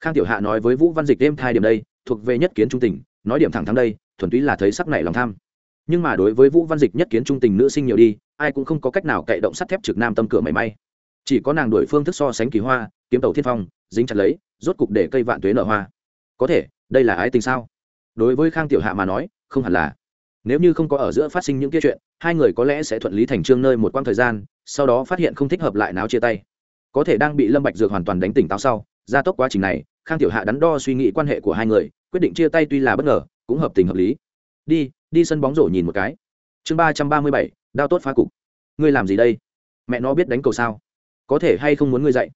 khang tiểu hạ nói với vũ văn dịch đêm thai điểm đây, thuộc về nhất kiến trung tình, nói điểm thẳng thắn đây, thuần túy là thấy sắc này lòng tham. Nhưng mà đối với vũ văn dịch nhất kiến trung tình nữ sinh nhiều đi, ai cũng không có cách nào cậy động sắt thép trực nam tâm cửa mảy may. Chỉ có nàng đuổi phương thức so sánh kỳ hoa, kiếm tàu thiên phong, dính chặt lấy, rốt cục để cây vạn tuế nở hoa. Có thể, đây là ái tình sao? Đối với khang tiểu hạ mà nói, không hẳn là. Nếu như không có ở giữa phát sinh những kia chuyện, hai người có lẽ sẽ thuận lý thành trương nơi một quãng thời gian, sau đó phát hiện không thích hợp lại náo chia tay. Có thể đang bị lâm bạch dược hoàn toàn đánh tỉnh táo sau, gia tốc quá trình này khang tiểu hạ đắn đo suy nghĩ quan hệ của hai người, quyết định chia tay tuy là bất ngờ, cũng hợp tình hợp lý. Đi đi sân bóng rổ nhìn một cái. Chương ba trăm ba mươi bảy, đao tốt phá cục. Ngươi làm gì đây? Mẹ nó biết đánh cầu sao? Có thể hay không muốn ngươi dạy?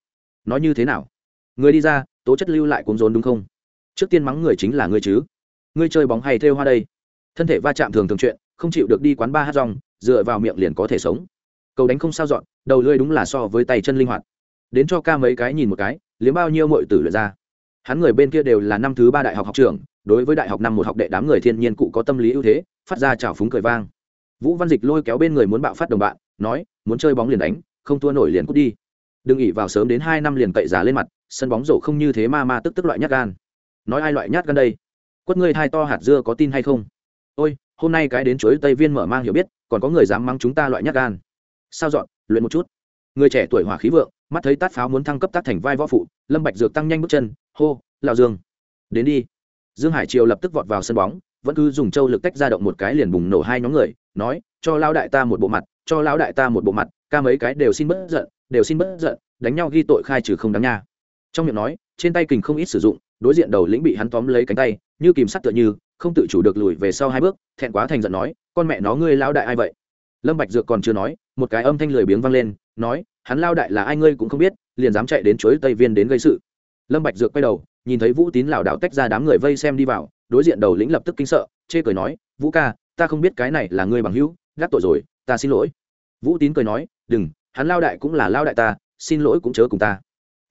Nói như thế nào? Ngươi đi ra, tố chất lưu lại cuốn rốn đúng không? Trước tiên mắng người chính là ngươi chứ. Ngươi chơi bóng hay thêu hoa đây? Thân thể va chạm thường thường chuyện, không chịu được đi quán ba hát rong, dựa vào miệng liền có thể sống. Cầu đánh không sao dọn, đầu lưỡi đúng là so với tay chân linh hoạt. Đến cho ca mấy cái nhìn một cái, liếm bao nhiêu mọi tử lượt ra hắn người bên kia đều là năm thứ ba đại học học trưởng. đối với đại học năm một học đệ đám người thiên nhiên cụ có tâm lý ưu thế, phát ra trào phúng cười vang. Vũ văn dịch lôi kéo bên người muốn bạo phát đồng bạn, nói, muốn chơi bóng liền đánh, không thua nổi liền cút đi. Đừng ỉ vào sớm đến hai năm liền cậy giá lên mặt, sân bóng rổ không như thế ma ma tức tức loại nhát gan. Nói ai loại nhát gan đây? Quất ngươi thai to hạt dưa có tin hay không? Ôi, hôm nay cái đến chuối tây viên mở mang hiểu biết, còn có người dám mắng chúng ta loại nhát gan. Sao dọn, luyện một chút. Người trẻ tuổi hỏa khí vượng mắt thấy tát pháo muốn thăng cấp tác thành vai võ phụ, lâm bạch dược tăng nhanh bước chân, hô, lão dương, đến đi. Dương hải triều lập tức vọt vào sân bóng, vẫn cứ dùng châu lực tách ra động một cái liền bùng nổ hai nhóm người, nói, cho lão đại ta một bộ mặt, cho lão đại ta một bộ mặt, ca mấy cái đều xin bất giận, đều xin bất giận, đánh nhau ghi tội khai trừ không đáng nha. Trong miệng nói, trên tay kình không ít sử dụng, đối diện đầu lĩnh bị hắn tóm lấy cánh tay, như kìm sắt tựa như, không tự chủ được lùi về sau hai bước, thẹn quá thành giận nói, con mẹ nó ngươi lão đại ai vậy? Lâm bạch dược còn chưa nói, một cái âm thanh lười biếng vang lên nói, hắn lao đại là ai ngươi cũng không biết, liền dám chạy đến chuối tây viên đến gây sự. Lâm bạch dược quay đầu, nhìn thấy vũ tín lảo đảo tách ra đám người vây xem đi vào, đối diện đầu lĩnh lập tức kinh sợ, chê cười nói, vũ ca, ta không biết cái này là ngươi bằng hữu, gác tội rồi, ta xin lỗi. Vũ tín cười nói, đừng, hắn lao đại cũng là lao đại ta, xin lỗi cũng chớ cùng ta.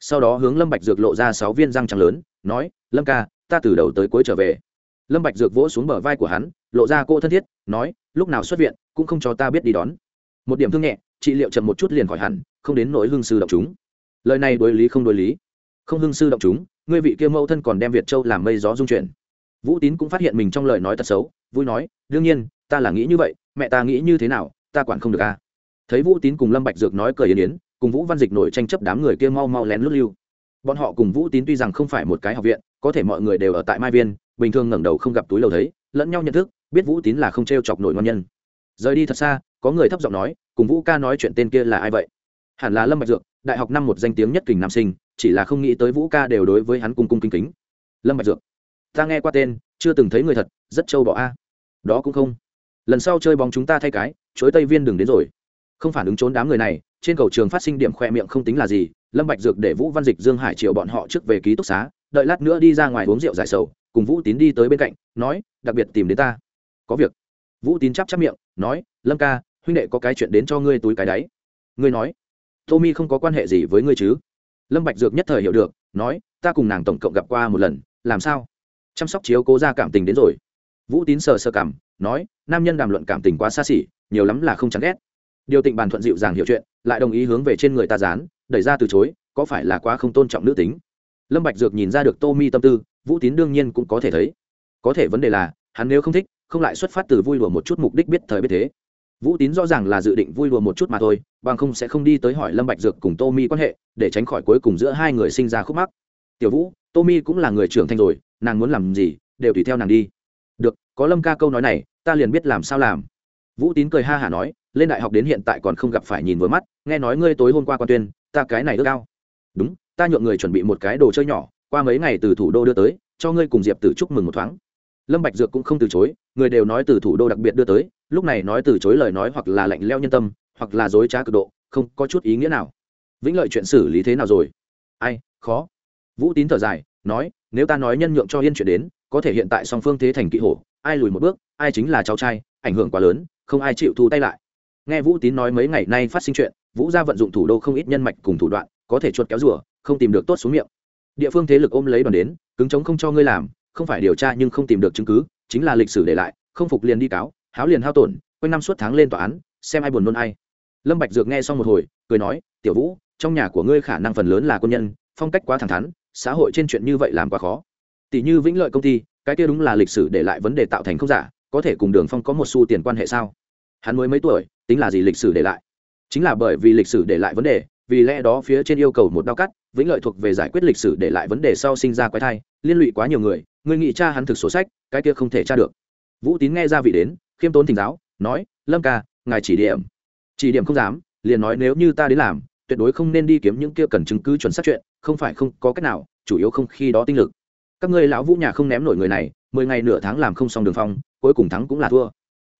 Sau đó hướng lâm bạch dược lộ ra sáu viên răng trắng lớn, nói, lâm ca, ta từ đầu tới cuối trở về. Lâm bạch dược vỗ xuống bờ vai của hắn, lộ ra cô thân thiết, nói, lúc nào xuất viện, cũng không cho ta biết đi đón. Một điểm thương nhẹ trị liệu chậm một chút liền khỏi hẳn, không đến nỗi hưng sư động chúng. Lời này đối lý không đối lý. Không hưng sư động chúng, ngươi vị kia mẫu thân còn đem việt châu làm mây gió dung chuyển. Vũ tín cũng phát hiện mình trong lời nói thật xấu, vui nói, đương nhiên, ta là nghĩ như vậy, mẹ ta nghĩ như thế nào, ta quản không được à. Thấy vũ tín cùng lâm bạch dược nói cười yến yến, cùng vũ văn dịch nổi tranh chấp đám người kia mau mau lén lút lưu. Bọn họ cùng vũ tín tuy rằng không phải một cái học viện, có thể mọi người đều ở tại mai viên, bình thường ngẩng đầu không gặp túi lầu thấy, lẫn nhau nhận thức, biết vũ tín là không t chọc nổi ngon nhân. Rời đi thật xa có người thấp giọng nói, cùng vũ ca nói chuyện tên kia là ai vậy? Hẳn là lâm bạch dược, đại học năm một danh tiếng nhất kình nam sinh, chỉ là không nghĩ tới vũ ca đều đối với hắn cung cung kính kính. Lâm bạch dược, ta nghe qua tên, chưa từng thấy người thật, rất trâu bỏ a. Đó cũng không. Lần sau chơi bóng chúng ta thay cái, chối tây viên đừng đến rồi. Không phản ứng trốn đám người này, trên cầu trường phát sinh điểm khoe miệng không tính là gì, lâm bạch dược để vũ văn dịch, dương hải triệu bọn họ trước về ký túc xá, đợi lát nữa đi ra ngoài uống rượu giải sầu, cùng vũ tín đi tới bên cạnh, nói, đặc biệt tìm đến ta. Có việc. Vũ tín chắp chắp miệng, nói, lâm ca huynh đệ, có cái chuyện đến cho ngươi túi cái đáy. Ngươi nói, tommy không có quan hệ gì với ngươi chứ? Lâm bạch dược nhất thời hiểu được, nói, ta cùng nàng tổng cộng gặp qua một lần, làm sao? Chăm sóc chiếu cố ra cảm tình đến rồi. Vũ tín sờ sờ cảm, nói, nam nhân đàm luận cảm tình quá xa xỉ, nhiều lắm là không chán ghét. Điều tịnh bàn thuận dịu dàng hiểu chuyện, lại đồng ý hướng về trên người ta dán, đẩy ra từ chối, có phải là quá không tôn trọng nữ tính? Lâm bạch dược nhìn ra được tô mi tâm tư, vũ tín đương nhiên cũng có thể thấy. Có thể vấn đề là, hắn nếu không thích, không lại xuất phát từ vui lùa một chút mục đích biết thời biết thế vũ tín rõ ràng là dự định vui đùa một chút mà thôi, bằng không sẽ không đi tới hỏi lâm bạch dược cùng tô mi quan hệ, để tránh khỏi cuối cùng giữa hai người sinh ra khúc mắc. Tiểu vũ, tô mi cũng là người trưởng thành rồi, nàng muốn làm gì, đều tùy theo nàng đi. Được, có lâm ca câu nói này, ta liền biết làm sao làm. Vũ tín cười ha hả nói, lên đại học đến hiện tại còn không gặp phải nhìn vừa mắt, nghe nói ngươi tối hôm qua quan tuyên, ta cái này ước cao đúng, ta nhượng người chuẩn bị một cái đồ chơi nhỏ, qua mấy ngày từ thủ đô đưa tới, cho ngươi cùng diệp tử chúc mừng một thoáng lâm bạch dược cũng không từ chối, người đều nói từ thủ đô đặc biệt đưa tới, lúc này nói từ chối lời nói hoặc là lạnh lẽo nhân tâm, hoặc là dối trá cực độ, không có chút ý nghĩa nào. Vĩnh lợi chuyện xử lý thế nào rồi? Ai, khó. Vũ tín thở dài, nói, nếu ta nói nhân nhượng cho yên chuyện đến, có thể hiện tại song phương thế thành kỵ hổ, ai lùi một bước, ai chính là cháu trai, ảnh hưởng quá lớn, không ai chịu thu tay lại. Nghe vũ tín nói mấy ngày nay phát sinh chuyện, vũ gia vận dụng thủ đô không ít nhân mạch cùng thủ đoạn, có thể chuột kéo rùa, không tìm được tốt xuống miệng. Địa phương thế lực ôm lấy đoàn đến, cứng chống không cho ngươi làm không phải điều tra nhưng không tìm được chứng cứ, chính là lịch sử để lại, không phục liền đi cáo, háo liền hao tổn, quanh năm suốt tháng lên tòa án, xem ai buồn nôn ai. Lâm bạch dược nghe xong một hồi, cười nói, tiểu vũ, trong nhà của ngươi khả năng phần lớn là quân nhân, phong cách quá thẳng thắn, xã hội trên chuyện như vậy làm quá khó. Tỷ như vĩnh lợi công ty, cái kia đúng là lịch sử để lại vấn đề tạo thành không giả, có thể cùng đường phong có một xu tiền quan hệ sao? Hắn mới mấy tuổi, tính là gì lịch sử để lại? Chính là bởi vì lịch sử để lại vấn đề, vì lẽ đó phía trên yêu cầu một đao cắt vĩnh lợi thuộc về giải quyết lịch sử để lại vấn đề sau sinh ra quái thai, liên lụy quá nhiều người người nghị cha hắn thực sổ sách, cái kia không thể tra được. Vũ tín nghe ra vị đến, khiêm tốn thỉnh giáo, nói, lâm ca, ngài chỉ điểm. Chỉ điểm không dám, liền nói nếu như ta đến làm, tuyệt đối không nên đi kiếm những kia cần chứng cứ chuẩn xác chuyện, không phải không có cách nào, chủ yếu không khi đó tinh lực. Các ngươi lão vũ nhà không ném nổi người này, mười ngày nửa tháng làm không xong đường phong, cuối cùng thắng cũng là thua.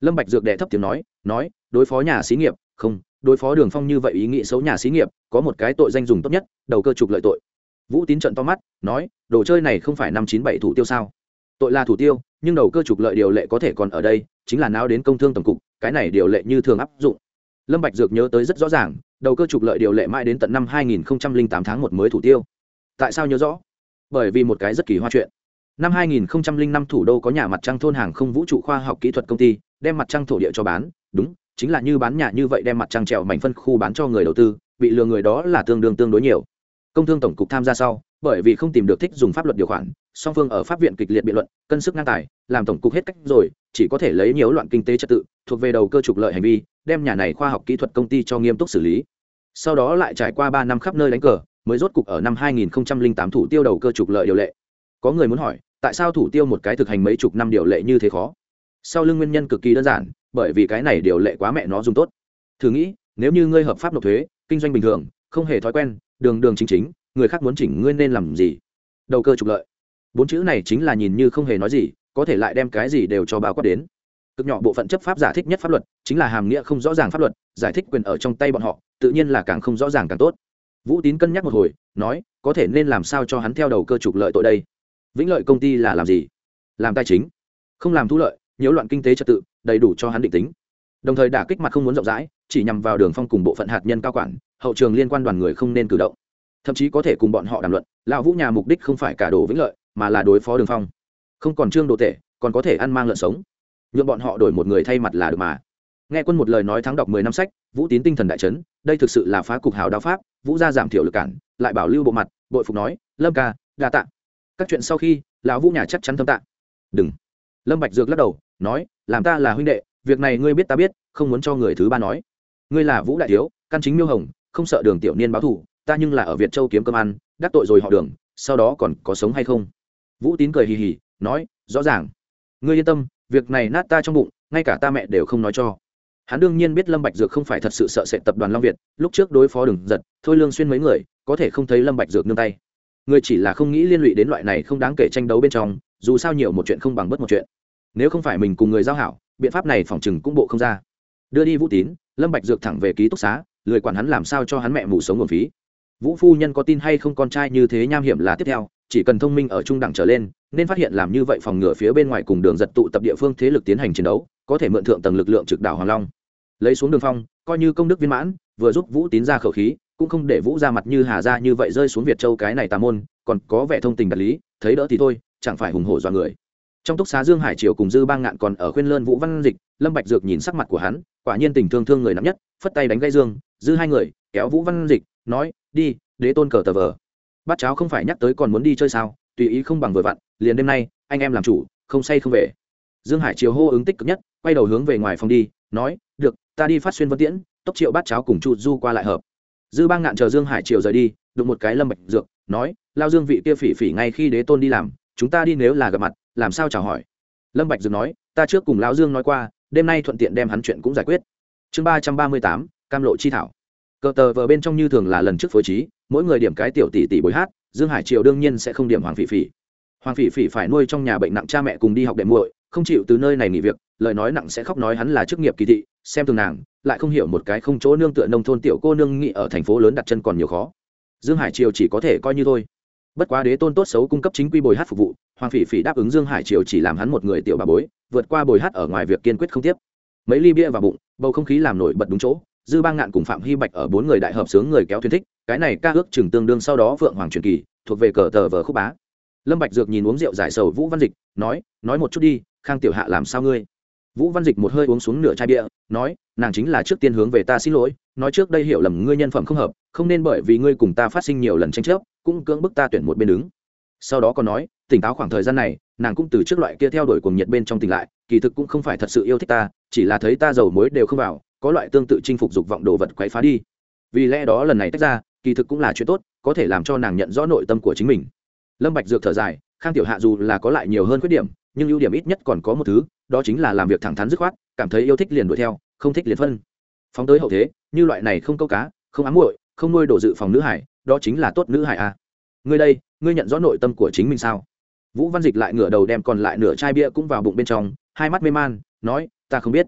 Lâm bạch dược đệ thấp tiếng nói nói, đối phó nhà xí nghiệp không, đối phó đường phong như vậy ý nghĩ xấu nhà xí nghiệp, có một cái tội danh dùng tốt nhất, đầu cơ trục lợi tội. Vũ tín trận to mắt, nói, đồ chơi này không phải năm chín bảy thủ tiêu sao? Tội là thủ tiêu, nhưng đầu cơ trục lợi điều lệ có thể còn ở đây, chính là nào đến công thương tổng cục, cái này điều lệ như thường áp dụng. Lâm bạch dược nhớ tới rất rõ ràng, đầu cơ trục lợi điều lệ mãi đến tận năm 2008 tháng một mới thủ tiêu. Tại sao nhớ rõ? Bởi vì một cái rất kỳ hoa chuyện. Năm 2005 thủ đô có nhà mặt trăng thôn hàng không vũ trụ khoa học kỹ thuật công ty, đem mặt trăng thổ địa cho bán, đúng chính là như bán nhà như vậy đem mặt trăng trèo mảnh phân khu bán cho người đầu tư, bị lừa người đó là tương đương tương đối nhiều. Công thương tổng cục tham gia sau, bởi vì không tìm được thích dùng pháp luật điều khoản, song phương ở pháp viện kịch liệt biện luận, cân sức ngang tài, làm tổng cục hết cách rồi, chỉ có thể lấy nhiều loạn kinh tế trật tự, thuộc về đầu cơ trục lợi hành vi, đem nhà này khoa học kỹ thuật công ty cho nghiêm túc xử lý. Sau đó lại trải qua ba năm khắp nơi đánh cờ, mới rốt cục ở năm 2008 thủ tiêu đầu cơ trục lợi điều lệ. Có người muốn hỏi, tại sao thủ tiêu một cái thực hành mấy chục năm điều lệ như thế khó? Sau lưng nguyên nhân cực kỳ đơn giản bởi vì cái này điều lệ quá mẹ nó dùng tốt. Thử nghĩ, nếu như ngươi hợp pháp nộp thuế, kinh doanh bình thường, không hề thói quen, đường đường chính chính, người khác muốn chỉnh ngươi nên làm gì? Đầu cơ trục lợi. Bốn chữ này chính là nhìn như không hề nói gì, có thể lại đem cái gì đều cho báo quát đến. Cực nhỏ bộ phận chấp pháp giả thích nhất pháp luật, chính là hàm nghĩa không rõ ràng pháp luật, giải thích quyền ở trong tay bọn họ, tự nhiên là càng không rõ ràng càng tốt. Vũ tín cân nhắc một hồi, nói, có thể nên làm sao cho hắn theo đầu cơ trục lợi tội đây? Vĩnh lợi công ty là làm gì? Làm tài chính. Không làm thu lợi, nhiễu loạn kinh tế trật tự đầy đủ cho hắn định tính. Đồng thời đả kích mặt không muốn rộng rãi, chỉ nhằm vào đường phong cùng bộ phận hạt nhân cao quản, hậu trường liên quan đoàn người không nên cử động. Thậm chí có thể cùng bọn họ đàm luận, lão vũ nhà mục đích không phải cả đồ vĩnh lợi, mà là đối phó đường phong. Không còn trương đồ tệ còn có thể ăn mang lợn sống. Nhuộm bọn họ đổi một người thay mặt là được mà. Nghe quân một lời nói thắng đọc mười năm sách, vũ tín tinh thần đại trấn đây thực sự là phá cục hào đao pháp, vũ gia giảm thiểu lực cản, lại bảo lưu bộ mặt, bội phục nói, lâm ca, đa tạ. Các chuyện sau khi, lão vũ nhà chắc chắn thâm tạ. Đừng. Lâm bạch dược lắc đầu, nói làm ta là huynh đệ, việc này ngươi biết ta biết, không muốn cho người thứ ba nói. Ngươi là vũ đại thiếu, căn chính miêu hồng, không sợ đường tiểu niên báo thù, ta nhưng là ở việt châu kiếm cơm ăn, đắc tội rồi họ đường, sau đó còn có sống hay không? Vũ tín cười hì hì, nói, rõ ràng. Ngươi yên tâm, việc này nát ta trong bụng, ngay cả ta mẹ đều không nói cho. Hắn đương nhiên biết lâm bạch dược không phải thật sự sợ sệt tập đoàn long việt, lúc trước đối phó đường giật, thôi lương xuyên mấy người, có thể không thấy lâm bạch dược nương tay. Người chỉ là không nghĩ liên lụy đến loại này không đáng kể tranh đấu bên trong, dù sao nhiều một chuyện không bằng bất một chuyện nếu không phải mình cùng người giao hảo, biện pháp này phòng chừng cũng bộ không ra. Đưa đi vũ tín, lâm bạch dược thẳng về ký túc xá, lười quản hắn làm sao cho hắn mẹ mù sống nguồn phí. Vũ phu nhân có tin hay không con trai như thế nham hiểm là tiếp theo, chỉ cần thông minh ở trung đẳng trở lên, nên phát hiện làm như vậy phòng ngừa phía bên ngoài cùng đường giật tụ tập địa phương thế lực tiến hành chiến đấu, có thể mượn thượng tầng lực lượng trực đảo hoàng long. Lấy xuống đường phong, coi như công đức viên mãn, vừa giúp vũ tín ra khẩu khí, cũng không để vũ ra mặt như hà ra như vậy rơi xuống việt châu cái này tà môn, còn có vẻ thông tình đạt lý, thấy đỡ thì thôi, chẳng phải hùng hổ do người trong túc xá dương hải triều cùng dư bang ngạn còn ở khuyên lơn vũ văn dịch, lâm bạch dược nhìn sắc mặt của hắn, quả nhiên tình thương thương người nặng nhất, phất tay đánh gãy dương, dư hai người, kéo vũ văn dịch, nói, đi, đế tôn cờ tờ vờ. Bát cháo không phải nhắc tới còn muốn đi chơi sao, tùy ý không bằng vừa vặn, liền đêm nay, anh em làm chủ, không say không về. Dương hải triều hô ứng tích cực nhất, quay đầu hướng về ngoài phòng đi, nói, được, ta đi phát xuyên vân tiễn, tốc triệu bát cháo cùng chu du qua lại hợp. Dư bang ngạn chờ dương hải triều rời đi, đụng một cái lâm bạch dược, nói, lao dương vị kia phỉ phỉ ngay khi đế tôn đi làm, chúng ta đi nếu là gặp mặt làm sao chào hỏi? Lâm bạch dừng nói, ta trước cùng lão dương nói qua, đêm nay thuận tiện đem hắn chuyện cũng giải quyết. Chương ba trăm ba mươi tám, cam lộ chi thảo. Cờ tờ vờ bên trong như thường là lần trước phối trí, mỗi người điểm cái tiểu tỷ tỷ bồi hát, dương hải triều đương nhiên sẽ không điểm hoàng phỉ phỉ. Hoàng phỉ phỉ phải nuôi trong nhà bệnh nặng cha mẹ cùng đi học đệm muội, không chịu từ nơi này nghỉ việc, lời nói nặng sẽ khóc nói hắn là chức nghiệp kỳ thị, xem thường nàng, lại không hiểu một cái không chỗ nương tựa nông thôn tiểu cô nương nghị ở thành phố lớn đặt chân còn nhiều khó. Dương hải triều chỉ có thể coi như thôi bất quá đế tôn tốt xấu cung cấp chính quy bồi hát phục vụ, hoàng phỉ phỉ đáp ứng dương hải triều chỉ làm hắn một người tiểu bà bối, vượt qua bồi hát ở ngoài việc kiên quyết không tiếp. Mấy ly bia vào bụng, bầu không khí làm nổi bật đúng chỗ, dư bang ngạn cùng phạm hy bạch ở bốn người đại hợp sướng người kéo thuyền thích, cái này ca ước chừng tương đương sau đó vượng hoàng truyền kỳ, thuộc về cờ tờ vờ khúc bá. Lâm bạch dược nhìn uống rượu giải sầu vũ văn dịch, nói nói một chút đi, khang tiểu hạ làm sao ngươi? Vũ văn dịch một hơi uống xuống nửa chai bia, nói, nàng chính là trước tiên hướng về ta xin lỗi, nói trước đây hiểu lầm ngươi nhân phẩm không hợp, không nên bởi vì ngươi cùng ta phát sinh nhiều lần tranh chấp, cũng cưỡng bức ta tuyển một bên đứng. Sau đó còn nói, tỉnh táo khoảng thời gian này, nàng cũng từ trước loại kia theo đuổi cuồng nhiệt bên trong tỉnh lại, kỳ thực cũng không phải thật sự yêu thích ta, chỉ là thấy ta giàu mối đều không vào, có loại tương tự chinh phục dục vọng đồ vật quấy phá đi. Vì lẽ đó lần này tách ra, kỳ thực cũng là chuyện tốt, có thể làm cho nàng nhận rõ nội tâm của chính mình. Lâm bạch dược thở dài khang tiểu hạ dù là có lại nhiều hơn khuyết điểm, nhưng ưu điểm ít nhất còn có một thứ, đó chính là làm việc thẳng thắn dứt khoát, cảm thấy yêu thích liền đuổi theo, không thích liền phân. Phóng tới hậu thế, như loại này không câu cá, không ám muội, không nuôi đổ dự phòng nữ hải, đó chính là tốt nữ hải a. À. ngươi đây, ngươi nhận rõ nội tâm của chính mình sao? Vũ văn dịch lại ngửa đầu đem còn lại nửa chai bia cũng vào bụng bên trong, hai mắt mê man, nói, ta không biết.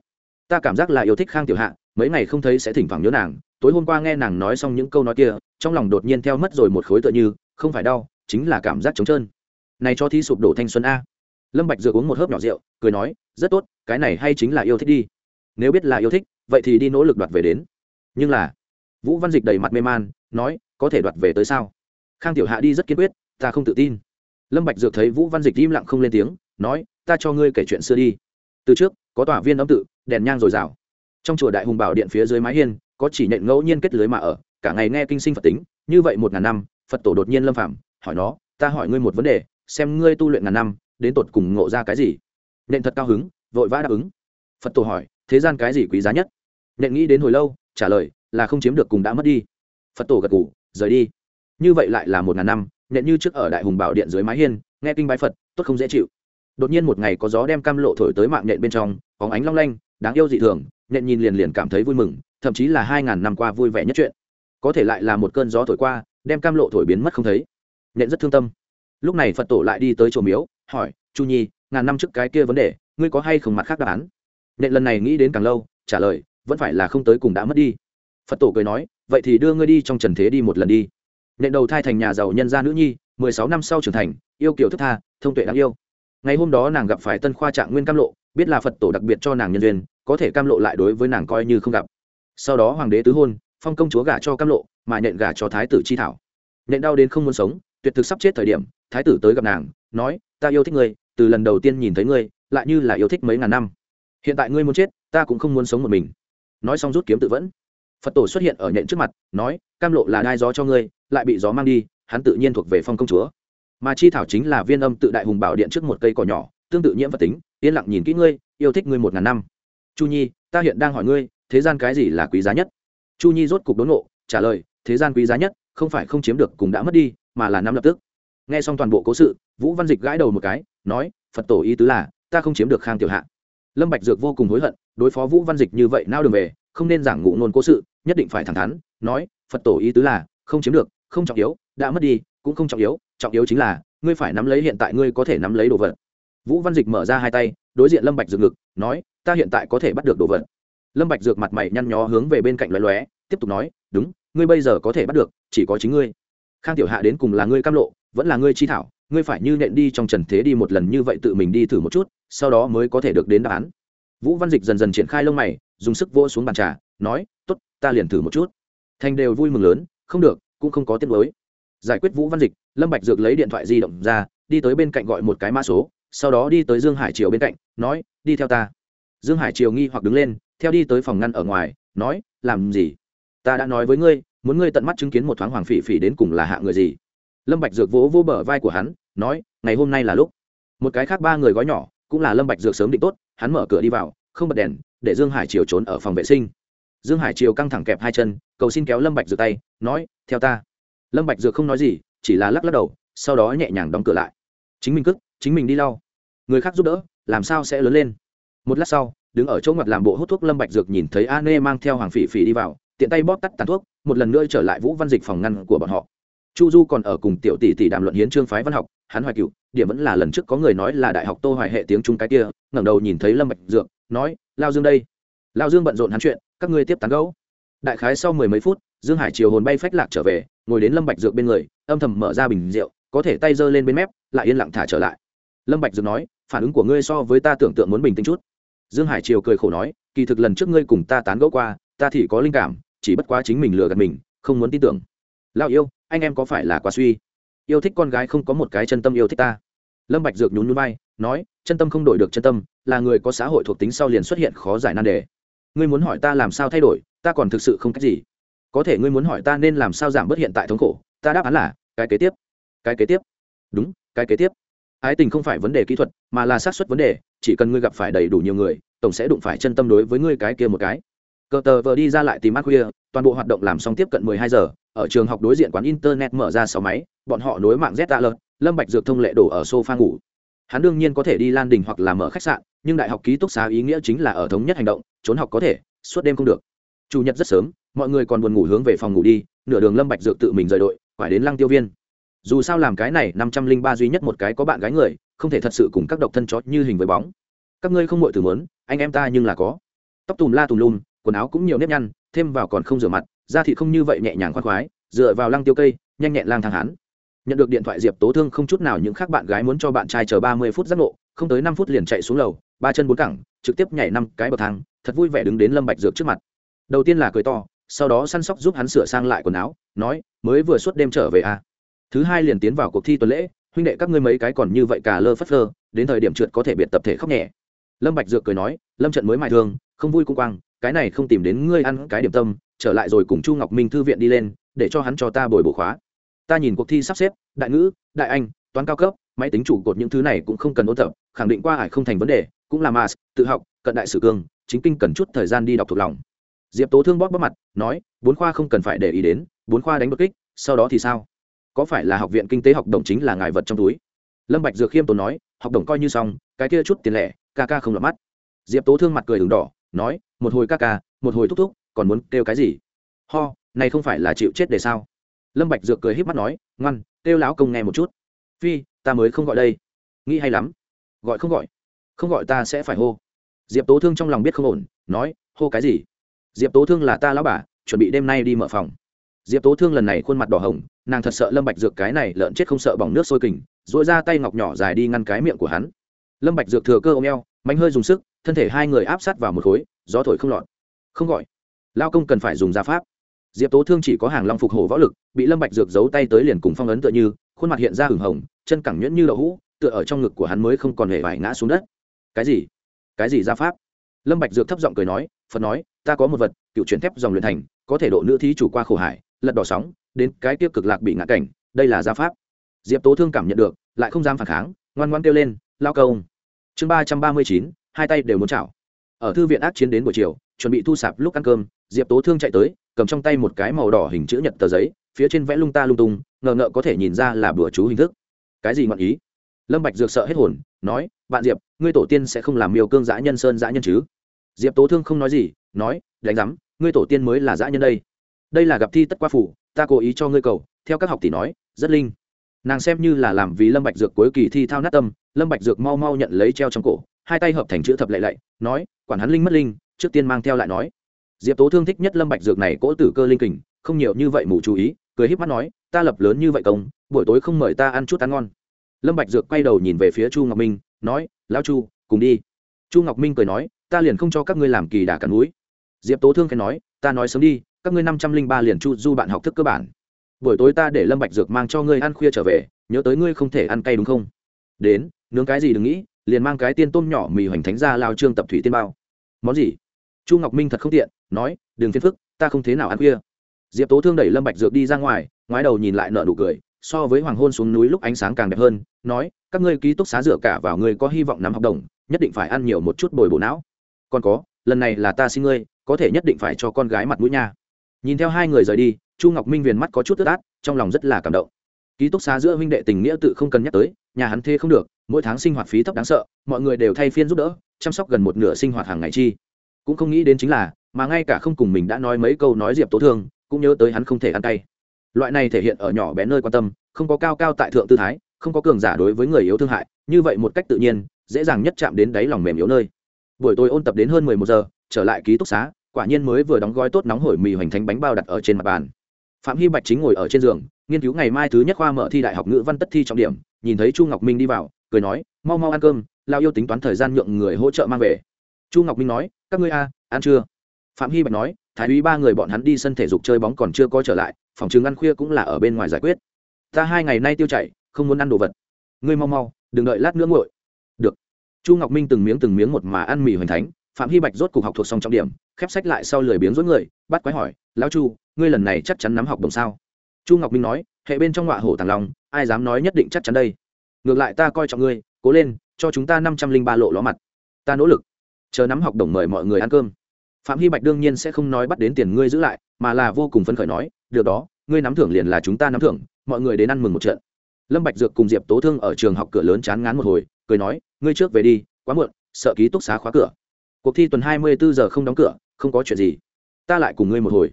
Ta cảm giác là yêu thích khang tiểu hạ, mấy ngày không thấy sẽ thỉnh thoảng nhớ nàng. Tối hôm qua nghe nàng nói xong những câu nói kia, trong lòng đột nhiên theo mất rồi một khối tựa như, không phải đau, chính là cảm giác trống trơn này cho thi sụp đổ thanh xuân a. Lâm bạch dược uống một hớp nhỏ rượu, cười nói, rất tốt, cái này hay chính là yêu thích đi. Nếu biết là yêu thích, vậy thì đi nỗ lực đoạt về đến. Nhưng là, vũ văn dịch đầy mặt mê man, nói, có thể đoạt về tới sao? Khang tiểu hạ đi rất kiên quyết, ta không tự tin. Lâm bạch dược thấy vũ văn dịch im lặng không lên tiếng, nói, ta cho ngươi kể chuyện xưa đi. Từ trước, có tòa viên âm tự, đèn nhang rồi rào trong chùa đại hùng bảo điện phía dưới mái hiên, có chỉ nện ngẫu nhiên kết lưới mà ở, cả ngày nghe kinh sinh phật tính, như vậy một ngàn năm, phật tổ đột nhiên lâm phạm hỏi nó, ta hỏi ngươi một vấn đề xem ngươi tu luyện ngàn năm, đến tột cùng ngộ ra cái gì? Nện thật cao hứng, vội vã đáp ứng. Phật tổ hỏi, thế gian cái gì quý giá nhất? Nện nghĩ đến hồi lâu, trả lời, là không chiếm được cùng đã mất đi. Phật tổ gật ngủ rời đi. Như vậy lại là một ngàn năm, nện như trước ở đại hùng bảo điện dưới mái hiên, nghe kinh bái phật, tốt không dễ chịu. Đột nhiên một ngày có gió đem cam lộ thổi tới mạng nện bên trong có ánh long lanh, đáng yêu dị thường, nện nhìn liền liền cảm thấy vui mừng, thậm chí là hai ngàn năm qua vui vẻ nhất chuyện. Có thể lại là một cơn gió thổi qua, đem cam lộ thổi biến mất không thấy. Nện rất thương tâm lúc này phật tổ lại đi tới chùa miếu, hỏi, chu nhi, ngàn năm trước cái kia vấn đề, ngươi có hay không mặt khác đáp án? Nện lần này nghĩ đến càng lâu, trả lời, vẫn phải là không tới cùng đã mất đi. Phật tổ cười nói, vậy thì đưa ngươi đi trong trần thế đi một lần đi. Nện đầu thai thành nhà giàu nhân gia nữ nhi, mười sáu năm sau trưởng thành, yêu kiểu thức tha, thông tuệ đáng yêu. Ngày hôm đó nàng gặp phải tân khoa trạng nguyên cam lộ, biết là phật tổ đặc biệt cho nàng nhân duyên, có thể cam lộ lại đối với nàng coi như không gặp. Sau đó hoàng đế tứ hôn, phong công chúa gả cho cam lộ, mà nhện gả cho thái tử chi thảo. Nhện đau đến không muốn sống, tuyệt thực sắp chết thời điểm thái tử tới gặp nàng, nói, ta yêu thích ngươi, từ lần đầu tiên nhìn thấy ngươi, lại như là yêu thích mấy ngàn năm. Hiện tại ngươi muốn chết, ta cũng không muốn sống một mình. Nói xong rút kiếm tự vẫn. Phật tổ xuất hiện ở nhện trước mặt, nói, cam lộ là đai gió cho ngươi, lại bị gió mang đi, hắn tự nhiên thuộc về phong công chúa. Mà chi thảo chính là viên âm tự đại hùng bảo điện trước một cây cỏ nhỏ, tương tự nhiễm vật tính, yên lặng nhìn kỹ ngươi, yêu thích ngươi một ngàn năm. Chu nhi, ta hiện đang hỏi ngươi, thế gian cái gì là quý giá nhất? Chu nhi rốt cục đốn ngộ, trả lời, thế gian quý giá nhất, không phải không chiếm được cùng đã mất đi, mà là năm lập tức nghe xong toàn bộ cố sự, vũ văn dịch gãi đầu một cái, nói, phật tổ ý tứ là, ta không chiếm được khang tiểu hạ. Lâm bạch dược vô cùng hối hận, đối phó vũ văn dịch như vậy nao đường về, không nên giảng ngụ nôn cố sự, nhất định phải thẳng thắn, nói, phật tổ ý tứ là, không chiếm được, không trọng yếu, đã mất đi, cũng không trọng yếu trọng yếu chính là, ngươi phải nắm lấy hiện tại ngươi có thể nắm lấy đồ vật. Vũ văn dịch mở ra hai tay, đối diện lâm bạch dược ngực, nói, ta hiện tại có thể bắt được đồ vật. Lâm bạch dược mặt mày nhăn nhó hướng về bên cạnh lóe lóe, tiếp tục nói, đúng, ngươi bây giờ có thể bắt được, chỉ có chính ngươi. Khang tiểu hạ đến cùng là ngươi cam lộ vẫn là ngươi chi thảo, ngươi phải như nện đi trong trần thế đi một lần như vậy tự mình đi thử một chút, sau đó mới có thể được đến đáp án. Vũ văn dịch dần dần triển khai lông mày, dùng sức vỗ xuống bàn trà, nói, tốt, ta liền thử một chút. Thành đều vui mừng lớn, không được, cũng không có tiết mới giải quyết vũ văn dịch, lâm bạch dược lấy điện thoại di động ra, đi tới bên cạnh gọi một cái mã số, sau đó đi tới dương hải triều bên cạnh, nói, đi theo ta. Dương hải triều nghi hoặc đứng lên, theo đi tới phòng ngăn ở ngoài, nói, làm gì? Ta đã nói với ngươi, muốn ngươi tận mắt chứng kiến một thoáng hoàng phỉ phỉ đến cùng là hạ người gì? Lâm bạch dược vỗ vỗ bờ vai của hắn nói ngày hôm nay là lúc. Một cái khác ba người gói nhỏ cũng là lâm bạch dược sớm định tốt hắn mở cửa đi vào không bật đèn để dương hải triều trốn ở phòng vệ sinh. Dương hải triều căng thẳng kẹp hai chân cầu xin kéo lâm bạch dược tay nói theo ta. Lâm bạch dược không nói gì chỉ là lắc lắc đầu sau đó nhẹ nhàng đóng cửa lại. Chính mình cất, chính mình đi lau. Người khác giúp đỡ làm sao sẽ lớn lên? Một lát sau đứng ở chỗ ngoặt làm bộ hút thuốc lâm bạch dược nhìn thấy a nê mang theo hoàng phỉ phỉ đi vào tiện tay bóp tắt tàn thuốc một lần nữa trở lại vũ văn dịch phòng ngăn của bọn họ chu du còn ở cùng tiểu tỷ tỷ đàm luận hiến trương phái văn học, hắn hoài cựu điểm vẫn là lần trước có người nói là đại học tô hoài hệ tiếng trung cái kia, ngẩng đầu nhìn thấy lâm bạch dược, nói, lao dương đây. Lao dương bận rộn hắn chuyện, các ngươi tiếp tán gẫu. Đại khái sau mười mấy phút, dương hải chiều hồn bay phách lạc trở về, ngồi đến lâm bạch dược bên người, âm thầm mở ra bình rượu, có thể tay giơ lên bên mép, lại yên lặng thả trở lại. Lâm bạch dược nói, phản ứng của ngươi so với ta tưởng tượng muốn bình tĩnh chút. Dương hải triều cười khổ nói, kỳ thực lần trước ngươi cùng ta tán gẫu qua, ta thì có linh cảm, chỉ bất quá chính mình lừa gạt mình, không muốn tin tưởng. Lão yêu anh em có phải là quá suy? Yêu thích con gái không có một cái chân tâm yêu thích ta. Lâm bạch dược nhún nhún vai, nói, chân tâm không đổi được chân tâm, là người có xã hội thuộc tính sau liền xuất hiện khó giải nan đề. Ngươi muốn hỏi ta làm sao thay đổi, ta còn thực sự không cách gì. Có thể ngươi muốn hỏi ta nên làm sao giảm bớt hiện tại thống khổ, ta đáp án là, cái kế tiếp. Cái kế tiếp. Đúng, cái kế tiếp. Ái tình không phải vấn đề kỹ thuật, mà là xác suất vấn đề, chỉ cần ngươi gặp phải đầy đủ nhiều người, tổng sẽ đụng phải chân tâm đối với ngươi cái kia một cái cờ tờ vờ đi ra lại tìm ăn khuya toàn bộ hoạt động làm xong tiếp cận 12 giờ, ở trường học đối diện quán internet mở ra sáu máy, bọn họ nối mạng z tạ lợt lâm bạch dược thông lệ đổ ở sofa ngủ. Hắn đương nhiên có thể đi lan đình hoặc là mở khách sạn, nhưng đại học ký túc xá ý nghĩa chính là ở thống nhất hành động, trốn học có thể, suốt đêm không được. Chủ nhật rất sớm, mọi người còn buồn ngủ hướng về phòng ngủ đi, nửa đường lâm bạch dược tự mình rời đội phải đến lăng tiêu viên. Dù sao làm cái này, năm trăm linh ba duy nhất một cái có bạn gái người, không thể thật sự cùng các độc thân chó như hình với bóng. Các ngươi không muội từ muốn, anh em ta nhưng là có. Tóc tùm la tùm lum quần áo cũng nhiều nếp nhăn, thêm vào còn không rửa mặt, da thị không như vậy nhẹ nhàng khoan khoái, dựa vào lăng tiêu cây, nhanh nhẹn lang thang hán nhận được điện thoại diệp tố thương không chút nào những khác bạn gái muốn cho bạn trai chờ ba mươi phút giác ngộ, không tới năm phút liền chạy xuống lầu, ba chân bốn cẳng, trực tiếp nhảy năm cái bậc thang, thật vui vẻ đứng đến lâm bạch dược trước mặt. Đầu tiên là cười to, sau đó săn sóc giúp hắn sửa sang lại quần áo, nói, mới vừa suốt đêm trở về à. thứ hai liền tiến vào cuộc thi tuần lễ, huynh đệ các ngươi mấy cái còn như vậy cả lơ phất lơ, đến thời điểm trượt có thể biệt tập thể khóc nhẹ. Lâm bạch dược cười nói, lâm trận mới mài thương, không vui cũng quang cái này không tìm đến ngươi ăn cái điểm tâm, trở lại rồi cùng chu ngọc minh thư viện đi lên, để cho hắn cho ta bồi bổ khóa. Ta nhìn cuộc thi sắp xếp, đại ngữ, đại anh, toán cao cấp, máy tính chủ cột những thứ này cũng không cần ôn tập, khẳng định qua ải không thành vấn đề, cũng là mas tự học, cận đại sử cương, chính kinh cần chút thời gian đi đọc thuộc lòng. Diệp tố thương bóp bóp mặt, nói, bốn khoa không cần phải để ý đến, bốn khoa đánh bất kích, sau đó thì sao? Có phải là học viện kinh tế học đồng chính là ngài vật trong túi? Lâm bạch dược khiêm tốn nói, học đồng coi như xong, cái kia chút tiền lẻ, ca ca không lọt mắt. Diệp tố thương mặt cười đường đỏ, nói một hồi ca ca, một hồi thúc thúc, còn muốn kêu cái gì? Ho, này không phải là chịu chết để sao? Lâm bạch dược cười híp mắt nói, ngoan, kêu lão công nghe một chút. Phi, ta mới không gọi đây. Nghĩ hay lắm. Gọi không gọi. Không gọi ta sẽ phải hô. Diệp tố thương trong lòng biết không ổn, nói, hô cái gì? Diệp tố thương là ta lão bà, chuẩn bị đêm nay đi mở phòng. Diệp tố thương lần này khuôn mặt đỏ hồng, nàng thật sợ lâm bạch dược cái này lợn chết không sợ bỏng nước sôi kình dội ra tay ngọc nhỏ dài đi ngăn cái miệng của hắn. Lâm bạch dược thừa cơ ôm eo mạnh hơi dùng sức, thân thể hai người áp sát vào một khối gió thổi không lọt. Không gọi. Lao công cần phải dùng gia pháp. Diệp tố thương chỉ có hàng long phục hổ võ lực, bị lâm bạch dược giấu tay tới liền cùng phong ấn tựa như, khuôn mặt hiện ra hửng hồng, chân cẳng nhuyễn như đậu hũ, tựa ở trong ngực của hắn mới không còn hề vải ngã xuống đất. Cái gì? Cái gì gia pháp? Lâm bạch dược thấp giọng cười nói, phật nói, ta có một vật, cựu chuyển thép dòng luyện thành, có thể độ nữ thí chủ qua khổ hải, lật đỏ sóng, đến cái tiêu cực lạc bị ngã cảnh, đây là gia pháp. Diệp tố thương cảm nhận được, lại không dám phản kháng, ngoan ngoan kêu lên, lao công. Chương ba trăm ba mươi chín, hai tay đều muốn chảo ở thư viện ác chiến đến buổi chiều, chuẩn bị thu sạp lúc ăn cơm, diệp tố thương chạy tới, cầm trong tay một cái màu đỏ hình chữ nhật tờ giấy, phía trên vẽ lung ta lung tung, ngờ ngợ có thể nhìn ra là bữa chú hình thức. Cái gì ngọn ý? Lâm bạch dược sợ hết hồn, nói, bạn diệp, ngươi tổ tiên sẽ không làm miêu cương dã nhân sơn dã nhân chứ? Diệp tố thương không nói gì, nói, đánh giám, ngươi tổ tiên mới là dã nhân đây. Đây là gặp thi tất qua phủ, ta cố ý cho ngươi cầu. Theo các học tỷ nói, rất linh. Nàng xem như là làm vì lâm bạch dược cuối kỳ thi thao nát tâm, lâm bạch dược mau mau nhận lấy treo trong cổ hai tay hợp thành chữ thập lệ lệ nói, quản hắn linh mất linh, trước tiên mang theo lại nói. Diệp tố thương thích nhất lâm bạch dược này cỗ tử cơ linh kình, không nhiều như vậy mù chú ý, cười híp mắt nói, ta lập lớn như vậy công, buổi tối không mời ta ăn chút ăn ngon. Lâm bạch dược quay đầu nhìn về phía chu ngọc minh, nói, lão chu, cùng đi. Chu ngọc minh cười nói, ta liền không cho các ngươi làm kỳ đà cắn núi. Diệp tố thương khen nói, ta nói sớm đi, các ngươi năm trăm linh ba liền chu du bạn học thức cơ bản. Buổi tối ta để lâm bạch dược mang cho ngươi ăn khuya trở về, nhớ tới ngươi không thể ăn cay đúng không? Đến, nướng cái gì đừng nghĩ liền mang cái tiên tôm nhỏ mì hoành thánh ra lao trương tập thủy tiên bao. Món gì? Chu ngọc minh thật không tiện, nói, đừng phiền phức, ta không thế nào ăn khuya. Diệp tố thương đẩy lâm bạch dược đi ra ngoài, ngoái đầu nhìn lại nợ nụ cười, so với hoàng hôn xuống núi lúc ánh sáng càng đẹp hơn, nói, các ngươi ký túc xá dựa cả vào ngươi có hy vọng nắm học đồng, nhất định phải ăn nhiều một chút bồi bổ não. Còn có, lần này là ta xin ngươi, có thể nhất định phải cho con gái mặt mũi nha. Nhìn theo hai người rời đi, chu ngọc minh viền mắt có chút tức át, trong lòng rất là cảm động ký túc xá giữa huynh đệ tình nghĩa tự không cần nhắc tới, nhà hắn thê không được, mỗi tháng sinh hoạt phí thấp đáng sợ, mọi người đều thay phiên giúp đỡ, chăm sóc gần một nửa sinh hoạt hàng ngày chi. Cũng không nghĩ đến chính là, mà ngay cả không cùng mình đã nói mấy câu nói diệp tố thương, cũng nhớ tới hắn không thể ăn cay. Loại này thể hiện ở nhỏ bé nơi quan tâm, không có cao cao tại thượng tư thái, không có cường giả đối với người yếu thương hại, như vậy một cách tự nhiên, dễ dàng nhất chạm đến đáy lòng mềm yếu nơi. Buổi tối ôn tập đến hơn mười một giờ, trở lại ký túc xá, quả nhiên mới vừa đóng gói tốt nóng hổi mì hoành thánh bánh bao đặt ở trên mặt bàn. Phạm hy bạch chính ngồi ở trên giường nghiên cứu ngày mai thứ nhất khoa mở thi đại học ngữ văn tất thi trọng điểm, nhìn thấy chu ngọc minh đi vào, cười nói, mau mau ăn cơm lao yêu tính toán thời gian nhượng người hỗ trợ mang về. Chu ngọc minh nói, các ngươi a, ăn chưa? Phạm hy bạch nói, thái úy ba người bọn hắn đi sân thể dục chơi bóng còn chưa có trở lại, phòng trường ăn khuya cũng là ở bên ngoài giải quyết. Ta hai ngày nay tiêu chảy không muốn ăn đồ vật. Ngươi mau mau, đừng đợi lát nữa nguội. Được. Chu ngọc minh từng miếng từng miếng một mà ăn mì hoành thánh, phạm hy bạch rốt cuộc học thuộc xong trọng điểm, khép sách lại sau lười biếng rối người, bắt quái hỏi, lão chu, ngươi lần này chắc chắn nắm học đồng sao? Chu ngọc minh nói, hệ bên trong ngọa hổ tàng lòng ai dám nói nhất định chắc chắn đây. Ngược lại ta coi trọng ngươi, cố lên, cho chúng ta năm trăm linh ba lộ ló mặt. Ta nỗ lực. Chờ nắm học đồng mời mọi người ăn cơm. Phạm hy bạch đương nhiên sẽ không nói bắt đến tiền ngươi giữ lại, mà là vô cùng phấn khởi nói, được đó, ngươi nắm thưởng liền là chúng ta nắm thưởng, mọi người đến ăn mừng một trận. Lâm bạch dược cùng diệp tố thương ở trường học cửa lớn chán ngán một hồi, cười nói, ngươi trước về đi, quá muộn, sợ ký túc xá khóa cửa. Cuộc thi tuần hai mươi bốn giờ không đóng cửa, không có chuyện gì. Ta lại cùng ngươi một hồi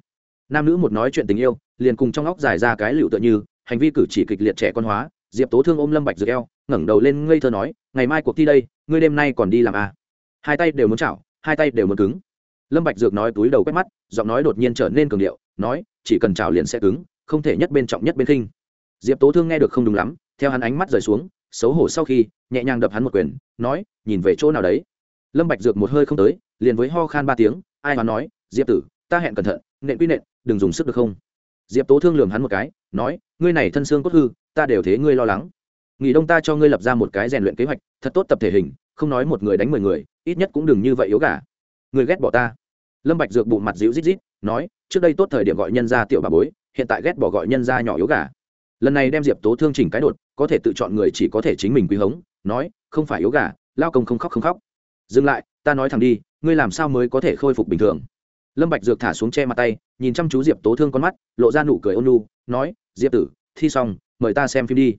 nam nữ một nói chuyện tình yêu, liền cùng trong óc giải ra cái liệu tựa như, hành vi cử chỉ kịch liệt trẻ con hóa, diệp tố thương ôm lâm bạch dược eo, ngẩng đầu lên ngây thơ nói, ngày mai cuộc thi đây, ngươi đêm nay còn đi làm à? Hai tay đều muốn chảo, hai tay đều muốn cứng. Lâm bạch dược nói túi đầu quét mắt, giọng nói đột nhiên trở nên cường điệu, nói, chỉ cần chảo liền sẽ cứng, không thể nhất bên trọng nhất bên khinh. Diệp tố thương nghe được không đúng lắm, theo hắn ánh mắt rời xuống, xấu hổ sau khi, nhẹ nhàng đập hắn một quyền, nói, nhìn về chỗ nào đấy? Lâm bạch dược một hơi không tới, liền với ho khan ba tiếng, ai mà nói, diệp tử, ta hẹn cẩn thận, nện quy nện đừng dùng sức được không? Diệp tố thương lườm hắn một cái, nói, ngươi này thân xương cốt hư, ta đều thế ngươi lo lắng. Nghỉ đông ta cho ngươi lập ra một cái rèn luyện kế hoạch, thật tốt tập thể hình, không nói một người đánh mười người, ít nhất cũng đừng như vậy yếu gà. Người ghét bỏ ta. Lâm bạch dược bụng mặt dịu rít rít, nói, trước đây tốt thời điểm gọi nhân gia tiểu bà bối, hiện tại ghét bỏ gọi nhân gia nhỏ yếu gà. Lần này đem diệp tố thương chỉnh cái đột, có thể tự chọn người chỉ có thể chính mình quý hống, nói, không phải yếu gà, lao công không khóc không khóc. Dừng lại, ta nói thẳng đi, ngươi làm sao mới có thể khôi phục bình thường? Lâm bạch dược thả xuống che mặt tay nhìn chăm chú diệp tố thương con mắt, lộ ra nụ cười ôn nhu, nói, diệp tử, thi xong, mời ta xem phim đi.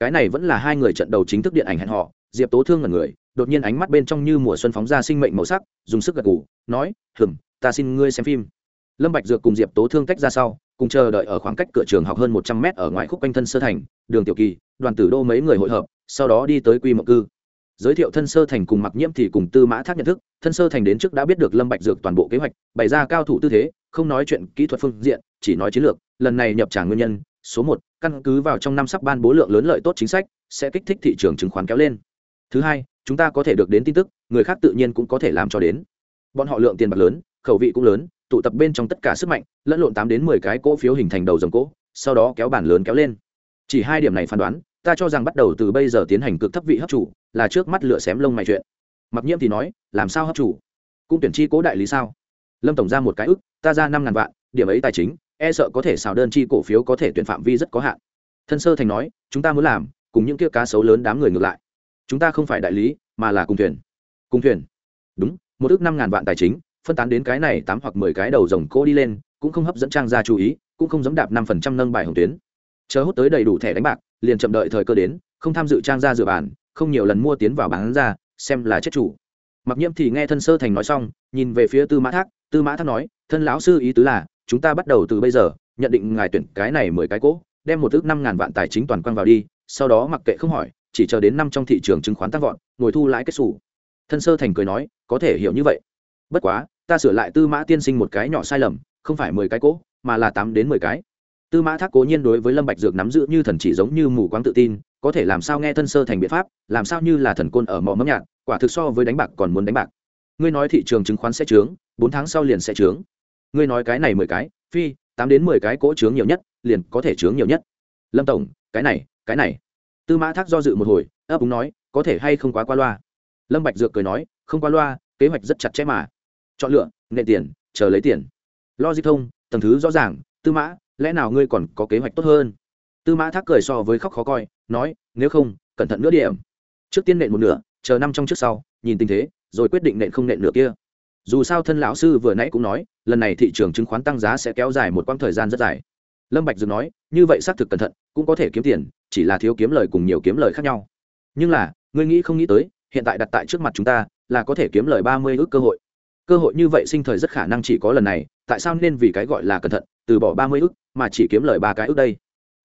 Cái này vẫn là hai người trận đầu chính thức điện ảnh hẹn họ diệp tố thương là người, đột nhiên ánh mắt bên trong như mùa xuân phóng ra sinh mệnh màu sắc, dùng sức gật gù, nói, hừm, ta xin ngươi xem phim. Lâm bạch dược cùng diệp tố thương tách ra sau, cùng chờ đợi ở khoảng cách cửa trường học hơn một trăm mét ở ngoài khúc quanh thân sơ thành, đường tiểu kỳ, đoàn tử đô mấy người hội hợp, sau đó đi tới quy mộng cư. Giới thiệu thân sơ thành cùng mặc nhiễm thì cùng tư mã thác nhận thức, thân sơ thành đến trước đã biết được lâm bạch dược toàn bộ kế hoạch, bày ra cao thủ tư thế không nói chuyện kỹ thuật phương diện, chỉ nói chiến lược, lần này nhập trả nguyên nhân, số một, căn cứ vào trong năm sắp ban bố lượng lớn lợi tốt chính sách, sẽ kích thích thị trường chứng khoán kéo lên. Thứ hai, chúng ta có thể được đến tin tức, người khác tự nhiên cũng có thể làm cho đến. Bọn họ lượng tiền bạc lớn, khẩu vị cũng lớn, tụ tập bên trong tất cả sức mạnh, lẫn lộn tám đến mười cái cỗ phiếu hình thành đầu dòng cỗ, sau đó kéo bản lớn kéo lên. Chỉ hai điểm này phán đoán, ta cho rằng bắt đầu từ bây giờ tiến hành cực thấp vị hấp chủ, là trước mắt lựa xém lông mày chuyện. Mặc nhiễm thì nói, làm sao hấp chủ? Cũng tuyển chi cố đại lý sao? Lâm tổng ra một cái ức, ta ra năm ngàn vạn, điểm ấy tài chính e sợ có thể xào đơn chi cổ phiếu có thể tuyển phạm vi rất có hạn. Thân sơ thành nói, chúng ta muốn làm, cùng những kia cá sấu lớn đám người ngược lại. Chúng ta không phải đại lý, mà là cùng thuyền. Cùng thuyền. Đúng, một ước năm ngàn vạn tài chính, phân tán đến cái này tám hoặc mười cái đầu rồng cô đi lên, cũng không hấp dẫn trang ra chú ý, cũng không dẫm đạp năm phần trăm nâng bài hồng tuyến. Chờ hút tới đầy đủ thẻ đánh bạc, liền chậm đợi thời cơ đến, không tham dự trang ra dự bàn, không nhiều lần mua tiến vào bán ra, xem là chết chủ. Mặc nhiễm thì nghe thân sơ thành nói xong, nhìn về phía tư mã thác tư mã thác nói, thân lão sư, ý tứ là, chúng ta bắt đầu từ bây giờ, nhận định ngài tuyển cái này mười cái cỗ, đem một ước năm ngàn vạn tài chính toàn quang vào đi, sau đó mặc kệ không hỏi, chỉ chờ đến năm trong thị trường chứng khoán tăng vọt, ngồi thu lãi kết xù. Thân sơ thành cười nói, có thể hiểu như vậy. Bất quá, ta sửa lại tư mã tiên sinh một cái nhỏ sai lầm, không phải mười cái cỗ, mà là tám đến mười cái. Tư mã thác cố nhiên đối với lâm bạch dược nắm giữ như thần chỉ giống như mù quáng tự tin, có thể làm sao nghe thân sơ thành biện pháp, làm sao như là thần côn ở mỏ mẫm nhạt, quả thực so với đánh bạc còn muốn đánh bạc ngươi nói thị trường chứng khoán sẽ trướng bốn tháng sau liền sẽ trướng ngươi nói cái này mười cái, phi, tám đến mười cái cỗ trướng nhiều nhất, liền có thể trướng nhiều nhất. Lâm tổng, cái này cái này. Tư mã thác do dự một hồi, ấp úng nói, có thể hay không quá qua loa? Lâm bạch dược cười nói, không qua loa, kế hoạch rất chặt chẽ mà. Chọn lựa nệ tiền, chờ lấy tiền. Lo di thông, tầng thứ rõ ràng, tư mã, lẽ nào ngươi còn có kế hoạch tốt hơn? Tư mã thác cười so với khóc khó coi, nói, nếu không, cẩn thận nữa điểm. Trước tiên nện một nửa, chờ năm trong trước sau, nhìn tình thế rồi quyết định nện không nện nửa kia. Dù sao thân lão sư vừa nãy cũng nói, lần này thị trường chứng khoán tăng giá sẽ kéo dài một quãng thời gian rất dài. Lâm bạch dừng nói, như vậy xác thực cẩn thận, cũng có thể kiếm tiền, chỉ là thiếu kiếm lời cùng nhiều kiếm lời khác nhau. Nhưng là, ngươi nghĩ không nghĩ tới, hiện tại đặt tại trước mặt chúng ta, là có thể kiếm lời ba mươi ước cơ hội. Cơ hội như vậy sinh thời rất khả năng chỉ có lần này, tại sao nên vì cái gọi là cẩn thận, từ bỏ ba mươi ước, mà chỉ kiếm lời ba cái ước đây?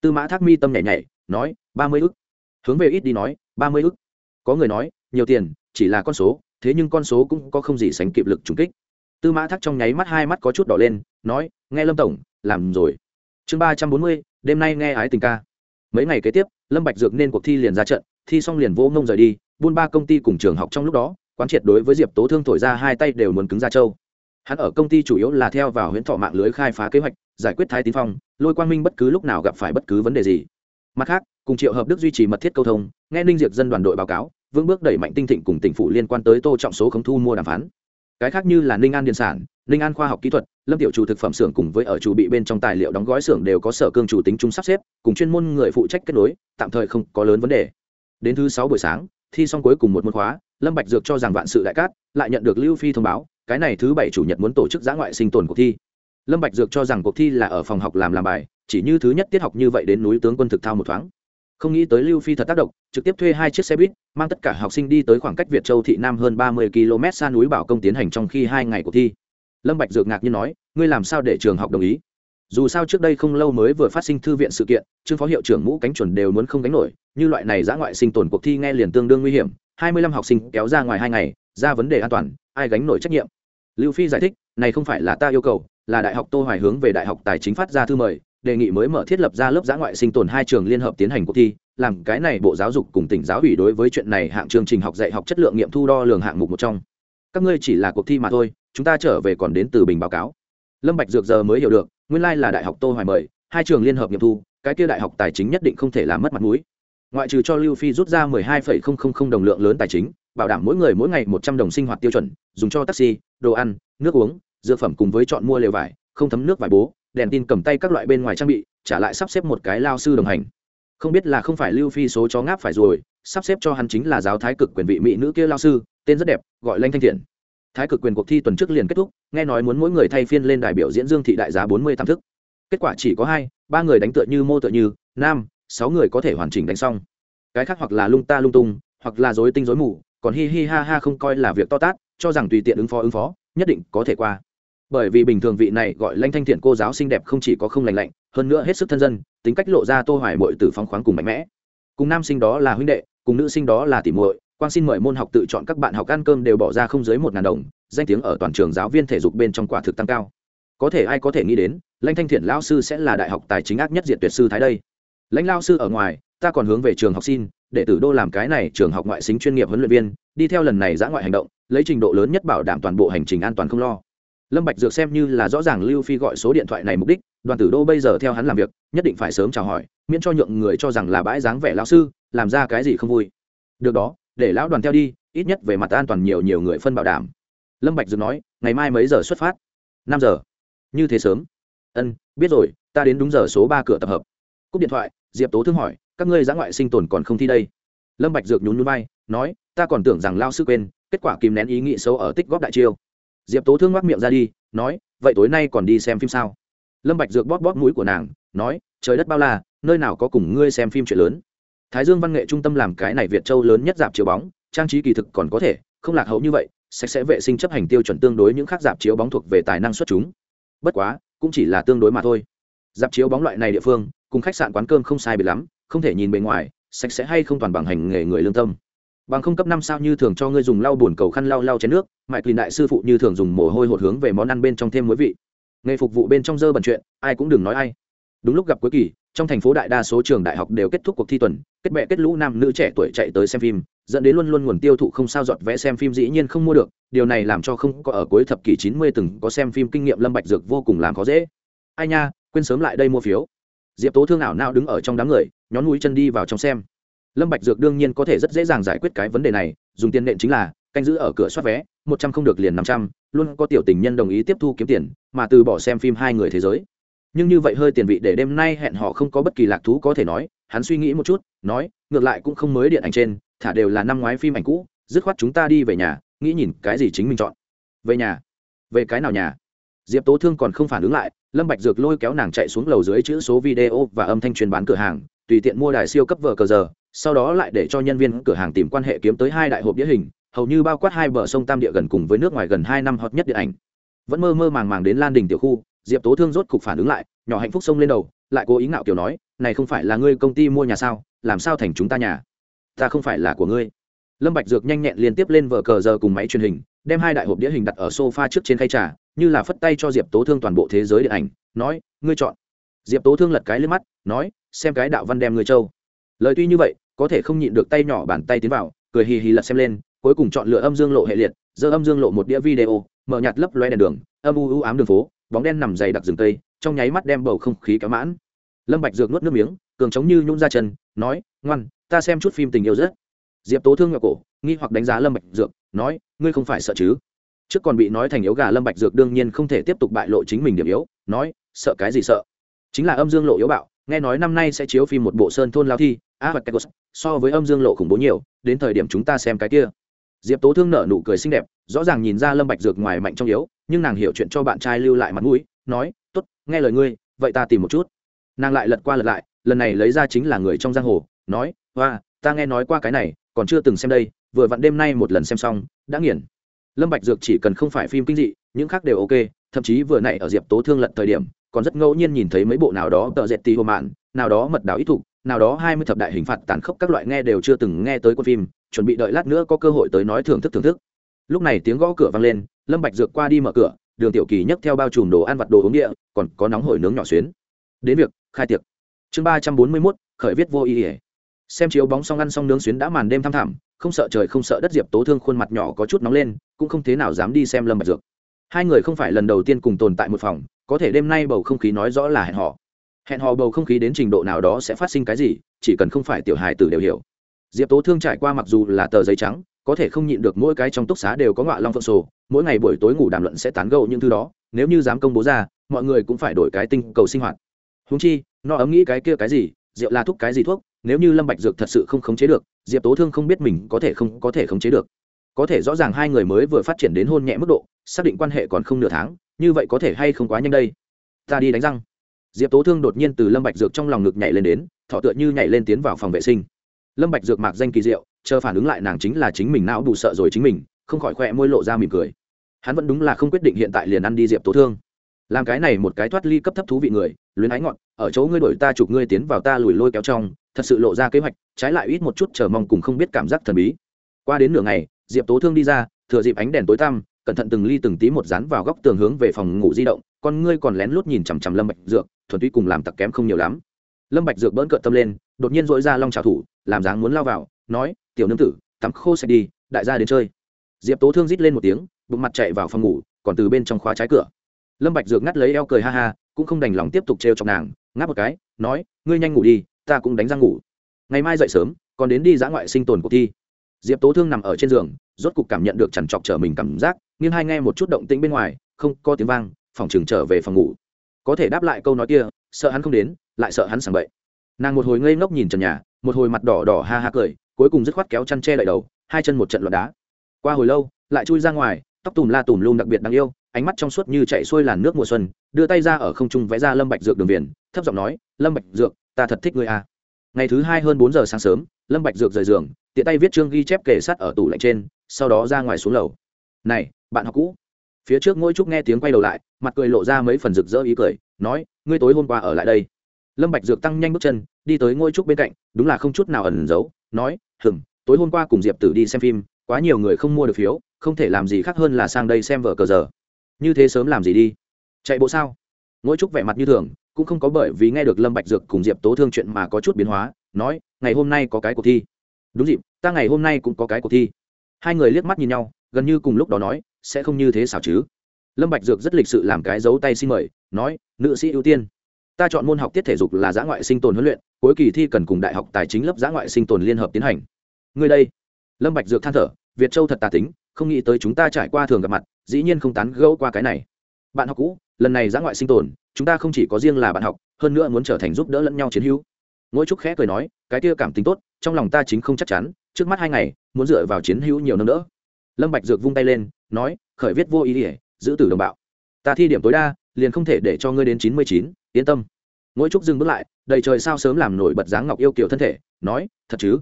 Tư mã thác mi tâm nhảy nhảy, nói, ba mươi ước. Hướng về ít đi nói, ba mươi ước. Có người nói, nhiều tiền, chỉ là con số thế nhưng con số cũng có không gì sánh kịp lực trùng kích. Tư mã thác trong nháy mắt hai mắt có chút đỏ lên, nói, nghe lâm tổng, làm rồi. Chương ba trăm bốn mươi, đêm nay nghe ái tình ca. Mấy ngày kế tiếp, lâm bạch dược nên cuộc thi liền ra trận, thi xong liền vô ngông rời đi, buôn ba công ty cùng trường học trong lúc đó, quán triệt đối với diệp tố thương thổi ra hai tay đều muốn cứng ra châu hắn ở công ty chủ yếu là theo vào huyễn thọ mạng lưới khai phá kế hoạch, giải quyết thái tín phong, lôi quang minh bất cứ lúc nào gặp phải bất cứ vấn đề gì. Mặt khác, cùng triệu hợp đức duy trì mật thiết câu thông, nghe ninh diệp dân đoàn đội báo cáo vững bước đẩy mạnh tinh thịnh cùng tỉnh phủ liên quan tới tô trọng số khống thu mua đàm phán. Cái khác như là ninh an điện sản, ninh an khoa học kỹ thuật, lâm tiểu chủ thực phẩm xưởng cùng với ở chủ bị bên trong tài liệu đóng gói xưởng đều có sở cương chủ tính chung sắp xếp, cùng chuyên môn người phụ trách kết nối, tạm thời không có lớn vấn đề. Đến thứ sáu buổi sáng, thi xong cuối cùng một môn khóa, lâm bạch dược cho rằng vạn sự đại cát, lại nhận được lưu phi thông báo, cái này thứ bảy chủ nhật muốn tổ chức giã ngoại sinh tồn cuộc thi. Lâm bạch dược cho rằng cuộc thi là ở phòng học làm làm bài, chỉ như thứ nhất tiết học như vậy đến núi tướng quân thực thao một thoáng không nghĩ tới lưu phi thật tác động, trực tiếp thuê hai chiếc xe buýt, mang tất cả học sinh đi tới khoảng cách việt châu thị nam hơn ba mươi km xa núi bảo công tiến hành trong khi hai ngày cuộc thi. Lâm bạch dược ngạc nhiên nói, ngươi làm sao để trường học đồng ý? Dù sao trước đây không lâu mới vừa phát sinh thư viện sự kiện, trương phó hiệu trưởng mũ cánh chuẩn đều muốn không gánh nổi, như loại này giã ngoại sinh tồn cuộc thi nghe liền tương đương nguy hiểm, hai mươi lăm học sinh kéo ra ngoài hai ngày, ra vấn đề an toàn, ai gánh nổi trách nhiệm? Lưu phi giải thích, này không phải là ta yêu cầu, là đại học tô hoài hướng về đại học tài chính phát ra thư mời đề nghị mới mở thiết lập ra lớp giã ngoại sinh tồn hai trường liên hợp tiến hành cuộc thi làm cái này bộ giáo dục cùng tỉnh giáo ủy đối với chuyện này hạng chương trình học dạy học chất lượng nghiệm thu đo lường hạng mục một trong. Các ngươi chỉ là cuộc thi mà thôi chúng ta trở về còn đến từ bình báo cáo. Lâm bạch dược giờ mới hiểu được nguyên lai là đại học tô hoài mời hai trường liên hợp nghiệm thu cái kia đại học tài chính nhất định không thể làm mất mặt mũi. Ngoại trừ cho lưu phi rút ra 12,000 đồng lượng lớn tài chính bảo đảm mỗi người mỗi ngày 100 đồng sinh hoạt tiêu chuẩn dùng cho taxi đồ ăn nước uống dược phẩm cùng với chọn mua lều vải không thấm nước vải bố đèn tin cầm tay các loại bên ngoài trang bị, trả lại sắp xếp một cái lao sư đồng hành. Không biết là không phải lưu phi số chó ngáp phải rồi, sắp xếp cho hắn chính là giáo thái cực quyền vị mỹ nữ kia lao sư, tên rất đẹp, gọi lanh thanh thiện. Thái cực quyền cuộc thi tuần trước liền kết thúc, nghe nói muốn mỗi người thay phiên lên đài biểu diễn dương thị đại giá bốn mươi tam thức. Kết quả chỉ có hai, ba người đánh tựa như mô tựa như, nam, sáu người có thể hoàn chỉnh đánh xong. Cái khác hoặc là lung ta lung tung, hoặc là dối tinh dối mù, còn hi hi ha ha không coi là việc to tát, cho rằng tùy tiện ứng phó ứng phó, nhất định có thể qua bởi vì bình thường vị này gọi lanh thanh thiện cô giáo xinh đẹp không chỉ có không lành lạnh, hơn nữa hết sức thân dân, tính cách lộ ra tô hoài muội tử phóng khoáng cùng mạnh mẽ. Cùng nam sinh đó là huynh đệ, cùng nữ sinh đó là tỷ muội, quan xin mời môn học tự chọn các bạn học ăn cơm đều bỏ ra không dưới một ngàn đồng, danh tiếng ở toàn trường giáo viên thể dục bên trong quả thực tăng cao. Có thể ai có thể nghĩ đến lãnh thanh thiện lao sư sẽ là đại học tài chính ác nhất diện tuyệt sư thái đây. Lãnh lao sư ở ngoài, ta còn hướng về trường học xin, để tử đô làm cái này trường học ngoại sinh chuyên nghiệp huấn luyện viên, đi theo lần này giã ngoại hành động, lấy trình độ lớn nhất bảo đảm toàn bộ hành trình an toàn không lo lâm bạch dược xem như là rõ ràng lưu phi gọi số điện thoại này mục đích, đoàn tử đô bây giờ theo hắn làm việc, nhất định phải sớm chào hỏi, miễn cho nhượng người cho rằng là bãi dáng vẻ lão sư, làm ra cái gì không vui. Được đó, để lão đoàn theo đi, ít nhất về mặt an toàn nhiều nhiều người phân bảo đảm. Lâm bạch dược nói, ngày mai mấy giờ xuất phát? Năm giờ. Như thế sớm. Ân, biết rồi, ta đến đúng giờ số ba cửa tập hợp. Cúp điện thoại, diệp tố thương hỏi, các ngươi giã ngoại sinh tồn còn không thi đây? Lâm bạch dược nhún nhún vai, nói, ta còn tưởng rằng lao sư quên, kết quả kìm nén ý nghĩ xấu ở tích góp đại chiêu diệp tố thương ngoác miệng ra đi, nói, vậy tối nay còn đi xem phim sao? Lâm bạch dược bóp bóp mũi của nàng, nói, trời đất bao la, nơi nào có cùng ngươi xem phim chuyện lớn. Thái dương văn nghệ trung tâm làm cái này việt châu lớn nhất dạp chiếu bóng, trang trí kỳ thực còn có thể, không lạc hậu như vậy, sạch sẽ vệ sinh chấp hành tiêu chuẩn tương đối những khác dạp chiếu bóng thuộc về tài năng xuất chúng. Bất quá, cũng chỉ là tương đối mà thôi. Dạp chiếu bóng loại này địa phương, cùng khách sạn quán cơm không sai biệt lắm, không thể nhìn bề ngoài, sạch sẽ hay không toàn bằng hành nghề người lương tâm bằng không cấp năm sao như thường cho ngươi dùng lau bùn cầu khăn lau lau chén nước Mạch lìn đại sư phụ như thường dùng mồ hôi hột hướng về món ăn bên trong thêm muối vị. Nghề phục vụ bên trong dơ bẩn chuyện, ai cũng đừng nói ai. Đúng lúc gặp cuối kỳ, trong thành phố đại đa số trường đại học đều kết thúc cuộc thi tuần, kết bệ kết lũ nam nữ trẻ tuổi chạy tới xem phim, dẫn đến luôn luôn nguồn tiêu thụ không sao dọn vẽ xem phim dĩ nhiên không mua được, điều này làm cho không có ở cuối thập kỷ chín mươi từng có xem phim kinh nghiệm lâm bạch dược vô cùng làm khó dễ. Ai nha, quên sớm lại đây mua phiếu. Diệp tố thương ảo nao đứng ở trong đám người, nhón mũi chân đi vào trong xem lâm bạch dược đương nhiên có thể rất dễ dàng giải quyết cái vấn đề này, dùng tiền nện chính là, canh giữ ở cửa soát vé, một trăm không được liền năm trăm, luôn có tiểu tình nhân đồng ý tiếp thu kiếm tiền, mà từ bỏ xem phim hai người thế giới. Nhưng như vậy hơi tiền vị để đêm nay hẹn họ không có bất kỳ lạc thú có thể nói, hắn suy nghĩ một chút, nói, ngược lại cũng không mới điện ảnh trên, thả đều là năm ngoái phim ảnh cũ, dứt khoát chúng ta đi về nhà, nghĩ nhìn cái gì chính mình chọn. Về nhà. Về cái nào nhà? Diệp tố thương còn không phản ứng lại, lâm bạch dược lôi kéo nàng chạy xuống lầu dưới chữ số video và âm thanh truyền bán cửa hàng, tùy tiện mua đài siêu cấp vở cờ giờ sau đó lại để cho nhân viên cửa hàng tìm quan hệ kiếm tới hai đại hộp đĩa hình, hầu như bao quát hai bờ sông tam địa gần cùng với nước ngoài gần hai năm hot nhất điện ảnh. Vẫn mơ mơ màng màng đến lan đình tiểu khu, diệp tố thương rốt cục phản ứng lại, nhỏ hạnh phúc sông lên đầu, lại cố ý ngạo kiểu nói, này không phải là ngươi công ty mua nhà sao? Làm sao thành chúng ta nhà? Ta không phải là của ngươi. Lâm bạch dược nhanh nhẹn liên tiếp lên vở cờ giờ cùng máy truyền hình, đem hai đại hộp đĩa hình đặt ở sofa trước trên khay trà, như là phất tay cho diệp tố thương toàn bộ thế giới điện ảnh, nói, ngươi chọn. Diệp tố thương lật cái lên mắt, nói, xem cái đạo văn đem người châu lời tuy như vậy, có thể không nhịn được tay nhỏ bàn tay tiến vào, cười hì hì lật xem lên, cuối cùng chọn lựa âm dương lộ hệ liệt, giơ âm dương lộ một đĩa video, mở nhạt lấp loe đèn đường, âm u u ám đường phố, bóng đen nằm dày đặc rừng tây trong nháy mắt đem bầu không khí kéo mãn. Lâm bạch dược nuốt nước miếng, cường chống như nhún ra chân, nói, ngoan, ta xem chút phim tình yêu rất. Diệp tố thương ngọc cổ, nghi hoặc đánh giá lâm bạch dược, nói, ngươi không phải sợ chứ? Trước còn bị nói thành yếu gà, lâm bạch dược đương nhiên không thể tiếp tục bại lộ chính mình điểm yếu, nói, sợ cái gì sợ? Chính là âm dương lộ yếu bạo, nghe nói năm nay sẽ chiếu phim một bộ sơn thôn lao thi a hoặc so với âm dương lộ khủng bố nhiều, đến thời điểm chúng ta xem cái kia. Diệp tố thương nở nụ cười xinh đẹp, rõ ràng nhìn ra lâm bạch dược ngoài mạnh trong yếu, nhưng nàng hiểu chuyện cho bạn trai lưu lại mặt mũi, nói, tốt, nghe lời ngươi, vậy ta tìm một chút. Nàng lại lật qua lật lại, lần này lấy ra chính là người trong giang hồ, nói hoa ta nghe nói qua cái này, còn chưa từng xem đây, vừa vặn đêm nay một lần xem xong, đã nghiền. Lâm bạch dược chỉ cần không phải phim kinh dị, những khác đều ok, thậm chí vừa nãy ở diệp tố thương lật thời điểm, còn rất ngẫu nhiên nhìn thấy mấy bộ nào đó tợ dệt tì hồ mạn, nào đó mật đảo ít thục nào đó hai mươi thập đại hình phạt tàn khốc các loại nghe đều chưa từng nghe tới quân phim chuẩn bị đợi lát nữa có cơ hội tới nói thưởng thức thưởng thức. Lúc này tiếng gõ cửa vang lên lâm bạch dược qua đi mở cửa đường tiểu kỳ nhấc theo bao trùm đồ ăn vặt đồ uống địa còn có nóng hổi nướng nhỏ xuyến. Đến việc khai tiệc. Chương ba trăm bốn mươi 341, khởi viết vô ý ỉa xem chiếu bóng xong ăn xong nướng xuyến đã màn đêm thăm thẳm không sợ trời không sợ đất diệp tố thương khuôn mặt nhỏ có chút nóng lên cũng không thế nào dám đi xem lâm bạch dược. Hai người không phải lần đầu tiên cùng tồn tại một phòng có thể đêm nay bầu không khí nói rõ là hẹn hò hẹn hò bầu không khí đến trình độ nào đó sẽ phát sinh cái gì, chỉ cần không phải tiểu hài tử đều hiểu. Diệp tố thương trải qua mặc dù là tờ giấy trắng, có thể không nhịn được mỗi cái trong túc xá đều có ngọa long phượng sổ, mỗi ngày buổi tối ngủ đàm luận sẽ tán gẫu những thứ đó, nếu như dám công bố ra, mọi người cũng phải đổi cái tinh cầu sinh hoạt. Húng chi, nó ấm nghĩ cái kia cái gì, rượu là thuốc cái gì thuốc, nếu như lâm bạch dược thật sự không khống chế được, diệp tố thương không biết mình có thể không, có thể khống chế được. Có thể rõ ràng hai người mới vừa phát triển đến hôn nhẹ mức độ, xác định quan hệ còn không nửa tháng, như vậy có thể hay không quá nhanh đây? Ta đi đánh răng diệp tố thương đột nhiên từ lâm bạch dược trong lòng ngực nhảy lên đến thọ tựa như nhảy lên tiến vào phòng vệ sinh. Lâm bạch dược mạc danh kỳ diệu, chờ phản ứng lại nàng chính là chính mình não đủ sợ rồi chính mình, không khỏi khoe môi lộ ra mỉm cười. Hắn vẫn đúng là không quyết định hiện tại liền ăn đi diệp tố thương. Làm cái này một cái thoát ly cấp thấp thú vị người, luyến ái ngọn, ở chỗ ngươi đổi ta chụp ngươi tiến vào ta lùi lôi kéo trong, thật sự lộ ra kế hoạch, trái lại ít một chút chờ mong cùng không biết cảm giác thần bí. Qua đến nửa ngày, diệp tố thương đi ra, thừa dịp ánh đèn tối tăm, cẩn thận từng ly từng tí một dán vào góc tường hướng về phòng ngủ di động, con ngươi còn lén lút nhìn chằm chằm lâm bạch dược thuần túy cùng làm tặc kém không nhiều lắm. Lâm bạch dược bỡn cợt tâm lên, đột nhiên dội ra long trào thủ, làm dáng muốn lao vào, nói, tiểu nương tử, tắm khô sạch đi, đại gia đến chơi. Diệp tố thương rít lên một tiếng, bụng mặt chạy vào phòng ngủ, còn từ bên trong khóa trái cửa. Lâm bạch dược ngắt lấy eo cười ha ha, cũng không đành lòng tiếp tục treo chọc nàng, ngáp một cái, nói, ngươi nhanh ngủ đi, ta cũng đánh răng ngủ. Ngày mai dậy sớm, còn đến đi dã ngoại sinh tồn cuộc thi. Diệp tố thương nằm ở trên giường, rốt cục cảm nhận được chằn chọc trở mình cảm giác nhưng hai nghe một chút động tĩnh bên ngoài, không có tiếng vang, phòng trường trở về phòng ngủ có thể đáp lại câu nói kia, sợ hắn không đến, lại sợ hắn sảng bậy. Nàng một hồi ngây ngốc nhìn trần nhà, một hồi mặt đỏ đỏ ha ha cười, cuối cùng dứt khoát kéo chăn che lại đầu, hai chân một trận loạn đá. Qua hồi lâu, lại chui ra ngoài, tóc tùm la tùm lum đặc biệt đáng yêu, ánh mắt trong suốt như chạy xuôi làn nước mùa xuân, đưa tay ra ở không trung vẽ ra lâm bạch dược đường viền, thấp giọng nói, lâm bạch dược, ta thật thích ngươi à. Ngày thứ hai hơn bốn giờ sáng sớm, lâm bạch dược rời giường, tiện tay viết chương ghi chép kể sát ở tủ lạnh trên, sau đó ra ngoài xuống lầu. Này, bạn học cũ. Phía trước ngôi trúc nghe tiếng quay đầu lại mặt cười lộ ra mấy phần rực rỡ ý cười, nói, ngươi tối hôm qua ở lại đây. Lâm bạch dược tăng nhanh bước chân, đi tới ngôi trúc bên cạnh, đúng là không chút nào ẩn giấu, nói, hừm, tối hôm qua cùng diệp tử đi xem phim, quá nhiều người không mua được phiếu, không thể làm gì khác hơn là sang đây xem vở cờ giờ. Như thế sớm làm gì đi? Chạy bộ sao? Ngôi trúc vẻ mặt như thường, cũng không có bởi vì nghe được lâm bạch dược cùng diệp tố thương chuyện mà có chút biến hóa, nói, ngày hôm nay có cái cuộc thi. Đúng dịp, ta ngày hôm nay cũng có cái cuộc thi. Hai người liếc mắt nhìn nhau, gần như cùng lúc đó nói, sẽ không như thế sao chứ lâm bạch dược rất lịch sự làm cái dấu tay xin mời, nói, nữ sĩ ưu tiên, ta chọn môn học tiết thể dục là giã ngoại sinh tồn huấn luyện, cuối kỳ thi cần cùng đại học tài chính lớp giã ngoại sinh tồn liên hợp tiến hành. Người đây. Lâm bạch dược than thở, việt châu thật tà tính, không nghĩ tới chúng ta trải qua thường gặp mặt, dĩ nhiên không tán gẫu qua cái này. Bạn học cũ, lần này giã ngoại sinh tồn, chúng ta không chỉ có riêng là bạn học, hơn nữa muốn trở thành giúp đỡ lẫn nhau chiến hữu. Ngỗi trúc khẽ cười nói, cái kia cảm tính tốt, trong lòng ta chính không chắc chắn, trước mắt hai ngày, muốn dựa vào chiến hữu nhiều năm nữa lâm bạch dược vung tay lên, nói, khởi viết vô ý ỉa giữ tử đồng bạo. Ta thi điểm tối đa, liền không thể để cho ngươi đến chín mươi chín, yên tâm. Ngỗi trúc dừng bước lại, đầy trời sao sớm làm nổi bật dáng ngọc yêu kiều thân thể, nói, thật chứ?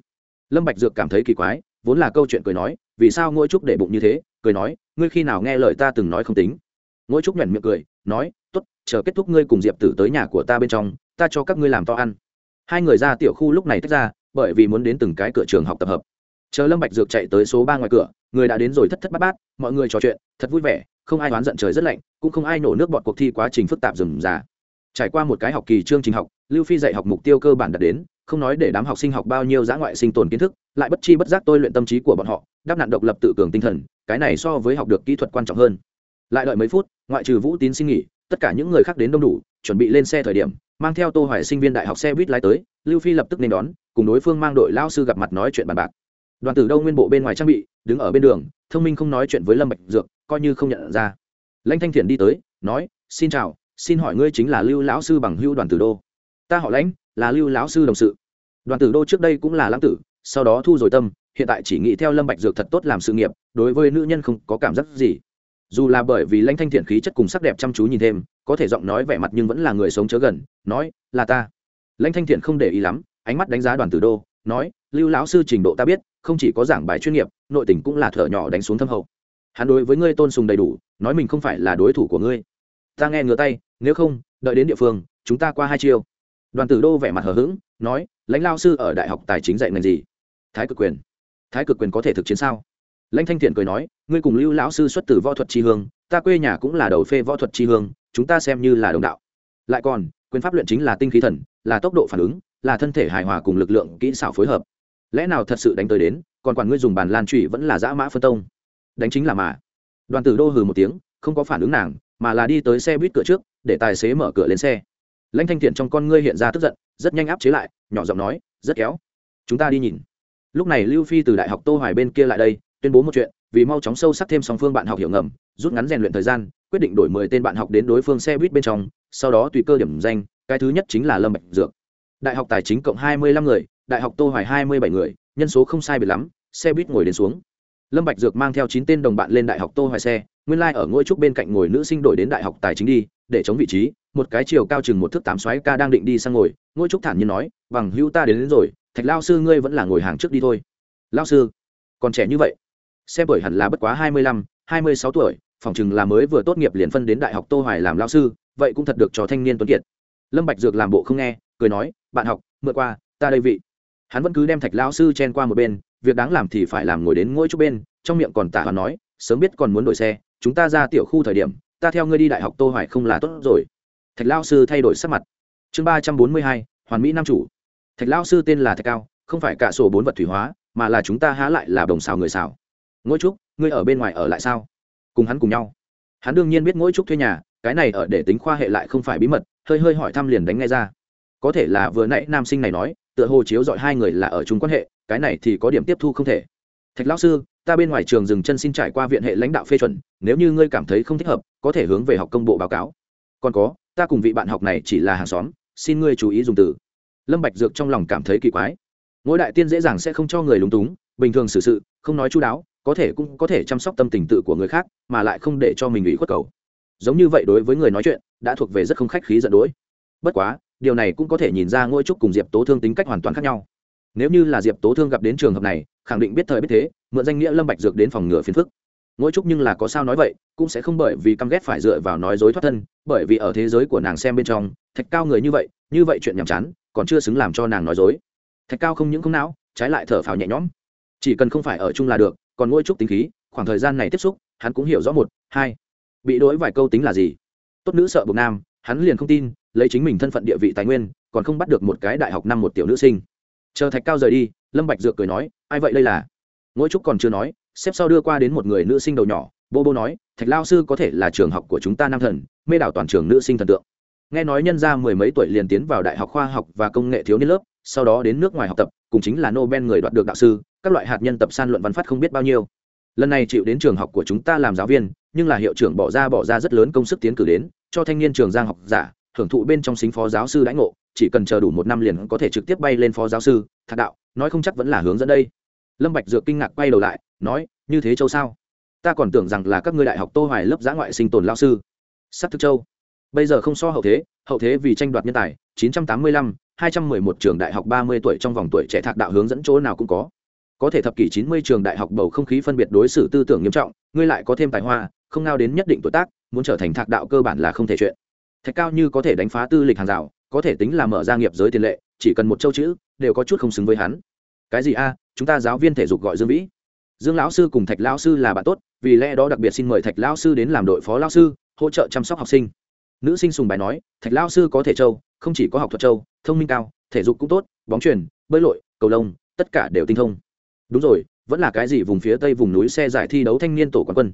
Lâm bạch dược cảm thấy kỳ quái, vốn là câu chuyện cười nói, vì sao ngỗi trúc để bụng như thế? Cười nói, ngươi khi nào nghe lời ta từng nói không tính? Ngỗi trúc nhuyễn miệng cười, nói, tốt, chờ kết thúc ngươi cùng diệp tử tới nhà của ta bên trong, ta cho các ngươi làm to ăn. Hai người ra tiểu khu lúc này tách ra, bởi vì muốn đến từng cái cửa trường học tập hợp. Chờ lâm bạch dược chạy tới số ba ngoài cửa, người đã đến rồi thất thất bát bát, mọi người trò chuyện, thật vui vẻ không ai oán giận trời rất lạnh, cũng không ai nổ nước bọt cuộc thi quá trình phức tạp rườm rà. Trải qua một cái học kỳ chương trình học, lưu phi dạy học mục tiêu cơ bản đạt đến, không nói để đám học sinh học bao nhiêu giã ngoại sinh tồn kiến thức, lại bất chi bất giác tôi luyện tâm trí của bọn họ, đáp nạn độc lập tự cường tinh thần, cái này so với học được kỹ thuật quan trọng hơn. Lại đợi mấy phút, ngoại trừ vũ tín xin nghỉ, tất cả những người khác đến đông đủ, chuẩn bị lên xe thời điểm, mang theo tô hoài sinh viên đại học xe buýt lái tới, lưu phi lập tức nên đón, cùng đối phương mang đội lao sư gặp mặt nói chuyện bàn bạc. Đoàn tử đâu nguyên bộ bên ngoài trang bị, đứng ở bên đường, thông minh không nói chuyện với lâm bạch dược coi như không nhận ra. Lãnh thanh thiện đi tới, nói, xin chào, xin hỏi ngươi chính là lưu lão sư bằng hưu đoàn tử đô? Ta họ lãnh, là lưu lão sư đồng sự. Đoàn tử đô trước đây cũng là lãng tử, sau đó thu rồi tâm, hiện tại chỉ nghĩ theo lâm bạch dược thật tốt làm sự nghiệp, đối với nữ nhân không có cảm giác gì. Dù là bởi vì lãnh thanh thiện khí chất cùng sắc đẹp chăm chú nhìn thêm, có thể giọng nói vẻ mặt nhưng vẫn là người sống chớ gần, nói, là ta. Lãnh thanh thiện không để ý lắm, ánh mắt đánh giá đoàn tử đô, nói, lưu lão sư trình độ ta biết, không chỉ có giảng bài chuyên nghiệp, nội tình cũng là thở nhỏ đánh xuống thâm hậu hắn đối với ngươi tôn sùng đầy đủ, nói mình không phải là đối thủ của ngươi. Ta nghe ngửa tay, nếu không, đợi đến địa phương, chúng ta qua hai chiêu. Đoàn tử đô vẻ mặt hờ hững, nói, lãnh lao sư ở đại học tài chính dạy ngành gì? Thái cực quyền. Thái cực quyền có thể thực chiến sao? Lãnh thanh thiện cười nói, ngươi cùng lưu lão sư xuất từ võ thuật tri hương, ta quê nhà cũng là đầu phê võ thuật tri hương, chúng ta xem như là đồng đạo. Lại còn, quyền pháp luyện chính là tinh khí thần, là tốc độ phản ứng, là thân thể hài hòa cùng lực lượng kỹ xảo phối hợp. Lẽ nào thật sự đánh tới đến, còn quản ngươi dùng bàn lan trụy vẫn là dã mã phân tông? Đánh chính là mà. Đoàn tử đô hừ một tiếng, không có phản ứng nàng, mà là đi tới xe buýt cửa trước, để tài xế mở cửa lên xe. Lãnh thanh thiện trong con ngươi hiện ra tức giận, rất nhanh áp chế lại, nhỏ giọng nói, rất kéo. Chúng ta đi nhìn. Lúc này lưu phi từ đại học tô hoài bên kia lại đây, tuyên bố một chuyện, vì mau chóng sâu sắc thêm song phương bạn học hiểu ngầm, rút ngắn rèn luyện thời gian, quyết định đổi 10 tên bạn học đến đối phương xe buýt bên trong, sau đó tùy cơ điểm danh, cái thứ nhất chính là lâm bạch dược. Đại học tài chính cộng 25 người, đại học tô hoài 27 người, nhân số không sai biệt lắm, xe buýt ngồi đến xuống lâm bạch dược mang theo chín tên đồng bạn lên đại học tô hoài xe nguyên lai like ở ngôi trúc bên cạnh ngồi nữ sinh đổi đến đại học tài chính đi để chống vị trí một cái chiều cao chừng một thước tám xoáy ca đang định đi sang ngồi ngôi trúc thản nhiên nói bằng hữu ta đến, đến rồi thạch lao sư ngươi vẫn là ngồi hàng trước đi thôi. Lao sư còn trẻ như vậy? Xem tuổi hẳn là bất quá hai mươi lăm hai mươi sáu tuổi phòng chừng là mới vừa tốt nghiệp liền phân đến đại học tô hoài làm lao sư vậy cũng thật được cho thanh niên tuấn kiệt. Lâm bạch dược làm bộ không nghe cười nói bạn học mượn qua ta đây vị hắn vẫn cứ đem thạch lao sư chen qua một bên, việc đáng làm thì phải làm ngồi đến ngôi chút bên, trong miệng còn tả hoàn nói, sớm biết còn muốn đổi xe, chúng ta ra tiểu khu thời điểm, ta theo ngươi đi đại học tô hoài không là tốt rồi. Thạch lao sư thay đổi sắc mặt. Chương ba trăm bốn mươi hai, hoàn mỹ nam chủ. Thạch lao sư tên là thạch cao, không phải cả sổ bốn vật thủy hóa, mà là chúng ta há lại là đồng xào người xào. Ngôi trúc, ngươi ở bên ngoài ở lại sao? Cùng hắn cùng nhau. Hắn đương nhiên biết ngôi trúc thuê nhà, cái này ở để tính khoa hệ lại không phải bí mật, hơi hơi hỏi thăm liền đánh ngay ra. Có thể là vừa nãy nam sinh này nói tựa hồ chiếu dọi hai người là ở chung quan hệ, cái này thì có điểm tiếp thu không thể. Thạch lão sư, ta bên ngoài trường dừng chân xin trải qua viện hệ lãnh đạo phê chuẩn, nếu như ngươi cảm thấy không thích hợp, có thể hướng về học công bộ báo cáo. Còn có, ta cùng vị bạn học này chỉ là hàng xóm, xin ngươi chú ý dùng từ. Lâm bạch dược trong lòng cảm thấy kỳ quái. Ngôi đại tiên dễ dàng sẽ không cho người lúng túng, bình thường xử sự, không nói chú đáo, có thể cũng có thể chăm sóc tâm tình tự của người khác, mà lại không để cho mình ủy khuất cầu. Giống như vậy đối với người nói chuyện, đã thuộc về rất không khách khí giận dỗi. Bất quá điều này cũng có thể nhìn ra ngôi trúc cùng diệp tố thương tính cách hoàn toàn khác nhau. Nếu như là diệp tố thương gặp đến trường hợp này, khẳng định biết thời biết thế, mượn danh nghĩa lâm bạch dược đến phòng ngừa phiền phức. Ngôi trúc nhưng là có sao nói vậy, cũng sẽ không bởi vì căm ghét phải dựa vào nói dối thoát thân, bởi vì ở thế giới của nàng xem bên trong, thạch cao người như vậy như vậy chuyện nhảm chán, còn chưa xứng làm cho nàng nói dối. Thạch cao không những không não, trái lại thở phào nhẹ nhõm. Chỉ cần không phải ở chung là được, còn ngôi trúc tính khí, khoảng thời gian này tiếp xúc, hắn cũng hiểu rõ một, hai. Bị đối vài câu tính là gì? Tốt nữ sợ bục nam, hắn liền không tin lấy chính mình thân phận địa vị tài nguyên, còn không bắt được một cái đại học năm một tiểu nữ sinh. Chờ thạch cao rời đi, lâm bạch dược cười nói, ai vậy đây là? Ngỗi trúc còn chưa nói, xếp sau đưa qua đến một người nữ sinh đầu nhỏ, bô bô nói, thạch lao sư có thể là trường học của chúng ta nam thần, mê đảo toàn trường nữ sinh thần tượng. Nghe nói nhân ra mười mấy tuổi liền tiến vào đại học khoa học và công nghệ thiếu niên lớp, sau đó đến nước ngoài học tập, cùng chính là nobel người đoạt được đạo sư, các loại hạt nhân tập san luận văn phát không biết bao nhiêu. Lần này chịu đến trường học của chúng ta làm giáo viên, nhưng là hiệu trưởng bỏ ra bỏ ra rất lớn công sức tiến cử đến, cho thanh niên trường giang học giả hưởng thụ bên trong xính phó giáo sư đãi ngộ chỉ cần chờ đủ một năm liền có thể trực tiếp bay lên phó giáo sư thạc đạo nói không chắc vẫn là hướng dẫn đây. Lâm bạch dược kinh ngạc quay đầu lại nói như thế châu sao? Ta còn tưởng rằng là các ngươi đại học tô hoài lớp giã ngoại sinh tồn lao sư. Sắp thức châu. Bây giờ không so hậu thế hậu thế vì tranh đoạt nhân tài 985, 211 trường đại học 30 tuổi trong vòng tuổi trẻ thạc đạo hướng dẫn chỗ nào cũng có. Có thể thập kỷ 90 trường đại học bầu không khí phân biệt đối xử tư tưởng nghiêm trọng ngươi lại có thêm tài hoa không ngao đến nhất định tuổi tác muốn trở thành thạc đạo cơ bản là không thể chuyện thạch cao như có thể đánh phá tư lịch hàng rào, có thể tính là mở ra nghiệp giới tiền lệ, chỉ cần một châu chữ, đều có chút không xứng với hắn. Cái gì a? Chúng ta giáo viên thể dục gọi dương vĩ. Dương lão sư cùng thạch lão sư là bạn tốt, vì lẽ đó đặc biệt xin mời thạch lão sư đến làm đội phó lão sư, hỗ trợ chăm sóc học sinh. Nữ sinh sùng bài nói, thạch lão sư có thể châu, không chỉ có học thuật châu, thông minh cao, thể dục cũng tốt, bóng truyền bơi lội, cầu lông, tất cả đều tinh thông. Đúng rồi, vẫn là cái gì vùng phía tây vùng núi xe giải thi đấu thanh niên tổ quán quân?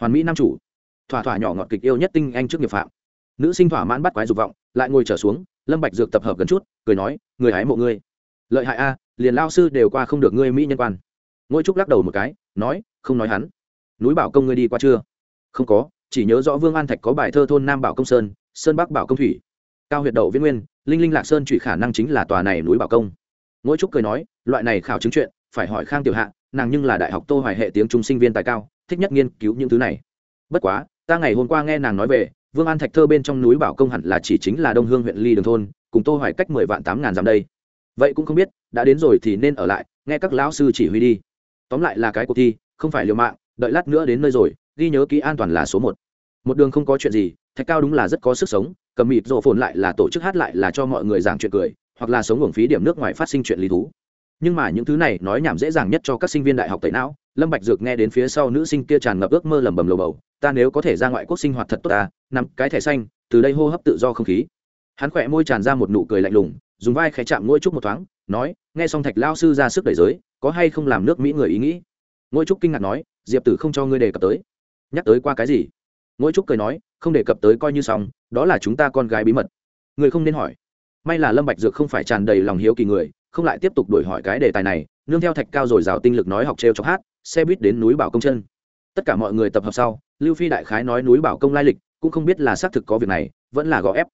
Hoàn mỹ nam chủ. Thỏa thỏa nhỏ ngọt kịch yêu nhất tinh anh trước nghiệp phạm nữ sinh thỏa mãn bắt quái dục vọng, lại ngồi trở xuống, lâm bạch dược tập hợp gần chút, cười nói, người hái mộ ngươi. Lợi hại a, liền lao sư đều qua không được ngươi mỹ nhân quan. Ngôi trúc lắc đầu một cái, nói, không nói hắn. Núi bảo công ngươi đi qua chưa? Không có, chỉ nhớ rõ vương an thạch có bài thơ thôn nam bảo công sơn sơn bắc bảo công thủy, cao huyệt đậu viễn nguyên, linh linh lạc sơn trụy khả năng chính là tòa này núi bảo công. Ngôi trúc cười nói, loại này khảo chứng chuyện, phải hỏi khang tiểu hạ, nàng nhưng là đại học tô hoài hệ tiếng trung sinh viên tài cao, thích nhất nghiên cứu những thứ này. Bất quá, ta ngày hôm qua nghe nàng nói về vương an thạch thơ bên trong núi bảo công hẳn là chỉ chính là đông hương huyện ly đường thôn, cùng tô hoài cách mười vạn tám ngàn dặm đây. Vậy cũng không biết, đã đến rồi thì nên ở lại, nghe các lão sư chỉ huy đi. Tóm lại là cái cuộc thi, không phải liều mạng, đợi lát nữa đến nơi rồi, ghi nhớ kỹ an toàn là số một. Một đường không có chuyện gì, thạch cao đúng là rất có sức sống, cầm mịt rộ phồn lại là tổ chức hát lại là cho mọi người giảng chuyện cười, hoặc là sống hưởng phí điểm nước ngoài phát sinh chuyện lý thú. Nhưng mà những thứ này nói nhảm dễ dàng nhất cho các sinh viên đại học tẩy não, lâm bạch dược nghe đến phía sau nữ sinh kia tràn ngập ước mơ lẩm bẩm lầu bầu, ta nếu có thể ra ngoại quốc sinh hoạt thật tốt ta nằm cái thẻ xanh, từ đây hô hấp tự do không khí. Hắn khỏe môi tràn ra một nụ cười lạnh lùng, dùng vai khẽ chạm ngôi trúc một thoáng, nói, nghe xong thạch lao sư ra sức đẩy giới, có hay không làm nước mỹ người ý nghĩ? Ngôi trúc kinh ngạc nói, diệp tử không cho ngươi đề cập tới. Nhắc tới qua cái gì? Ngôi trúc cười nói, không đề cập tới coi như xong, đó là chúng ta con gái bí mật. Người không nên hỏi. May là lâm bạch dược không phải tràn đầy lòng hiếu kỳ người, không lại tiếp tục đổi hỏi cái đề tài này, nương theo thạch cao rồi rào tinh lực nói học treo chọc hát, xe buýt đến núi bảo công chân. Tất cả mọi người tập hợp sau, lưu phi đại khái nói núi bảo công lai lịch cũng không biết là xác thực có việc này, vẫn là gò ép.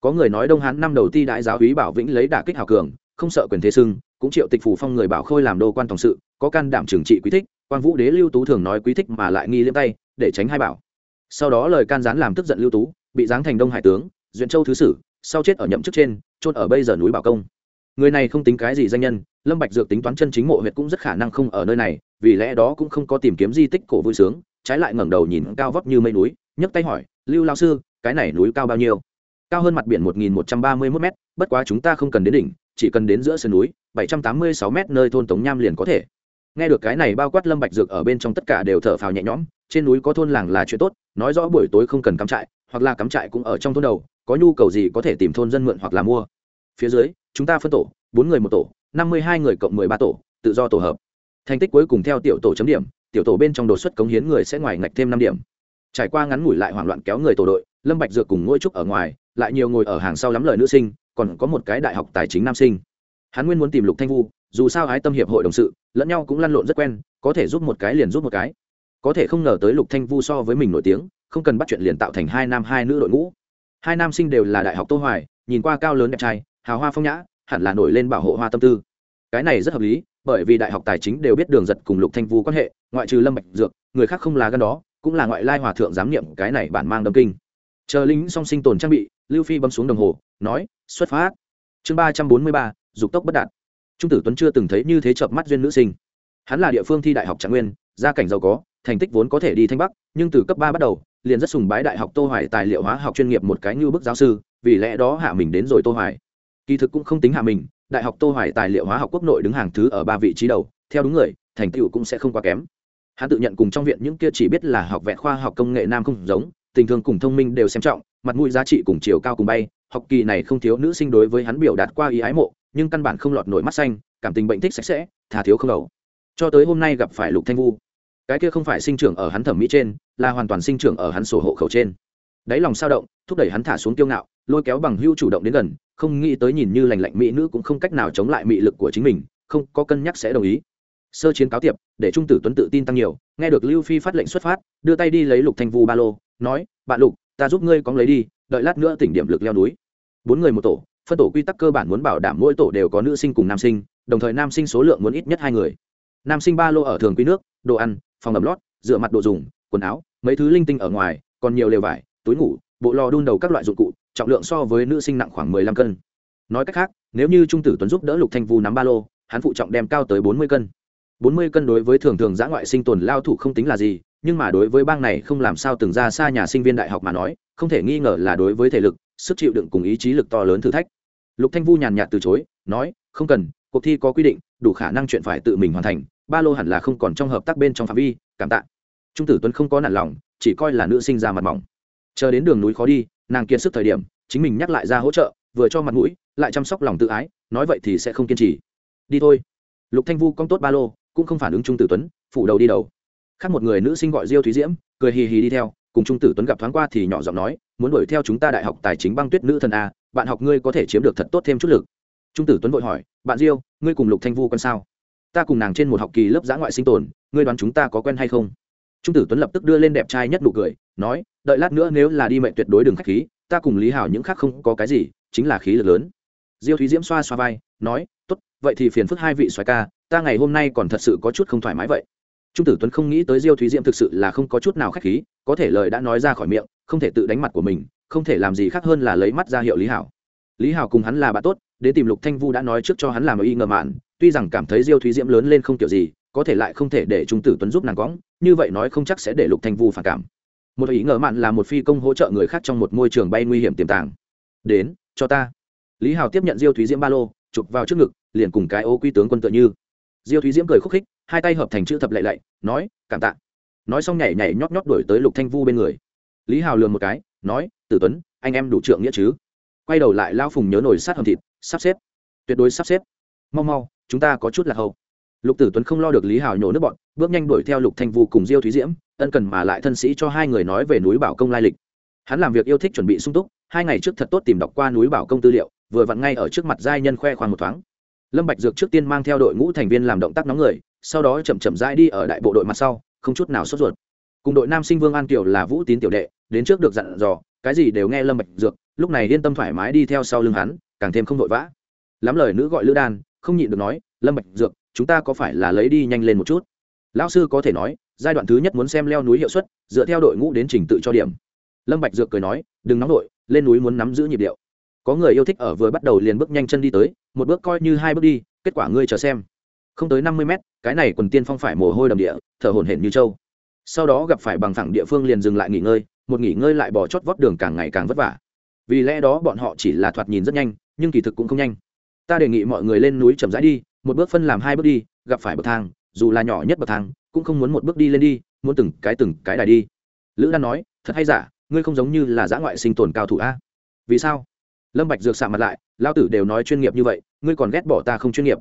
Có người nói đông hán năm đầu ti đại giáo hí bảo vĩnh lấy đả kích hào cường, không sợ quyền thế sưng cũng triệu tịch phủ phong người bảo khôi làm đô quan tổng sự, có can đảm trừng trị quý thích, quan vũ đế lưu tú thường nói quý thích mà lại nghi liêm tay, để tránh hai bảo. Sau đó lời can gián làm tức giận lưu tú, bị giáng thành đông hải tướng, duyện châu thứ sử, sau chết ở nhậm chức trên, chôn ở bây giờ núi bảo công. Người này không tính cái gì danh nhân, lâm bạch dược tính toán chân chính mộ huyệt cũng rất khả năng không ở nơi này, vì lẽ đó cũng không có tìm kiếm di tích cổ vui sướng, trái lại ngẩng đầu nhìn cao vóc như mây núi, nhấc tay hỏi lưu lão sư, cái này núi cao bao nhiêu? Cao hơn mặt biển một nghìn một trăm ba mươi 1131 m bất quá chúng ta không cần đến đỉnh, chỉ cần đến giữa sườn núi, bảy trăm tám mươi sáu m nơi thôn tống nham liền có thể. Nghe được cái này bao quát lâm bạch dược ở bên trong tất cả đều thở phào nhẹ nhõm, trên núi có thôn làng là chuyện tốt, nói rõ buổi tối không cần cắm trại, hoặc là cắm trại cũng ở trong thôn đầu, có nhu cầu gì có thể tìm thôn dân mượn hoặc là mua. Phía dưới, chúng ta phân tổ, bốn người một tổ, năm mươi hai người cộng mười ba tổ, tự do tổ hợp. Thành tích cuối cùng theo tiểu tổ chấm điểm, tiểu tổ bên trong đột xuất cống hiến người sẽ ngoài ngạch thêm năm điểm trải qua ngắn ngủi lại hoảng loạn kéo người tổ đội, lâm bạch dược cùng ngôi trúc ở ngoài, lại nhiều ngồi ở hàng sau lắm lời nữ sinh, còn có một cái đại học tài chính nam sinh. Hắn nguyên muốn tìm lục thanh vu, dù sao ái tâm hiệp hội đồng sự, lẫn nhau cũng lăn lộn rất quen, có thể giúp một cái liền giúp một cái. Có thể không ngờ tới lục thanh vu so với mình nổi tiếng, không cần bắt chuyện liền tạo thành hai nam hai nữ đội ngũ. Hai nam sinh đều là đại học tô hoài, nhìn qua cao lớn đẹp trai, hào hoa phong nhã, hẳn là nổi lên bảo hộ hoa tâm tư. Cái này rất hợp lý, bởi vì đại học tài chính đều biết đường giật cùng lục thanh vu quan hệ, ngoại trừ lâm bạch dược, người khác không là gan đó cũng là ngoại lai hòa thượng giám niệm cái này bản mang đâm kinh. Chờ lính song sinh tồn trang bị, lưu phi bấm xuống đồng hồ, nói, xuất phát. Chương ba trăm bốn mươi ba, dục tốc bất đạt. Trung tử tuấn chưa từng thấy như thế chợp mắt duyên nữ sinh. Hắn là địa phương thi đại học trạng nguyên, gia cảnh giàu có, thành tích vốn có thể đi thanh bắc, nhưng từ cấp ba bắt đầu, liền rất sùng bái đại học tô hoài tài liệu hóa học chuyên nghiệp một cái như bức giáo sư, vì lẽ đó hạ mình đến rồi tô hoài. Kỳ thực cũng không tính hạ mình, đại học tô hoài tài liệu hóa học quốc nội đứng hàng thứ ở ba vị trí đầu, theo đúng người, thành tựu cũng sẽ không quá kém hắn tự nhận cùng trong viện những kia chỉ biết là học vẹn khoa học công nghệ nam không giống, tình thương cùng thông minh đều xem trọng, mặt mũi giá trị cùng chiều cao cùng bay, học kỳ này không thiếu nữ sinh đối với hắn biểu đạt qua ý ái mộ, nhưng căn bản không lọt nổi mắt xanh, cảm tình bệnh thích sạch sẽ thà thiếu không đầu. Cho tới hôm nay gặp phải lục thanh vu, cái kia không phải sinh trưởng ở hắn thẩm mỹ trên, là hoàn toàn sinh trưởng ở hắn sổ hộ khẩu trên. Đáy lòng sao động, thúc đẩy hắn thả xuống kiêu ngạo, lôi kéo bằng hưu chủ động đến gần, không nghĩ tới nhìn như lành lạnh mỹ nữ cũng không cách nào chống lại mị lực của chính mình, không có cân nhắc sẽ đồng ý sơ chiến cáo tiệp, để trung tử tuấn tự tin tăng nhiều. Nghe được lưu phi phát lệnh xuất phát, đưa tay đi lấy lục thanh vu ba lô, nói, bạn lục, ta giúp ngươi cóng lấy đi, đợi lát nữa tỉnh điểm lực leo núi. Bốn người một tổ, phân tổ quy tắc cơ bản muốn bảo đảm mỗi tổ đều có nữ sinh cùng nam sinh, đồng thời nam sinh số lượng muốn ít nhất hai người. Nam sinh ba lô ở thường quy nước, đồ ăn, phòng ẩm lót, rửa mặt đồ dùng, quần áo, mấy thứ linh tinh ở ngoài, còn nhiều lều vải, túi ngủ, bộ lò đun đầu các loại dụng cụ, trọng lượng so với nữ sinh nặng khoảng mười lăm cân. Nói cách khác, nếu như trung tử tuấn giúp đỡ lục thanh vu nắm ba lô, hắn phụ trọng đem cao tới bốn mươi cân bốn mươi cân đối với thường thường giã ngoại sinh tồn lao thủ không tính là gì, nhưng mà đối với bang này không làm sao từng ra xa nhà sinh viên đại học mà nói, không thể nghi ngờ là đối với thể lực, sức chịu đựng cùng ý chí lực to lớn thử thách. Lục thanh vu nhàn nhạt từ chối, nói, không cần, cuộc thi có quy định, đủ khả năng chuyện phải tự mình hoàn thành, ba lô hẳn là không còn trong hợp tác bên trong phạm vi, cảm tạ. Trung tử tuấn không có nản lòng, chỉ coi là nữ sinh ra mặt mỏng. Chờ đến đường núi khó đi, nàng kiệt sức thời điểm, chính mình nhắc lại ra hỗ trợ, vừa cho mặt mũi, lại chăm sóc lòng tự ái, nói vậy thì sẽ không kiên trì. Đi thôi. Lục thanh vu cong tốt ba lô cũng không phản ứng trung tử tuấn, phủ đầu đi đầu. Khác một người nữ sinh gọi diêu thúy diễm, cười hì hì đi theo, cùng trung tử tuấn gặp thoáng qua thì nhỏ giọng nói, muốn đuổi theo chúng ta đại học tài chính băng tuyết nữ thần a bạn học ngươi có thể chiếm được thật tốt thêm chút lực. Trung tử tuấn vội hỏi, bạn diêu, ngươi cùng lục thanh vu con sao? Ta cùng nàng trên một học kỳ lớp giã ngoại sinh tồn, ngươi đoán chúng ta có quen hay không? Trung tử tuấn lập tức đưa lên đẹp trai nhất nụ cười, nói, đợi lát nữa nếu là đi mệnh tuyệt đối đừng khách khí, ta cùng lý hảo những khác không có cái gì, chính là khí lực lớn. Diêu thúy diễm xoa xoa vai, nói vậy thì phiền phức hai vị xoài ca, ta ngày hôm nay còn thật sự có chút không thoải mái vậy. Trung tử tuấn không nghĩ tới diêu thúy diễm thực sự là không có chút nào khách khí, có thể lời đã nói ra khỏi miệng, không thể tự đánh mặt của mình, không thể làm gì khác hơn là lấy mắt ra hiệu lý hảo. Lý hảo cùng hắn là bạn tốt, đến tìm lục thanh vu đã nói trước cho hắn làm y ngờ mạn, tuy rằng cảm thấy diêu thúy diễm lớn lên không kiểu gì, có thể lại không thể để trung tử tuấn giúp nàng cõng như vậy nói không chắc sẽ để lục thanh vu phản cảm. Một ý ngờ mạn là một phi công hỗ trợ người khác trong một môi trường bay nguy hiểm tiềm tàng. Đến, cho ta. Lý Hảo tiếp nhận diêu thúy diễm ba lô, chụp vào trước ngực liền cùng cái ô quy tướng quân tựa như. Diêu thúy diễm cười khúc khích, hai tay hợp thành chữ thập lệ lạy, nói, cảm tạ. Nói xong nhảy nhảy nhót nhót đổi tới lục thanh vu bên người. Lý hào lườm một cái, nói, tử tuấn, anh em đủ trượng nghĩa chứ? Quay đầu lại lao phùng nhớ nổi sát hầm thịt, sắp xếp, tuyệt đối sắp xếp. Mau mau, chúng ta có chút là hậu. Lục tử tuấn không lo được lý hào nhổ nước bọn, bước nhanh đuổi theo lục thanh vu cùng diêu thúy diễm, ân cần mà lại thân sĩ cho hai người nói về núi bảo công lai lịch. Hắn làm việc yêu thích chuẩn bị sung túc, hai ngày trước thật tốt tìm đọc qua núi bảo công tư liệu, vừa vặn ngay ở trước mặt giai nhân khoe khoang một thoáng lâm bạch dược trước tiên mang theo đội ngũ thành viên làm động tác nóng người, sau đó chậm chậm rãi đi ở đại bộ đội mặt sau, không chút nào sốt ruột. Cùng đội nam sinh vương an kiều là vũ tín tiểu đệ, đến trước được dặn dò, cái gì đều nghe lâm bạch dược, lúc này yên tâm thoải mái đi theo sau lưng hắn, càng thêm không vội vã. Lắm lời nữ gọi lữ đan, không nhịn được nói, lâm bạch dược, chúng ta có phải là lấy đi nhanh lên một chút? Lão sư có thể nói, giai đoạn thứ nhất muốn xem leo núi hiệu suất, dựa theo đội ngũ đến trình tự cho điểm. Lâm bạch dược cười nói, đừng nóng đội lên núi muốn nắm giữ nhịp điệu. Có người yêu thích ở vừa bắt đầu liền bước nhanh chân đi tới một bước coi như hai bước đi, kết quả ngươi chờ xem. Không tới năm mươi mét, cái này quần tiên phong phải mồ hôi đầm địa, thở hổn hển như trâu. Sau đó gặp phải bằng thẳng địa phương liền dừng lại nghỉ ngơi, một nghỉ ngơi lại bỏ chót vót đường càng ngày càng vất vả. Vì lẽ đó bọn họ chỉ là thoạt nhìn rất nhanh, nhưng kỳ thực cũng không nhanh. Ta đề nghị mọi người lên núi chậm rãi đi, một bước phân làm hai bước đi, gặp phải bậc thang, dù là nhỏ nhất bậc thang, cũng không muốn một bước đi lên đi, muốn từng cái từng cái đài đi. Lữ đan nói, thật hay giả, ngươi không giống như là giã ngoại sinh tồn cao thủ a? Vì sao? Lâm bạch dược sạm mặt lại lao tử đều nói chuyên nghiệp như vậy, ngươi còn ghét bỏ ta không chuyên nghiệp.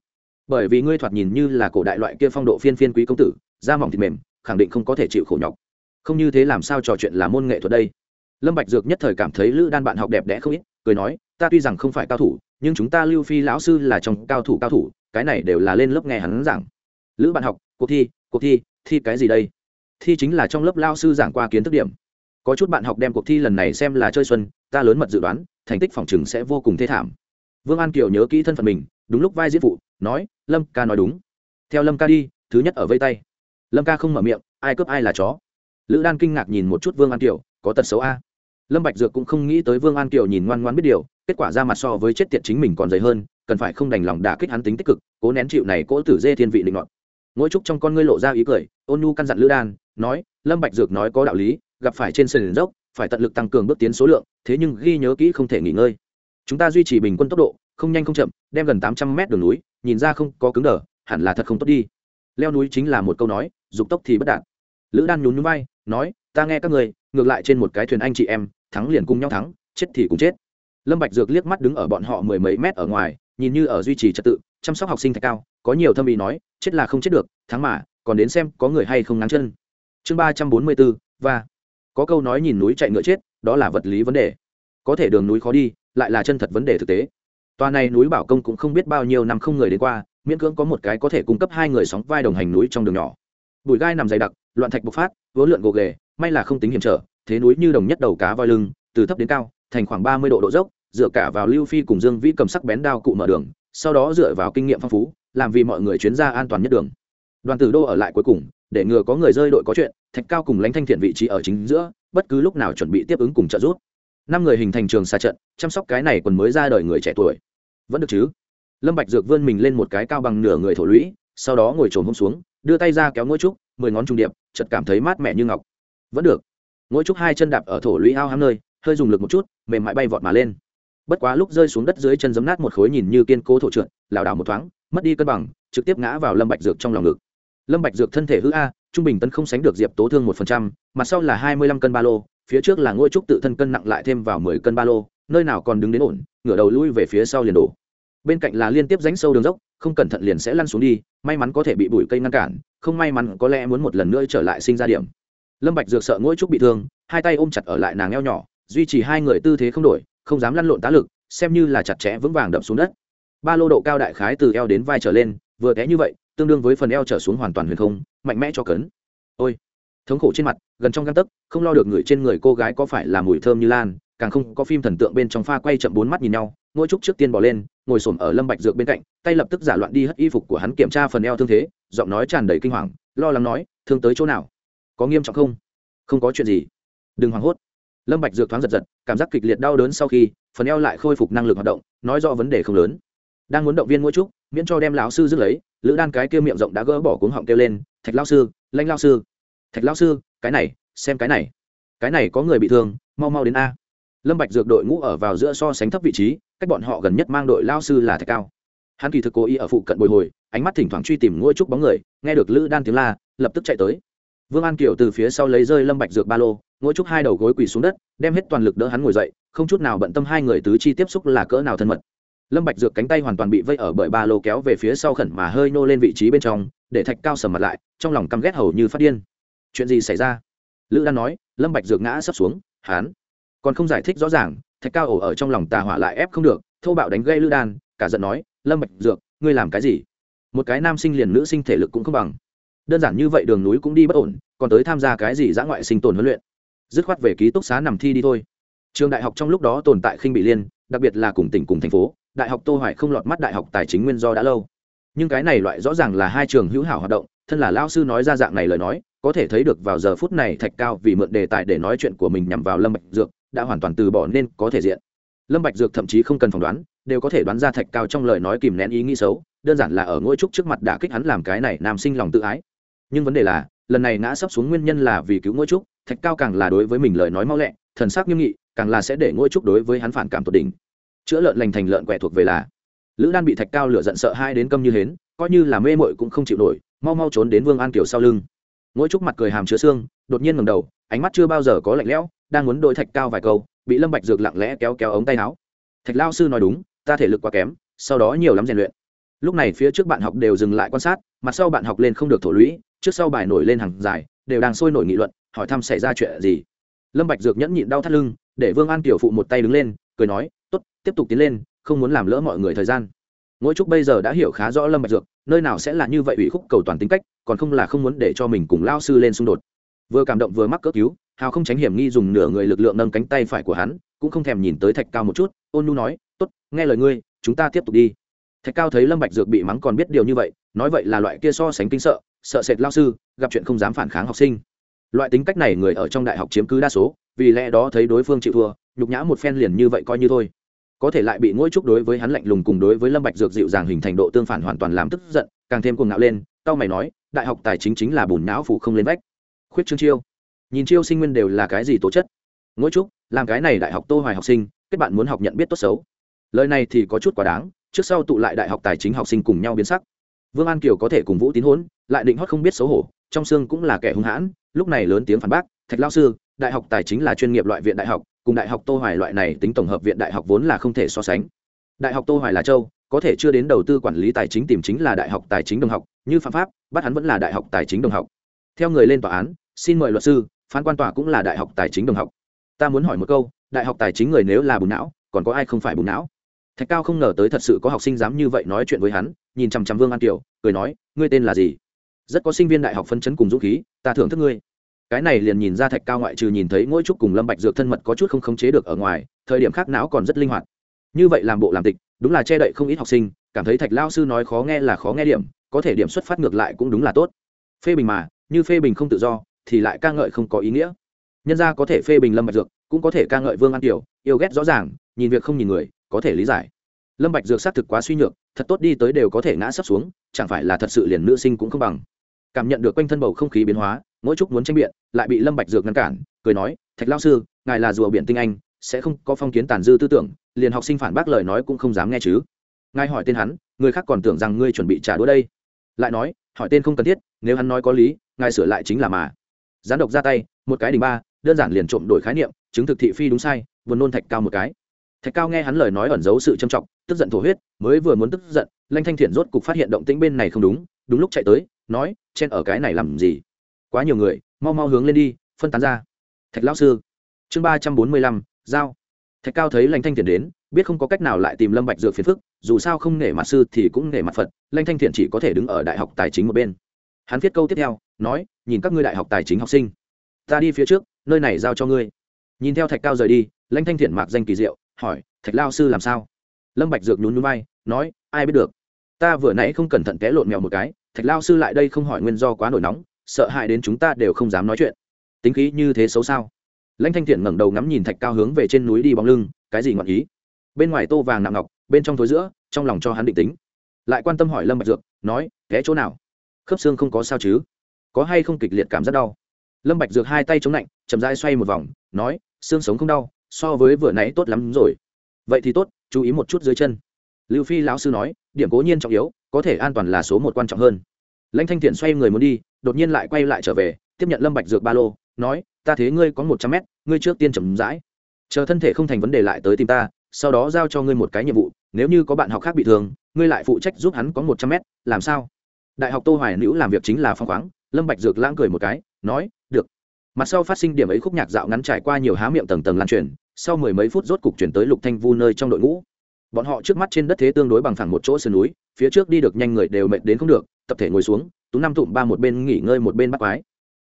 Bởi vì ngươi thoạt nhìn như là cổ đại loại kia phong độ phiên phiên quý công tử, da mỏng thịt mềm, khẳng định không có thể chịu khổ nhọc. Không như thế làm sao trò chuyện là môn nghệ thuật đây? Lâm bạch dược nhất thời cảm thấy lữ đan bạn học đẹp đẽ không ít, cười nói, ta tuy rằng không phải cao thủ, nhưng chúng ta lưu phi lão sư là trong cao thủ cao thủ, cái này đều là lên lớp nghe hắn giảng. Lữ bạn học, cuộc thi cuộc thi thi cái gì đây? Thi chính là trong lớp lao sư giảng qua kiến thức điểm. Có chút bạn học đem cuộc thi lần này xem là chơi xuân, ta lớn mật dự đoán, thành tích phòng chừng sẽ vô cùng thê thảm vương an kiều nhớ kỹ thân phận mình, đúng lúc vai diễn phụ, nói, lâm ca nói đúng. Theo lâm ca đi, thứ nhất ở vây tay. Lâm ca không mở miệng, ai cướp ai là chó. Lữ đan kinh ngạc nhìn một chút vương an kiều, có tật xấu a? Lâm bạch dược cũng không nghĩ tới vương an kiều nhìn ngoan ngoan biết điều, kết quả ra mặt so với chết tiệt chính mình còn dày hơn, cần phải không đành lòng đả kích hắn tính tích cực, cố nén chịu này cỗ tử dê thiên vị định ngọn ngỗi trúc trong con ngươi lộ ra ý cười, ôn nhu căn dặn lữ đan, nói, lâm bạch dược nói có đạo lý, gặp phải trên sườn dốc, phải tận lực tăng cường bước tiến số lượng, thế nhưng ghi nhớ kỹ không thể nghỉ ngơi chúng ta duy trì bình quân tốc độ, không nhanh không chậm, đem gần tám trăm mét đường núi, nhìn ra không có cứng đờ, hẳn là thật không tốt đi. Leo núi chính là một câu nói, dục tốc thì bất đạt. Lữ đan nhún nhún vai, nói, ta nghe các người, ngược lại trên một cái thuyền anh chị em, thắng liền cùng nhau thắng, chết thì cũng chết. Lâm bạch dược liếc mắt đứng ở bọn họ mười mấy mét ở ngoài, nhìn như ở duy trì trật tự, chăm sóc học sinh thạch cao, có nhiều thâm ý nói, chết là không chết được, thắng mà, còn đến xem có người hay không nắng chân. Chương ba trăm bốn mươi bốn và có câu nói nhìn núi chạy ngựa chết, đó là vật lý vấn đề. Có thể đường núi khó đi lại là chân thật vấn đề thực tế. Tòa này núi bảo công cũng không biết bao nhiêu năm không người đến qua, miễn cưỡng có một cái có thể cung cấp hai người sóng vai đồng hành núi trong đường nhỏ. Bụi gai nằm dày đặc, loạn thạch bộc phát vỡ lượn gồ ghề, may là không tính hiểm trở, thế núi như đồng nhất đầu cá voi lưng, từ thấp đến cao, thành khoảng ba mươi độ độ dốc, dựa cả vào lưu phi cùng dương vĩ cầm sắc bén đao cụ mở đường, sau đó dựa vào kinh nghiệm phong phú, làm vì mọi người chuyến ra an toàn nhất đường. Đoàn tử đô ở lại cuối cùng, để ngừa có người rơi đội có chuyện, thạch cao cùng lãnh thanh thiện vị trí ở chính giữa, bất cứ lúc nào chuẩn bị tiếp ứng cùng trợ giúp năm người hình thành trường xa trận, chăm sóc cái này còn mới ra đời người trẻ tuổi. Vẫn được chứ? Lâm bạch dược vươn mình lên một cái cao bằng nửa người thổ lũy, sau đó ngồi trồn hôm xuống, đưa tay ra kéo ngôi trúc, mười ngón trung điệp, chợt cảm thấy mát mẻ như ngọc. Vẫn được. Ngôi trúc hai chân đạp ở thổ lũy ao hám nơi, hơi dùng lực một chút, mềm mại bay vọt mà lên. Bất quá lúc rơi xuống đất dưới chân giấm nát một khối nhìn như kiên cố thổ trượt, lảo đảo một thoáng, mất đi cân bằng, trực tiếp ngã vào lâm bạch dược trong lòng ngực. Lâm bạch dược thân thể hư a, trung bình tấn không sánh được diệp tố thương một phần trăm mặt sau là hai mươi lăm cân ba lô phía trước là ngôi trúc tự thân cân nặng lại thêm vào mười cân ba lô, nơi nào còn đứng đến ổn, ngửa đầu lui về phía sau liền đổ. Bên cạnh là liên tiếp rãnh sâu đường dốc, không cẩn thận liền sẽ lăn xuống đi, may mắn có thể bị bụi cây ngăn cản, không may mắn có lẽ muốn một lần nữa trở lại sinh ra điểm. Lâm bạch dược sợ ngôi trúc bị thương, hai tay ôm chặt ở lại nàng eo nhỏ, duy trì hai người tư thế không đổi, không dám lăn lộn tá lực, xem như là chặt chẽ vững vàng đập xuống đất. Ba lô độ cao đại khái từ eo đến vai trở lên, vừa té như vậy, tương đương với phần eo trở xuống hoàn toàn huyền không, mạnh mẽ cho cấn. Ôi! Thống khổ trên mặt, gần trong găng tấc, không lo được người trên người cô gái có phải là mùi thơm như lan, càng không có phim thần tượng bên trong pha quay chậm bốn mắt nhìn nhau ngôi trúc trước tiên bỏ lên, ngồi xổm ở lâm bạch dược bên cạnh, tay lập tức giả loạn đi hất y phục của hắn kiểm tra phần eo thương thế, giọng nói tràn đầy kinh hoàng, lo lắng nói, thương tới chỗ nào? Có nghiêm trọng không? Không có chuyện gì. Đừng hoảng hốt. Lâm bạch dược thoáng giật giật, cảm giác kịch liệt đau đớn sau khi, phần eo lại khôi phục năng lực hoạt động, nói rõ vấn đề không lớn. Đang muốn động viên ngôi trúc miễn cho đem lão sư dứt lấy, lữ đan cái kia miệng rộng đã gỡ bỏ cuống họng kêu lên, thạch lao sư, lanh lao sư thạch lão sư, cái này, xem cái này. Cái này có người bị thương, mau mau đến a. Lâm bạch dược đội ngũ ở vào giữa so sánh thấp vị trí, cách bọn họ gần nhất mang đội lao sư là thạch cao. Hắn kỳ thực cố ý ở phụ cận bồi hồi, ánh mắt thỉnh thoảng truy tìm ngôi trúc bóng người, nghe được lữ đan tiếng la, lập tức chạy tới. Vương an kiều từ phía sau lấy rơi lâm bạch dược ba lô, ngôi trúc hai đầu gối quỳ xuống đất, đem hết toàn lực đỡ hắn ngồi dậy, không chút nào bận tâm hai người tứ chi tiếp xúc là cỡ nào thân mật. Lâm bạch dược cánh tay hoàn toàn bị vây ở bởi ba lô kéo về phía sau khẩn mà hơi nô lên vị trí bên trong, để thạch cao sầm mặt lại, trong lòng căm ghét hầu như phát điên chuyện gì xảy ra? Lữ đan nói, lâm bạch dược ngã sấp xuống hắn còn không giải thích rõ ràng, thạch cao ổ ở trong lòng tà hỏa lại ép không được, thô bạo đánh gây lữ đan, cả giận nói, lâm bạch dược, ngươi làm cái gì? Một cái nam sinh liền nữ sinh thể lực cũng không bằng. Đơn giản như vậy đường núi cũng đi bất ổn, còn tới tham gia cái gì dã ngoại sinh tồn huấn luyện? Dứt khoát về ký túc xá nằm thi đi thôi. Trường đại học trong lúc đó tồn tại khinh bị liên, đặc biệt là cùng tỉnh cùng thành phố, đại học tô hoài không lọt mắt đại học tài chính nguyên do đã lâu. Nhưng cái này loại rõ ràng là hai trường hữu hảo hoạt động, thân là lao sư nói ra dạng này lời nói có thể thấy được vào giờ phút này thạch cao vì mượn đề tài để nói chuyện của mình nhằm vào lâm bạch dược, đã hoàn toàn từ bỏ nên có thể diện. Lâm bạch dược thậm chí không cần phỏng đoán, đều có thể đoán ra thạch cao trong lời nói kìm nén ý nghĩ xấu, đơn giản là ở ngôi trúc trước mặt đã kích hắn làm cái này nam sinh lòng tự ái. Nhưng vấn đề là, lần này ngã sắp xuống nguyên nhân là vì cứu ngôi trúc, thạch cao càng là đối với mình lời nói mau lẹ, thần sắc nghiêm nghị, càng là sẽ để ngôi trúc đối với hắn phản cảm tột đỉnh. Chữa lợn lành thành lợn quẻ thuộc về là, lữ đan bị thạch cao lửa giận sợ hai đến câm như hến, coi như là mê mội cũng không chịu nổi, mau mau trốn đến vương an kiều sau lưng. Ngũ trúc mặt cười hàm chứa xương, đột nhiên ngầm đầu, ánh mắt chưa bao giờ có lạnh lẽo, đang muốn đội thạch cao vài câu, bị lâm bạch dược lặng lẽ kéo kéo ống tay áo. Thạch lao sư nói đúng, ta thể lực quá kém, sau đó nhiều lắm rèn luyện. Lúc này phía trước bạn học đều dừng lại quan sát, mặt sau bạn học lên không được thổ lũy, trước sau bài nổi lên hàng dài, đều đang sôi nổi nghị luận, hỏi thăm xảy ra chuyện gì. Lâm bạch dược nhẫn nhịn đau thắt lưng, để vương an tiểu phụ một tay đứng lên, cười nói, tốt, tiếp tục tiến lên, không muốn làm lỡ mọi người thời gian ngỗi trúc bây giờ đã hiểu khá rõ lâm bạch dược, nơi nào sẽ là như vậy ủy khúc cầu toàn tính cách, còn không là không muốn để cho mình cùng lao sư lên xung đột. Vừa cảm động vừa mắc cớ cứu, hào không tránh hiểm nghi dùng nửa người lực lượng nâng cánh tay phải của hắn, cũng không thèm nhìn tới thạch cao một chút, ôn nu nói, tốt, nghe lời ngươi, chúng ta tiếp tục đi. Thạch cao thấy lâm bạch dược bị mắng còn biết điều như vậy, nói vậy là loại kia so sánh kinh sợ sợ sệt lao sư, gặp chuyện không dám phản kháng học sinh. Loại tính cách này người ở trong đại học chiếm cứ đa số, vì lẽ đó thấy đối phương chịu thua, nhục nhã một phen liền như vậy coi như thôi có thể lại bị ngỗi trúc đối với hắn lạnh lùng cùng đối với lâm bạch dược dịu dàng hình thành độ tương phản hoàn toàn làm tức giận, càng thêm cuồng ngạo lên, tao mày nói, đại học tài chính chính là bùn não phủ không lên vách. Khuyết trương chiêu. Nhìn chiêu sinh nguyên đều là cái gì tố chất? Ngỗi trúc, làm cái này đại học tô hoài học sinh, kết bạn muốn học nhận biết tốt xấu. Lời này thì có chút quá đáng, trước sau tụ lại đại học tài chính học sinh cùng nhau biến sắc. Vương an kiều có thể cùng vũ tín hỗn, lại định hót không biết xấu hổ, trong xương cũng là kẻ hung hãn, lúc này lớn tiếng phản bác, thạch lao sư, đại học tài chính là chuyên nghiệp loại viện đại học cùng đại học tô hoài loại này tính tổng hợp viện đại học vốn là không thể so sánh. Đại học tô hoài là châu, có thể chưa đến đầu tư quản lý tài chính tìm chính là đại học tài chính đồng học, như phạm pháp, bắt hắn vẫn là đại học tài chính đồng học. Theo người lên tòa án, xin mời luật sư, phán quan tòa cũng là đại học tài chính đồng học. Ta muốn hỏi một câu, đại học tài chính người nếu là bùn não, còn có ai không phải bùn não? Thạch cao không ngờ tới thật sự có học sinh dám như vậy nói chuyện với hắn, nhìn chằm chằm vương an kiều, cười nói, ngươi tên là gì? Rất có sinh viên đại học phân chấn cùng dũng khí, ta thưởng thức ngươi cái này liền nhìn ra thạch cao ngoại trừ nhìn thấy mỗi trúc cùng lâm bạch dược thân mật có chút không khống chế được ở ngoài, thời điểm khác não còn rất linh hoạt. Như vậy làm bộ làm tịch, đúng là che đậy không ít học sinh, cảm thấy thạch lao sư nói khó nghe là khó nghe điểm, có thể điểm xuất phát ngược lại cũng đúng là tốt. Phê bình mà, như phê bình không tự do, thì lại ca ngợi không có ý nghĩa. Nhân ra có thể phê bình lâm bạch dược, cũng có thể ca ngợi vương an tiểu, yêu ghét rõ ràng, nhìn việc không nhìn người, có thể lý giải. Lâm bạch dược xác thực quá suy nhược, thật tốt đi tới đều có thể ngã sấp xuống, chẳng phải là thật sự liền nữ sinh cũng không bằng. Cảm nhận được quanh thân bầu không khí biến hóa mỗi chút muốn tranh biện, lại bị lâm bạch dược ngăn cản, cười nói, thạch lão sư, ngài là rùa biển tinh anh, sẽ không có phong kiến tàn dư tư tưởng, liền học sinh phản bác lời nói cũng không dám nghe chứ. Ngài hỏi tên hắn, người khác còn tưởng rằng ngươi chuẩn bị trả đũa đây. Lại nói, hỏi tên không cần thiết, nếu hắn nói có lý, ngài sửa lại chính là mà. Gián độc ra tay, một cái đỉnh ba, đơn giản liền trộm đổi khái niệm, chứng thực thị phi đúng sai, buồn nôn thạch cao một cái. Thạch cao nghe hắn lời nói ẩn giấu sự trầm trọng, tức giận thổ huyết, mới vừa muốn tức giận, lanh thanh thiện rốt cục phát hiện động tĩnh bên này không đúng đúng lúc chạy tới, nói, chen ở cái này làm gì? Quá nhiều người, mau mau hướng lên đi, phân tán ra. Thạch lão sư, chương ba trăm bốn mươi lăm, giao. Thạch cao thấy lãnh thanh thiện đến, biết không có cách nào lại tìm lâm bạch dược phiền phức, dù sao không nể mặt sư thì cũng nể mặt phật lãnh thanh thiện chỉ có thể đứng ở đại học tài chính một bên. Hắn viết câu tiếp theo, nói, nhìn các ngươi đại học tài chính học sinh, ta đi phía trước, nơi này giao cho ngươi. Nhìn theo thạch cao rời đi lãnh thanh thiện mạc danh kỳ diệu, hỏi, thạch lao sư làm sao? Lâm bạch dược nhún nhún vai, nói, ai biết được. Ta vừa nãy không cẩn thận té lộn mèo một cái, thạch lao sư lại đây không hỏi nguyên do quá nổi nóng sợ hãi đến chúng ta đều không dám nói chuyện. Tính khí như thế xấu sao? Lãnh thanh thiện ngẩng đầu ngắm nhìn thạch cao hướng về trên núi đi bóng lưng, cái gì ngọn ý? Bên ngoài tô vàng nặng ngọc, bên trong thối giữa, trong lòng cho hắn định tính. Lại quan tâm hỏi lâm bạch dược, nói té chỗ nào? Khớp xương không có sao chứ? Có hay không kịch liệt cảm giác đau? Lâm bạch dược hai tay chống lạnh chậm rãi xoay một vòng, nói, xương sống không đau, so với vừa nãy tốt lắm rồi. Vậy thì tốt, chú ý một chút dưới chân. Lưu phi lão sư nói, điểm cố nhiên trọng yếu, có thể an toàn là số một quan trọng hơn lãnh thanh thiện xoay người muốn đi, đột nhiên lại quay lại trở về, tiếp nhận lâm bạch dược ba lô, nói, ta thế ngươi có một trăm mét, ngươi trước tiên chậm rãi. Chờ thân thể không thành vấn đề lại tới tìm ta, sau đó giao cho ngươi một cái nhiệm vụ, nếu như có bạn học khác bị thương, ngươi lại phụ trách giúp hắn có một trăm mét, làm sao? Đại học tô hoài nữ làm việc chính là phong khoáng, lâm bạch dược lãng cười một cái, nói, được. Mặt sau phát sinh điểm ấy khúc nhạc dạo ngắn trải qua nhiều há miệng tầng tầng lan truyền, sau mười mấy phút rốt cục chuyển tới lục thanh vu nơi trong đội ngũ bọn họ trước mắt trên đất thế tương đối bằng phẳng một chỗ sườn núi, phía trước đi được nhanh người đều mệt đến không được, tập thể ngồi xuống, tú năm tụm ba một bên nghỉ ngơi một bên bắt quái.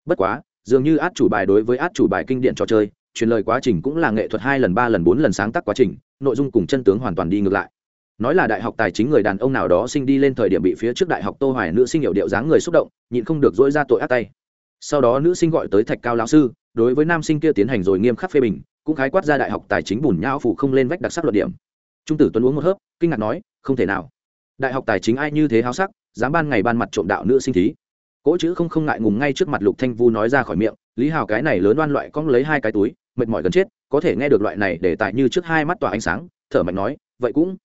Bất quá, dường như át chủ bài đối với át chủ bài kinh điển trò chơi, truyền lời quá trình cũng là nghệ thuật hai lần ba lần bốn lần sáng tác quá trình, nội dung cùng chân tướng hoàn toàn đi ngược lại. Nói là đại học tài chính người đàn ông nào đó sinh đi lên thời điểm bị phía trước đại học tô hoài nữ sinh hiệu điệu dáng người xúc động, nhịn không được dỗi ra tội ác tay. Sau đó nữ sinh gọi tới thạch cao lão sư, đối với nam sinh kia tiến hành rồi nghiêm khắc phê bình, cũng khái quát ra đại học tài chính bùn nhão phủ không lên vách đặc sắc luận điểm trung tử tuấn uống một hớp, kinh ngạc nói, không thể nào. Đại học tài chính ai như thế háo sắc, dám ban ngày ban mặt trộm đạo nữ sinh thí. Cỗ chữ không không ngại ngùng ngay trước mặt lục thanh vu nói ra khỏi miệng, lý hào cái này lớn oan loại cong lấy hai cái túi, mệt mỏi gần chết, có thể nghe được loại này để tại như trước hai mắt tỏa ánh sáng, thở mạnh nói, vậy cũng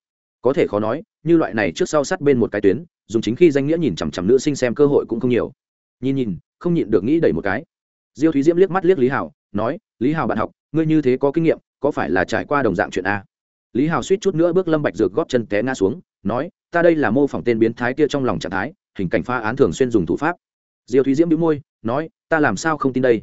có thể khó nói, như loại này trước sau sát bên một cái tuyến, dùng chính khi danh nghĩa nhìn chằm chằm nữ sinh xem cơ hội cũng không nhiều. Nhìn nhìn, không nhịn được nghĩ đẩy một cái. Diêu thúy diễm liếc mắt liếc lý hào, nói, lý hào bạn học, ngươi như thế có kinh nghiệm, có phải là trải qua đồng dạng chuyện a? Lý hào suýt chút nữa bước lâm bạch dược góp chân té ngã xuống, nói, ta đây là mô phỏng tên biến thái kia trong lòng trạng thái, hình cảnh pha án thường xuyên dùng thủ pháp. Diêu thúy diễm bĩu môi, nói, ta làm sao không tin đây?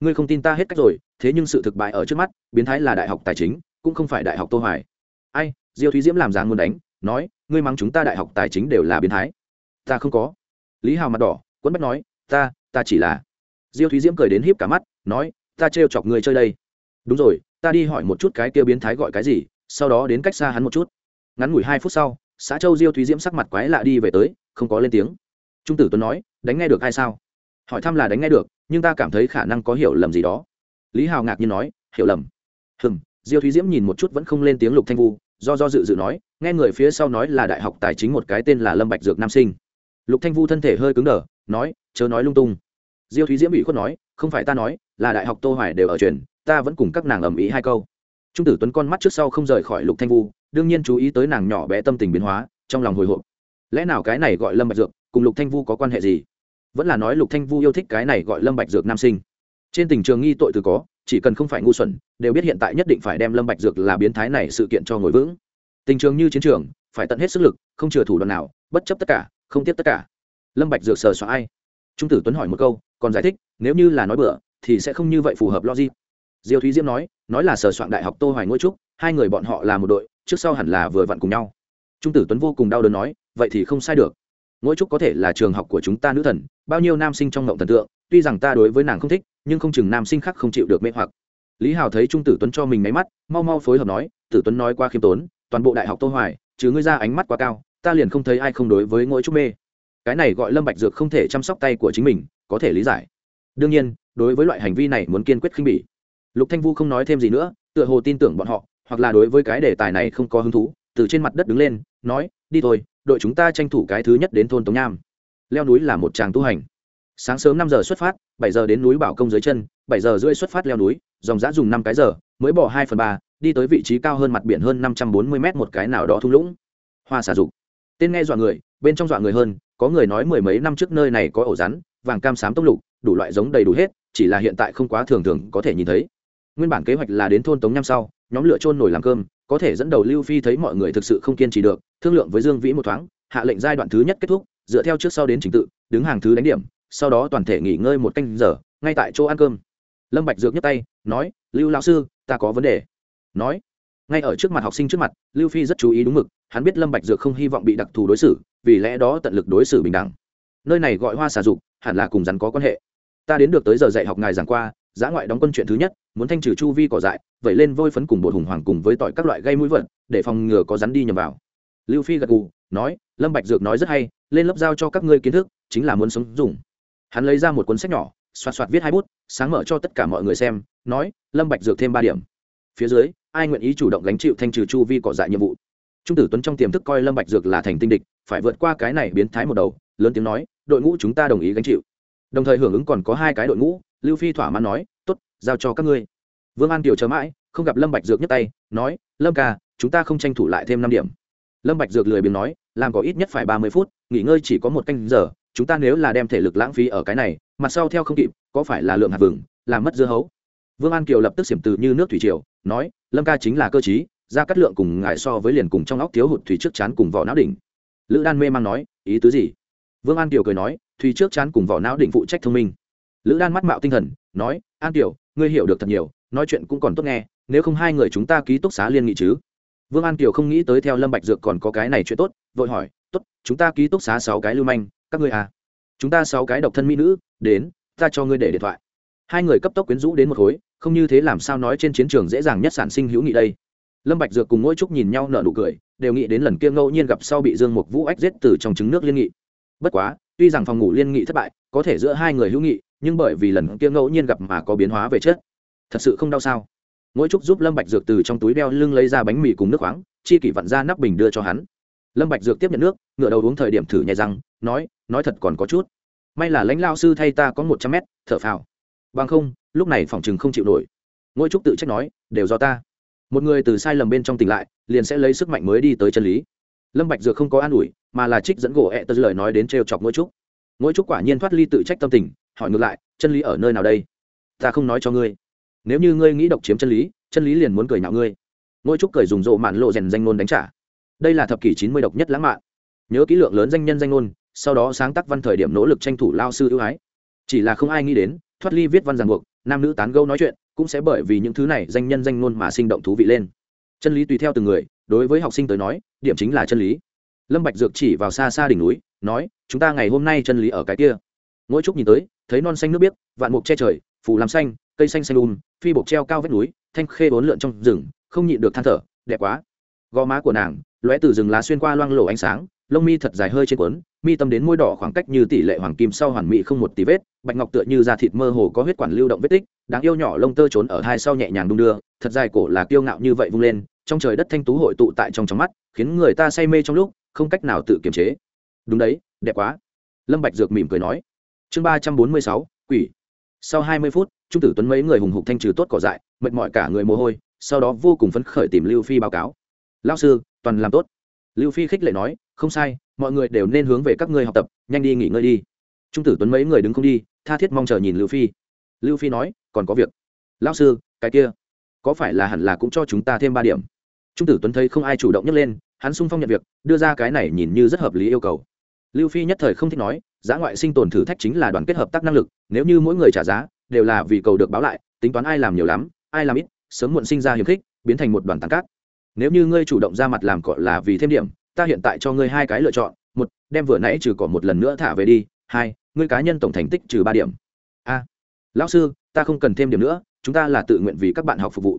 Ngươi không tin ta hết cách rồi, thế nhưng sự thực bại ở trước mắt, biến thái là đại học tài chính, cũng không phải đại học tô hoài. Ai? Diêu thúy diễm làm dáng muốn đánh, nói, ngươi mắng chúng ta đại học tài chính đều là biến thái. Ta không có. Lý hào mặt đỏ, quấn bách nói, ta ta chỉ là diêu thúy diễm cười đến híp cả mắt, nói, ta trêu chọc ngươi chơi đây. Đúng rồi, ta đi hỏi một chút cái kia biến thái gọi cái gì sau đó đến cách xa hắn một chút. Ngắn ngủi hai phút sau, xã châu diêu thúy diễm sắc mặt quái lạ đi về tới, không có lên tiếng. Trung tử tuấn nói, đánh nghe được ai sao? Hỏi thăm là đánh nghe được, nhưng ta cảm thấy khả năng có hiểu lầm gì đó. Lý hào ngạc nhiên nói, hiểu lầm. Hừm. Diêu thúy diễm nhìn một chút vẫn không lên tiếng lục thanh vu, do do dự dự nói, nghe người phía sau nói là đại học tài chính một cái tên là lâm bạch dược nam sinh. Lục thanh vu thân thể hơi cứng đờ, nói, chớ nói lung tung. Diêu thúy diễm bị khuất nói, không phải ta nói, là đại học tô hoài đều ở truyền, ta vẫn cùng các nàng ầm ĩ hai câu trung tử tuấn con mắt trước sau không rời khỏi lục thanh vu, đương nhiên chú ý tới nàng nhỏ bé tâm tình biến hóa, trong lòng hồi hộp. Lẽ nào cái này gọi lâm bạch dược cùng lục thanh vu có quan hệ gì? Vẫn là nói lục thanh vu yêu thích cái này gọi lâm bạch dược nam sinh. Trên tình trường nghi tội từ có, chỉ cần không phải ngu xuẩn, đều biết hiện tại nhất định phải đem lâm bạch dược là biến thái này sự kiện cho ngồi vững. Tình trường như chiến trường, phải tận hết sức lực, không chừa thủ đoạn nào, bất chấp tất cả, không tiếp tất cả. Lâm bạch dược sờ soạn ai? Trung tử tuấn hỏi một câu, còn giải thích, nếu như là nói bừa, thì sẽ không như vậy phù hợp logic diêu thúy diễm nói nói là sờ soạn đại học tô hoài ngôi trúc, hai người bọn họ là một đội, trước sau hẳn là vừa vặn cùng nhau. Trung tử tuấn vô cùng đau đớn nói, vậy thì không sai được. Ngôi trúc có thể là trường học của chúng ta nữ thần, bao nhiêu nam sinh trong ngộng thần tượng, tuy rằng ta đối với nàng không thích, nhưng không chừng nam sinh khác không chịu được mê hoặc. Lý hào thấy trung tử tuấn cho mình máy mắt, mau mau phối hợp nói, tử tuấn nói qua khiêm tốn, toàn bộ đại học tô hoài chứ ngươi ra ánh mắt quá cao, ta liền không thấy ai không đối với ngôi trúc mê. Cái này gọi lâm bạch dược không thể chăm sóc tay của chính mình, có thể lý giải. Đương nhiên, đối với loại hành vi này muốn kiên quyết khinh bỉ lục thanh vu không nói thêm gì nữa, tựa hồ tin tưởng bọn họ, hoặc là đối với cái đề tài này không có hứng thú, từ trên mặt đất đứng lên, nói, đi thôi, đội chúng ta tranh thủ cái thứ nhất đến thôn tống nham. Leo núi là một tràng tu hành. Sáng sớm năm giờ xuất phát, bảy giờ đến núi bảo công dưới chân, bảy giờ rưỡi xuất phát leo núi, dòng giã dùng năm cái giờ, mới bỏ hai phần ba, đi tới vị trí cao hơn mặt biển hơn năm trăm bốn mươi mét một cái nào đó thung lũng. Hoa xả dục. Tên nghe dọa người, bên trong dọa người hơn, có người nói mười mấy năm trước nơi này có ổ rắn, vàng cam sám tông lục, đủ loại giống đầy đủ hết, chỉ là hiện tại không quá thường thường có thể nhìn thấy nguyên bản kế hoạch là đến thôn tống Nham sau, nhóm lửa trôn nổi làm cơm, có thể dẫn đầu lưu phi thấy mọi người thực sự không kiên trì được, thương lượng với dương vĩ một thoáng, hạ lệnh giai đoạn thứ nhất kết thúc, dựa theo trước sau đến trình tự, đứng hàng thứ đánh điểm, sau đó toàn thể nghỉ ngơi một canh giờ, ngay tại chỗ ăn cơm. Lâm bạch dược nhấc tay, nói, lưu lão sư, ta có vấn đề. Nói, ngay ở trước mặt học sinh trước mặt, lưu phi rất chú ý đúng mực, hắn biết lâm bạch dược không hy vọng bị đặc thù đối xử, vì lẽ đó tận lực đối xử bình đẳng. Nơi này gọi hoa xà dục, hẳn là cùng rắn có quan hệ. Ta đến được tới giờ dạy học ngài giảng qua giã ngoại đóng quân chuyện thứ nhất, muốn thanh trừ chu vi cỏ dại vậy lên vôi phấn cùng bột hùng hoàng cùng với tỏi các loại gây mũi vật, để phòng ngừa có rắn đi nhầm vào. Lưu phi gật gù, nói, lâm bạch dược nói rất hay, lên lớp giao cho các ngươi kiến thức, chính là muốn sống dùng. Hắn lấy ra một cuốn sách nhỏ, xoạt xoạt viết hai bút, sáng mở cho tất cả mọi người xem, nói, lâm bạch dược thêm ba điểm. Phía dưới, ai nguyện ý chủ động gánh chịu thanh trừ chu vi cỏ dại nhiệm vụ? Trung tử tuấn trong tiềm thức coi lâm bạch dược là thành tinh địch, phải vượt qua cái này biến thái một đầu, lớn tiếng nói, đội ngũ chúng ta đồng ý gánh chịu đồng thời hưởng ứng còn có hai cái đội ngũ, lưu phi thỏa mãn nói, tốt, giao cho các ngươi. Vương an kiều chờ mãi, không gặp lâm bạch dược nhấc tay, nói, lâm ca, chúng ta không tranh thủ lại thêm năm điểm. Lâm bạch dược lười biếng nói, làm có ít nhất phải ba mươi phút, nghỉ ngơi chỉ có một canh giờ, chúng ta nếu là đem thể lực lãng phí ở cái này mặt sau theo không kịp, có phải là lượng hạt vừng, làm mất dưa hấu? Vương an kiều lập tức xiểm từ như nước thủy triều, nói, lâm ca chính là cơ chí ra cắt lượng cùng ngài so với liền cùng trong óc thiếu hụt thủy trước chán cùng vỏ não đỉnh. Lữ đan mê mang nói, ý tứ gì? Vương an kiều cười nói thủy trước chán cùng vỏ não đỉnh phụ trách thông minh. Lữ đan mắt mạo tinh thần, nói, an kiều ngươi hiểu được thật nhiều, nói chuyện cũng còn tốt nghe, nếu không hai người chúng ta ký túc xá liên nghị chứ? Vương an kiều không nghĩ tới theo lâm bạch dược còn có cái này chuyện tốt, vội hỏi, tốt, chúng ta ký túc xá sáu cái lưu manh, các ngươi à? Chúng ta sáu cái độc thân mỹ nữ, đến, ta cho ngươi để điện thoại. Hai người cấp tốc quyến rũ đến một khối, không như thế làm sao nói trên chiến trường dễ dàng nhất sản sinh hữu nghị đây. Lâm bạch dược cùng ngôi trúc nhìn nhau nở nụ cười, đều nghĩ đến lần kia ngẫu nhiên gặp sau bị dương mục vũ ách giết từ trong trứng nước liên nghị bất quá, tuy rằng phòng ngủ liên nghị thất bại, có thể giữa hai người hữu nghị, nhưng bởi vì lần kia ngẫu nhiên gặp mà có biến hóa về chất. Thật sự không đau sao? Ngôi trúc giúp lâm bạch dược từ trong túi đeo lưng lấy ra bánh mì cùng nước khoáng, chi kỷ vặn ra nắp bình đưa cho hắn. Lâm bạch dược tiếp nhận nước ngửa đầu uống thời điểm thử nhai răng, nói nói thật còn có chút. May là lãnh lao sư thay ta có một trăm mét, thở phào. Bằng không, lúc này phòng chừng không chịu nổi. Ngôi trúc tự trách nói, đều do ta. Một người từ sai lầm bên trong tỉnh lại, liền sẽ lấy sức mạnh mới đi tới chân lý. Lâm bạch dược không có an ủi mà là trích dẫn gỗ ẹ tớ lời nói đến trêu chọc mỗi trúc. Mỗi trúc quả nhiên thoát ly tự trách tâm tình, hỏi ngược lại, chân lý ở nơi nào đây? Ta không nói cho ngươi. Nếu như ngươi nghĩ độc chiếm chân lý chân lý liền muốn cười nhạo ngươi. Mỗi trúc cười dùng rộ mạn lộ rèn danh ngôn đánh trả. Đây là thập kỷ chín mươi độc nhất lãng mạn. Nhớ kỹ lượng lớn danh nhân danh ngôn, sau đó sáng tác văn thời điểm nỗ lực tranh thủ lao sư ưu ái. Chỉ là không ai nghĩ đến, thoát ly viết văn ràng buộc, nam nữ tán gẫu nói chuyện, cũng sẽ bởi vì những thứ này danh nhân danh ngôn mà sinh động thú vị lên. Chân lý tùy theo từng người, đối với học sinh tới nói, điểm chính là chân lý lâm bạch dược chỉ vào xa xa đỉnh núi, nói, chúng ta ngày hôm nay chân lý ở cái kia. Ngỗi trúc nhìn tới, thấy non xanh nước biếc, vạn mục che trời, phủ làm xanh, cây xanh xanh um phi bộc treo cao vách núi, thanh khê bốn lượn trong rừng, không nhịn được than thở, đẹp quá. Gò má của nàng lóe từ rừng lá xuyên qua loang lổ ánh sáng, lông mi thật dài hơi trên cuốn mi tâm đến môi đỏ khoảng cách như tỷ lệ hoàng kim sau hoàn mỹ không một tí vết, bạch ngọc tựa như da thịt mơ hồ có huyết quản lưu động vết tích, đáng yêu nhỏ lông tơ trốn ở hai sau nhẹ nhàng đung đưa, thật dài cổ là kiêu ngạo như vậy vung lên, trong trời đất thanh tú hội tụ tại trong trong mắt, khiến người ta say mê trong lúc không cách nào tự kiềm chế. Đúng đấy, đẹp quá. Lâm bạch dược mỉm cười nói. Chương ba trăm bốn mươi sáu, quỷ. Sau hai mươi phút, trung tử tuấn mấy người hùng hục thanh trừ tốt cỏ dại, mệt mỏi cả người mồ hôi, sau đó vô cùng phấn khởi tìm lưu phi báo cáo. Lão sư, toàn làm tốt. Lưu phi khích lệ nói, không sai, mọi người đều nên hướng về các ngươi học tập, nhanh đi nghỉ ngơi đi. Trung tử tuấn mấy người đứng không đi, tha thiết mong chờ nhìn lưu phi. Lưu phi nói, còn có việc. Lão sư, cái kia, có phải là hẳn là cũng cho chúng ta thêm ba điểm? Trung tử tuấn thấy không ai chủ động nhấc lên hắn sung phong nhận việc, đưa ra cái này nhìn như rất hợp lý yêu cầu. Lưu phi nhất thời không thích nói, giá ngoại sinh tồn thử thách chính là đoàn kết hợp tác năng lực, nếu như mỗi người trả giá, đều là vì cầu được báo lại, tính toán ai làm nhiều lắm, ai làm ít, sớm muộn sinh ra hiềm khích, biến thành một đoàn tàn cát. Nếu như ngươi chủ động ra mặt làm cọ là vì thêm điểm, ta hiện tại cho ngươi hai cái lựa chọn, một, đem vừa nãy trừ cỏ một lần nữa thả về đi, hai, ngươi cá nhân tổng thành tích trừ ba điểm. A. Lão sư, ta không cần thêm điểm nữa, chúng ta là tự nguyện vì các bạn học phục vụ.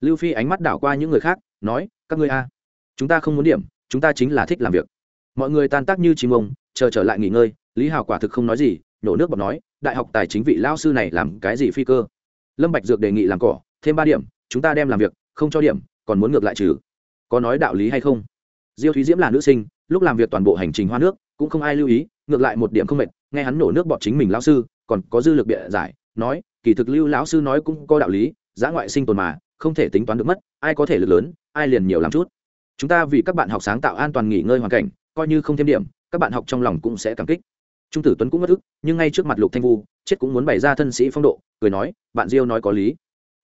Lưu phi ánh mắt đảo qua những người khác, nói, các ngươi a chúng ta không muốn điểm, chúng ta chính là thích làm việc. Mọi người tan tác như chim ông, chờ trở lại nghỉ ngơi, lý hào quả thực không nói gì, nhổ nước bọt nói, đại học tài chính vị lao sư này làm cái gì phi cơ? Lâm bạch dược đề nghị làm cỏ, thêm ba điểm, chúng ta đem làm việc, không cho điểm, còn muốn ngược lại trừ. Có nói đạo lý hay không? Diêu thúy diễm là nữ sinh, lúc làm việc toàn bộ hành trình hoa nước, cũng không ai lưu ý, ngược lại một điểm không mệt, nghe hắn nổ nước bọt chính mình lão sư, còn có dư lực biện giải, nói, kỳ thực lưu lão sư nói cũng có đạo lý giã ngoại sinh tồn mà, không thể tính toán được mất, ai có thể lực lớn, ai liền nhiều làm chút chúng ta vì các bạn học sáng tạo an toàn nghỉ ngơi hoàn cảnh, coi như không thêm điểm, các bạn học trong lòng cũng sẽ cảm kích. Trung tử tuấn cũng mất ức, nhưng ngay trước mặt lục thanh vu, chết cũng muốn bày ra thân sĩ phong độ, cười nói, bạn diêu nói có lý.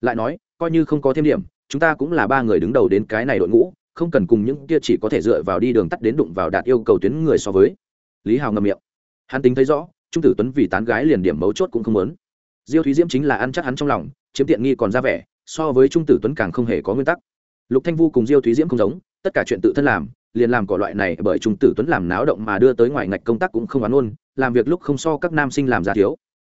Lại nói, coi như không có thêm điểm, chúng ta cũng là ba người đứng đầu đến cái này đội ngũ, không cần cùng những kia chỉ có thể dựa vào đi đường tắt đến đụng vào đạt yêu cầu tuyến người so với. Lý hào ngầm miệng. Hắn tính thấy rõ, trung tử tuấn vì tán gái liền điểm mấu chốt cũng không muốn. Diêu thúy diễm chính là ăn chắc hắn trong lòng, chiếm tiện nghi còn ra vẻ, so với trung tử tuấn càng không hề có nguyên tắc. Lục thanh vu cùng diêu thúy diễm không giống tất cả chuyện tự thân làm, liền làm cỏ loại này bởi trung tử tuấn làm náo động mà đưa tới ngoài ngạch công tác cũng không oán ôn, làm việc lúc không so các nam sinh làm ra thiếu.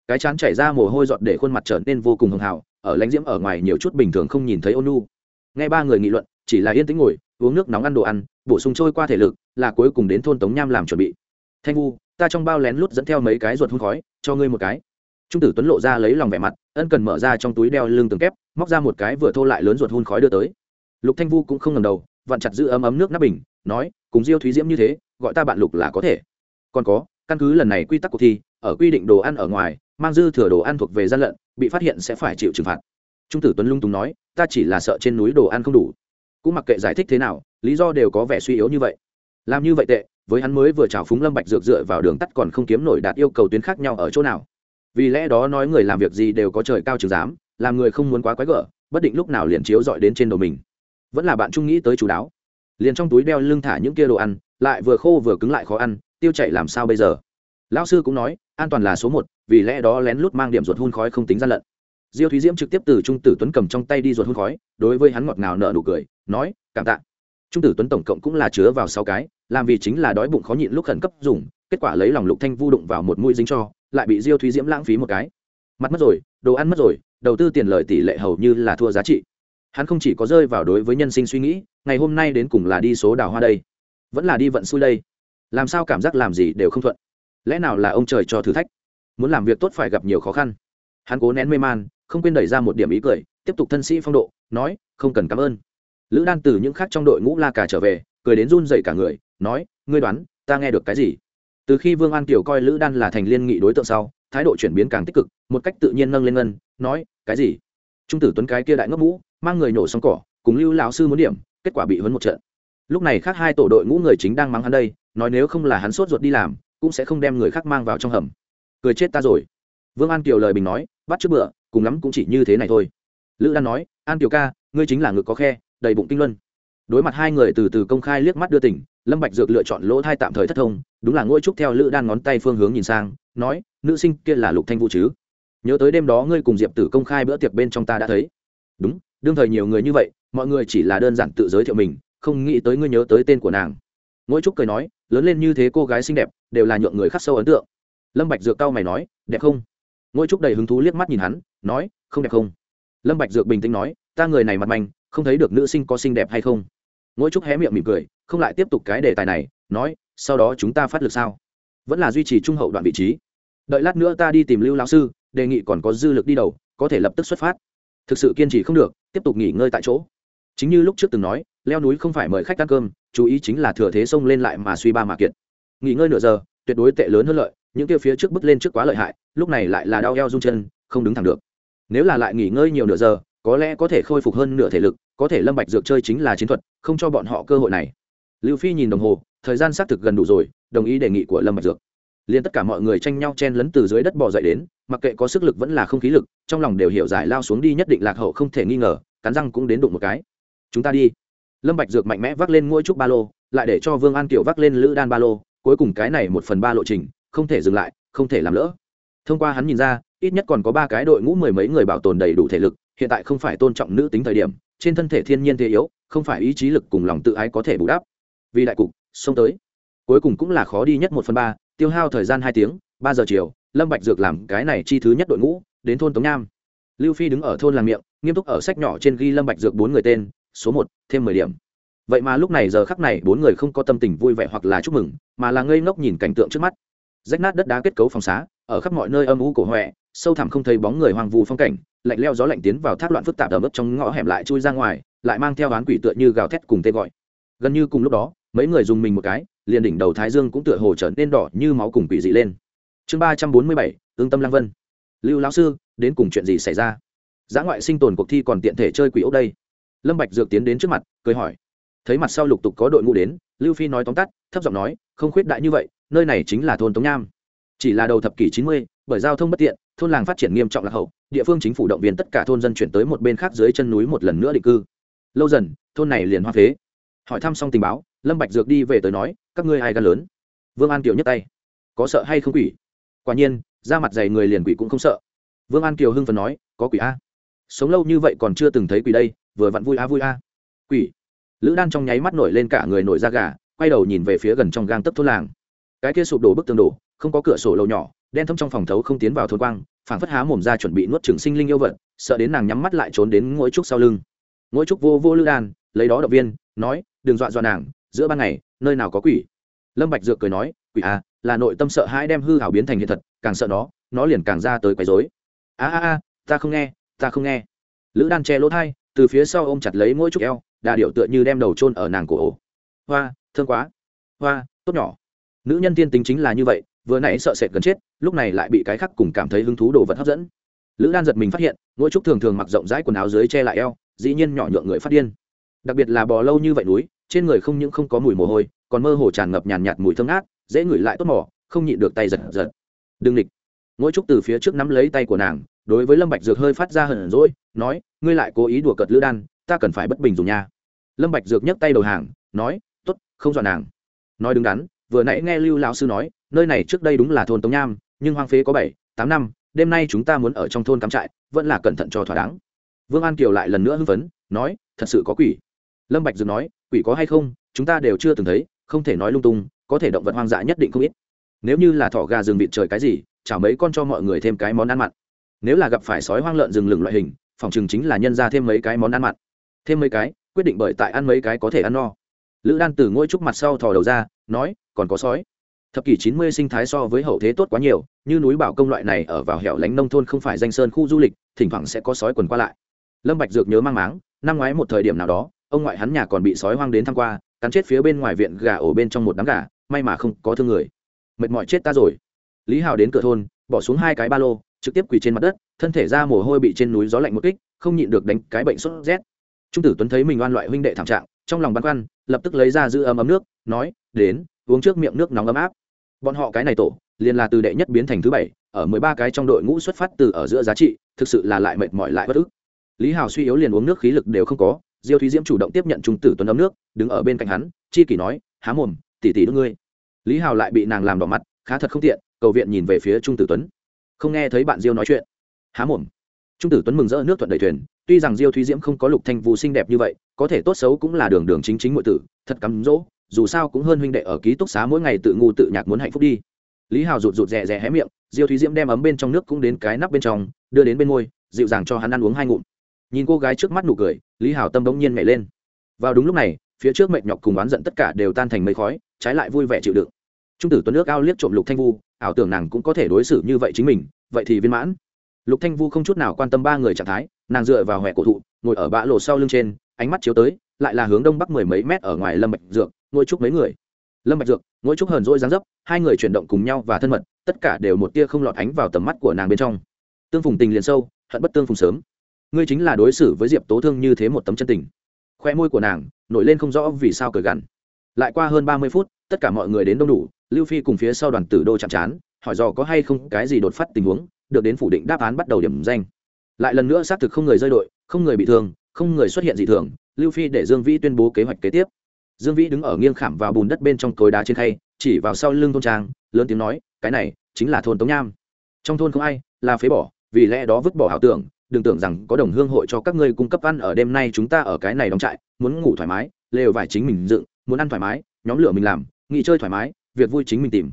Cái chán chảy ra mồ hôi giọt để khuôn mặt trở nên vô cùng hưng hào, ở lãnh diễm ở ngoài nhiều chút bình thường không nhìn thấy ôn nu nghe ba người nghị luận, chỉ là yên tĩnh ngồi, uống nước nóng ăn đồ ăn, bổ sung trôi qua thể lực, là cuối cùng đến thôn tống nham làm chuẩn bị. Thanh vu, ta trong bao lén lút dẫn theo mấy cái ruột hun khói, cho ngươi một cái. Trung tử tuấn lộ ra lấy lòng vẻ mặt, ân cần mở ra trong túi đeo lưng tường kép, móc ra một cái vừa thô lại lớn ruột hun khói đưa tới. Lục thanh vu cũng không ngầm đầu vặn chặt giữ ấm ấm nước nắp bình, nói, cùng diêu thúy diễm như thế, gọi ta bạn lục là có thể. Còn có, căn cứ lần này quy tắc cuộc thi, ở quy định đồ ăn ở ngoài, mang dư thừa đồ ăn thuộc về gian lận, bị phát hiện sẽ phải chịu trừng phạt. Trung tử tuấn lung túng nói, ta chỉ là sợ trên núi đồ ăn không đủ. Cũng mặc kệ giải thích thế nào, lý do đều có vẻ suy yếu như vậy. Làm như vậy tệ, với hắn mới vừa trào phúng lâm bạch dược dựa vào đường tắt còn không kiếm nổi đạt yêu cầu tuyến khác nhau ở chỗ nào. Vì lẽ đó nói người làm việc gì đều có trời cao trừng giám làm người không muốn quá quái gở, bất định lúc nào liền chiếu dọi đến trên đầu mình vẫn là bạn trung nghĩ tới chú đáo. Liền trong túi đeo lưng thả những kia đồ ăn, lại vừa khô vừa cứng lại khó ăn, tiêu chảy làm sao bây giờ? Lão sư cũng nói, an toàn là số một, vì lẽ đó lén lút mang điểm ruột hun khói không tính gian lận. Diêu thúy diễm trực tiếp từ trung tử tuấn cầm trong tay đi ruột hun khói, đối với hắn ngọt ngào nợ nụ cười, nói, cảm tạ. Trung tử tuấn tổng cộng cũng là chứa vào sáu cái, làm vì chính là đói bụng khó nhịn lúc khẩn cấp dùng, kết quả lấy lòng lục thanh vu đụng vào một mũi dính cho, lại bị diêu thúy diễm lãng phí một cái. Mặt mất rồi, đồ ăn mất rồi, đầu tư tiền lợi tỷ lệ hầu như là thua giá trị hắn không chỉ có rơi vào đối với nhân sinh suy nghĩ, ngày hôm nay đến cùng là đi số đào hoa đây, vẫn là đi vận xui đây. Làm sao cảm giác làm gì đều không thuận. Lẽ nào là ông trời cho thử thách? Muốn làm việc tốt phải gặp nhiều khó khăn. Hắn cố nén mê man, không quên đẩy ra một điểm ý cười, tiếp tục thân sĩ phong độ, nói, không cần cảm ơn. Lữ đan từ những khác trong đội ngũ la cả trở về, cười đến run dậy cả người, nói, ngươi đoán, ta nghe được cái gì? Từ khi vương an kiều coi lữ đan là thành liên nghị đối tượng sau, thái độ chuyển biến càng tích cực, một cách tự nhiên nâng lên ngân, nói, cái gì? Trung tử tuấn cái kia đại ngốc mũ mang người nổ xong cỏ, cùng lưu lão sư muốn điểm, kết quả bị huấn một trận. Lúc này khác hai tổ đội ngũ người chính đang mắng hắn đây, nói nếu không là hắn sốt ruột đi làm, cũng sẽ không đem người khác mang vào trong hầm. Cười chết ta rồi. Vương an kiều lời bình nói, bắt trước bữa, cùng lắm cũng chỉ như thế này thôi. Lữ đan nói, an kiều ca, ngươi chính là ngực có khe, đầy bụng kinh luân. Đối mặt hai người từ từ công khai liếc mắt đưa tỉnh lâm bạch dược lựa chọn lỗ thai tạm thời thất thông, đúng là ngôi trúc theo lữ đan ngón tay phương hướng nhìn sang, nói, nữ sinh kia là lục thanh vũ chứ? Nhớ tới đêm đó ngươi cùng diệp tử công khai bữa tiệc bên trong ta đã thấy. Đúng đương thời nhiều người như vậy, mọi người chỉ là đơn giản tự giới thiệu mình, không nghĩ tới ngươi nhớ tới tên của nàng. Ngôi trúc cười nói, lớn lên như thế cô gái xinh đẹp, đều là nhượng người khắc sâu ấn tượng. Lâm bạch dược cao mày nói, đẹp không? Ngôi trúc đầy hứng thú liếc mắt nhìn hắn, nói, không đẹp không? Lâm bạch dược bình tĩnh nói, ta người này mặt manh, không thấy được nữ sinh có xinh đẹp hay không? Ngôi trúc hé miệng mỉm cười, không lại tiếp tục cái đề tài này, nói, sau đó chúng ta phát lực sao? Vẫn là duy trì trung hậu đoạn vị trí. Đợi lát nữa ta đi tìm lưu lão sư, đề nghị còn có dư lực đi đầu, có thể lập tức xuất phát. Thực sự kiên trì không được tiếp tục nghỉ ngơi tại chỗ. Chính như lúc trước từng nói, leo núi không phải mời khách ăn cơm, chú ý chính là thừa thế xông lên lại mà suy ba mà kiệt. Nghỉ ngơi nửa giờ, tuyệt đối tệ lớn hơn lợi, những kia phía trước bước lên trước quá lợi hại, lúc này lại là đau eo rung chân, không đứng thẳng được. Nếu là lại nghỉ ngơi nhiều nửa giờ, có lẽ có thể khôi phục hơn nửa thể lực, có thể lâm bạch dược chơi chính là chiến thuật, không cho bọn họ cơ hội này. Lưu phi nhìn đồng hồ, thời gian xác thực gần đủ rồi, đồng ý đề nghị của lâm bạch dược. Liền tất cả mọi người tranh nhau chen lấn từ dưới đất bò dậy đến mặc kệ có sức lực vẫn là không khí lực, trong lòng đều hiểu giải lao xuống đi nhất định lạc hậu không thể nghi ngờ, cắn răng cũng đến đụng một cái. Chúng ta đi. Lâm bạch dược mạnh mẽ vác lên ngôi trúc ba lô, lại để cho vương an kiều vác lên lữ đan ba lô, cuối cùng cái này một phần ba lộ trình, không thể dừng lại, không thể làm lỡ. Thông qua hắn nhìn ra, ít nhất còn có ba cái đội ngũ mười mấy người bảo tồn đầy đủ thể lực, hiện tại không phải tôn trọng nữ tính thời điểm, trên thân thể thiên nhiên thế yếu, không phải ý chí lực cùng lòng tự ái có thể bù đắp. Vì đại cục, xông tới. Cuối cùng cũng là khó đi nhất một phần ba, tiêu hao thời gian hai tiếng, ba giờ chiều lâm bạch dược làm cái này chi thứ nhất đội ngũ, đến thôn tống nham. Lưu phi đứng ở thôn làng miệng, nghiêm túc ở sách nhỏ trên ghi lâm bạch dược bốn người tên, số một, thêm mười điểm. Vậy mà lúc này giờ khắc này bốn người không có tâm tình vui vẻ hoặc là chúc mừng, mà là ngây ngốc nhìn cảnh tượng trước mắt. Rách nát đất đá kết cấu phòng xá, ở khắp mọi nơi âm u cổ hoẹ sâu thẳm không thấy bóng người hoang vu phong cảnh, lạnh leo gió lạnh tiến vào thác loạn phức tạp ở mức trong ngõ hẻm lại chui ra ngoài, lại mang theo oán quỷ tựa như gào thét cùng tên gọi. Gần như cùng lúc đó, mấy người dùng mình một cái, liền đỉnh đầu thái dương cũng tựa hồ trở nên đỏ như máu cùng quỷ dị lên chương ba trăm bốn mươi bảy, ương tâm lăng vân. Lưu lão sư, đến cùng chuyện gì xảy ra? Giã ngoại sinh tồn cuộc thi còn tiện thể chơi quỷ ốc đây. Lâm bạch dược tiến đến trước mặt, cười hỏi. Thấy mặt sau lục tục có đội ngũ đến, lưu phi nói tóm tắt, thấp giọng nói, không khuyết đại như vậy, nơi này chính là thôn tống nham. Chỉ là đầu thập kỷ chín mươi, bởi giao thông bất tiện, thôn làng phát triển nghiêm trọng lạc hậu, địa phương chính phủ động viên tất cả thôn dân chuyển tới một bên khác dưới chân núi một lần nữa định cư. Lâu dần, thôn này liền hoa phế. Hỏi thăm xong tình báo, lâm bạch dược đi về tới nói, các ngươi ai gan lớn? Vương an tiểu nhấc tay. Có sợ hay không quỷ? Quả nhiên da mặt dày người liền quỷ cũng không sợ. Vương an kiều hưng phần nói, có quỷ a? Sống lâu như vậy còn chưa từng thấy quỷ đây, vừa vặn vui a vui a. Quỷ. Lữ đan trong nháy mắt nổi lên cả người nổi da gà, quay đầu nhìn về phía gần trong gang tấp thôn làng. Cái kia sụp đổ bức tường đổ, không có cửa sổ lầu nhỏ, đen thâm trong phòng thấu không tiến vào thôn quang, phảng phất há mồm ra chuẩn bị nuốt trường sinh linh yêu vật, sợ đến nàng nhắm mắt lại trốn đến ngỗi trúc sau lưng. Ngỗi trúc vô vô lữ đan, lấy đó động viên, nói, đừng dọa dọa nàng, giữa ban ngày, nơi nào có quỷ? Lâm bạch dược cười nói, quỷ à là nội tâm sợ hãi đem hư hảo biến thành hiện thật, càng sợ nó nó liền càng ra tới quấy rối. A a a, ta không nghe, ta không nghe. Lữ đan che lỗ thai từ phía sau ôm chặt lấy mỗi trúc eo, đà điệu tựa như đem đầu chôn ở nàng cổ ổ. Hoa, thương quá. Hoa, tốt nhỏ. Nữ nhân tiên tính chính là như vậy, vừa nãy sợ sệt gần chết, lúc này lại bị cái khác cùng cảm thấy hứng thú đồ vật hấp dẫn. Lữ đan giật mình phát hiện, mỗi trúc thường thường mặc rộng rãi quần áo dưới che lại eo, dĩ nhiên nhỏ nhượng người phát điên. Đặc biệt là bò lâu như vậy núi, trên người không những không có mùi mồ hôi, còn mơ hồ tràn ngập nhàn nhạt mùi thơm ngát dễ ngửi lại tốt mỏ không nhịn được tay giật giật. Đừng địch mỗi trúc từ phía trước nắm lấy tay của nàng, đối với lâm bạch dược hơi phát ra hờn rỗi nói, ngươi lại cố ý đùa cợt lữ đan, ta cần phải bất bình dùng nha. Lâm bạch dược nhấc tay đầu hàng, nói, tốt, không dọa nàng. Nói đứng đắn, vừa nãy nghe lưu lão sư nói, nơi này trước đây đúng là thôn tống nham, nhưng hoang phế có bảy, tám năm, đêm nay chúng ta muốn ở trong thôn cắm trại, vẫn là cẩn thận cho thỏa đáng. Vương an kiều lại lần nữa hưng phấn, nói, thật sự có quỷ. Lâm bạch dược nói, quỷ có hay không? Chúng ta đều chưa từng thấy, không thể nói lung tung có thể động vật hoang dã nhất định không ít. Nếu như là thỏ gà rừng vịt trời cái gì, chả mấy con cho mọi người thêm cái món ăn mặn. Nếu là gặp phải sói hoang lợn rừng lửng loại hình, phòng chừng chính là nhân ra thêm mấy cái món ăn mặn. Thêm mấy cái, quyết định bởi tại ăn mấy cái có thể ăn no. Lữ đan từ ngôi trúc mặt sau thò đầu ra, nói, còn có sói. Thập kỷ chín mươi sinh thái so với hậu thế tốt quá nhiều, như núi bảo công loại này ở vào hẻo lánh nông thôn không phải danh sơn khu du lịch, thỉnh thoảng sẽ có sói quần qua lại. Lâm bạch dược nhớ mang máng, năm ngoái một thời điểm nào đó, ông ngoại hắn nhà còn bị sói hoang đến thăm qua, cắn chết phía bên ngoài viện gà ổ bên trong một đám gà may mà không có thương người. Mệt mỏi chết ta rồi. Lý hào đến cửa thôn, bỏ xuống hai cái ba lô, trực tiếp quỳ trên mặt đất, thân thể ra mồ hôi bị trên núi gió lạnh một kích, không nhịn được đánh cái bệnh sốt rét. Trung tử tuấn thấy mình oan loại huynh đệ thảm trạng, trong lòng băn khoăn, lập tức lấy ra giữ ấm ấm nước, nói, đến, uống trước miệng nước nóng ấm áp. Bọn họ cái này tổ, liền là từ đệ nhất biến thành thứ bảy, ở mười ba cái trong đội ngũ xuất phát từ ở giữa giá trị, thực sự là lại mệt mỏi lại bất ức. Lý hào suy yếu liền uống nước khí lực đều không có, diêu thúy diễm chủ động tiếp nhận trung tử tuấn ấm nước, đứng ở bên cạnh hắn, chi kỷ nói, há mồm tỉ tỉ đ ngươi lý hào lại bị nàng làm đỏ mặt, khá thật không tiện, cầu viện nhìn về phía trung tử tuấn. Không nghe thấy bạn diêu nói chuyện. Há mồm. Trung tử tuấn mừng rỡ nước thuận đầy thuyền, tuy rằng diêu thúy diễm không có lục thanh vũ xinh đẹp như vậy, có thể tốt xấu cũng là đường đường chính chính ngụy tử, thật cắm dỗ dù sao cũng hơn huynh đệ ở ký túc xá mỗi ngày tự ngu tự nhạc muốn hạnh phúc đi. Lý hào rụt rụt rè rè hé miệng, diêu thúy diễm đem ấm bên trong nước cũng đến cái nắp bên trong, đưa đến bên môi dịu dàng cho hắn ăn uống hai ngụm. Nhìn cô gái trước mắt nụ cười, lý hào tâm bỗng nhiên nhảy lên. Vào đúng lúc này phía trước mệt nhọc cùng oán giận tất cả đều tan thành mây khói, trái lại vui vẻ chịu đựng. Trung tử tuấn nước ao liếc trộm lục thanh vu, ảo tưởng nàng cũng có thể đối xử như vậy chính mình, vậy thì viên mãn. Lục thanh vu không chút nào quan tâm ba người trạng thái, nàng dựa vào hẹ cổ thụ, ngồi ở bã lộ sau lưng trên, ánh mắt chiếu tới, lại là hướng đông bắc mười mấy mét ở ngoài lâm bạch dược ngôi chúc mấy người. Lâm bạch dược ngôi chúc hờn dỗi dáng dấp, hai người chuyển động cùng nhau và thân mật, tất cả đều một tia không lọt ánh vào tầm mắt của nàng bên trong. Tương phùng tình liền sâu, hận bất tương phùng sớm. Ngươi chính là đối xử với diệp tố thương như thế một tấm chân tình khoe môi của nàng nổi lên không rõ vì sao cởi gằn. Lại qua hơn ba mươi phút, tất cả mọi người đến đông đủ, lưu phi cùng phía sau đoàn tử đô chạm chán, hỏi dò có hay không cái gì đột phát tình huống, được đến phủ định đáp án bắt đầu điểm danh. Lại lần nữa xác thực không người rơi đội, không người bị thương, không người xuất hiện gì thường, lưu phi để dương vĩ tuyên bố kế hoạch kế tiếp. Dương vĩ đứng ở nghiêng khảm vào bùn đất bên trong cối đá trên khay, chỉ vào sau lưng thôn trang, lớn tiếng nói, cái này chính là thôn tống nham. Trong thôn không ai là phế bỏ, vì lẽ đó vứt bỏ ảo tưởng đừng tưởng rằng có đồng hương hội cho các ngươi cung cấp ăn ở đêm nay chúng ta ở cái này đóng trại, muốn ngủ thoải mái, lều vải chính mình dựng, muốn ăn thoải mái, nhóm lửa mình làm, nghỉ chơi thoải mái, việc vui chính mình tìm.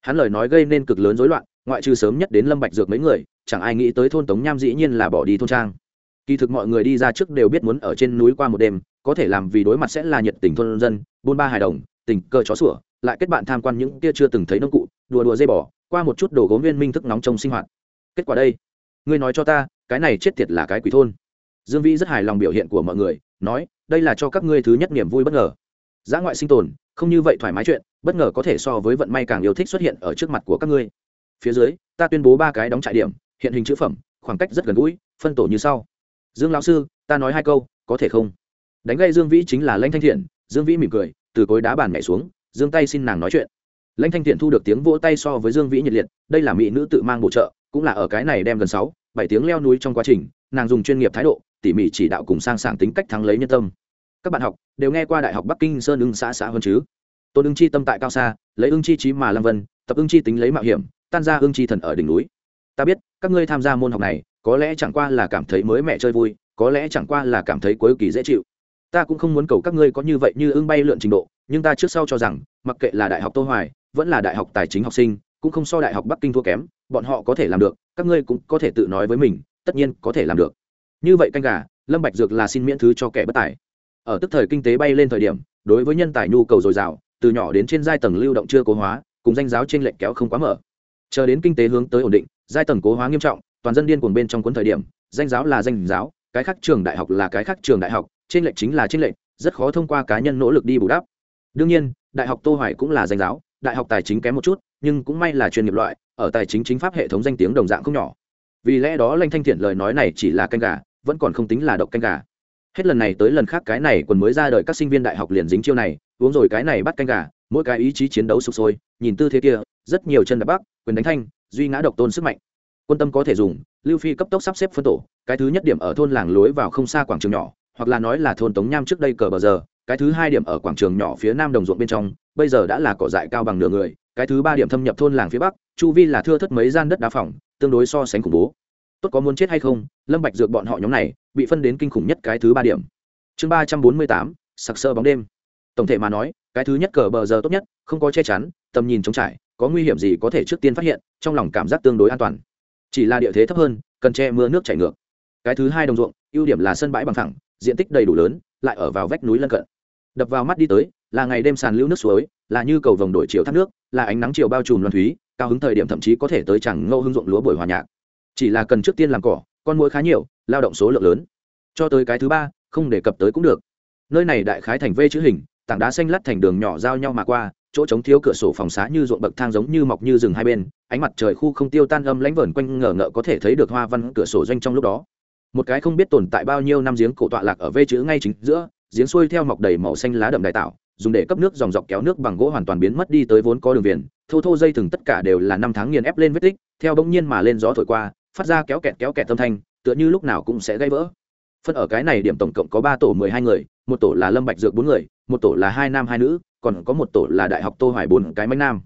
Hắn lời nói gây nên cực lớn rối loạn, ngoại trừ sớm nhất đến lâm bạch dược mấy người, chẳng ai nghĩ tới thôn tống nham dĩ nhiên là bỏ đi thôn trang. Kỳ thực mọi người đi ra trước đều biết muốn ở trên núi qua một đêm, có thể làm vì đối mặt sẽ là nhiệt tình thôn dân, buôn ba hài đồng, tình cờ chó sủa, lại kết bạn tham quan những kia chưa từng thấy nông cụ, đùa đùa dây bỏ qua một chút đồ gốm viên minh thức nóng trong sinh hoạt. Kết quả đây ngươi nói cho ta, cái này chết tiệt là cái quỷ thôn. Dương vĩ rất hài lòng biểu hiện của mọi người, nói, đây là cho các ngươi thứ nhất niềm vui bất ngờ. Giã ngoại sinh tồn, không như vậy thoải mái chuyện, bất ngờ có thể so với vận may càng yêu thích xuất hiện ở trước mặt của các ngươi. Phía dưới, ta tuyên bố ba cái đóng trại điểm, hiện hình chữ phẩm, khoảng cách rất gần gũi, phân tổ như sau. Dương lão sư, ta nói hai câu, có thể không? Đánh gây dương vĩ chính là lanh thanh thiện, dương vĩ mỉm cười, từ cối đá bàn nhảy xuống, dương tay xin nàng nói chuyện lãnh thanh thiện thu được tiếng vỗ tay so với dương vĩ nhiệt liệt, đây là mỹ nữ tự mang bổ trợ, cũng là ở cái này đem gần sáu, bảy tiếng leo núi trong quá trình, nàng dùng chuyên nghiệp thái độ, tỉ mỉ chỉ đạo cùng sang sảng tính cách thắng lấy nhân tâm. Các bạn học, đều nghe qua đại học bắc kinh sơn ưng xã xã hơn chứ? Tôn ưng chi tâm tại cao xa, lấy ưng chi trí mà lâm vân, tập ưng chi tính lấy mạo hiểm, tan ra ưng chi thần ở đỉnh núi. Ta biết, các ngươi tham gia môn học này, có lẽ chẳng qua là cảm thấy mới mẹ chơi vui, có lẽ chẳng qua là cảm thấy cuối kỳ dễ chịu. Ta cũng không muốn cầu các ngươi có như vậy như ưng bay lượn trình độ nhưng ta trước sau cho rằng, mặc kệ là đại học tô hoài, vẫn là đại học tài chính học sinh, cũng không so đại học bắc kinh thua kém, bọn họ có thể làm được, các ngươi cũng có thể tự nói với mình, tất nhiên có thể làm được. Như vậy canh gà, lâm bạch dược là xin miễn thứ cho kẻ bất tài. Ở tức thời kinh tế bay lên thời điểm, đối với nhân tài nhu cầu dồi dào, từ nhỏ đến trên giai tầng lưu động chưa cố hóa, cùng danh giáo trên lệnh kéo không quá mở. Chờ đến kinh tế hướng tới ổn định, giai tầng cố hóa nghiêm trọng, toàn dân điên cuồng bên trong cuốn thời điểm, danh giáo là danh giáo, cái khác trường đại học là cái khác trường đại học trên lệnh chính là trên lệnh rất khó thông qua cá nhân nỗ lực đi bù đắp đương nhiên, đại học tô hoài cũng là danh giáo, đại học tài chính kém một chút, nhưng cũng may là chuyên nghiệp loại, ở tài chính chính pháp hệ thống danh tiếng đồng dạng không nhỏ. Vì lẽ đó lanh thanh thiện lời nói này chỉ là canh gà, vẫn còn không tính là độc canh gà. Hết lần này tới lần khác cái này còn mới ra đời các sinh viên đại học liền dính chiêu này, uống rồi cái này bắt canh gà, mỗi cái ý chí chiến đấu sụp sôi, nhìn tư thế kia, rất nhiều chân đập bắc, quyền đánh thanh, duy ngã độc tôn sức mạnh. Quân tâm có thể dùng, lưu phi cấp tốc sắp xếp phân tổ, cái thứ nhất điểm ở thôn làng lối vào không xa quảng trường nhỏ, hoặc là nói là thôn tống nham trước đây cờ bờ giờ cái thứ hai điểm ở quảng trường nhỏ phía nam đồng ruộng bên trong, bây giờ đã là cỏ dại cao bằng nửa người, cái thứ ba điểm thâm nhập thôn làng phía bắc, chu vi là thưa thất mấy gian đất đá phòng, tương đối so sánh khủng bố. Tốt có muốn chết hay không, lâm bạch dược bọn họ nhóm này, bị phân đến kinh khủng nhất cái thứ ba điểm. Chương ba trăm bốn mươi tám, sặc sơ bóng đêm. Tổng thể mà nói, cái thứ nhất cờ bờ giờ tốt nhất, không có che chắn, tầm nhìn trống trải, có nguy hiểm gì có thể trước tiên phát hiện, trong lòng cảm giác tương đối an toàn. Chỉ là địa thế thấp hơn, cần che mưa nước chảy ngược. Cái thứ hai đồng ruộng, ưu điểm là sân bãi bằng thẳng diện tích đầy đủ lớn, lại ở vào vách núi lân cận đập vào mắt đi tới, là ngày đêm sàn lưu nước suối, là như cầu vồng đổi chiều thác nước, là ánh nắng chiều bao trùm loan thúy, cao hứng thời điểm thậm chí có thể tới chẳng ngâu hưng ruộng lúa buổi hòa nhạc. Chỉ là cần trước tiên làm cỏ, con mũi khá nhiều, lao động số lượng lớn. Cho tới cái thứ ba, không đề cập tới cũng được. Nơi này đại khái thành vê chữ hình, tảng đá xanh lắt thành đường nhỏ giao nhau mà qua, chỗ trống thiếu cửa sổ phòng xá như ruộng bậc thang giống như mọc như rừng hai bên, ánh mặt trời khu không tiêu tan âm lánh vờn quanh ngờ ngợ có thể thấy được hoa văn cửa sổ doanh trong lúc đó. Một cái không biết tồn tại bao nhiêu năm giếng cổ tọa lạc ở vê chữ ngay chính giữa giếng xuôi theo mọc đầy màu xanh lá đậm đại tạo, dùng để cấp nước dòng dọc kéo nước bằng gỗ hoàn toàn biến mất đi tới vốn có đường viền. Thô thô dây thừng tất cả đều là năm tháng nghiền ép lên vết tích, theo bỗng nhiên mà lên gió thổi qua, phát ra kéo kẹt kéo kẹt tâm thanh, tựa như lúc nào cũng sẽ gãy vỡ. Phân ở cái này điểm tổng cộng có ba tổ mười hai người, một tổ là lâm bạch dược bốn người, một tổ là hai nam hai nữ, còn có một tổ là đại học tô hoài bốn cái mánh nam.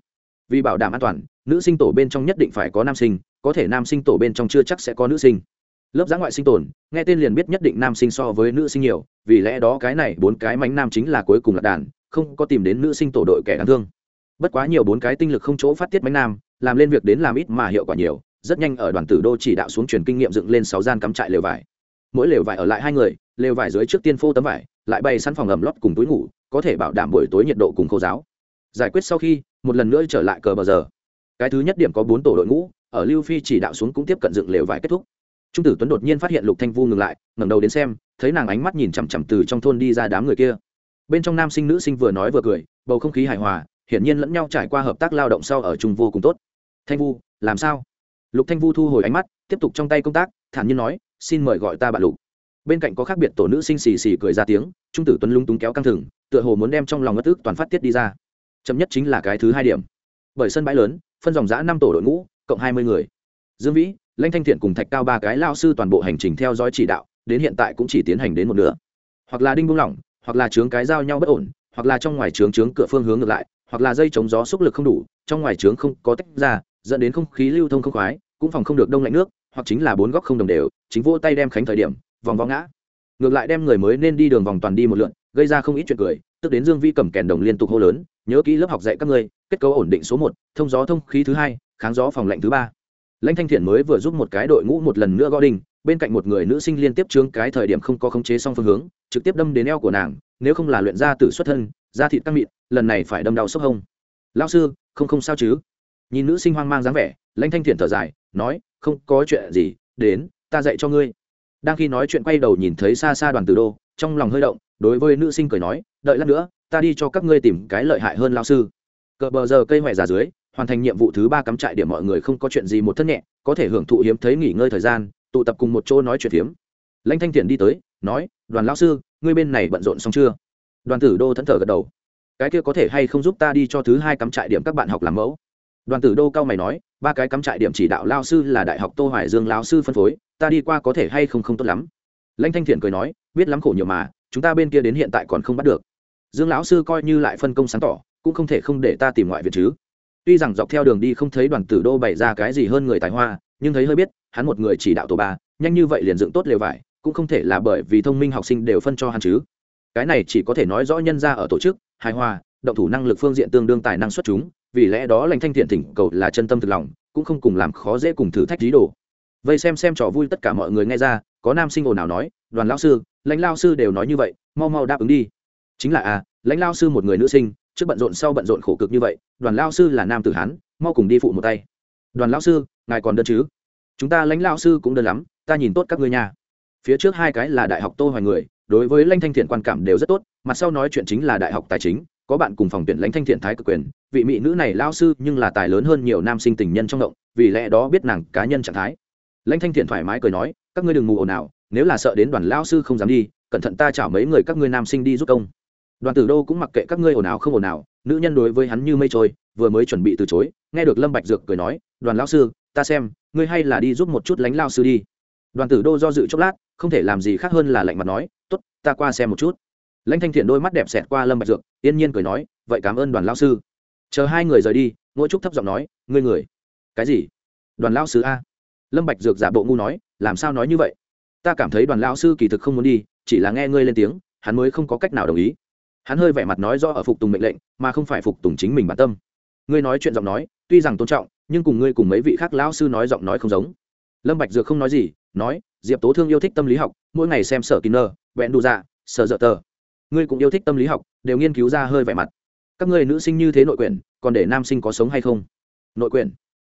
Vì bảo đảm an toàn, nữ sinh tổ bên trong nhất định phải có nam sinh, có thể nam sinh tổ bên trong chưa chắc sẽ có nữ sinh lớp giã ngoại sinh tồn, nghe tên liền biết nhất định nam sinh so với nữ sinh nhiều, vì lẽ đó cái này bốn cái mánh nam chính là cuối cùng là đàn, không có tìm đến nữ sinh tổ đội kẻ đáng thương. Bất quá nhiều bốn cái tinh lực không chỗ phát tiết mánh nam, làm lên việc đến làm ít mà hiệu quả nhiều, rất nhanh ở đoàn tử đô chỉ đạo xuống truyền kinh nghiệm dựng lên sáu gian cắm trại lều vải. Mỗi lều vải ở lại hai người, lều vải dưới trước tiên phô tấm vải, lại bày sẵn phòng ẩm lót cùng túi ngủ, có thể bảo đảm buổi tối nhiệt độ cùng khô giáo. Giải quyết sau khi, một lần nữa trở lại cờ bờ giờ. Cái thứ nhất điểm có bốn tổ đội ngũ, ở lưu phi chỉ đạo xuống cũng tiếp cận dựng lều vải kết thúc trung tử tuấn đột nhiên phát hiện lục thanh vu ngừng lại, ngẩng đầu đến xem, thấy nàng ánh mắt nhìn chằm chằm từ trong thôn đi ra đám người kia. Bên trong nam sinh nữ sinh vừa nói vừa cười, bầu không khí hài hòa, hiển nhiên lẫn nhau trải qua hợp tác lao động sau ở chung vô cùng tốt. Thanh vu, làm sao? Lục thanh vu thu hồi ánh mắt, tiếp tục trong tay công tác, thản nhiên nói, xin mời gọi ta bạn lục. Bên cạnh có khác biệt tổ nữ sinh xì xì cười ra tiếng, trung tử tuấn lung túng kéo căng thừng, tựa hồ muốn đem trong lòng ngất ức toàn phát tiết đi ra. Chậm nhất chính là cái thứ hai điểm. Bởi sân bãi lớn, phân dòng giã năm tổ đội ngũ, cộng hai mươi người. Dương vĩ lanh thanh thiện cùng thạch cao ba cái lao sư toàn bộ hành trình theo dõi chỉ đạo, đến hiện tại cũng chỉ tiến hành đến một nửa. Hoặc là đinh buông lỏng, hoặc là trướng cái giao nhau bất ổn, hoặc là trong ngoài trướng trướng cửa phương hướng ngược lại, hoặc là dây chống gió xúc lực không đủ, trong ngoài trướng không có tách ra, dẫn đến không khí lưu thông không khoái, cũng phòng không được đông lạnh nước, hoặc chính là bốn góc không đồng đều, chính vỗ tay đem khánh thời điểm, vòng vòng ngã. Ngược lại đem người mới nên đi đường vòng toàn đi một lượn, gây ra không ít chuyện cười, tức đến dương vi cầm kèn đồng liên tục hô lớn, nhớ kỹ lớp học dạy các ngươi, kết cấu ổn định số một, thông gió thông khí thứ hai, kháng gió phòng lạnh thứ ba lãnh thanh thiện mới vừa giúp một cái đội ngũ một lần nữa gõ đình bên cạnh một người nữ sinh liên tiếp trướng cái thời điểm không có khống chế xong phương hướng, trực tiếp đâm đến eo của nàng, nếu không là luyện ra tử xuất thân, da thịt tăng mịn, lần này phải đâm đau sốc hông. Lao sư, không không sao chứ? Nhìn nữ sinh hoang mang dáng vẻ, lãnh thanh thiện thở dài, nói, không có chuyện gì, đến, ta dạy cho ngươi. Đang khi nói chuyện quay đầu nhìn thấy xa xa đoàn từ đô, trong lòng hơi động, đối với nữ sinh cười nói, đợi lát nữa, ta đi cho các ngươi tìm cái lợi hại hơn lao sư. Cờ bờ giờ cây ngoại giả dưới hoàn thành nhiệm vụ thứ ba cắm trại điểm mọi người không có chuyện gì một thân nhẹ, có thể hưởng thụ hiếm thấy nghỉ ngơi thời gian, tụ tập cùng một chỗ nói chuyện hiếm lãnh thanh thiền đi tới, nói, đoàn lão sư, ngươi bên này bận rộn xong chưa? Đoàn tử đô thẫn thờ gật đầu. Cái kia có thể hay không giúp ta đi cho thứ hai cắm trại điểm các bạn học làm mẫu? Đoàn tử đô cao mày nói, ba cái cắm trại điểm chỉ đạo lao sư là đại học tô hoài dương lao sư phân phối, ta đi qua có thể hay không không tốt lắm. Lãnh thanh thiện cười nói, biết lắm khổ nhiều mà, chúng ta bên kia đến hiện tại còn không bắt được. Dương lão sư coi như lại phân công sáng tỏ, cũng không thể không để ta tìm ngoại viện chứ tuy rằng dọc theo đường đi không thấy đoàn tử đô bày ra cái gì hơn người tài hoa, nhưng thấy hơi biết, hắn một người chỉ đạo tổ ba, nhanh như vậy liền dựng tốt lều vải, cũng không thể là bởi vì thông minh học sinh đều phân cho hắn chứ. Cái này chỉ có thể nói rõ nhân ra ở tổ chức, hài hòa, động thủ năng lực phương diện tương đương tài năng xuất chúng, vì lẽ đó lãnh thanh thiện thỉnh cầu là chân tâm thực lòng, cũng không cùng làm khó dễ cùng thử thách lý đồ. Vậy xem xem trò vui tất cả mọi người nghe ra, có nam sinh ồn nào nói, đoàn lao sư, lãnh lao sư đều nói như vậy, mau mau đáp ứng đi. Chính là à lãnh lao sư một người nữ sinh trước bận rộn sau bận rộn khổ cực như vậy, đoàn lao sư là nam tử hán, mau cùng đi phụ một tay. Đoàn lao sư, ngài còn đơn chứ? Chúng ta lãnh lao sư cũng đơn lắm, ta nhìn tốt các ngươi nhà phía trước hai cái là đại học tô hoài người, đối với lãnh thanh thiện quan cảm đều rất tốt, mặt sau nói chuyện chính là đại học tài chính, có bạn cùng phòng tuyển lãnh thanh thiện thái cực quyền, vị mỹ nữ này lao sư nhưng là tài lớn hơn nhiều nam sinh tình nhân trong động, vì lẽ đó biết nàng cá nhân trạng thái. Lãnh thanh thiện thoải mái cười nói, các ngươi đừng mù ồn ào, nếu là sợ đến đoàn lao sư không dám đi, cẩn thận ta chảo mấy người các ngươi nam sinh đi giúp công đoàn tử đô cũng mặc kệ các ngươi ồn ào không ồn ào, nữ nhân đối với hắn như mây trôi, vừa mới chuẩn bị từ chối, nghe được lâm bạch dược cười nói, đoàn Lão sư, ta xem, ngươi hay là đi giúp một chút lãnh lao sư đi. Đoàn tử đô do dự chốc lát, không thể làm gì khác hơn là lạnh mặt nói, tốt, ta qua xem một chút. Lãnh thanh thiện đôi mắt đẹp xẹt qua lâm bạch dược, yên nhiên cười nói, vậy cảm ơn đoàn Lão sư. Chờ hai người rời đi, ngô trúc thấp giọng nói, ngươi người. Cái gì? Đoàn Lão sư a. Lâm bạch dược giả bộ ngu nói, làm sao nói như vậy? Ta cảm thấy đoàn Lão sư kỳ thực không muốn đi, chỉ là nghe ngươi lên tiếng, hắn mới không có cách nào đồng ý hắn hơi vẻ mặt nói do ở phục tùng mệnh lệnh, mà không phải phục tùng chính mình bản tâm. Ngươi nói chuyện giọng nói, tuy rằng tôn trọng, nhưng cùng ngươi cùng mấy vị khác lão sư nói giọng nói không giống. Lâm bạch dược không nói gì, nói, diệp tố thương yêu thích tâm lý học, mỗi ngày xem sở kinner vẹn đủ dạ sở dở tờ. Ngươi cũng yêu thích tâm lý học, đều nghiên cứu ra hơi vẻ mặt. Các ngươi nữ sinh như thế nội quyền còn để nam sinh có sống hay không? Nội quyền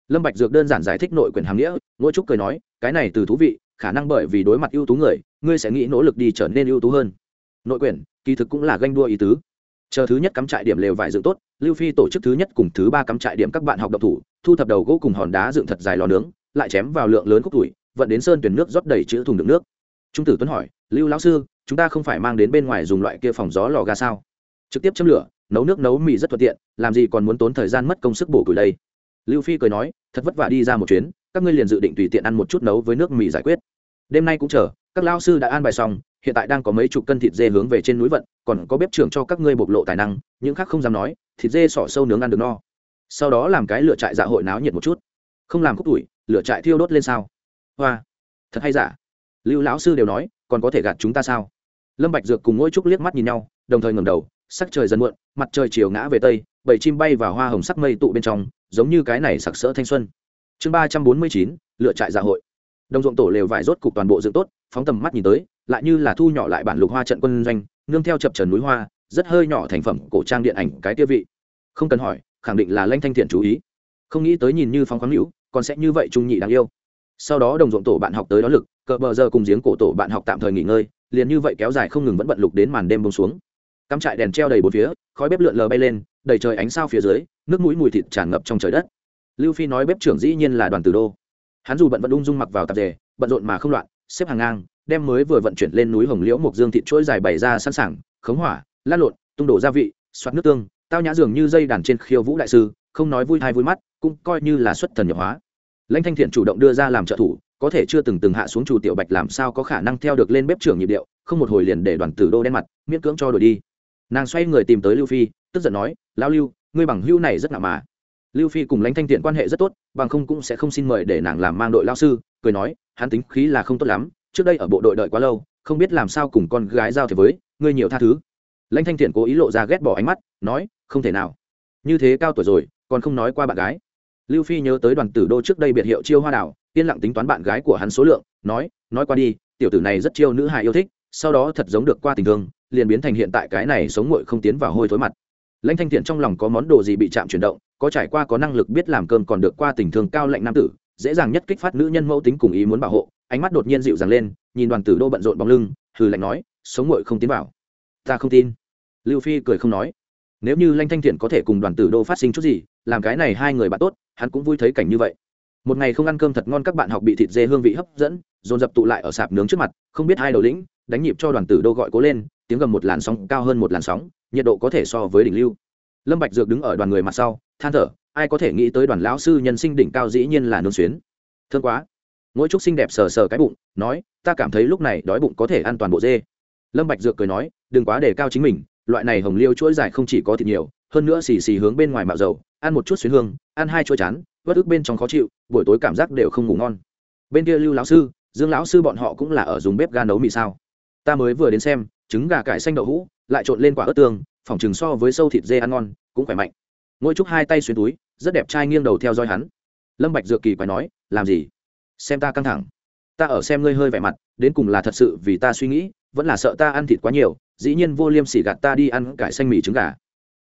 lâm bạch dược đơn giản giải thích nội quyền hàng nghĩa ngô trúc cười nói, cái này từ thú vị, khả năng bởi vì đối mặt ưu tú người, ngươi sẽ nghĩ nỗ lực đi trở nên ưu tú hơn nội quyền kỳ thực cũng là ganh đua ý tứ. Chờ thứ nhất cắm trại điểm lều vải dựng tốt, lưu phi tổ chức thứ nhất cùng thứ ba cắm trại điểm các bạn học độc thủ, thu thập đầu gỗ cùng hòn đá dựng thật dài lò nướng, lại chém vào lượng lớn khúc tuổi, vận đến sơn tuyển nước rót đầy chữ thùng đựng nước. Trung tử tuấn hỏi, lưu lão sư, chúng ta không phải mang đến bên ngoài dùng loại kia phòng gió lò ga sao? Trực tiếp châm lửa, nấu nước nấu mì rất thuận tiện, làm gì còn muốn tốn thời gian mất công sức bổ củi đây? Lưu phi cười nói, thật vất vả đi ra một chuyến, các ngươi liền dự định tùy tiện ăn một chút nấu với nước mì giải quyết. Đêm nay cũng chờ, các lao sư đã an bài xong hiện tại đang có mấy chục cân thịt dê hướng về trên núi vận, còn có bếp trưởng cho các ngươi bộc lộ tài năng, những khác không dám nói, thịt dê sỏ sâu nướng ăn được no. Sau đó làm cái lửa trại dạ hội náo nhiệt một chút. Không làm khúc tuổi, lửa trại thiêu đốt lên sao? Hoa, thật hay giả? Lưu lão sư đều nói, còn có thể gạt chúng ta sao? Lâm bạch dược cùng ngôi trúc liếc mắt nhìn nhau, đồng thời ngẩng đầu, sắc trời dần muộn, mặt trời chiều ngã về tây, bảy chim bay và hoa hồng sắc mây tụ bên trong, giống như cái này sặc sỡ thanh xuân. Chương ba trăm bốn mươi chín lựa trại dạ hội. Đồng ruộng tổ lều vải rốt cục toàn bộ dựng tốt, phóng tầm mắt nhìn tới lại như là thu nhỏ lại bản lục hoa trận quân doanh, nương theo chập trần núi hoa, rất hơi nhỏ thành phẩm cổ trang điện ảnh cái tiêu vị. Không cần hỏi, khẳng định là lanh thanh thiện chú ý. Không nghĩ tới nhìn như phong khoáng hữu, còn sẽ như vậy trung nhị đáng yêu. Sau đó đồng ruộng tổ bạn học tới đó lực, cờ bờ giờ cùng giếng cổ tổ bạn học tạm thời nghỉ ngơi, liền như vậy kéo dài không ngừng vẫn bận lục đến màn đêm bông xuống. Cắm trại đèn treo đầy bốn phía, khói bếp lượn lờ bay lên, đầy trời ánh sao phía dưới, nước mũi mùi thịt tràn ngập trong trời đất. Lưu phi nói bếp trưởng dĩ nhiên là đoàn từ đô. Hắn dù bận vẫn ung dung mặc vào tạp dề, bận rộn mà không loạn, xếp hàng ngang đem mới vừa vận chuyển lên núi hồng liễu mộc dương thịt chuỗi dài bày ra sẵn sàng, khống hỏa, lát lộn, tung đổ gia vị xoát nước tương, tao nhã dường như dây đàn trên khiêu vũ đại sư, không nói vui hay vui mắt, cũng coi như là xuất thần nhập hóa. Lãnh thanh thiện chủ động đưa ra làm trợ thủ, có thể chưa từng từng hạ xuống chủ tiểu bạch làm sao có khả năng theo được lên bếp trưởng nhịp điệu, không một hồi liền để đoàn tử đô đen mặt, miễn cưỡng cho đổi đi. Nàng xoay người tìm tới lưu phi, tức giận nói lao lưu, ngươi bằng hưu này rất nặng mà. Lưu phi cùng lãnh thanh tiện quan hệ rất tốt, bằng không cũng sẽ không xin mời để nàng làm mang đội lao sư, cười nói, hắn tính khí là không tốt lắm trước đây ở bộ đội đợi quá lâu, không biết làm sao cùng con gái giao thế với, ngươi nhiều tha thứ. Lãnh thanh thiện cố ý lộ ra ghét bỏ ánh mắt, nói, không thể nào. Như thế cao tuổi rồi, còn không nói qua bạn gái. Lưu phi nhớ tới đoàn tử đô trước đây biệt hiệu chiêu hoa đảo yên lặng tính toán bạn gái của hắn số lượng, nói nói qua đi, tiểu tử này rất chiêu nữ hài yêu thích, sau đó thật giống được qua tình thương, liền biến thành hiện tại cái này sống nguội không tiến vào hôi thối mặt. Lãnh thanh thiện trong lòng có món đồ gì bị chạm chuyển động, có trải qua có năng lực biết làm cơm còn được qua tình thương cao lạnh nam tử, dễ dàng nhất kích phát nữ nhân mẫu tính cùng ý muốn bảo hộ ánh mắt đột nhiên dịu dàng lên, nhìn đoàn tử đô bận rộn bóng lưng, hừ lạnh nói, sống nguội không tiến vào. Ta không tin. Lưu phi cười không nói. Nếu như lanh thanh thiện có thể cùng đoàn tử đô phát sinh chút gì, làm cái này hai người bạn tốt, hắn cũng vui thấy cảnh như vậy. Một ngày không ăn cơm thật ngon các bạn học bị thịt dê hương vị hấp dẫn, dồn dập tụ lại ở sạp nướng trước mặt, không biết hai đầu lĩnh, đánh nhịp cho đoàn tử đô gọi cố lên, tiếng gầm một làn sóng cao hơn một làn sóng, nhiệt độ có thể so với đỉnh lưu. Lâm bạch dược đứng ở đoàn người mặt sau, than thở, ai có thể nghĩ tới đoàn lão sư nhân sinh đỉnh cao dĩ nhiên là nướng xuyến. Thương quá ngỗi trúc xinh đẹp sờ sờ cái bụng, nói, ta cảm thấy lúc này đói bụng có thể ăn toàn bộ dê. Lâm bạch dược cười nói, đừng quá đề cao chính mình, loại này hồng liêu chuỗi dài không chỉ có thịt nhiều, hơn nữa xì xì hướng bên ngoài mạo dầu, ăn một chút xuyến hương, ăn hai chuỗi chán, vất ức bên trong khó chịu, buổi tối cảm giác đều không ngủ ngon. Bên kia lưu lão sư, dương lão sư bọn họ cũng là ở dùng bếp ga nấu mì sao? Ta mới vừa đến xem, trứng gà cải xanh đậu hũ, lại trộn lên quả ớt tương phỏng chừng so với sâu thịt dê ăn ngon, cũng khỏe mạnh. Ngôi trúc hai tay xuyên túi, rất đẹp trai nghiêng đầu theo dõi hắn. Lâm bạch dược kỳ quái nói, làm gì? Xem ta căng thẳng. Ta ở xem ngươi hơi vẻ mặt, đến cùng là thật sự vì ta suy nghĩ, vẫn là sợ ta ăn thịt quá nhiều, dĩ nhiên vô liêm sỉ gạt ta đi ăn cải xanh mì trứng gà.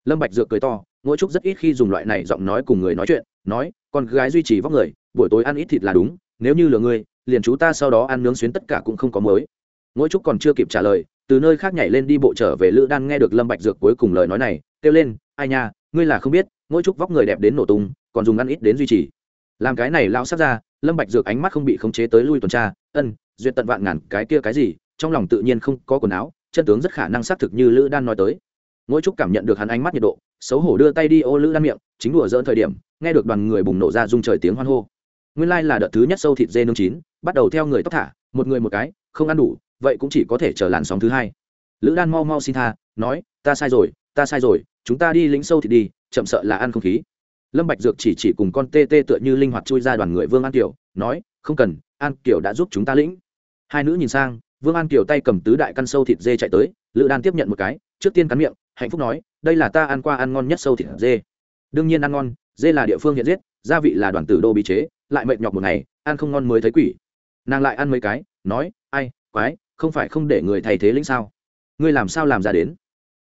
Lâm bạch dược cười to ngỗi trúc rất ít khi dùng loại này giọng nói cùng người nói chuyện, nói, con gái duy trì vóc người, buổi tối ăn ít thịt là đúng, nếu như lừa ngươi, liền chú ta sau đó ăn nướng xuyến tất cả cũng không có mới. Ngỗi trúc còn chưa kịp trả lời, từ nơi khác nhảy lên đi bộ trở về lữ đan nghe được lâm bạch dược cuối cùng lời nói này, kêu lên, ai nha, ngươi là không biết ngỗi trúc vóc người đẹp đến nổ tung, còn dùng ăn ít đến duy trì. Làm cái này lao sát ra lâm bạch dược ánh mắt không bị khống chế tới lui tuần tra, ân, duyệt tận vạn ngàn cái kia cái gì, trong lòng tự nhiên không có quần áo, chân tướng rất khả năng xác thực như lữ đan nói tới. Ngỗi trúc cảm nhận được hắn ánh mắt nhiệt độ, xấu hổ đưa tay đi ô lữ đan miệng, chính đùa dỡn thời điểm, nghe được đoàn người bùng nổ ra rung trời tiếng hoan hô. Nguyên lai là đợt thứ nhất sâu thịt dê nướng chín, bắt đầu theo người tóc thả, một người một cái, không ăn đủ, vậy cũng chỉ có thể chờ làn sóng thứ hai. Lữ đan mau mau xin tha, nói, ta sai rồi, ta sai rồi, chúng ta đi lính sâu thịt đi, chậm sợ là ăn không khí lâm bạch dược chỉ chỉ cùng con tê tê tựa như linh hoạt chui ra đoàn người vương an kiều, nói, không cần, an kiều đã giúp chúng ta lĩnh. Hai nữ nhìn sang, vương an kiều tay cầm tứ đại căn sâu thịt dê chạy tới, lữ đan tiếp nhận một cái, trước tiên cắn miệng, hạnh phúc nói, đây là ta ăn qua ăn ngon nhất sâu thịt dê. Đương nhiên ăn ngon, dê là địa phương hiện giết, gia vị là đoàn tử đô bí chế, lại mệt nhọc một ngày, ăn không ngon mới thấy quỷ. Nàng lại ăn mấy cái, nói, ai, quái, không phải không để người thay thế lĩnh sao? Ngươi làm sao làm ra đến?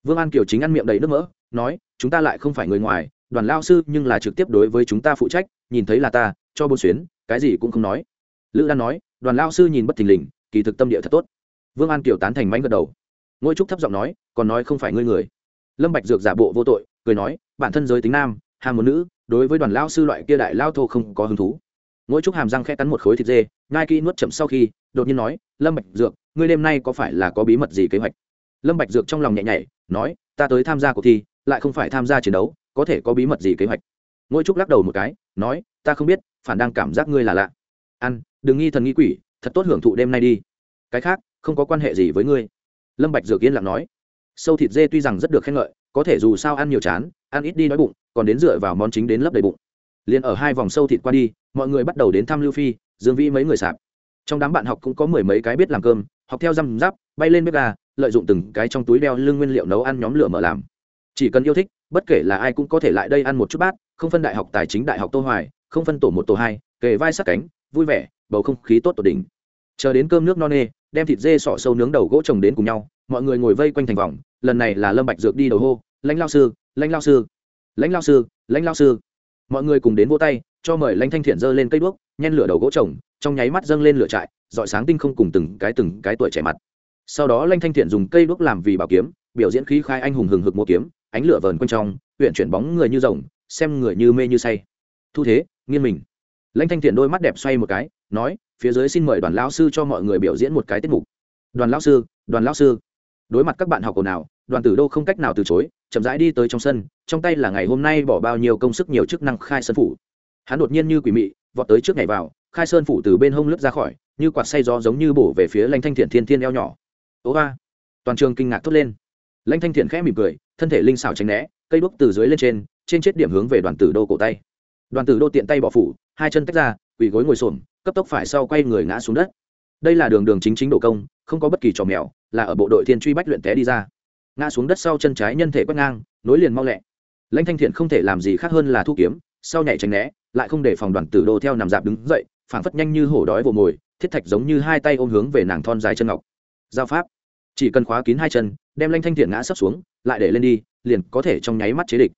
Vương an kiều chính ăn miệng đầy nước mỡ, nói, chúng ta lại không phải người ngoài đoàn lao sư nhưng là trực tiếp đối với chúng ta phụ trách, nhìn thấy là ta, cho bôn xuyến, cái gì cũng không nói. Lữ đan nói, đoàn lao sư nhìn bất thình lình, kỳ thực tâm địa thật tốt. Vương an kiều tán thành mánh gật đầu. Ngôi trúc thấp giọng nói, còn nói không phải ngươi người. Lâm bạch dược giả bộ vô tội, cười nói, bản thân giới tính nam ham một nữ, đối với đoàn lao sư loại kia đại lao thô không có hứng thú. Ngôi trúc hàm răng khẽ cắn một khối thịt dê, ngai kỹ nuốt chậm sau khi, đột nhiên nói, lâm bạch dược, ngươi đêm nay có phải là có bí mật gì kế hoạch? Lâm bạch dược trong lòng nhẹ nhảy nói, ta tới tham gia cuộc thi, lại không phải tham gia chiến đấu có thể có bí mật gì kế hoạch? Ngôi trúc lắc đầu một cái, nói, ta không biết, phản đang cảm giác ngươi là lạ. Ăn đừng nghi thần nghi quỷ, thật tốt hưởng thụ đêm nay đi. Cái khác, không có quan hệ gì với ngươi. Lâm bạch dược yên lặng nói. Sâu thịt dê tuy rằng rất được khen ngợi, có thể dù sao ăn nhiều chán, ăn ít đi nói bụng, còn đến dựa vào món chính đến lấp đầy bụng. Liền ở hai vòng sâu thịt qua đi, mọi người bắt đầu đến thăm lưu phi, dương vĩ mấy người sạp. Trong đám bạn học cũng có mười mấy cái biết làm cơm, học theo răm giáp bay lên bếp gà lợi dụng từng cái trong túi đeo lưng nguyên liệu nấu ăn nhóm lửa mở làm. Chỉ cần yêu thích bất kể là ai cũng có thể lại đây ăn một chút bát, không phân đại học tài chính đại học tô hoài, không phân tổ một tổ hai, kề vai sát cánh, vui vẻ, bầu không khí tốt tột đỉnh. Chờ đến cơm nước no nê, đem thịt dê sọ sâu nướng đầu gỗ trồng đến cùng nhau, mọi người ngồi vây quanh thành vòng, lần này là lâm bạch dược đi đầu hô, lãnh lao sư, lãnh lao sư, lãnh lao sư, lãnh lao sư. Mọi người cùng đến vỗ tay, cho mời lãnh thanh thiện dơ lên cây đuốc, nhen lửa đầu gỗ trồng, trong nháy mắt dâng lên lửa trại, dọi sáng tinh không cùng từng cái từng cái tuổi trẻ mặt. Sau đó lãnh thanh thiện dùng cây đuốc làm vì bảo kiếm, biểu diễn khí khai anh hùng hừng hực mua kiếm ánh lửa vờn quanh trong huyện chuyển bóng người như rồng, xem người như mê như say. Thu thế, nghiêng mình. Lãnh thanh thiện đôi mắt đẹp xoay một cái, nói, phía dưới xin mời đoàn lão sư cho mọi người biểu diễn một cái tiết mục. Đoàn lão sư, đoàn lão sư. Đối mặt các bạn học cổ nào đoàn tử đô không cách nào từ chối, chậm rãi đi tới trong sân, trong tay là ngày hôm nay bỏ bao nhiêu công sức nhiều chức năng khai sơn phủ. Hắn đột nhiên như quỷ mị, vọt tới trước ngày vào, khai sơn phủ từ bên hông lướt ra khỏi, như quạt say gió giống như bổ về phía lãnh thanh thiện thiên thiên eo nhỏ. Ố ba. Toàn trường kinh ngạc thốt lên. Lãnh thanh thiện khẽ mỉm cười thân thể linh xảo tránh né, cây đuốc từ dưới lên trên trên chết điểm hướng về đoàn tử đô cổ tay. Đoàn tử đô tiện tay bỏ phủ, hai chân tách ra, quỳ gối ngồi xổm, cấp tốc phải sau quay người ngã xuống đất. Đây là đường đường chính chính độ công, không có bất kỳ trò mèo, là ở bộ đội thiên truy bách luyện té đi ra. Ngã xuống đất sau chân trái nhân thể quét ngang, nối liền mau lẹ. Lãnh thanh thiện không thể làm gì khác hơn là thu kiếm, sau nhảy tránh né, lại không để phòng đoàn tử đô theo nằm dạp đứng dậy, phảng phất nhanh như hổ đói vồ mồi, thiết thạch giống như hai tay ôm hướng về nàng thon dài chân ngọc. Giao pháp chỉ cần khóa kín hai chân, đem Lanh thanh thiện ngã sấp xuống, lại để lên đi, liền có thể trong nháy mắt chế địch.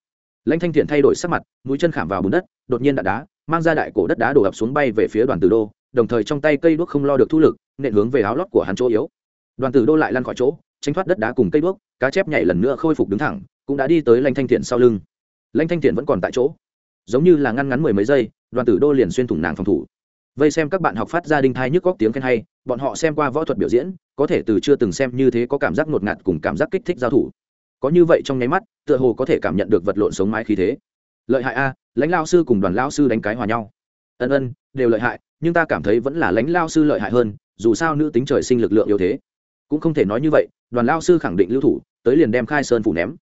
Lanh thanh thiện thay đổi sắc mặt, mũi chân khảm vào bùn đất, đột nhiên đạn đá, mang ra đại cổ đất đá đổ ập xuống bay về phía đoàn tử đô, đồng thời trong tay cây đuốc không lo được thu lực, nện hướng về áo lót của hắn chỗ yếu. Đoàn tử đô lại lăn khỏi chỗ, tránh thoát đất đá cùng cây đuốc, cá chép nhảy lần nữa khôi phục đứng thẳng, cũng đã đi tới Lanh thanh thiện sau lưng. Lanh thanh thiện vẫn còn tại chỗ. Giống như là ngăn ngắn mười mấy giây, đoàn tử đô liền xuyên thủng nàng phòng thủ vây xem các bạn học phát ra đinh thai nhức góc tiếng khen hay, bọn họ xem qua võ thuật biểu diễn, có thể từ chưa từng xem như thế có cảm giác ngột ngạt cùng cảm giác kích thích giao thủ. Có như vậy trong nháy mắt, tựa hồ có thể cảm nhận được vật lộn sống mái khí thế. Lợi hại a, lãnh lao sư cùng đoàn lao sư đánh cái hòa nhau. Ân ân, đều lợi hại, nhưng ta cảm thấy vẫn là lãnh lao sư lợi hại hơn, dù sao nữ tính trời sinh lực lượng yếu thế. Cũng không thể nói như vậy, đoàn lao sư khẳng định lưu thủ, tới liền đem khai sơn phủ ném.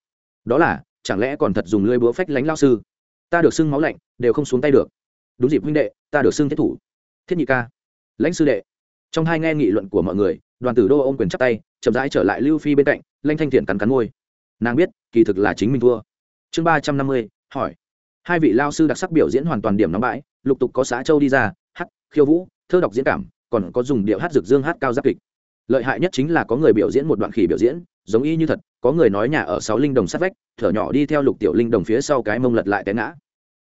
Đó là, chẳng lẽ còn thật dùng lưỡi búa phách lãnh lao sư? Ta được xưng máu lạnh, đều không xuống tay được. Đúng dịp huynh đệ, ta được xưng thiết thủ thiết nhị ca. Lãnh sư đệ. Trong hai nghe nghị luận của mọi người, đoàn tử đô ôm quyền chắp tay, chậm rãi trở lại lưu phi bên cạnh lanh thanh thiện cắn cắn môi. Nàng biết, kỳ thực là chính mình thua. Chương ba trăm năm mươi, hỏi. Hai vị lao sư đặc sắc biểu diễn hoàn toàn điểm nóng bãi, lục tục có xã châu đi ra, hát, khiêu vũ, thơ đọc diễn cảm, còn có dùng điệu hát rực dương hát cao giáp kịch. Lợi hại nhất chính là có người biểu diễn một đoạn khỉ biểu diễn, giống y như thật, có người nói nhà ở sáu linh đồng sát vách, thở nhỏ đi theo lục tiểu linh đồng phía sau cái mông lật lại té ngã.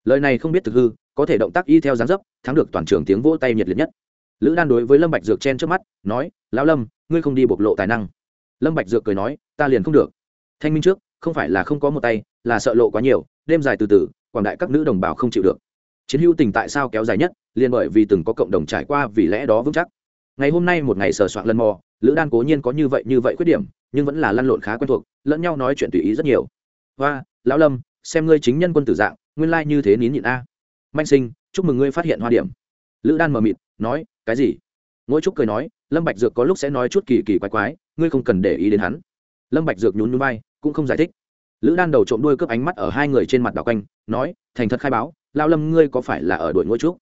Lời này không biết thực hư có thể động tác y theo dáng dấp, thắng được toàn trường tiếng vỗ tay nhiệt liệt nhất. Lữ đan đối với lâm bạch dược chen trước mắt, nói, lão lâm, ngươi không đi bộc lộ tài năng. Lâm bạch dược cười nói, ta liền không được. Thanh minh trước, không phải là không có một tay, là sợ lộ quá nhiều, đêm dài từ từ, quảng đại các nữ đồng bào không chịu được. Chiến hữu tình tại sao kéo dài nhất, liền bởi vì từng có cộng đồng trải qua vì lẽ đó vững chắc. Ngày hôm nay một ngày sờ soạn lần mò, lữ đan cố nhiên có như vậy như vậy khuyết điểm, nhưng vẫn là lăn lộn khá quen thuộc, lẫn nhau nói chuyện tùy ý rất nhiều. Hoa lão lâm, xem ngươi chính nhân quân tử dạng, nguyên lai như thế nín nhịn a manh sinh, chúc mừng ngươi phát hiện hoa điểm. Lữ đan mờ mịt, nói, cái gì? Ngỗi trúc cười nói, lâm bạch dược có lúc sẽ nói chút kỳ kỳ quái quái, ngươi không cần để ý đến hắn. Lâm bạch dược nhún nhún vai, cũng không giải thích. Lữ đan đầu trộm đuôi cướp ánh mắt ở hai người trên mặt đảo quanh, nói, thành thật khai báo, lao lâm ngươi có phải là ở đuổi ngỗi trúc?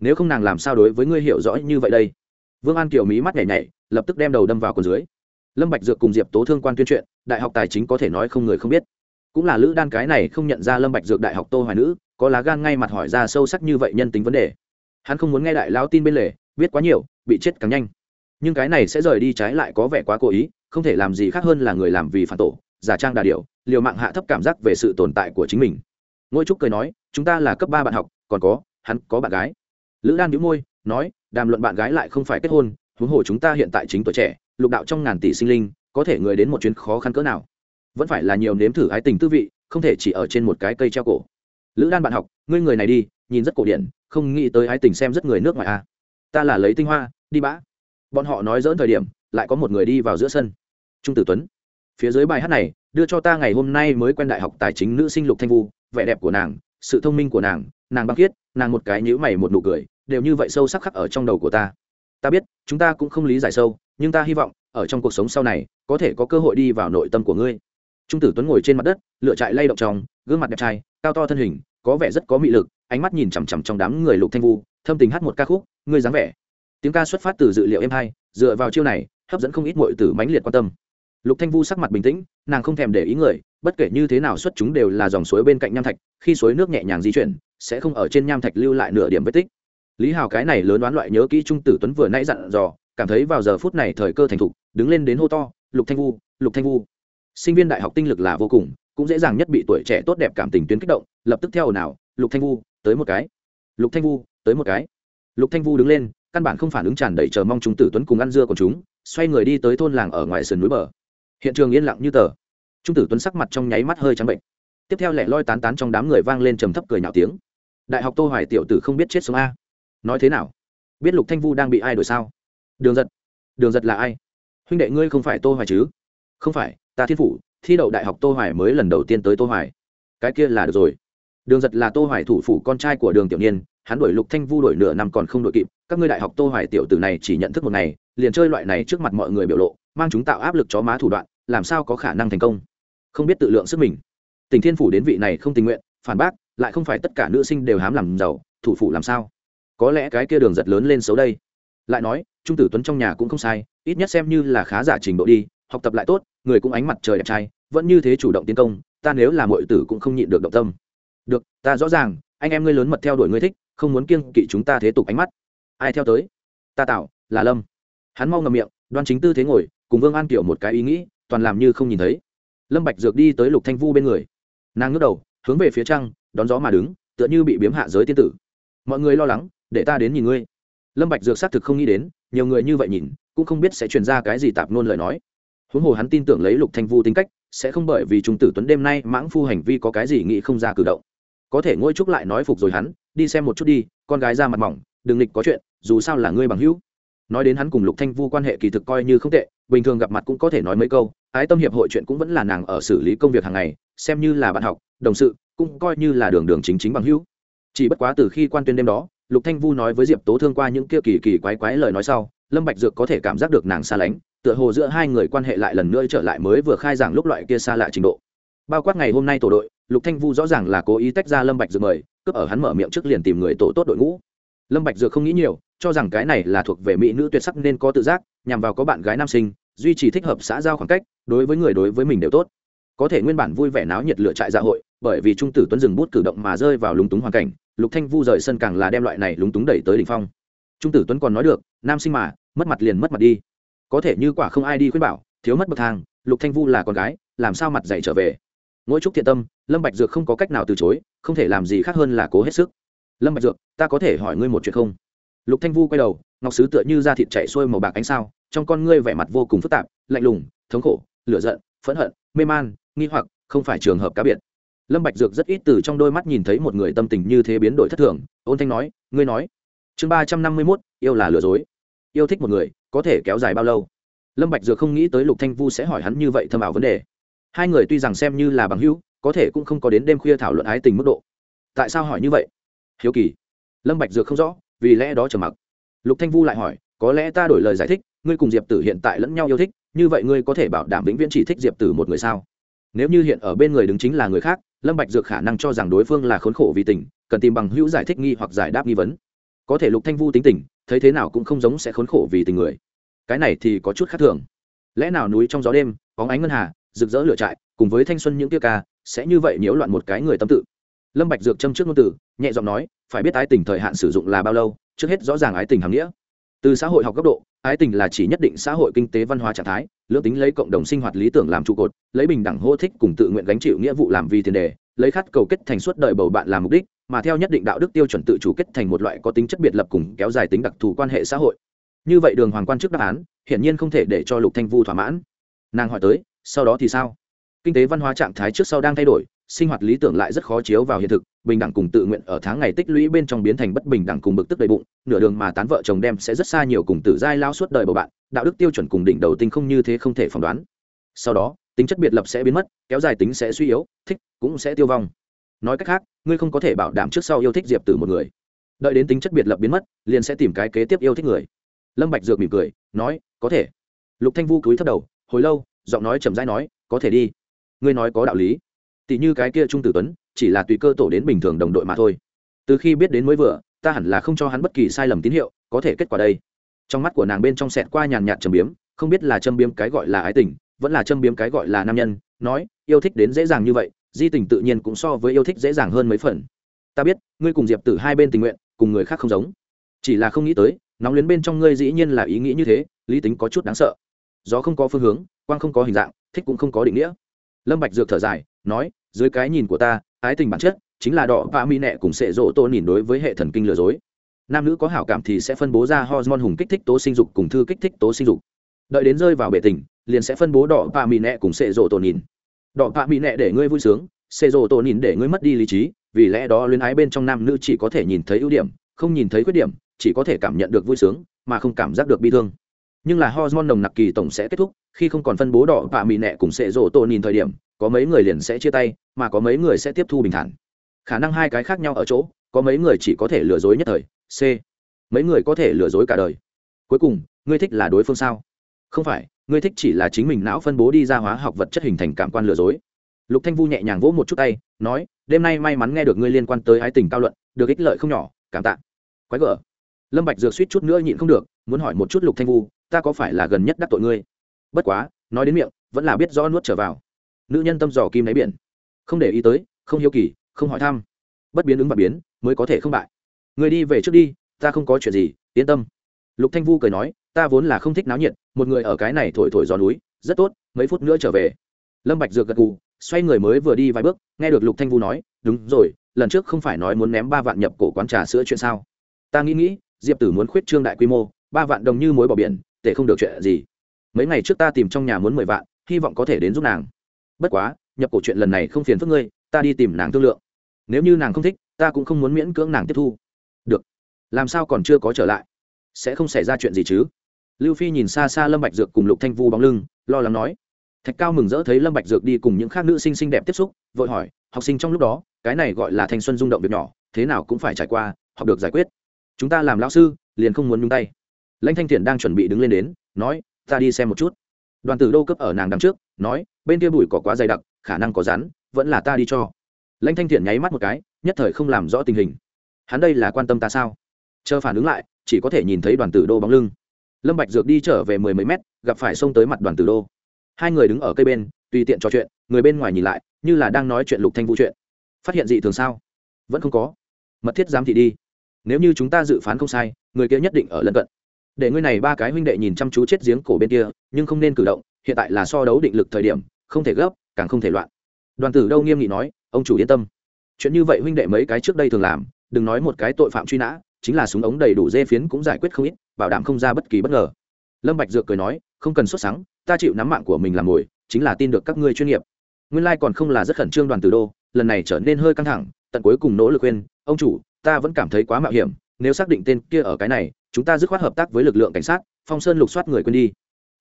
Nếu không nàng làm sao đối với ngươi hiểu rõ như vậy đây? Vương an kiều mí mắt nhảy nhảy, lập tức đem đầu đâm vào quần dưới. Lâm bạch dược cùng diệp tố thương quan tuyên truyện đại học tài chính có thể nói không người không biết. Cũng là lữ đan cái này không nhận ra lâm bạch dược đại học tô hoài nữ có lá gan ngay mặt hỏi ra sâu sắc như vậy nhân tính vấn đề. Hắn không muốn nghe đại lao tin bên lề, biết quá nhiều, bị chết càng nhanh. Nhưng cái này sẽ rời đi trái lại có vẻ quá cố ý, không thể làm gì khác hơn là người làm vì phản tổ, giả trang đà điểu, liều mạng hạ thấp cảm giác về sự tồn tại của chính mình. Ngôi trúc cười nói, chúng ta là cấp ba bạn học, còn có, hắn có bạn gái. Lữ đan nhíu môi, nói, đàm luận bạn gái lại không phải kết hôn, huống hồ chúng ta hiện tại chính tuổi trẻ, lục đạo trong ngàn tỷ sinh linh, có thể người đến một chuyến khó khăn cỡ nào? Vẫn phải là nhiều nếm thử ái tình tư vị, không thể chỉ ở trên một cái cây treo cổ lữ đan bạn học ngươi người này đi nhìn rất cổ điển không nghĩ tới ái tình xem rất người nước ngoài a à. ta là lấy tinh hoa đi bã bọn họ nói dỡn thời điểm lại có một người đi vào giữa sân trung tử tuấn phía dưới bài hát này đưa cho ta ngày hôm nay mới quen đại học tài chính nữ sinh lục thanh vu vẻ đẹp của nàng sự thông minh của nàng nàng băng khiết nàng một cái nhữ mày một nụ cười đều như vậy sâu sắc khắc ở trong đầu của ta ta biết chúng ta cũng không lý giải sâu nhưng ta hy vọng ở trong cuộc sống sau này có thể có cơ hội đi vào nội tâm của ngươi trung tử tuấn ngồi trên mặt đất, lựa trại lay động trong, gương mặt đẹp trai, cao to thân hình, có vẻ rất có mị lực, ánh mắt nhìn chằm chằm trong đám người lục thanh vu, thâm tình hát một ca khúc, ngươi dáng vẻ. Tiếng ca xuất phát từ dự liệu em hai dựa vào chiêu này, hấp dẫn không ít mọi tử mãnh liệt quan tâm. Lục thanh vu sắc mặt bình tĩnh, nàng không thèm để ý người, bất kể như thế nào xuất chúng đều là dòng suối bên cạnh nham thạch, khi suối nước nhẹ nhàng di chuyển, sẽ không ở trên nham thạch lưu lại nửa điểm vết tích. Lý hào cái này lớn đoán loại nhớ kỹ trung tử tuấn vừa nãy dặn dò, cảm thấy vào giờ phút này thời cơ thành thục, đứng lên đến hô to, lục thanh vu, lục thanh vu sinh viên đại học tinh lực là vô cùng, cũng dễ dàng nhất bị tuổi trẻ tốt đẹp cảm tình tuyến kích động, lập tức theo nào lục thanh vu, tới một cái. Lục thanh vu, tới một cái. Lục thanh vu đứng lên, căn bản không phản ứng tràn đầy chờ mong chúng tử tuấn cùng ăn dưa của chúng, xoay người đi tới thôn làng ở ngoài sườn núi bờ. Hiện trường yên lặng như tờ. Trung tử tuấn sắc mặt trong nháy mắt hơi trắng bệnh. Tiếp theo lẻ loi tán tán trong đám người vang lên trầm thấp cười nhạo tiếng. Đại học tô hoài tiểu tử không biết chết sống a. Nói thế nào? Biết lục thanh vu đang bị ai đổi sao? Đường giật. Đường giật là ai? Huynh đệ ngươi không phải tô hoài chứ? Không phải ta thiên phủ, thi đậu đại học tô hoài mới lần đầu tiên tới tô hoài. Cái kia là được rồi. Đường giật là tô hoài thủ phủ con trai của đường tiểu niên, hắn đuổi lục thanh vu đuổi nửa năm còn không đuổi kịp, các ngươi đại học tô hoài tiểu tử này chỉ nhận thức một ngày, liền chơi loại này trước mặt mọi người biểu lộ, mang chúng tạo áp lực chó má thủ đoạn, làm sao có khả năng thành công? Không biết tự lượng sức mình. Tình thiên phủ đến vị này không tình nguyện, phản bác, lại không phải tất cả nữ sinh đều hám làm giàu, thủ phủ làm sao? Có lẽ cái kia đường giật lớn lên xấu đây. Lại nói, trung tử tuấn trong nhà cũng không sai, ít nhất xem như là khá giả trình độ đi, học tập lại tốt người cũng ánh mặt trời đẹp trai, vẫn như thế chủ động tiến công, ta nếu là mọi tử cũng không nhịn được động tâm. Được, ta rõ ràng, anh em ngươi lớn mật theo đuổi ngươi thích, không muốn kiêng kỵ chúng ta thế tục ánh mắt. Ai theo tới? Ta tạo, là lâm. Hắn mau ngầm miệng, đoan chính tư thế ngồi, cùng vương an kiểu một cái ý nghĩ, toàn làm như không nhìn thấy. Lâm bạch dược đi tới lục thanh vu bên người. Nàng ngước đầu, hướng về phía trăng, đón gió mà đứng, tựa như bị biếm hạ giới tiên tử. Mọi người lo lắng, để ta đến nhìn ngươi. Lâm bạch dược xác thực không nghĩ đến, nhiều người như vậy nhìn, cũng không biết sẽ truyền ra cái gì tạp ngôn lời nói huống hồ hắn tin tưởng lấy lục thanh vu tính cách, sẽ không bởi vì trung tử tuấn đêm nay mãng phu hành vi có cái gì nghĩ không ra cử động. Có thể ngôi trúc lại nói phục rồi hắn, đi xem một chút đi, con gái ra mặt mỏng, đừng lịch có chuyện, dù sao là ngươi bằng hữu. Nói đến hắn cùng lục thanh vu quan hệ kỳ thực coi như không tệ, bình thường gặp mặt cũng có thể nói mấy câu, ái tâm hiệp hội chuyện cũng vẫn là nàng ở xử lý công việc hàng ngày, xem như là bạn học, đồng sự, cũng coi như là đường đường chính chính bằng hữu. Chỉ bất quá từ khi quan tuyên đêm đó, lục thanh vu nói với diệp tố thương qua những kia kỳ kỳ quái quái lời nói sau, lâm bạch dược có thể cảm giác được nàng xa lánh tựa hồ giữa hai người quan hệ lại lần nữa trở lại mới vừa khai giảng lúc loại kia xa lạ trình độ. Bao quát ngày hôm nay tổ đội, lục thanh vu rõ ràng là cố ý tách ra lâm bạch dược mời, cướp ở hắn mở miệng trước liền tìm người tổ tốt đội ngũ. Lâm bạch dược không nghĩ nhiều, cho rằng cái này là thuộc về mỹ nữ tuyệt sắc nên có tự giác, nhằm vào có bạn gái nam sinh, duy trì thích hợp xã giao khoảng cách, đối với người đối với mình đều tốt. Có thể nguyên bản vui vẻ náo nhiệt lựa trại dạ hội, bởi vì trung tử tuấn dừng bút cử động mà rơi vào lúng túng hoàn cảnh, lục thanh vu rời sân càng là đem loại này lúng túng đẩy tới đỉnh phong. Trung tử tuấn còn nói được, nam sinh mà, mất mặt liền mất mặt đi có thể như quả không ai đi khuyên bảo thiếu mất bậc thang lục thanh vu là con gái làm sao mặt dạy trở về? Ngỗi trúc thiện tâm lâm bạch dược không có cách nào từ chối không thể làm gì khác hơn là cố hết sức. Lâm bạch dược ta có thể hỏi ngươi một chuyện không? Lục thanh vu quay đầu ngọc sứ tựa như da thịt chảy xuôi màu bạc ánh sao trong con ngươi vẻ mặt vô cùng phức tạp lạnh lùng thống khổ lửa giận phẫn hận mê man nghi hoặc không phải trường hợp cá biệt. Lâm bạch dược rất ít từ trong đôi mắt nhìn thấy một người tâm tình như thế biến đổi thất thường ôn thanh nói ngươi nói. Chương ba trăm năm mươi 351, yêu là lừa dối. Yêu thích một người có thể kéo dài bao lâu? Lâm bạch dược không nghĩ tới lục thanh vu sẽ hỏi hắn như vậy thâm ảo vấn đề. Hai người tuy rằng xem như là bằng hữu, có thể cũng không có đến đêm khuya thảo luận ái tình mức độ. Tại sao hỏi như vậy? Hiếu kỳ. Lâm bạch dược không rõ, vì lẽ đó trầm mặc. Lục thanh vu lại hỏi, có lẽ ta đổi lời giải thích, ngươi cùng diệp tử hiện tại lẫn nhau yêu thích, như vậy ngươi có thể bảo đảm vĩnh viễn chỉ thích diệp tử một người sao? Nếu như hiện ở bên người đứng chính là người khác, lâm bạch dược khả năng cho rằng đối phương là khốn khổ vì tình, cần tìm bằng hữu giải thích nghi hoặc giải đáp nghi vấn. Có thể lục thanh vu tính tình thấy thế nào cũng không giống sẽ khốn khổ vì tình người. Cái này thì có chút khác thường. Lẽ nào núi trong gió đêm, bóng ánh ngân hà, rực rỡ lửa trại, cùng với thanh xuân những tiêu ca, sẽ như vậy nhiễu loạn một cái người tâm tự? Lâm bạch dược châm trước ngôn từ, nhẹ giọng nói, phải biết ái tình thời hạn sử dụng là bao lâu, trước hết rõ ràng ái tình hàm nghĩa. Từ xã hội học góc độ, ái tình là chỉ nhất định xã hội kinh tế văn hóa trạng thái, lưỡng tính lấy cộng đồng sinh hoạt lý tưởng làm trụ cột, lấy bình đẳng hô thích cùng tự nguyện gánh chịu nghĩa vụ làm vì tiền đề, lấy khát cầu kết thành suốt đời bầu bạn làm mục đích mà theo nhất định đạo đức tiêu chuẩn tự chủ kết thành một loại có tính chất biệt lập cùng kéo dài tính đặc thù quan hệ xã hội. Như vậy đường hoàng quan chức đáp án, hiển nhiên không thể để cho lục thanh vu thỏa mãn. Nàng hỏi tới, sau đó thì sao? Kinh tế văn hóa trạng thái trước sau đang thay đổi, sinh hoạt lý tưởng lại rất khó chiếu vào hiện thực, bình đẳng cùng tự nguyện ở tháng ngày tích lũy bên trong biến thành bất bình đẳng cùng bực tức đầy bụng, nửa đường mà tán vợ chồng đem sẽ rất xa nhiều cùng tử giai lao suốt đời bầu bạn, đạo đức tiêu chuẩn cùng đỉnh đầu tinh không như thế không thể phỏng đoán. Sau đó, tính chất biệt lập sẽ biến mất, kéo dài tính sẽ suy yếu, thích cũng sẽ tiêu vong nói cách khác, ngươi không có thể bảo đảm trước sau yêu thích diệp tử một người. Đợi đến tính chất biệt lập biến mất, liền sẽ tìm cái kế tiếp yêu thích người. Lâm bạch dược mỉm cười, nói, có thể. Lục thanh vu cúi thấp đầu, hồi lâu, giọng nói chậm rãi nói, có thể đi. Ngươi nói có đạo lý. Tỷ như cái kia trung tử tuấn, chỉ là tùy cơ tổ đến bình thường đồng đội mà thôi. Từ khi biết đến mới vừa, ta hẳn là không cho hắn bất kỳ sai lầm tín hiệu, có thể kết quả đây. Trong mắt của nàng bên trong sẹt qua nhàn nhạt trầm biếm, không biết là châm biếm cái gọi là ái tình, vẫn là châm biếm cái gọi là nam nhân, nói, yêu thích đến dễ dàng như vậy di tình tự nhiên cũng so với yêu thích dễ dàng hơn mấy phần. Ta biết, ngươi cùng diệp tử hai bên tình nguyện, cùng người khác không giống. Chỉ là không nghĩ tới, nóng luyến bên trong ngươi dĩ nhiên là ý nghĩ như thế, lý tính có chút đáng sợ. Gió không có phương hướng, quang không có hình dạng, thích cũng không có định nghĩa. Lâm bạch dược thở dài, nói, dưới cái nhìn của ta, ái tình bản chất chính là đỏ và mi nẹ cùng sệ rộ tô nhìn đối với hệ thần kinh lừa dối. Nam nữ có hảo cảm thì sẽ phân bố ra hormone hùng kích thích tố sinh dục cùng thư kích thích tố sinh dục. Đợi đến rơi vào bể tình, liền sẽ phân bố đỏ và mi nẹ cùng sệ rộ tô nhìn đỏ và mỹ nệ để ngươi vui sướng, xê rộ tô nhìn để ngươi mất đi lý trí, vì lẽ đó luyến ái bên trong nam nữ chỉ có thể nhìn thấy ưu điểm, không nhìn thấy khuyết điểm, chỉ có thể cảm nhận được vui sướng, mà không cảm giác được bi thương. Nhưng là hormone nồng nặc kỳ tổng sẽ kết thúc, khi không còn phân bố đỏ và mỹ nệ cùng xê rộ tô nhìn thời điểm, có mấy người liền sẽ chia tay, mà có mấy người sẽ tiếp thu bình thản. Khả năng hai cái khác nhau ở chỗ, có mấy người chỉ có thể lừa dối nhất thời c mấy người có thể lừa dối cả đời. Cuối cùng, ngươi thích là đối phương sao? Không phải ngươi thích chỉ là chính mình não phân bố đi ra hóa học vật chất hình thành cảm quan lừa dối. Lục thanh vu nhẹ nhàng vỗ một chút tay, nói, đêm nay may mắn nghe được ngươi liên quan tới ái tình cao luận, được ích lợi không nhỏ, cảm tạ. Quái gở. Lâm bạch dược suýt chút nữa nhịn không được, muốn hỏi một chút lục thanh vu, ta có phải là gần nhất đắc tội ngươi? Bất quá, nói đến miệng, vẫn là biết rõ nuốt trở vào. Nữ nhân tâm dò kim đáy biển. Không để ý tới, không hiếu kỳ, không hỏi thăm. Bất biến ứng và biến, mới có thể không bại. Người đi về trước đi, ta không có chuyện gì, yên tâm lục thanh vu cười nói, ta vốn là không thích náo nhiệt, một người ở cái này thổi thổi gió núi, rất tốt, mấy phút nữa trở về. Lâm bạch dược gật gù, xoay người mới vừa đi vài bước, nghe được lục thanh vu nói, đúng rồi, lần trước không phải nói muốn ném ba vạn nhập cổ quán trà sữa chuyện sao? Ta nghĩ nghĩ, diệp tử muốn khuyết trương đại quy mô, ba vạn đồng như mối bỏ biển tệ không được chuyện gì. Mấy ngày trước ta tìm trong nhà muốn mười vạn, hy vọng có thể đến giúp nàng. Bất quá, nhập cổ chuyện lần này không phiền phức ngươi, ta đi tìm nàng thương lượng. Nếu như nàng không thích, ta cũng không muốn miễn cưỡng nàng tiếp thu. Được. Làm sao còn chưa có trở lại? Sẽ không xảy ra chuyện gì chứ? Lưu phi nhìn xa xa lâm bạch dược cùng lục thanh vu bóng lưng, lo lắng nói. Thạch cao mừng rỡ thấy lâm bạch dược đi cùng những khác nữ sinh xinh đẹp tiếp xúc, vội hỏi, học sinh trong lúc đó, cái này gọi là thanh xuân rung động việc nhỏ, thế nào cũng phải trải qua, học được giải quyết. Chúng ta làm lão sư, liền không muốn nhúng tay. Lãnh thanh thiện đang chuẩn bị đứng lên đến, nói, ta đi xem một chút. Đoàn tử đô cấp ở nàng đằng trước, nói, bên kia bụi cỏ quá dày đặc, khả năng có rắn, vẫn là ta đi cho. Lãnh thanh thiện nháy mắt một cái, nhất thời không làm rõ tình hình. Hắn đây là quan tâm ta sao? Chờ phản ứng lại chỉ có thể nhìn thấy đoàn tử đô bóng lưng. Lâm bạch dược đi trở về mười mấy mét, gặp phải xông tới mặt đoàn tử đô. Hai người đứng ở cây bên, tùy tiện trò chuyện, người bên ngoài nhìn lại, như là đang nói chuyện lục thanh vũ chuyện. Phát hiện gì thường sao? Vẫn không có. Mật thiết giám thị đi. Nếu như chúng ta dự phán không sai, người kia nhất định ở lân cận. Để ngươi này ba cái huynh đệ nhìn chăm chú chết giếng cổ bên kia, nhưng không nên cử động, hiện tại là so đấu định lực thời điểm, không thể gấp, càng không thể loạn. Đoàn tử đâu nghiêm nghị nói, ông chủ yên tâm. Chuyện như vậy huynh đệ mấy cái trước đây thường làm, đừng nói một cái tội phạm truy nã chính là súng ống đầy đủ dê phiến cũng giải quyết không ít, bảo đảm không ra bất kỳ bất ngờ. Lâm bạch dược cười nói, không cần xuất sáng ta chịu nắm mạng của mình làm mồi, chính là tin được các ngươi chuyên nghiệp. Nguyên lai like còn không là rất khẩn trương đoàn tử đô, lần này trở nên hơi căng thẳng, tận cuối cùng nỗ lực khuyên, ông chủ, ta vẫn cảm thấy quá mạo hiểm, nếu xác định tên kia ở cái này, chúng ta dứt khoát hợp tác với lực lượng cảnh sát, phong sơn lục soát người quên đi.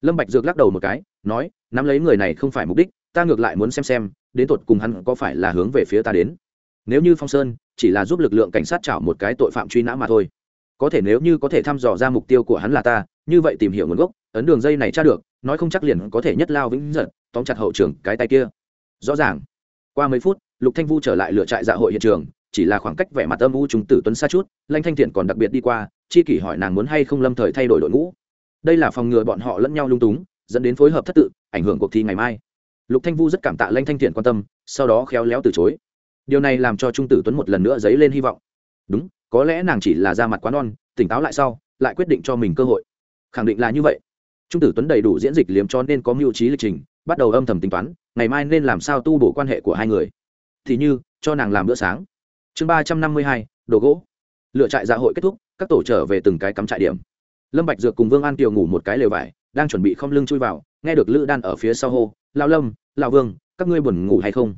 Lâm bạch dược lắc đầu một cái, nói, nắm lấy người này không phải mục đích, ta ngược lại muốn xem xem, đến tột cùng hắn có phải là hướng về phía ta đến nếu như phong sơn chỉ là giúp lực lượng cảnh sát chảo một cái tội phạm truy nã mà thôi, có thể nếu như có thể thăm dò ra mục tiêu của hắn là ta, như vậy tìm hiểu nguồn gốc, ấn đường dây này tra được, nói không chắc liền có thể nhất lao vĩnh giật tóm chặt hậu trường cái tay kia. Rõ ràng. Qua mấy phút, lục thanh vu trở lại lựa trại dạ hội hiện trường, chỉ là khoảng cách vẻ mặt âm u trùng tử tuấn xa chút, lanh thanh thiện còn đặc biệt đi qua, chi kỷ hỏi nàng muốn hay không lâm thời thay đổi đội ngũ. Đây là phòng ngừa bọn họ lẫn nhau lung túng, dẫn đến phối hợp thất tự, ảnh hưởng cuộc thi ngày mai. Lục thanh vu rất cảm tạ lanh thanh thiện quan tâm, sau đó khéo léo từ chối điều này làm cho trung tử tuấn một lần nữa dấy lên hy vọng. Đúng, có lẽ nàng chỉ là ra mặt quá non, tỉnh táo lại sau, lại quyết định cho mình cơ hội. Khẳng định là như vậy. Trung tử tuấn đầy đủ diễn dịch liếm cho nên có mưu trí lịch trình, bắt đầu âm thầm tính toán, ngày mai nên làm sao tu bổ quan hệ của hai người. Thì như, cho nàng làm bữa sáng. Chương ba trăm năm mươi hai, đồ gỗ. Lựa trại dạ hội kết thúc, các tổ trở về từng cái cắm trại điểm. Lâm bạch dược cùng vương an kiều ngủ một cái lều vải, đang chuẩn bị không lưng chui vào, nghe được lữ đan ở phía sau hô lao lâm lao vương, các ngươi buồn ngủ hay không?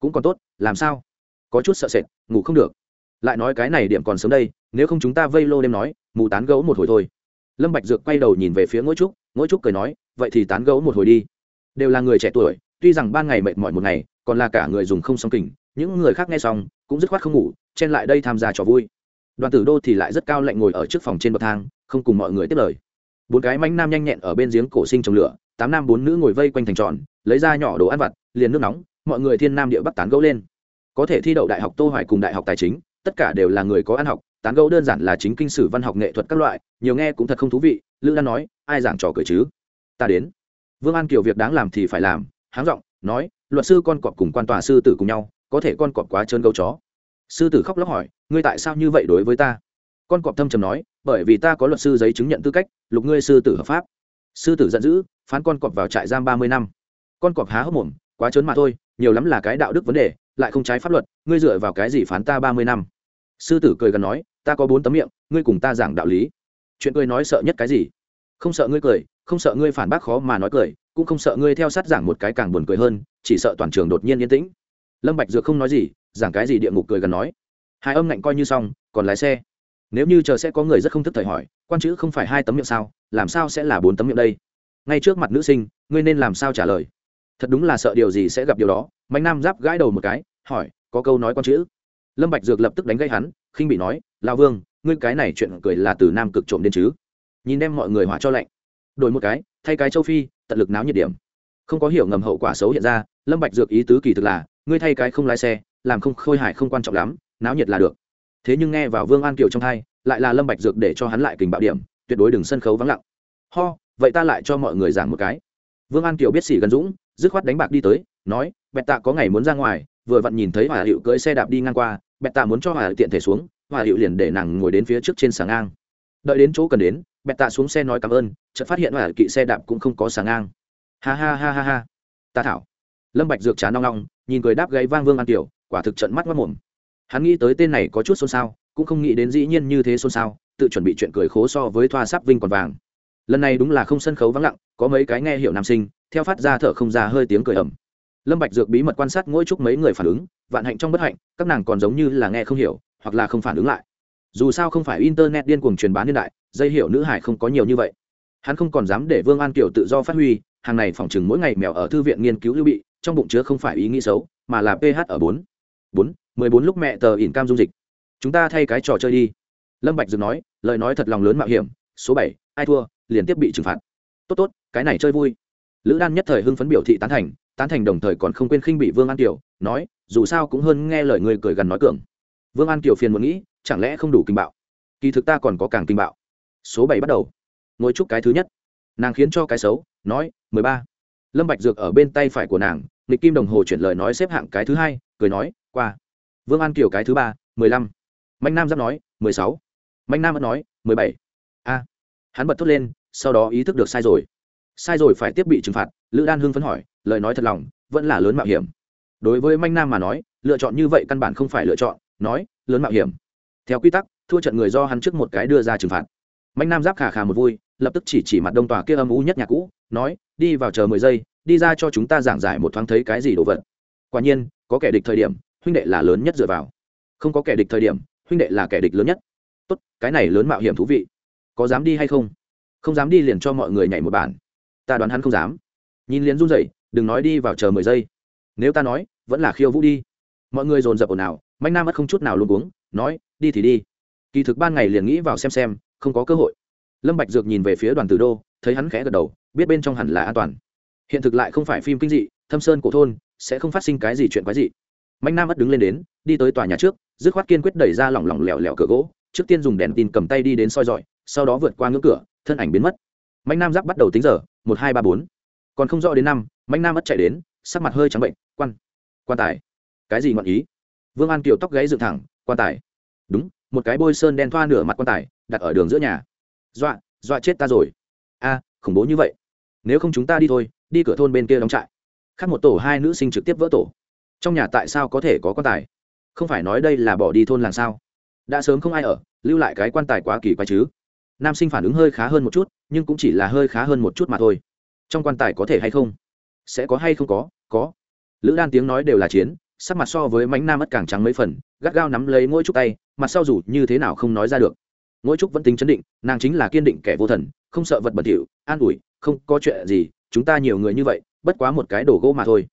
Cũng còn tốt, làm sao? Có chút sợ sệt, ngủ không được. Lại nói cái này điểm còn sớm đây, nếu không chúng ta vây lô đêm nói, mù tán gấu một hồi thôi. Lâm bạch dược quay đầu nhìn về phía ngỗi trúc ngỗi trúc cười nói, vậy thì tán gấu một hồi đi. Đều là người trẻ tuổi, tuy rằng ban ngày mệt mỏi một ngày, còn là cả người dùng không song kình, những người khác nghe xong, cũng dứt khoát không ngủ, chen lại đây tham gia trò vui. Đoàn tử đô thì lại rất cao lạnh ngồi ở trước phòng trên bậc thang, không cùng mọi người tiếp lời. Bốn cái mánh nam nhanh nhẹn ở bên giếng cổ sinh trồng lửa, tám nam bốn nữ ngồi vây quanh thành tròn, lấy ra nhỏ đồ ăn vặt, liền nước nóng, mọi người thiên nam địa bắc tán gẫu lên có thể thi đậu đại học tô hoài cùng đại học tài chính, tất cả đều là người có ăn học, tán gẫu đơn giản là chính kinh sử văn học nghệ thuật các loại, nhiều nghe cũng thật không thú vị, lữ đan nói, ai giảng trò cười chứ? Ta đến. Vương an kiều việc đáng làm thì phải làm, háng giọng, nói, luật sư con cọp cùng quan tòa sư tử cùng nhau, có thể con cọp quá trơn gấu chó. Sư tử khóc lóc hỏi, ngươi tại sao như vậy đối với ta? Con cọp thâm trầm nói, bởi vì ta có luật sư giấy chứng nhận tư cách, lục ngươi sư tử hợp pháp. Sư tử giận dữ, phán con cọp vào trại giam ba mươi năm. Con cọp há hốc mồm, quá trớn mà thôi, nhiều lắm là cái đạo đức vấn đề lại không trái pháp luật, ngươi dựa vào cái gì phán ta ba mươi năm? Sư tử cười gần nói, ta có bốn tấm miệng, ngươi cùng ta giảng đạo lý. Chuyện cười nói sợ nhất cái gì? Không sợ ngươi cười, không sợ ngươi phản bác khó mà nói cười, cũng không sợ ngươi theo sát giảng một cái càng buồn cười hơn, chỉ sợ toàn trường đột nhiên yên tĩnh. Lâm bạch dược không nói gì, giảng cái gì địa ngục cười gần nói. Hai âm ngạnh coi như xong, còn lái xe. Nếu như chờ sẽ có người rất không thức thời hỏi, quan chữ không phải hai tấm miệng sao, làm sao sẽ là bốn tấm miệng đây? Ngay trước mặt nữ sinh, ngươi nên làm sao trả lời? Thật đúng là sợ điều gì sẽ gặp điều đó mạnh nam giáp gãi đầu một cái hỏi có câu nói con chữ? Lâm bạch dược lập tức đánh gây hắn khinh bị nói lao vương ngươi cái này chuyện cười là từ nam cực trộm đến chứ? Nhìn đem mọi người hỏa cho lạnh. Đổi một cái thay cái châu phi tận lực náo nhiệt điểm. Không có hiểu ngầm hậu quả xấu hiện ra lâm bạch dược ý tứ kỳ thực là ngươi thay cái không lái xe làm không khôi hài không quan trọng lắm náo nhiệt là được. Thế nhưng nghe vào vương an kiều trong thay, lại là lâm bạch dược để cho hắn lại kình bạo điểm tuyệt đối đừng sân khấu vắng lặng. Ho vậy ta lại cho mọi người giảng một cái. Vương an kiều biết xỉ gần dũng dứt khoát đánh bạc đi tới nói, bẹt tạ có ngày muốn ra ngoài. Vừa vặn nhìn thấy hỏa hiệu cưỡi xe đạp đi ngang qua, bẹt tạ muốn cho hỏa hiệu tiện thể xuống hỏa hiệu liền để nàng ngồi đến phía trước trên sàng ngang. Đợi đến chỗ cần đến, bẹt tạ xuống xe nói cảm ơn, chợt phát hiện hỏa kỵ xe đạp cũng không có sàng ngang. Ha ha ha ha ha. Ta thảo. Lâm bạch dược chán nong nong, nhìn cười đáp gáy vang vương an tiểu, quả thực trận mắt mất mồm. Hắn nghĩ tới tên này có chút xôn xao, cũng không nghĩ đến dĩ nhiên như thế xôn xao, tự chuẩn bị chuyện cười khố so với thoa sắp vinh còn vàng. Lần này đúng là không sân khấu vắng lặng, có mấy cái nghe hiểu nam sinh, theo phát ra thở không ra hơi tiếng cười ầm lâm bạch dược bí mật quan sát mỗi chút mấy người phản ứng, vạn hạnh trong bất hạnh, các nàng còn giống như là nghe không hiểu, hoặc là không phản ứng lại. Dù sao không phải internet điên cuồng truyền bá niên đại, dây hiểu nữ hải không có nhiều như vậy. Hắn không còn dám để vương an kiều tự do phát huy, hàng này phỏng chừng mỗi ngày mèo ở thư viện nghiên cứu lưu bị, trong bụng chứa không phải ý nghĩ xấu, mà là ph ở bốn. Bốn, mười bốn lúc mẹ tờ ỉn cam dung dịch. Chúng ta thay cái trò chơi đi. Lâm bạch dược nói, lời nói thật lòng lớn mạo hiểm, số bảy, ai thua, liền tiếp bị trừng phạt. Tốt tốt, cái này chơi vui. Lữ đan nhất thời hưng phấn biểu thị tán thành tán thành đồng thời còn không quên khinh bị vương an kiều, nói, dù sao cũng hơn nghe lời người cười gần nói cường. Vương an kiều phiền muốn nghĩ, chẳng lẽ không đủ kinh bạo? Kỳ thực ta còn có càng kinh bạo. Số bảy bắt đầu. Ngồi chúc cái thứ nhất. Nàng khiến cho cái xấu, nói, mười ba. Lâm bạch dược ở bên tay phải của nàng, nghịch kim đồng hồ chuyển lời nói xếp hạng cái thứ hai, cười nói, qua. Vương an kiều cái thứ ba, mười lăm. Mạnh nam giáp nói, mười sáu. Mạnh nam vẫn nói, mười bảy. A. Hắn bật thốt lên, sau đó ý thức được sai rồi. Sai rồi phải tiếp bị trừng phạt, lữ đan hưng phấn hỏi lời nói thật lòng, vẫn là lớn mạo hiểm. Đối với manh nam mà nói, lựa chọn như vậy căn bản không phải lựa chọn, nói, lớn mạo hiểm. Theo quy tắc, thua trận người do hắn trước một cái đưa ra trừng phạt. Manh nam giáp khà khà một vui, lập tức chỉ chỉ mặt đông tòa kia âm u nhất nhà cũ, nói, đi vào chờ mười giây, đi ra cho chúng ta giảng giải một thoáng thấy cái gì đồ vật. Quả nhiên, có kẻ địch thời điểm, huynh đệ là lớn nhất dựa vào. Không có kẻ địch thời điểm, huynh đệ là kẻ địch lớn nhất. Tốt, cái này lớn mạo hiểm thú vị. Có dám đi hay không? Không dám đi liền cho mọi người nhảy một bản. Ta đoán hắn không dám. Nhìn liền run rẩy đừng nói đi vào chờ mười giây. Nếu ta nói, vẫn là khiêu vũ đi. Mọi người dồn dập ồn ào mạnh nam mất không chút nào luôn uống, nói, đi thì đi. Kỳ thực ban ngày liền nghĩ vào xem xem, không có cơ hội. Lâm bạch dược nhìn về phía đoàn tử đô, thấy hắn khẽ gật đầu, biết bên trong hẳn là an toàn. Hiện thực lại không phải phim kinh dị, thâm sơn cổ thôn, sẽ không phát sinh cái gì chuyện quái dị. Mạnh nam mất đứng lên đến, đi tới tòa nhà trước, dứt khoát kiên quyết đẩy ra lỏng lỏng lẻo lẻo cửa gỗ, trước tiên dùng đèn tin cầm tay đi đến soi dọi, sau đó vượt qua ngưỡng cửa, thân ảnh biến mất. Mạnh nam giáp bắt đầu tính giờ, một hai ba bốn còn không rõ đến năm, mạnh nam mất chạy đến, sắc mặt hơi trắng bệnh, quan quan tài. Cái gì ngọn ý? Vương an kiều tóc gáy dựng thẳng, quan tài. Đúng, một cái bôi sơn đen thoa nửa mặt quan tài, đặt ở đường giữa nhà. Dọa dọa chết ta rồi. A, khủng bố như vậy. Nếu không chúng ta đi thôi, đi cửa thôn bên kia đóng trại. Khác một tổ hai nữ sinh trực tiếp vỡ tổ. Trong nhà tại sao có thể có quan tài? Không phải nói đây là bỏ đi thôn làng sao? Đã sớm không ai ở, lưu lại cái quan tài quá kỳ quái chứ. Nam sinh phản ứng hơi khá hơn một chút, nhưng cũng chỉ là hơi khá hơn một chút mà thôi trong quan tài có thể hay không? Sẽ có hay không có có. Lữ đan tiếng nói đều là chiến, sắc mặt so với mánh nam mất càng trắng mấy phần, gắt gao nắm lấy ngôi trúc tay, mặt sau dù như thế nào không nói ra được. Ngôi trúc vẫn tính chấn định, nàng chính là kiên định kẻ vô thần, không sợ vật bẩn thỉu, an ủi, không có chuyện gì, chúng ta nhiều người như vậy, bất quá một cái đồ gỗ mà thôi.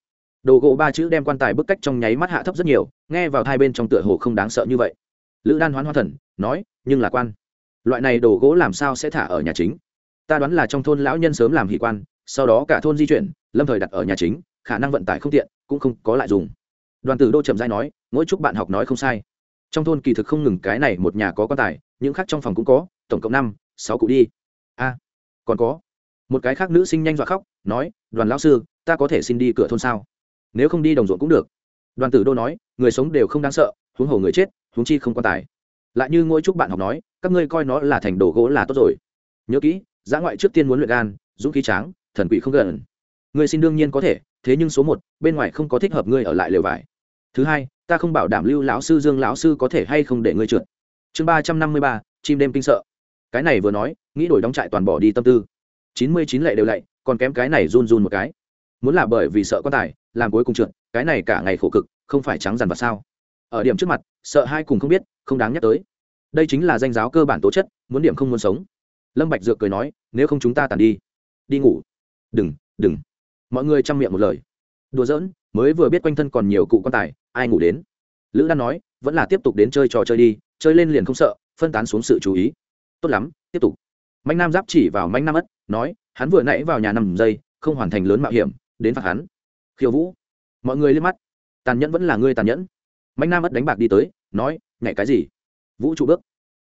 Đồ gỗ ba chữ đem quan tài bức cách trong nháy mắt hạ thấp rất nhiều, nghe vào hai bên trong tựa hồ không đáng sợ như vậy. Lữ đan hoán hoa thần, nói, nhưng là quan. Loại này đồ gỗ làm sao sẽ thả ở nhà chính? Ta đoán là trong thôn lão nhân sớm làm hỷ quan sau đó cả thôn di chuyển, lâm thời đặt ở nhà chính, khả năng vận tải không tiện, cũng không có lại dùng. Đoàn tử đô trầm dai nói, mỗi chúc bạn học nói không sai. Trong thôn kỳ thực không ngừng cái này một nhà có quan tài, những khác trong phòng cũng có, tổng cộng năm, sáu cụ đi. A, còn có. Một cái khác nữ sinh nhanh dọa khóc, nói, đoàn lão sư, ta có thể xin đi cửa thôn sao? Nếu không đi đồng ruộng cũng được. Đoàn tử đô nói, người sống đều không đáng sợ, huống hồ người chết, huống chi không quan tài. Lại như ngôi chúc bạn học nói, các ngươi coi nó là thành đồ gỗ là tốt rồi. Nhớ kỹ giã ngoại trước tiên muốn luyện gan, dũng khí tráng thần quỷ không gần. Ngươi xin đương nhiên có thể, thế nhưng số một, bên ngoài không có thích hợp ngươi ở lại lều vải. Thứ hai, ta không bảo đảm lưu lão sư, dương lão sư có thể hay không để ngươi trượt. Chương ba trăm năm mươi ba, chim đêm kinh sợ. Cái này vừa nói, nghĩ đổi đóng trại toàn bỏ đi tâm tư. Chín mươi chín lệ đều lạy còn kém cái này run run một cái. Muốn là bởi vì sợ quan tài, làm cuối cùng trượt, cái này cả ngày khổ cực, không phải trắng dằn và sao? Ở điểm trước mặt, sợ hai cùng không biết, không đáng nhắc tới. Đây chính là danh giáo cơ bản tố chất, muốn điểm không muốn sống. Lâm bạch dược cười nói, nếu không chúng ta tàn đi đi ngủ đừng đừng. Mọi người chăm miệng một lời. Đùa giỡn, mới vừa biết quanh thân còn nhiều cụ quan tài, ai ngủ đến? Lữ đan nói, vẫn là tiếp tục đến chơi trò chơi đi, chơi lên liền không sợ, phân tán xuống sự chú ý. Tốt lắm, tiếp tục. Mạnh nam giáp chỉ vào mạnh nam ất, nói, hắn vừa nãy vào nhà nằm giây không hoàn thành lớn mạo hiểm, đến phạt hắn. Khiêu vũ. Mọi người lên mắt. Tàn nhẫn vẫn là ngươi tàn nhẫn. Mạnh nam ất đánh bạc đi tới, nói, nhảy cái gì? Vũ trụ bước.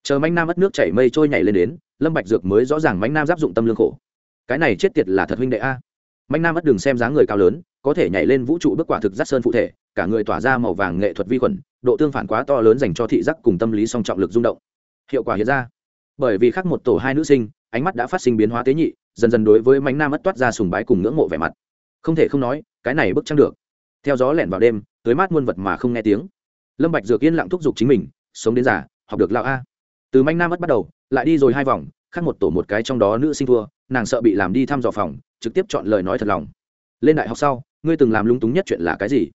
Chờ mạnh nam ất nước chảy mây trôi nhảy lên đến, lâm bạch dược mới rõ ràng mạnh nam giáp dụng tâm lương khổ cái này chết tiệt là thật huynh đệ a. Mạnh nam ất đừng xem dáng người cao lớn, có thể nhảy lên vũ trụ bước quả thực giác sơn phụ thể, cả người tỏa ra màu vàng nghệ thuật vi khuẩn, độ tương phản quá to lớn dành cho thị giác cùng tâm lý song trọng lực rung động. Hiệu quả hiện ra. Bởi vì khác một tổ hai nữ sinh, ánh mắt đã phát sinh biến hóa tế nhị, dần dần đối với mạnh nam ất toát ra sùng bái cùng ngưỡng mộ vẻ mặt. Không thể không nói, cái này bức trăng được. Theo gió lẻn vào đêm, tới mát muôn vật mà không nghe tiếng. Lâm bạch dược yên lặng thúc giục chính mình, sống đến già, học được lão a. Từ manh nam ất bắt đầu, lại đi rồi hai vòng, khác một tổ một cái trong đó nữ sinh thua nàng sợ bị làm đi thăm dò phòng, trực tiếp chọn lời nói thật lòng. Lên đại học sau, ngươi từng làm lung túng nhất chuyện là cái gì?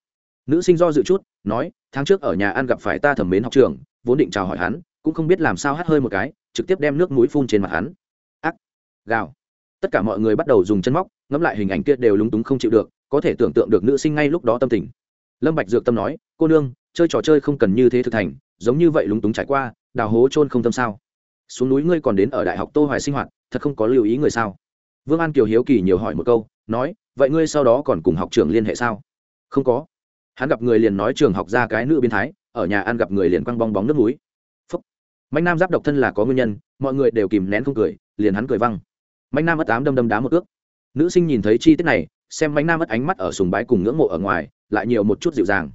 Nữ sinh do dự chút, nói, tháng trước ở nhà ăn gặp phải ta thẩm mến học trường, vốn định chào hỏi hắn, cũng không biết làm sao hát hơi một cái, trực tiếp đem nước mũi phun trên mặt hắn. Ác! Gào! Tất cả mọi người bắt đầu dùng chân móc, ngẫm lại hình ảnh kia đều lúng túng không chịu được, có thể tưởng tượng được nữ sinh ngay lúc đó tâm tình. Lâm bạch dược tâm nói, cô nương, chơi trò chơi không cần như thế thực thành giống như vậy lúng túng trải qua, đào hố trôn không tâm sao? Xuống núi ngươi còn đến ở đại học tô hoài sinh hoạt, thật không có lưu ý người sao? Vương an kiều hiếu kỳ nhiều hỏi một câu, nói, vậy ngươi sau đó còn cùng học trưởng liên hệ sao? Không có. Hắn gặp người liền nói trường học ra cái nữ biến thái, ở nhà ăn gặp người liền quăng bong bóng nước núi. Phúc. Mạnh nam giáp độc thân là có nguyên nhân, mọi người đều kìm nén không cười, liền hắn cười văng. Mạnh nam ất ám đâm đâm đá một ước. Nữ sinh nhìn thấy chi tiết này, xem mạnh nam ất ánh mắt ở sùng bái cùng ngưỡng mộ ở ngoài, lại nhiều một chút dịu dàng.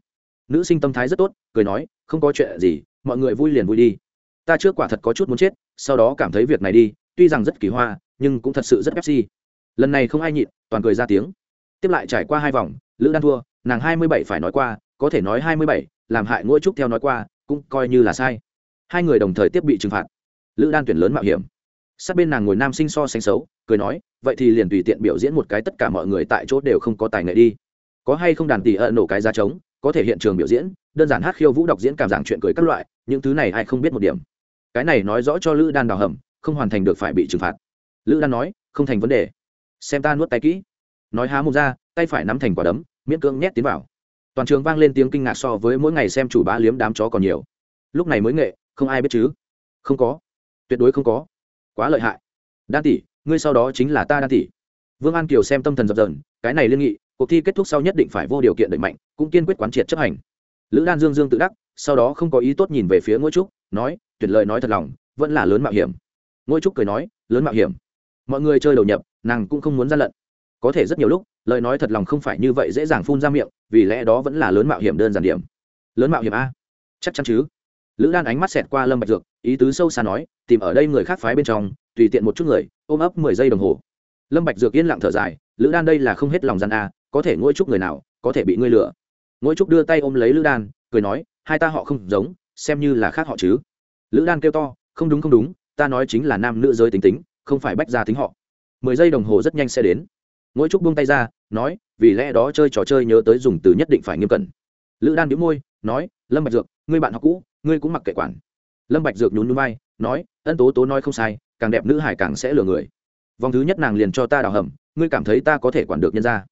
Nữ sinh tâm thái rất tốt, cười nói, không có chuyện gì, mọi người vui liền vui đi ta trước quả thật có chút muốn chết, sau đó cảm thấy việc này đi, tuy rằng rất kỳ hoa, nhưng cũng thật sự rất pepsi. Lần này không ai nhịn, toàn cười ra tiếng. Tiếp lại trải qua hai vòng, lữ đan thua, nàng hai mươi bảy phải nói qua, có thể nói hai mươi bảy, làm hại ngôi trúc theo nói qua, cũng coi như là sai. Hai người đồng thời tiếp bị trừng phạt. Lữ đan tuyển lớn mạo hiểm. Sát bên nàng ngồi nam sinh so sánh xấu, cười nói, vậy thì liền tùy tiện biểu diễn một cái tất cả mọi người tại chỗ đều không có tài nghệ đi. Có hay không đàn tỷ ợ nổ cái ra trống, có thể hiện trường biểu diễn, đơn giản hát khiêu vũ đọc diễn cảm giảng chuyện cười các loại, những thứ này ai không biết một điểm cái này nói rõ cho lữ đan đào hầm, không hoàn thành được phải bị trừng phạt. Lữ đan nói, không thành vấn đề. Xem ta nuốt tay kỹ. Nói há mồm ra, tay phải nắm thành quả đấm, miễn cưỡng nhét tiến vào. Toàn trường vang lên tiếng kinh ngạc so với mỗi ngày xem chủ bá liếm đám chó còn nhiều. Lúc này mới nghệ, không ai biết chứ. Không có. Tuyệt đối không có. Quá lợi hại. Đan tỷ, ngươi sau đó chính là ta đan tỷ. Vương an kiều xem tâm thần dập dờn, cái này liên nghị, cuộc thi kết thúc sau nhất định phải vô điều kiện đẩy mạnh, cũng kiên quyết quán triệt chấp hành. Lữ đan dương dương tự đắc, sau đó không có ý tốt nhìn về phía ngôi trúc, nói tuyển lời nói thật lòng, vẫn là lớn mạo hiểm. Ngôi trúc cười nói, lớn mạo hiểm. Mọi người chơi đầu nhập, nàng cũng không muốn gian lận. Có thể rất nhiều lúc, lời nói thật lòng không phải như vậy dễ dàng phun ra miệng, vì lẽ đó vẫn là lớn mạo hiểm đơn giản điểm. Lớn mạo hiểm a? Chắc chắn chứ. Lữ đan ánh mắt xẹt qua lâm bạch dược, ý tứ sâu xa nói, tìm ở đây người khác phái bên trong, tùy tiện một chút người, ôm ấp mười giây đồng hồ. Lâm bạch dược yên lặng thở dài, lữ đan đây là không hết lòng gian a, có thể ngôi trúc người nào, có thể bị ngươi lừa. Ngôi trúc đưa tay ôm lấy lữ đan, cười nói, hai ta họ không giống, xem như là khác họ chứ lữ đan kêu to, không đúng không đúng, ta nói chính là nam nữ giới tính tính, không phải bách gia tính họ. Mười giây đồng hồ rất nhanh sẽ đến. Ngỗi trúc buông tay ra, nói, vì lẽ đó chơi trò chơi nhớ tới dùng từ nhất định phải nghiêm cẩn. Lữ đan đĩu môi, nói, lâm bạch dược, ngươi bạn học cũ, ngươi cũng mặc kệ quản. Lâm bạch dược nhún nhún vai, nói, ân tố tố nói không sai, càng đẹp nữ hải càng sẽ lừa người. Vòng thứ nhất nàng liền cho ta đào hầm, ngươi cảm thấy ta có thể quản được nhân ra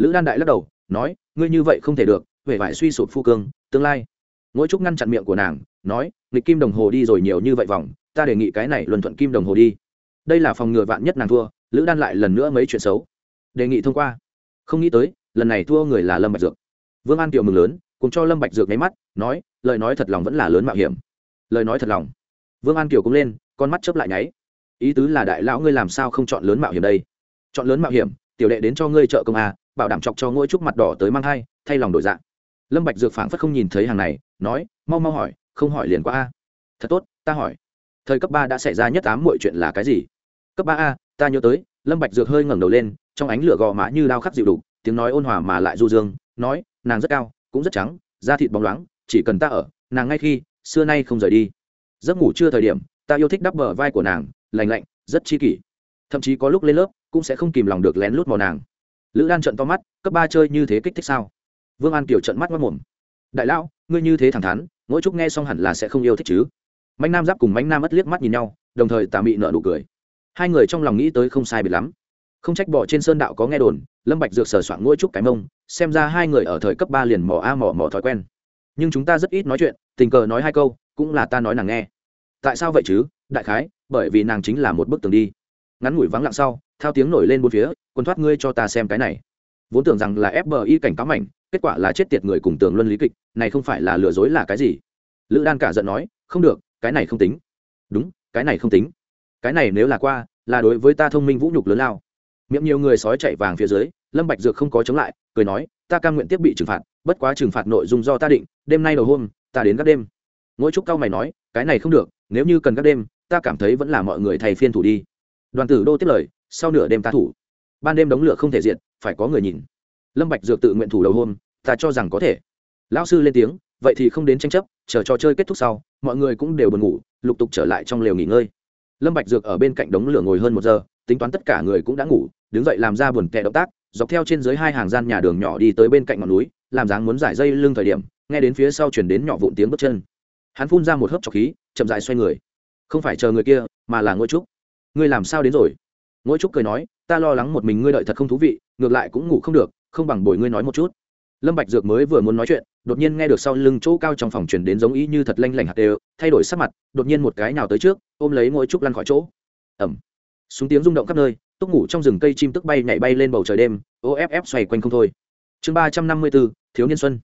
lữ đan đại lắc đầu, nói, ngươi như vậy không thể được, vẻ vải suy sụp phu cương, tương lai ngỗi trúc ngăn chặn miệng của nàng, nói, nghịch kim đồng hồ đi rồi nhiều như vậy vòng, ta đề nghị cái này luân thuận kim đồng hồ đi. Đây là phòng ngừa vạn nhất nàng thua, lữ đan lại lần nữa mấy chuyện xấu. Đề nghị thông qua. Không nghĩ tới, lần này thua người là lâm bạch dược. Vương an kiều mừng lớn, cùng cho lâm bạch dược nháy mắt, nói, lời nói thật lòng vẫn là lớn mạo hiểm. Lời nói thật lòng. Vương an kiều cũng lên, con mắt chớp lại nháy. Ý tứ là đại lão ngươi làm sao không chọn lớn mạo hiểm đây? Chọn lớn mạo hiểm, tiểu đệ đến cho ngươi trợ công a bảo đảm chọc cho ngôi trúc mặt đỏ tới mang hai thay lòng đổi dạng lâm bạch dược phảng phất không nhìn thấy hàng này nói, mau mau hỏi, không hỏi liền qua a. Thật tốt, ta hỏi. Thời cấp ba đã xảy ra nhất tám mọi chuyện là cái gì? Cấp ba a, ta nhớ tới, lâm bạch dược hơi ngẩng đầu lên, trong ánh lửa gò má như đao khắc dịu đủ tiếng nói ôn hòa mà lại du dương, nói, nàng rất cao, cũng rất trắng, da thịt bóng loáng, chỉ cần ta ở, nàng ngay khi, xưa nay không rời đi. Giấc ngủ chưa thời điểm, ta yêu thích đắp bờ vai của nàng lành lạnh, rất chi kỷ. Thậm chí có lúc lên lớp, cũng sẽ không kìm lòng được lén lút mò nàng. Lữ đan trận to mắt, cấp ba chơi như thế kích thích sao? Vương an kiều trận mắt mất mồm đại lão, ngươi như thế thẳng thắn, mỗi Trúc nghe xong hẳn là sẽ không yêu thích chứ. Mạnh nam giáp cùng mạnh nam mất liếc mắt nhìn nhau, đồng thời tà mị nợ nụ cười. Hai người trong lòng nghĩ tới không sai biệt lắm. Không trách bỏ trên sơn đạo có nghe đồn, lâm bạch dược sờ soạn ngôi trúc cái mông, xem ra hai người ở thời cấp ba liền mò a mò mò thói quen. Nhưng chúng ta rất ít nói chuyện, tình cờ nói hai câu, cũng là ta nói nàng nghe. Tại sao vậy chứ, đại khái, bởi vì nàng chính là một bức tường đi. Ngắn ngủi vắng lặng sau, thao tiếng nổi lên bốn phía, quân thoát ngươi cho ta xem cái này. Vốn tưởng rằng là fbi cảnh cáo mảnh kết quả là chết tiệt người cùng tường luân lý kịch, này không phải là lừa dối là cái gì? Lữ đan cả giận nói, không được, cái này không tính. Đúng, cái này không tính. Cái này nếu là qua, là đối với ta thông minh vũ nhục lớn lao. Miệng nhiều người sói chạy vàng phía dưới, lâm bạch dược không có chống lại, cười nói, ta cam nguyện tiếp bị trừng phạt, bất quá trừng phạt nội dung do ta định, đêm nay đầu hôm, ta đến các đêm. Ngỗi trúc cao mày nói, cái này không được, nếu như cần các đêm, ta cảm thấy vẫn là mọi người thay phiên thủ đi. Đoàn tử đô tiếp lời, sau nửa đêm ta thủ. Ban đêm đống lửa không thể diện phải có người nhìn lâm bạch dược tự nguyện thủ đầu hôm, ta cho rằng có thể. Lão sư lên tiếng, vậy thì không đến tranh chấp, chờ trò chơi kết thúc sau, mọi người cũng đều buồn ngủ, lục tục trở lại trong lều nghỉ ngơi. Lâm bạch dược ở bên cạnh đống lửa ngồi hơn một giờ, tính toán tất cả người cũng đã ngủ, đứng dậy làm ra buồn kệ động tác, dọc theo trên dưới hai hàng gian nhà đường nhỏ đi tới bên cạnh ngọn núi, làm dáng muốn giải dây lưng thời điểm, nghe đến phía sau chuyển đến nhỏ vụn tiếng bước chân. Hắn phun ra một hớp trọc khí, chậm rãi xoay người. Không phải chờ người kia, mà là ngôi trúc. Ngươi làm sao đến rồi? Ngôi trúc cười nói, ta lo lắng một mình ngươi đợi thật không thú vị, ngược lại cũng ngủ không được không bằng bồi ngươi nói một chút. Lâm bạch dược mới vừa muốn nói chuyện đột nhiên nghe được sau lưng chỗ cao trong phòng truyền đến giống ý như thật lanh lảnh hạt đều thay đổi sắc mặt đột nhiên một cái nào tới trước ôm lấy ngôi trúc lăn khỏi chỗ. Ầm, súng tiếng rung động khắp nơi túc ngủ trong rừng cây chim tức bay nhảy bay lên bầu trời đêm off xoay quanh không thôi. Chương ba trăm năm mươi bốn thiếu niên xuân.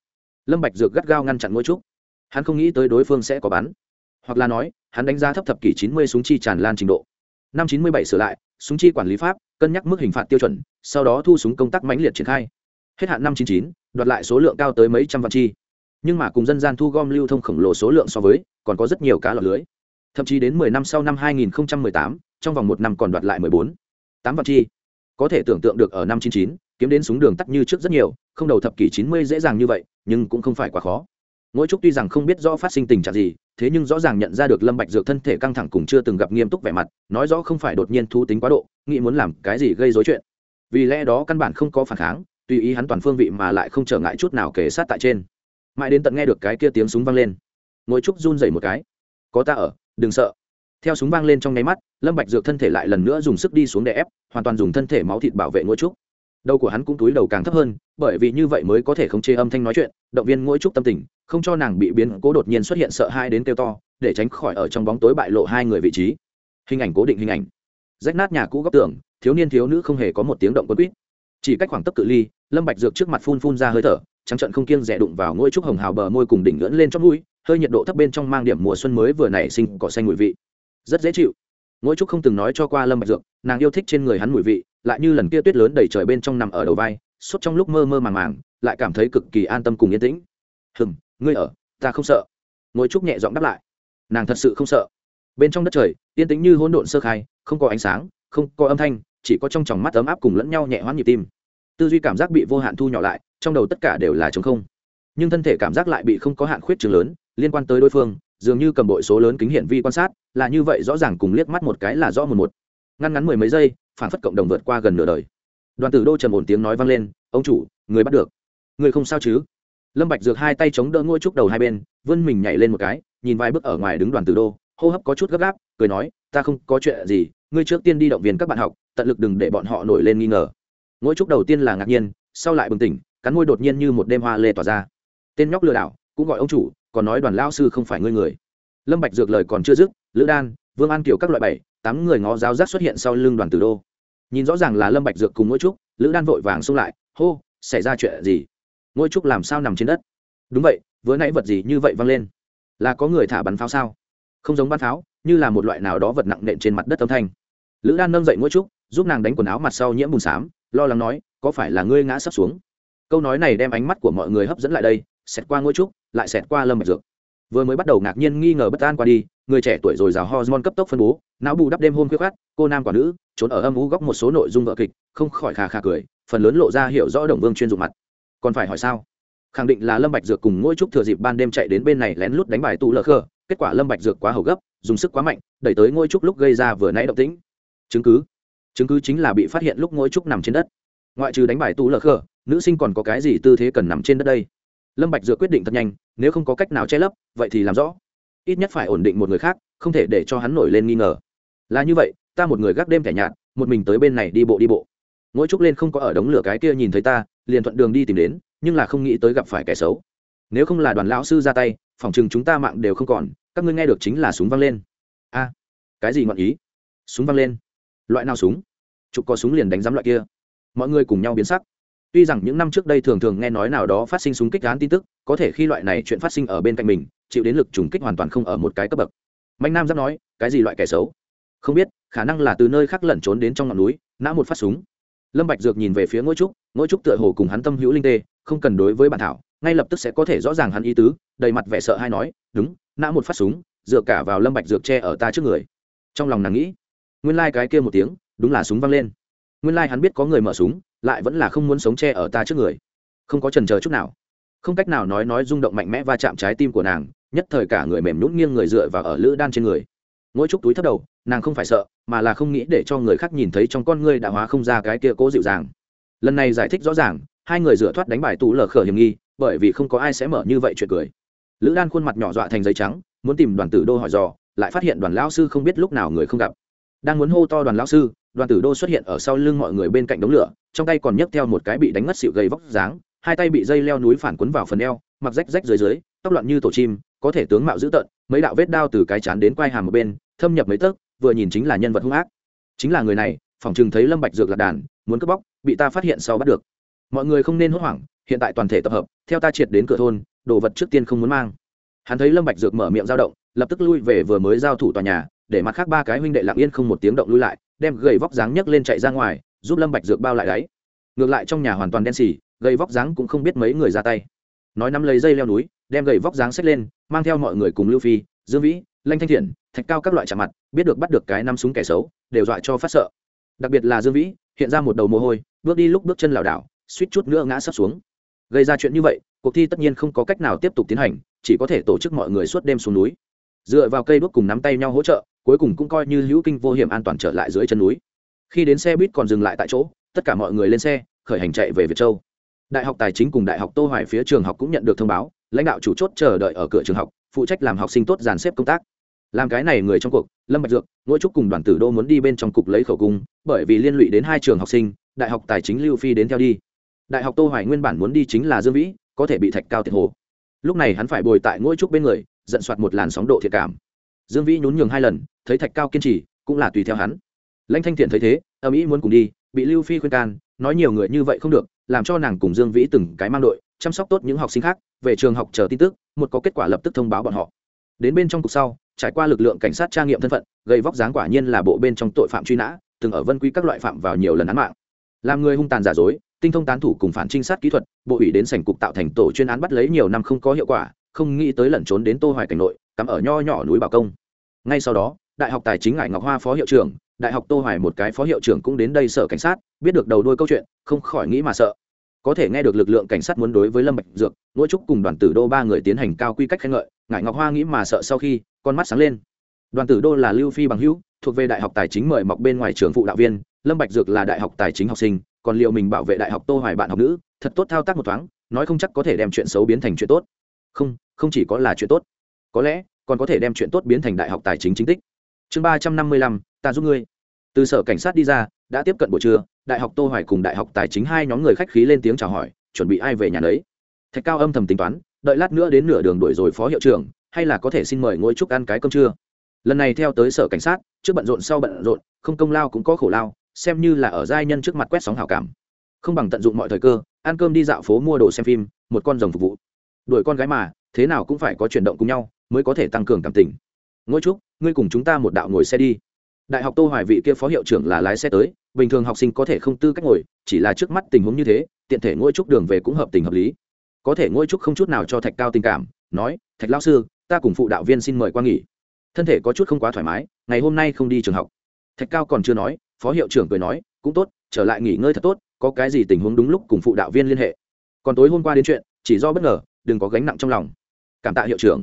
Lâm bạch dược gắt gao ngăn chặn ngôi trúc. Hắn không nghĩ tới đối phương sẽ có bắn. Hoặc là nói hắn đánh giá thấp thập kỷ chín mươi súng chi tràn lan trình độ năm chín mươi bảy sửa lại súng chi quản lý pháp cân nhắc mức hình phạt tiêu chuẩn sau đó thu súng công tác mãnh liệt triển khai. Hết hạn năm chín chín đoạt lại số lượng cao tới mấy trăm vạn chi. Nhưng mà cùng dân gian thu gom lưu thông khổng lồ số lượng so với còn có rất nhiều cá lọt lưới. Thậm chí đến 10 năm sau năm 2018, trong vòng một năm còn đoạt lại 14, 8 vạn chi. Có thể tưởng tượng được ở năm 99, kiếm đến súng đường tắt như trước rất nhiều không đầu thập kỷ 90 dễ dàng như vậy nhưng cũng không phải quá khó ngỗi trúc tuy rằng không biết rõ phát sinh tình trạng gì, thế nhưng rõ ràng nhận ra được lâm bạch dược thân thể căng thẳng cùng chưa từng gặp nghiêm túc vẻ mặt, nói rõ không phải đột nhiên thu tính quá độ, nghĩ muốn làm cái gì gây rối chuyện. Vì lẽ đó căn bản không có phản kháng, tùy ý hắn toàn phương vị mà lại không trở ngại chút nào kể sát tại trên. Mãi đến tận nghe được cái kia tiếng súng vang lên ngồi trúc run rẩy một cái. Có ta ở, đừng sợ. Theo súng vang lên trong nháy mắt, lâm bạch dược thân thể lại lần nữa dùng sức đi xuống để ép, hoàn toàn dùng thân thể máu thịt bảo vệ ngôi trúc đầu của hắn cũng túi đầu càng thấp hơn, bởi vì như vậy mới có thể không chê âm thanh nói chuyện, động viên mỗi trúc tâm tình, không cho nàng bị biến cố đột nhiên xuất hiện sợ hãi đến kêu to, để tránh khỏi ở trong bóng tối bại lộ hai người vị trí. Hình ảnh cố định hình ảnh. Rách nát nhà cũ góc tường, thiếu niên thiếu nữ không hề có một tiếng động quân quýt. Chỉ cách khoảng tấc cự ly, lâm bạch dược trước mặt phun phun ra hơi thở, trắng trận không kiêng dè đụng vào ngôi trúc hồng hào bờ môi cùng đỉnh ngưỡng lên trong mũi, hơi nhiệt độ thấp bên trong mang điểm mùa xuân mới vừa nảy sinh cỏ xanh mùi vị. Rất dễ chịu. Ngôi trúc không từng nói cho qua lâm bạch dược, nàng yêu thích trên người hắn mùi vị lại như lần kia tuyết lớn đầy trời bên trong nằm ở đầu vai, suốt trong lúc mơ mơ màng màng, lại cảm thấy cực kỳ an tâm cùng yên tĩnh. Hừm, ngươi ở, ta không sợ. Ngồi trúc nhẹ giọng đáp lại. Nàng thật sự không sợ. Bên trong đất trời, yên tĩnh như hỗn độn sơ khai, không có ánh sáng, không có âm thanh, chỉ có trong tròng mắt ấm áp cùng lẫn nhau nhẹ hoãn nhịp tim. Tư duy cảm giác bị vô hạn thu nhỏ lại, trong đầu tất cả đều là chống không. Nhưng thân thể cảm giác lại bị không có hạn khuyết trường lớn, liên quan tới đối phương, dường như cầm bội số lớn kính hiển vi quan sát, là như vậy rõ ràng cùng liếc mắt một cái là rõ một một. Ngăn ngắn mười mấy giây phản phất cộng đồng vượt qua gần nửa đời. Đoàn tử đô trầm ổn tiếng nói vang lên, ông chủ, người bắt được. Người không sao chứ? Lâm bạch dược hai tay chống đỡ ngôi trúc đầu hai bên, vươn mình nhảy lên một cái, nhìn vài bước ở ngoài đứng đoàn tử đô, hô hấp có chút gấp gáp, cười nói, ta không có chuyện gì, ngươi trước tiên đi động viên các bạn học, tận lực đừng để bọn họ nổi lên nghi ngờ. Ngôi trúc đầu tiên là ngạc nhiên, sau lại bừng tỉnh, cắn môi đột nhiên như một đêm hoa lê tỏa ra. Tên nhóc lừa đảo, cũng gọi ông chủ, còn nói đoàn lão sư không phải ngươi người. Lâm bạch dược lời còn chưa dứt, lữ đan vương an kiều các loại bảy tám người ngó giáo giác xuất hiện sau lưng đoàn tử đô. Nhìn rõ ràng là lâm bạch dược cùng ngôi trúc lữ đan vội vàng xông lại hô xảy ra chuyện gì? Ngôi trúc làm sao nằm trên đất? Đúng vậy vừa nãy vật gì như vậy văng lên? Là có người thả bắn pháo sao? Không giống bắn pháo như là một loại nào đó vật nặng nện trên mặt đất âm thanh. Lữ đan nâng dậy ngôi trúc giúp nàng đánh quần áo mặt sau nhiễm bùn sám, lo lắng nói có phải là ngươi ngã sắp xuống? Câu nói này đem ánh mắt của mọi người hấp dẫn lại đây xẹt qua ngôi trúc lại xẹt qua lâm bạch dược vừa mới bắt đầu ngạc nhiên nghi ngờ bất an qua đi, người trẻ tuổi rồi rào hormone cấp tốc phân bố, não bù đắp đêm hôm khuya khát cô nam quả nữ, trốn ở âm u góc một số nội dung vợ kịch, không khỏi khà khà cười, phần lớn lộ ra hiểu rõ đồng vương chuyên dụng mặt. Còn phải hỏi sao? Khẳng định là lâm bạch dược cùng ngôi trúc thừa dịp ban đêm chạy đến bên này lén lút đánh bài tụ lờ khơ kết quả lâm bạch dược quá hầu gấp, dùng sức quá mạnh, đẩy tới ngôi trúc lúc gây ra vừa nãy động tĩnh. Chứng cứ? Chứng cứ chính là bị phát hiện lúc ngôi trúc nằm trên đất. Ngoại trừ đánh bài tụ lờ khơ nữ sinh còn có cái gì tư thế cần nằm trên đất đây? Lâm bạch dược quyết định thật nhanh, nếu không có cách nào che lấp, vậy thì làm rõ. Ít nhất phải ổn định một người khác, không thể để cho hắn nổi lên nghi ngờ. Là như vậy, ta một người gác đêm kẻ nhạt, một mình tới bên này đi bộ đi bộ. Ngỗi trúc lên không có ở đống lửa cái kia nhìn thấy ta, liền thuận đường đi tìm đến, nhưng là không nghĩ tới gặp phải kẻ xấu. Nếu không là đoàn lão sư ra tay, phòng chừng chúng ta mạng đều không còn, các ngươi nghe được chính là súng văng lên. A, cái gì ngọn ý? Súng văng lên. Loại nào súng? Chụp có súng liền đánh giám loại kia. Mọi người cùng nhau biến sắc tuy rằng những năm trước đây thường thường nghe nói nào đó phát sinh súng kích án tin tức, có thể khi loại này chuyện phát sinh ở bên cạnh mình, chịu đến lực trùng kích hoàn toàn không ở một cái cấp bậc. Mạnh nam giáp nói, cái gì loại kẻ xấu? Không biết, khả năng là từ nơi khác lẩn trốn đến trong ngọn núi, nã một phát súng. Lâm bạch dược nhìn về phía ngôi trúc ngôi trúc tựa hồ cùng hắn tâm hữu linh tê, không cần đối với bản thảo, ngay lập tức sẽ có thể rõ ràng hắn ý tứ, đầy mặt vẻ sợ hay nói, đúng, nã một phát súng, dựa cả vào lâm bạch dược che ở ta trước người. Trong lòng nàng nghĩ, nguyên lai like cái kia một tiếng, đúng là súng vang lên nguyên lai hắn biết có người mở súng, lại vẫn là không muốn sống che ở ta trước người. Không có trần chờ chút nào. Không cách nào nói nói rung động mạnh mẽ va chạm trái tim của nàng, nhất thời cả người mềm nhún nghiêng người dựa vào ở lữ đan trên người. Ngỗi trúc túi thấp đầu, nàng không phải sợ, mà là không nghĩ để cho người khác nhìn thấy trong con ngươi đã hóa không ra cái kia cố dịu dàng. Lần này giải thích rõ ràng, hai người dựa thoát đánh bài tủ lờ khở hiểm nghi, bởi vì không có ai sẽ mở như vậy chuyện cười. Lữ đan khuôn mặt nhỏ dọa thành giấy trắng, muốn tìm đoàn tử đô hỏi dò, lại phát hiện đoàn lão sư không biết lúc nào người không gặp đang muốn hô to đoàn lão sư, đoàn tử đô xuất hiện ở sau lưng mọi người bên cạnh đống lửa, trong tay còn nhấc theo một cái bị đánh ngất xịu gầy vóc dáng, hai tay bị dây leo núi phản quấn vào phần eo, mặc rách rách dưới dưới, tóc loạn như tổ chim, có thể tướng mạo dữ tợn, mấy đạo vết đao từ cái chán đến quai hàm một bên, thâm nhập mấy tấc, vừa nhìn chính là nhân vật hung ác. Chính là người này, phòng chừng thấy lâm bạch dược lạc đàn, muốn cướp bóc, bị ta phát hiện sau bắt được. Mọi người không nên hốt hoảng, hiện tại toàn thể tập hợp, theo ta triệt đến cửa thôn, đồ vật trước tiên không muốn mang. Hắn thấy lâm bạch dược mở miệng giao động, lập tức lui về vừa mới giao thủ tòa nhà để mặt khác ba cái huynh đệ lặng yên không một tiếng động lui lại, đem gầy vóc dáng nhấc lên chạy ra ngoài, giúp lâm bạch dược bao lại đáy. Ngược lại trong nhà hoàn toàn đen xì, gầy vóc dáng cũng không biết mấy người ra tay. Nói nắm lấy dây leo núi, đem gầy vóc dáng xách lên, mang theo mọi người cùng lưu phi, dương vĩ, lanh thanh thiện, thạch cao các loại chạm mặt, biết được bắt được cái năm súng kẻ xấu, đều dọa cho phát sợ. Đặc biệt là dương vĩ, hiện ra một đầu mồ hôi, bước đi lúc bước chân lảo đảo, suýt chút nữa ngã sấp xuống. Gây ra chuyện như vậy, cuộc thi tất nhiên không có cách nào tiếp tục tiến hành, chỉ có thể tổ chức mọi người suốt đêm xuống núi. Dựa vào cây đuốc cùng nắm tay nhau hỗ trợ cuối cùng cũng coi như hữu kinh vô hiểm an toàn trở lại dưới chân núi. Khi đến xe buýt còn dừng lại tại chỗ, tất cả mọi người lên xe, khởi hành chạy về việt châu. Đại học tài chính cùng đại học tô hoài phía trường học cũng nhận được thông báo, lãnh đạo chủ chốt chờ đợi ở cửa trường học, phụ trách làm học sinh tốt dàn xếp công tác. Làm cái này người trong cuộc, lâm bạch dược Ngũ trúc cùng đoàn tử đô muốn đi bên trong cục lấy khẩu cung, bởi vì liên lụy đến hai trường học sinh, đại học tài chính lưu phi đến theo đi. Đại học tô hoài nguyên bản muốn đi chính là dương vĩ, có thể bị thạch cao thiệt hồ. Lúc này hắn phải bồi tại Ngũ trúc bên người, giận soạt một làn sóng độ thiệt cảm. Dương vĩ nhún nhường hai lần thấy thạch cao kiên trì, cũng là tùy theo hắn. Lãnh thanh thiện thấy thế, âm ý muốn cùng đi, bị lưu phi khuyên can, nói nhiều người như vậy không được, làm cho nàng cùng dương vĩ từng cái mang đội, chăm sóc tốt những học sinh khác, về trường học chờ tin tức, một có kết quả lập tức thông báo bọn họ. Đến bên trong cục sau, trải qua lực lượng cảnh sát tra nghiệm thân phận, gây vóc dáng quả nhiên là bộ bên trong tội phạm truy nã, từng ở vân quy các loại phạm vào nhiều lần án mạng. Làm người hung tàn giả dối, tinh thông tán thủ cùng phản trinh sát kỹ thuật, bộ ủy đến sảnh cục tạo thành tổ chuyên án bắt lấy nhiều năm không có hiệu quả, không nghĩ tới lẩn trốn đến tô hoài cảnh nội, cắm ở nho nhỏ núi bảo công. Ngay sau đó đại học tài chính ngải ngọc hoa phó hiệu trưởng, đại học tô hoài một cái phó hiệu trưởng cũng đến đây sở cảnh sát, biết được đầu đuôi câu chuyện, không khỏi nghĩ mà sợ. Có thể nghe được lực lượng cảnh sát muốn đối với lâm bạch dược ngũ trúc cùng đoàn tử đô ba người tiến hành cao quy cách khen ngợi, ngải ngọc hoa nghĩ mà sợ sau khi, con mắt sáng lên. Đoàn tử đô là lưu phi bằng hữu, thuộc về đại học tài chính mời mọc bên ngoài trường phụ đạo viên, lâm bạch dược là đại học tài chính học sinh, còn liệu mình bảo vệ đại học tô hoài bạn học nữ, thật tốt thao tác một thoáng, nói không chắc có thể đem chuyện xấu biến thành chuyện tốt. Không không chỉ có là chuyện tốt. Có lẽ, còn có thể đem chuyện tốt biến thành đại học tài chính chính tích chương ba trăm năm mươi lăm, ta giúp ngươi. Từ sở cảnh sát đi ra, đã tiếp cận buổi trưa, đại học tô hoài cùng đại học tài chính hai nhóm người khách khí lên tiếng chào hỏi, chuẩn bị ai về nhà đấy thạch cao âm thầm tính toán, đợi lát nữa đến nửa đường đuổi rồi phó hiệu trưởng, hay là có thể xin mời ngôi trúc ăn cái cơm trưa. Lần này theo tới sở cảnh sát, trước bận rộn sau bận rộn, không công lao cũng có khổ lao, xem như là ở giai nhân trước mặt quét sóng hảo cảm. Không bằng tận dụng mọi thời cơ, ăn cơm đi dạo phố mua đồ xem phim, một con rồng phục vụ. Đuổi con gái mà, thế nào cũng phải có chuyển động cùng nhau, mới có thể tăng cường cảm tình ngôi trúc, ngươi cùng chúng ta một đạo ngồi xe đi. Đại học tô hoài vị kia phó hiệu trưởng là lái xe tới, bình thường học sinh có thể không tư cách ngồi, chỉ là trước mắt tình huống như thế, tiện thể ngôi trúc đường về cũng hợp tình hợp lý. Có thể ngôi trúc không chút nào cho thạch cao tình cảm, nói, thạch lao sư, ta cùng phụ đạo viên xin mời qua nghỉ. Thân thể có chút không quá thoải mái, ngày hôm nay không đi trường học. Thạch cao còn chưa nói, phó hiệu trưởng cười nói, cũng tốt, trở lại nghỉ ngơi thật tốt, có cái gì tình huống đúng lúc cùng phụ đạo viên liên hệ. Còn tối hôm qua đến chuyện, chỉ do bất ngờ, đừng có gánh nặng trong lòng. Cảm tạ hiệu trưởng.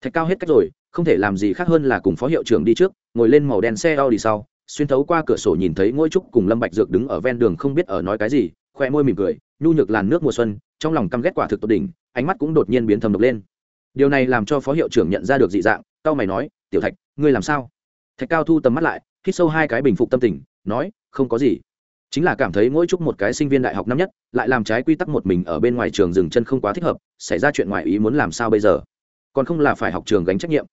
Thạch cao hết cách rồi không thể làm gì khác hơn là cùng phó hiệu trưởng đi trước, ngồi lên màu đen xe đi sau, xuyên thấu qua cửa sổ nhìn thấy ngôi trúc cùng lâm bạch dược đứng ở ven đường không biết ở nói cái gì, khoe môi mỉm cười, nhu nhược làn nước mùa xuân, trong lòng căm ghét quả thực tột đỉnh, ánh mắt cũng đột nhiên biến thầm độc lên. Điều này làm cho phó hiệu trưởng nhận ra được dị dạng cao mày nói, tiểu thạch, ngươi làm sao? Thạch cao thu tầm mắt lại, hít sâu hai cái bình phục tâm tình, nói, không có gì. Chính là cảm thấy mỗi chút một cái sinh viên đại học năm nhất, lại làm trái quy tắc một mình ở bên ngoài trường dừng chân không quá thích hợp, xảy ra chuyện ngoài ý muốn làm sao bây giờ? Còn không là phải học trường gánh trách nhiệm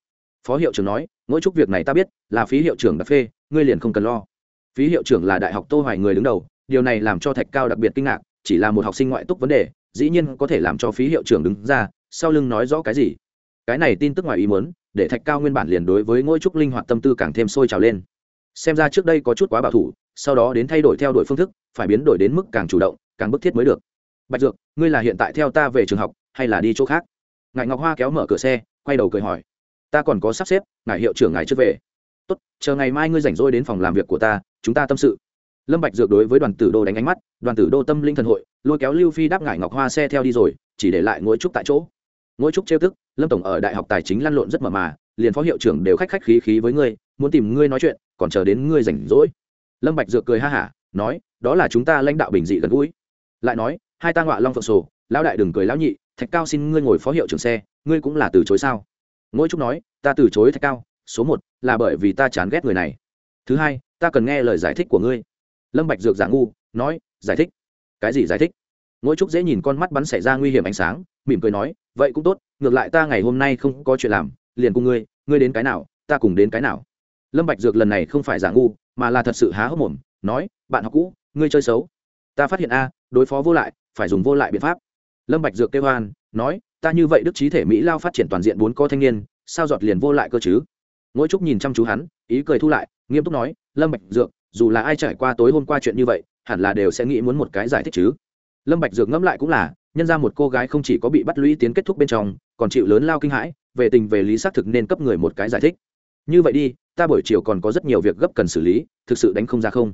phó hiệu trưởng nói, mỗi chút việc này ta biết, là phí hiệu trưởng đặc phê, ngươi liền không cần lo. Phí hiệu trưởng là đại học tô hoài người đứng đầu, điều này làm cho thạch cao đặc biệt kinh ngạc, chỉ là một học sinh ngoại túc vấn đề, dĩ nhiên có thể làm cho phí hiệu trưởng đứng ra, sau lưng nói rõ cái gì. Cái này tin tức ngoài ý muốn, để thạch cao nguyên bản liền đối với ngôi trúc linh hoạt tâm tư càng thêm sôi trào lên. Xem ra trước đây có chút quá bảo thủ, sau đó đến thay đổi theo đuổi phương thức, phải biến đổi đến mức càng chủ động, càng bức thiết mới được. Bạch dược, ngươi là hiện tại theo ta về trường học, hay là đi chỗ khác? Ngại ngọc hoa kéo mở cửa xe, quay đầu cười hỏi ta còn có sắp xếp ngài hiệu trưởng ngài trước về. Tốt chờ ngày mai ngươi rảnh rỗi đến phòng làm việc của ta chúng ta tâm sự. Lâm bạch dược đối với đoàn tử đô đánh ánh mắt đoàn tử đô tâm linh thần hội lôi kéo lưu phi đáp ngải ngọc hoa xe theo đi rồi chỉ để lại ngỗi trúc tại chỗ. Ngỗi trúc trêu tức lâm tổng ở đại học tài chính lăn lộn rất mờ mà liền phó hiệu trưởng đều khách khách khí khí với ngươi muốn tìm ngươi nói chuyện còn chờ đến ngươi rảnh rỗi. Lâm bạch dược cười ha ha, nói đó là chúng ta lãnh đạo bình dị gần gũi. Lại nói hai ta ngọa long phượng sổ lão đại đừng cười lão nhị thạch cao xin ngươi ngồi phó hiệu trưởng xe ngươi cũng là từ chối sao? Ngỗi trúc nói, ta từ chối thạch cao, số một là bởi vì ta chán ghét người này. Thứ hai, ta cần nghe lời giải thích của ngươi. Lâm bạch dược giả ngu, nói, giải thích? Cái gì giải thích? Ngỗi trúc dễ nhìn con mắt bắn xảy ra nguy hiểm ánh sáng, mỉm cười nói, vậy cũng tốt, ngược lại ta ngày hôm nay không có chuyện làm, liền cùng ngươi ngươi đến cái nào, ta cùng đến cái nào. Lâm bạch dược lần này không phải giả ngu, mà là thật sự há hốc mồm, nói, bạn học cũ, ngươi chơi xấu. Ta phát hiện a, đối phó vô lại, phải dùng vô lại biện pháp. Lâm bạch dược kêu hoan nói, ta như vậy đức trí thể mỹ lao phát triển toàn diện bốn co thanh niên, sao giọt liền vô lại cơ chứ? Ngỗi trúc nhìn chăm chú hắn, ý cười thu lại, nghiêm túc nói, lâm bạch dược, dù là ai trải qua tối hôm qua chuyện như vậy, hẳn là đều sẽ nghĩ muốn một cái giải thích chứ. Lâm bạch dược ngẫm lại cũng là, nhân ra một cô gái không chỉ có bị bắt lũy tiến kết thúc bên trong, còn chịu lớn lao kinh hãi, về tình về lý xác thực nên cấp người một cái giải thích. Như vậy đi, ta buổi chiều còn có rất nhiều việc gấp cần xử lý, thực sự đánh không ra không?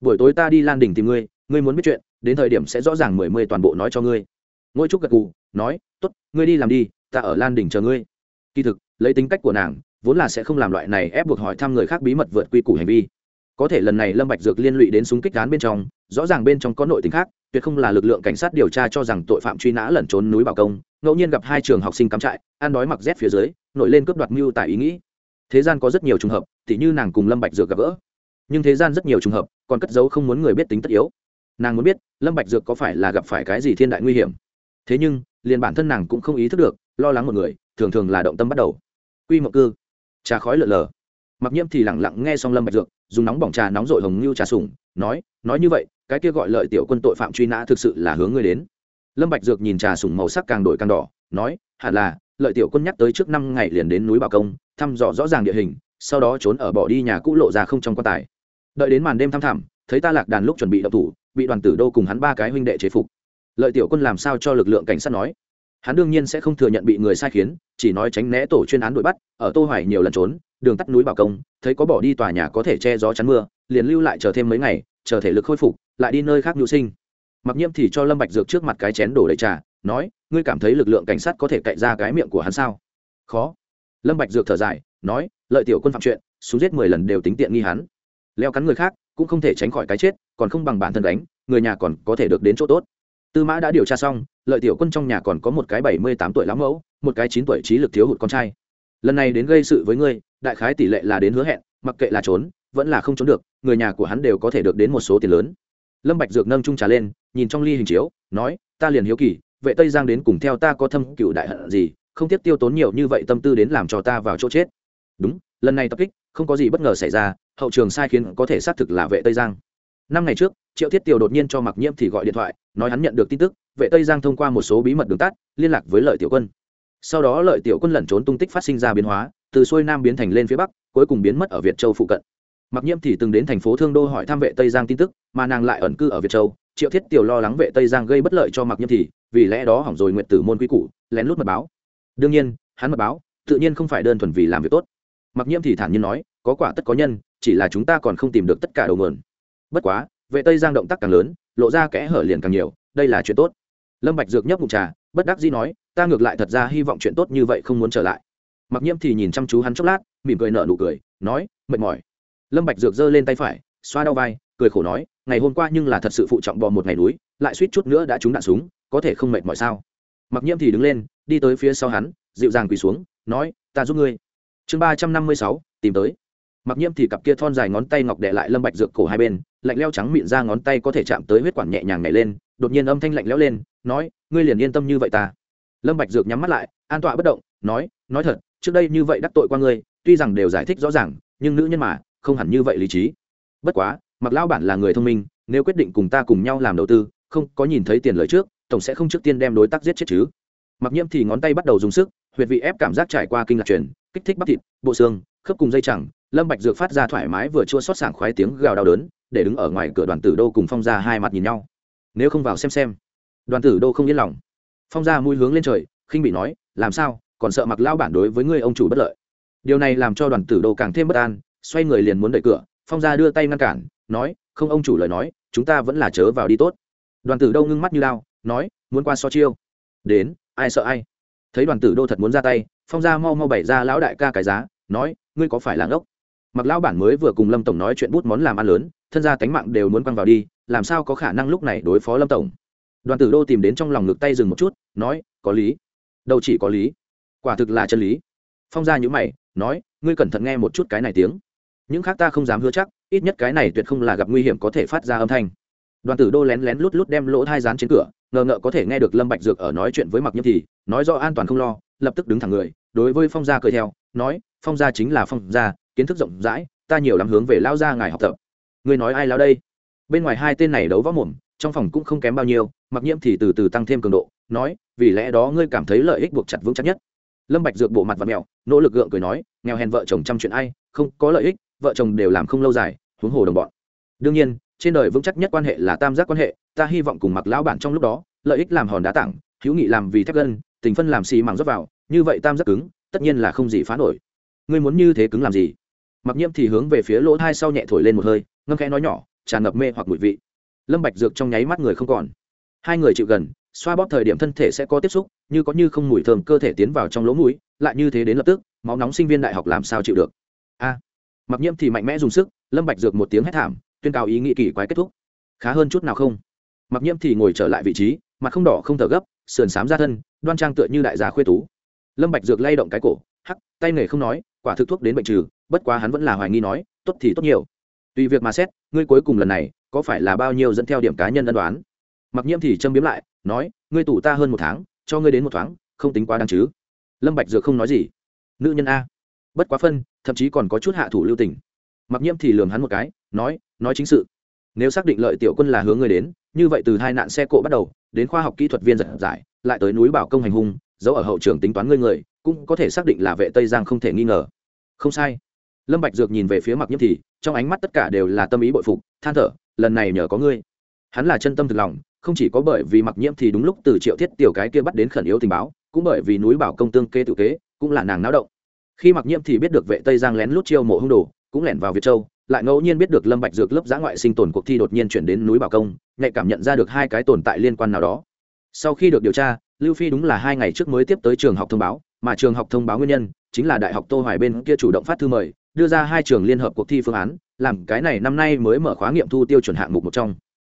Buổi tối ta đi lan đình tìm ngươi ngươi muốn biết chuyện, đến thời điểm sẽ rõ ràng mười mươi toàn bộ nói cho ngươi. Ngôi trúc gật gù nói t ố t ngươi đi làm đi, ta ở lan đình chờ ngươi. Kỳ thực, lấy tính cách của nàng, vốn là sẽ không làm loại này ép buộc hỏi thăm người khác bí mật vượt quy củ hành vi. Có thể lần này lâm bạch dược liên lụy đến súng kích án bên trong, rõ ràng bên trong có nội tình khác, tuyệt không là lực lượng cảnh sát điều tra cho rằng tội phạm truy nã lẩn trốn núi bảo công, ngẫu nhiên gặp hai trường học sinh cắm trại, ăn đói mặc rét phía dưới, nổi lên cướp đoạt mưu tại ý nghĩ. Thế gian có rất nhiều trường hợp, tỉ như nàng cùng lâm bạch dược gặp gỡ. Nhưng thế gian rất nhiều trường hợp, còn cất giấu không muốn người biết tính tất yếu. Nàng muốn biết, lâm bạch dược có phải là gặp phải cái gì thiên đại nguy hiểm? Thế nhưng, liền bản thân nàng cũng không ý thức được, lo lắng một người, thường thường là động tâm bắt đầu. Quy mộng cư. Trà khói lợn lờ mặc nhiễm thì lặng lặng nghe xong lâm bạch dược, dùng nóng bỏng trà nóng rội hồng lưu trà sủng, nói nói như vậy, cái kia gọi lợi tiểu quân tội phạm truy nã thực sự là hướng ngươi đến. Lâm bạch dược nhìn trà sủng màu sắc càng đổi càng đỏ, nói, hẳn là, lợi tiểu quân nhắc tới trước năm ngày liền đến núi bảo công, thăm dò rõ ràng địa hình, sau đó trốn ở bỏ đi nhà cũ lộ ra không trong quan tài. Đợi đến màn đêm thăm thẳm, thấy ta lạc đàn lúc chuẩn bị động thủ, bị đoàn tử đô cùng hắn ba cái huynh đệ chế phục lợi tiểu quân làm sao cho lực lượng cảnh sát nói? Hắn đương nhiên sẽ không thừa nhận bị người sai khiến, chỉ nói tránh né tổ chuyên án đuổi bắt, ở tô hoài nhiều lần trốn, đường tắt núi bảo công, thấy có bỏ đi tòa nhà có thể che gió chắn mưa, liền lưu lại chờ thêm mấy ngày, chờ thể lực khôi phục, lại đi nơi khác nhu sinh. Mặc nhiễm thì cho lâm bạch dược trước mặt cái chén đổ đầy trà, nói, ngươi cảm thấy lực lượng cảnh sát có thể cậy ra cái miệng của hắn sao? Khó. Lâm bạch dược thở dài, nói, lợi tiểu quân phạm chuyện, xuống giết mười lần đều tính tiện nghi hắn. Leo cắn người khác, cũng không thể tránh khỏi cái chết, còn không bằng bản thân đánh, người nhà còn có thể được đến chỗ tốt tư mã đã điều tra xong, lợi tiểu quân trong nhà còn có một cái bảy mươi tám tuổi lão mẫu, một cái chín tuổi trí lực thiếu hụt con trai. Lần này đến gây sự với ngươi, đại khái tỷ lệ là đến hứa hẹn, mặc kệ là trốn, vẫn là không trốn được, người nhà của hắn đều có thể được đến một số tiền lớn. Lâm bạch dược nâng trung trà lên, nhìn trong ly hình chiếu, nói, ta liền hiếu kỳ, vệ tây giang đến cùng theo ta có thâm cựu đại hận gì, không tiếc tiêu tốn nhiều như vậy tâm tư đến làm cho ta vào chỗ chết. Đúng, lần này tập kích, không có gì bất ngờ xảy ra, hậu trường sai khiến có thể xác thực là vệ tây giang. Năm ngày trước, triệu thiết tiều đột nhiên cho mặc nhiễm thì gọi điện thoại nói hắn nhận được tin tức, vệ tây giang thông qua một số bí mật đường tắt, liên lạc với lợi tiểu quân. Sau đó lợi tiểu quân lẩn trốn tung tích phát sinh ra biến hóa, từ xuôi nam biến thành lên phía bắc, cuối cùng biến mất ở việt châu phụ cận. Mặc nhiễm thì từng đến thành phố thương đô hỏi thăm vệ tây giang tin tức, mà nàng lại ẩn cư ở việt châu. Triệu thiết tiểu lo lắng vệ tây giang gây bất lợi cho mặc nhiễm thì, vì lẽ đó hỏng rồi nguyện tử môn quy củ, lén lút mật báo. Đương nhiên, hắn mật báo, tự nhiên không phải đơn thuần vì làm việc tốt. Mặc nhiễm thì thản nhiên nói, có quả tất có nhân, chỉ là chúng ta còn không tìm được tất cả đầu nguồn. Bất quá, vệ tây giang động tác càng lớn lộ ra kẽ hở liền càng nhiều, đây là chuyện tốt. Lâm bạch dược nhấp ngụm trà, bất đắc dĩ nói, ta ngược lại thật ra hy vọng chuyện tốt như vậy không muốn trở lại. Mặc nhiễm thì nhìn chăm chú hắn chốc lát, mỉm cười nở nụ cười, nói, mệt mỏi. Lâm bạch dược giơ lên tay phải, xoa đau vai, cười khổ nói, ngày hôm qua nhưng là thật sự phụ trọng bò một ngày núi, lại suýt chút nữa đã trúng đạn súng, có thể không mệt mỏi sao? Mặc nhiễm thì đứng lên, đi tới phía sau hắn, dịu dàng quỳ xuống, nói, ta giúp ngươi. Chương ba trăm năm mươi sáu, tìm tới mặc nhiễm thì cặp kia thon dài ngón tay ngọc đệ lại lâm bạch dược cổ hai bên, lạnh leo trắng miệng ra ngón tay có thể chạm tới huyết quản nhẹ nhàng nhảy lên, đột nhiên âm thanh lạnh lẽo lên, nói, ngươi liền yên tâm như vậy ta. Lâm bạch dược nhắm mắt lại, an tọa bất động, nói nói thật, trước đây như vậy đắc tội qua ngươi, tuy rằng đều giải thích rõ ràng, nhưng nữ nhân mà, không hẳn như vậy lý trí. Bất quá, mặc lão bản là người thông minh, nếu quyết định cùng ta cùng nhau làm đầu tư, không có nhìn thấy tiền lời trước, tổng sẽ không trước tiên đem đối tác giết chết chứ. Mặc nhiễm thì ngón tay bắt đầu dùng sức, huyệt vị ép cảm giác trải qua kinh lạc truyền, kích thích bắp thịt, bộ xương, khớp cùng dây chẳng lâm bạch dược phát ra thoải mái vừa chua xót sảng khoái tiếng gào đau đớn, để đứng ở ngoài cửa đoàn tử đô cùng phong gia hai mặt nhìn nhau. Nếu không vào xem xem. Đoàn tử đô không yên lòng. Phong gia mũi hướng lên trời, khinh bị nói, làm sao? Còn sợ mặc lão bản đối với ngươi ông chủ bất lợi. Điều này làm cho đoàn tử đô càng thêm bất an, xoay người liền muốn đẩy cửa, phong gia đưa tay ngăn cản, nói, không ông chủ lời nói, chúng ta vẫn là chớ vào đi tốt. Đoàn tử đô ngưng mắt như lao, nói, muốn qua so chiêu. Đến, ai sợ ai? Thấy đoàn tử đô thật muốn ra tay, phong gia mau mau bày ra lão đại ca cái giá, nói, ngươi có phải là ngốc? Mặc lão bản mới vừa cùng lâm tổng nói chuyện bút món làm ăn lớn, thân gia tánh mạng đều muốn quăng vào đi, làm sao có khả năng lúc này đối phó lâm tổng? Đoàn tử đô tìm đến trong lòng ngực tay dừng một chút, nói, có lý. Đâu chỉ có lý. Quả thực là chân lý. Phong gia nhữ mày, nói, ngươi cẩn thận nghe một chút cái này tiếng. Những khác ta không dám hứa chắc, ít nhất cái này tuyệt không là gặp nguy hiểm có thể phát ra âm thanh. Đoàn tử đô lén lén lút lút đem lỗ thai rán trên cửa, ngờ ngợ có thể nghe được lâm bạch dược ở nói chuyện với mặc nhiễm thì, nói do an toàn không lo, lập tức đứng thẳng người, đối với phong gia cười theo, nói, phong gia chính là phong gia kiến thức rộng rãi, ta nhiều lắm hướng về lao ra ngài học tập. Ngươi nói ai lao đây? Bên ngoài hai tên này đấu võ mồm, trong phòng cũng không kém bao nhiêu, mặc nhiễm thì từ từ tăng thêm cường độ, nói, vì lẽ đó ngươi cảm thấy lợi ích buộc chặt vững chắc nhất. Lâm bạch dược bộ mặt và mèo nỗ lực gượng cười nói, nghèo hèn vợ chồng chăm chuyện ai, không có lợi ích, vợ chồng đều làm không lâu dài, huống hồ đồng bọn. Đương nhiên, trên đời vững chắc nhất quan hệ là tam giác quan hệ, ta hy vọng cùng mặc lão bản trong lúc đó, lợi ích làm hòn đá tảng, hữu nghị làm vì thép gân, tình phân làm xì mảng rót vào, như vậy tam giác cứng, tất nhiên là không gì phá nổi. Ngươi muốn như thế cứng làm gì? Mặc nhiễm thì hướng về phía lỗ thai sau nhẹ thổi lên một hơi, ngâm khẽ nói nhỏ, tràn ngập mê hoặc mùi vị. Lâm bạch dược trong nháy mắt người không còn. Hai người chịu gần, xoa bóp thời điểm thân thể sẽ có tiếp xúc, như có như không mùi thơm, cơ thể tiến vào trong lỗ mũi, lại như thế đến lập tức, máu nóng sinh viên đại học làm sao chịu được. A! Mặc nhiễm thì mạnh mẽ dùng sức, lâm bạch dược một tiếng hét thảm, tuyên cáo ý nghĩ kỳ quái kết thúc. Khá hơn chút nào không? Mặc nhiễm thì ngồi trở lại vị trí, mặt không đỏ không thở gấp, sườn sám ra thân, đoan trang tựa như đại gia khuê tú. Lâm bạch dược lay động cái cổ, hắc, tay nghề không nói, quả thực thuốc đến bệnh trừ bất quá hắn vẫn là hoài nghi nói, tốt thì tốt nhiều. Tùy việc mà xét, ngươi cuối cùng lần này có phải là bao nhiêu dẫn theo điểm cá nhân ân đoán? Mặc nhiễm thì châm biếm lại, nói, ngươi tủ ta hơn một tháng, cho ngươi đến một thoáng, không tính quá đáng chứ. Lâm bạch dược không nói gì. Nữ nhân a. Bất quá phân, thậm chí còn có chút hạ thủ lưu tình. Mặc nhiễm thì lườm hắn một cái, nói nói chính sự. Nếu xác định lợi tiểu quân là hướng ngươi đến, như vậy từ hai nạn xe cộ bắt đầu, đến khoa học kỹ thuật viên giải, lại tới núi bảo công hành hung, giấu ở hậu trường tính toán ngươi người, cũng có thể xác định là vệ tây giang không thể nghi ngờ. Không sai lâm bạch dược nhìn về phía mặc nhiễm thì, trong ánh mắt tất cả đều là tâm ý bội phục, than thở, lần này nhờ có ngươi. Hắn là chân tâm thực lòng, không chỉ có bởi vì mặc nhiễm thì đúng lúc từ triệu thiết tiểu cái kia bắt đến khẩn yếu tình báo, cũng bởi vì núi bảo công tương kê tự kế, cũng là nàng náo động. Khi mặc nhiễm thì biết được vệ tây giang lén lút chiêu mộ hung đồ, cũng lẻn vào việt châu, lại ngẫu nhiên biết được lâm bạch dược lớp giã ngoại sinh tồn cuộc thi đột nhiên chuyển đến núi bảo công, nhạy cảm nhận ra được hai cái tồn tại liên quan nào đó. Sau khi được điều tra, lưu phi đúng là hai ngày trước mới tiếp tới trường học thông báo, mà trường học thông báo nguyên nhân chính là đại học tô hoài bên kia chủ động phát thư mời đưa ra hai trường liên hợp cuộc thi phương án, làm cái này năm nay mới mở khóa nghiệm thu tiêu chuẩn hạng mục một trong.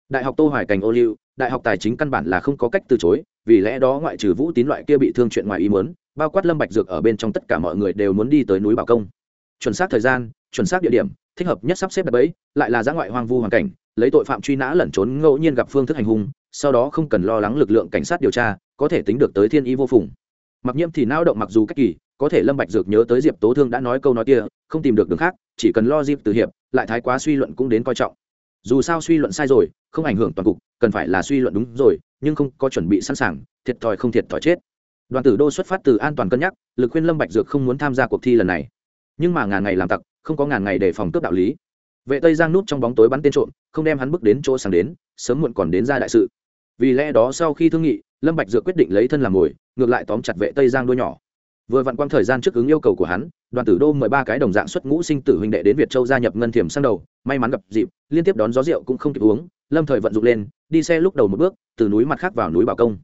Đại học tô hoài cảnh ô liu, đại học tài chính căn bản là không có cách từ chối, vì lẽ đó ngoại trừ vũ tín loại kia bị thương chuyện ngoài ý muốn, bao quát lâm bạch dược ở bên trong tất cả mọi người đều muốn đi tới núi bảo công. Chuẩn xác thời gian, chuẩn xác địa điểm, thích hợp nhất sắp xếp đặt bẫy, lại là giã ngoại hoang vu hoàn cảnh, lấy tội phạm truy nã lẩn trốn ngẫu nhiên gặp phương thức hành hung, sau đó không cần lo lắng lực lượng cảnh sát điều tra, có thể tính được tới thiên ý vô phùng mặc nhiễm thì nao động mặc dù cách kỳ, có thể lâm bạch dược nhớ tới diệp tố thương đã nói câu nói kia, không tìm được đường khác, chỉ cần lo diệp từ hiệp, lại thái quá suy luận cũng đến coi trọng. Dù sao suy luận sai rồi, không ảnh hưởng toàn cục, cần phải là suy luận đúng rồi, nhưng không có chuẩn bị sẵn sàng, thiệt thòi không thiệt thòi chết. Đoàn tử đô xuất phát từ an toàn cân nhắc, lực khuyên lâm bạch dược không muốn tham gia cuộc thi lần này. Nhưng mà ngàn ngày làm tặc, không có ngàn ngày để phòng cướp đạo lý. Vệ tây giang nút trong bóng tối bắn tên trộm, không đem hắn bước đến chỗ sáng đến, sớm muộn còn đến ra đại sự. Vì lẽ đó sau khi thương nghị lâm bạch dược quyết định lấy thân làm mồi, ngược lại tóm chặt vệ tây giang đuôi nhỏ. Vừa vặn quang thời gian trước ứng yêu cầu của hắn, đoàn tử đô mời ba cái đồng dạng xuất ngũ sinh tử huynh đệ đến việt châu gia nhập ngân thiểm sang đầu, may mắn gặp dịp, liên tiếp đón gió rượu cũng không kịp uống, lâm thời vận dụng lên, đi xe lúc đầu một bước, từ núi mặt khác vào núi bảo công.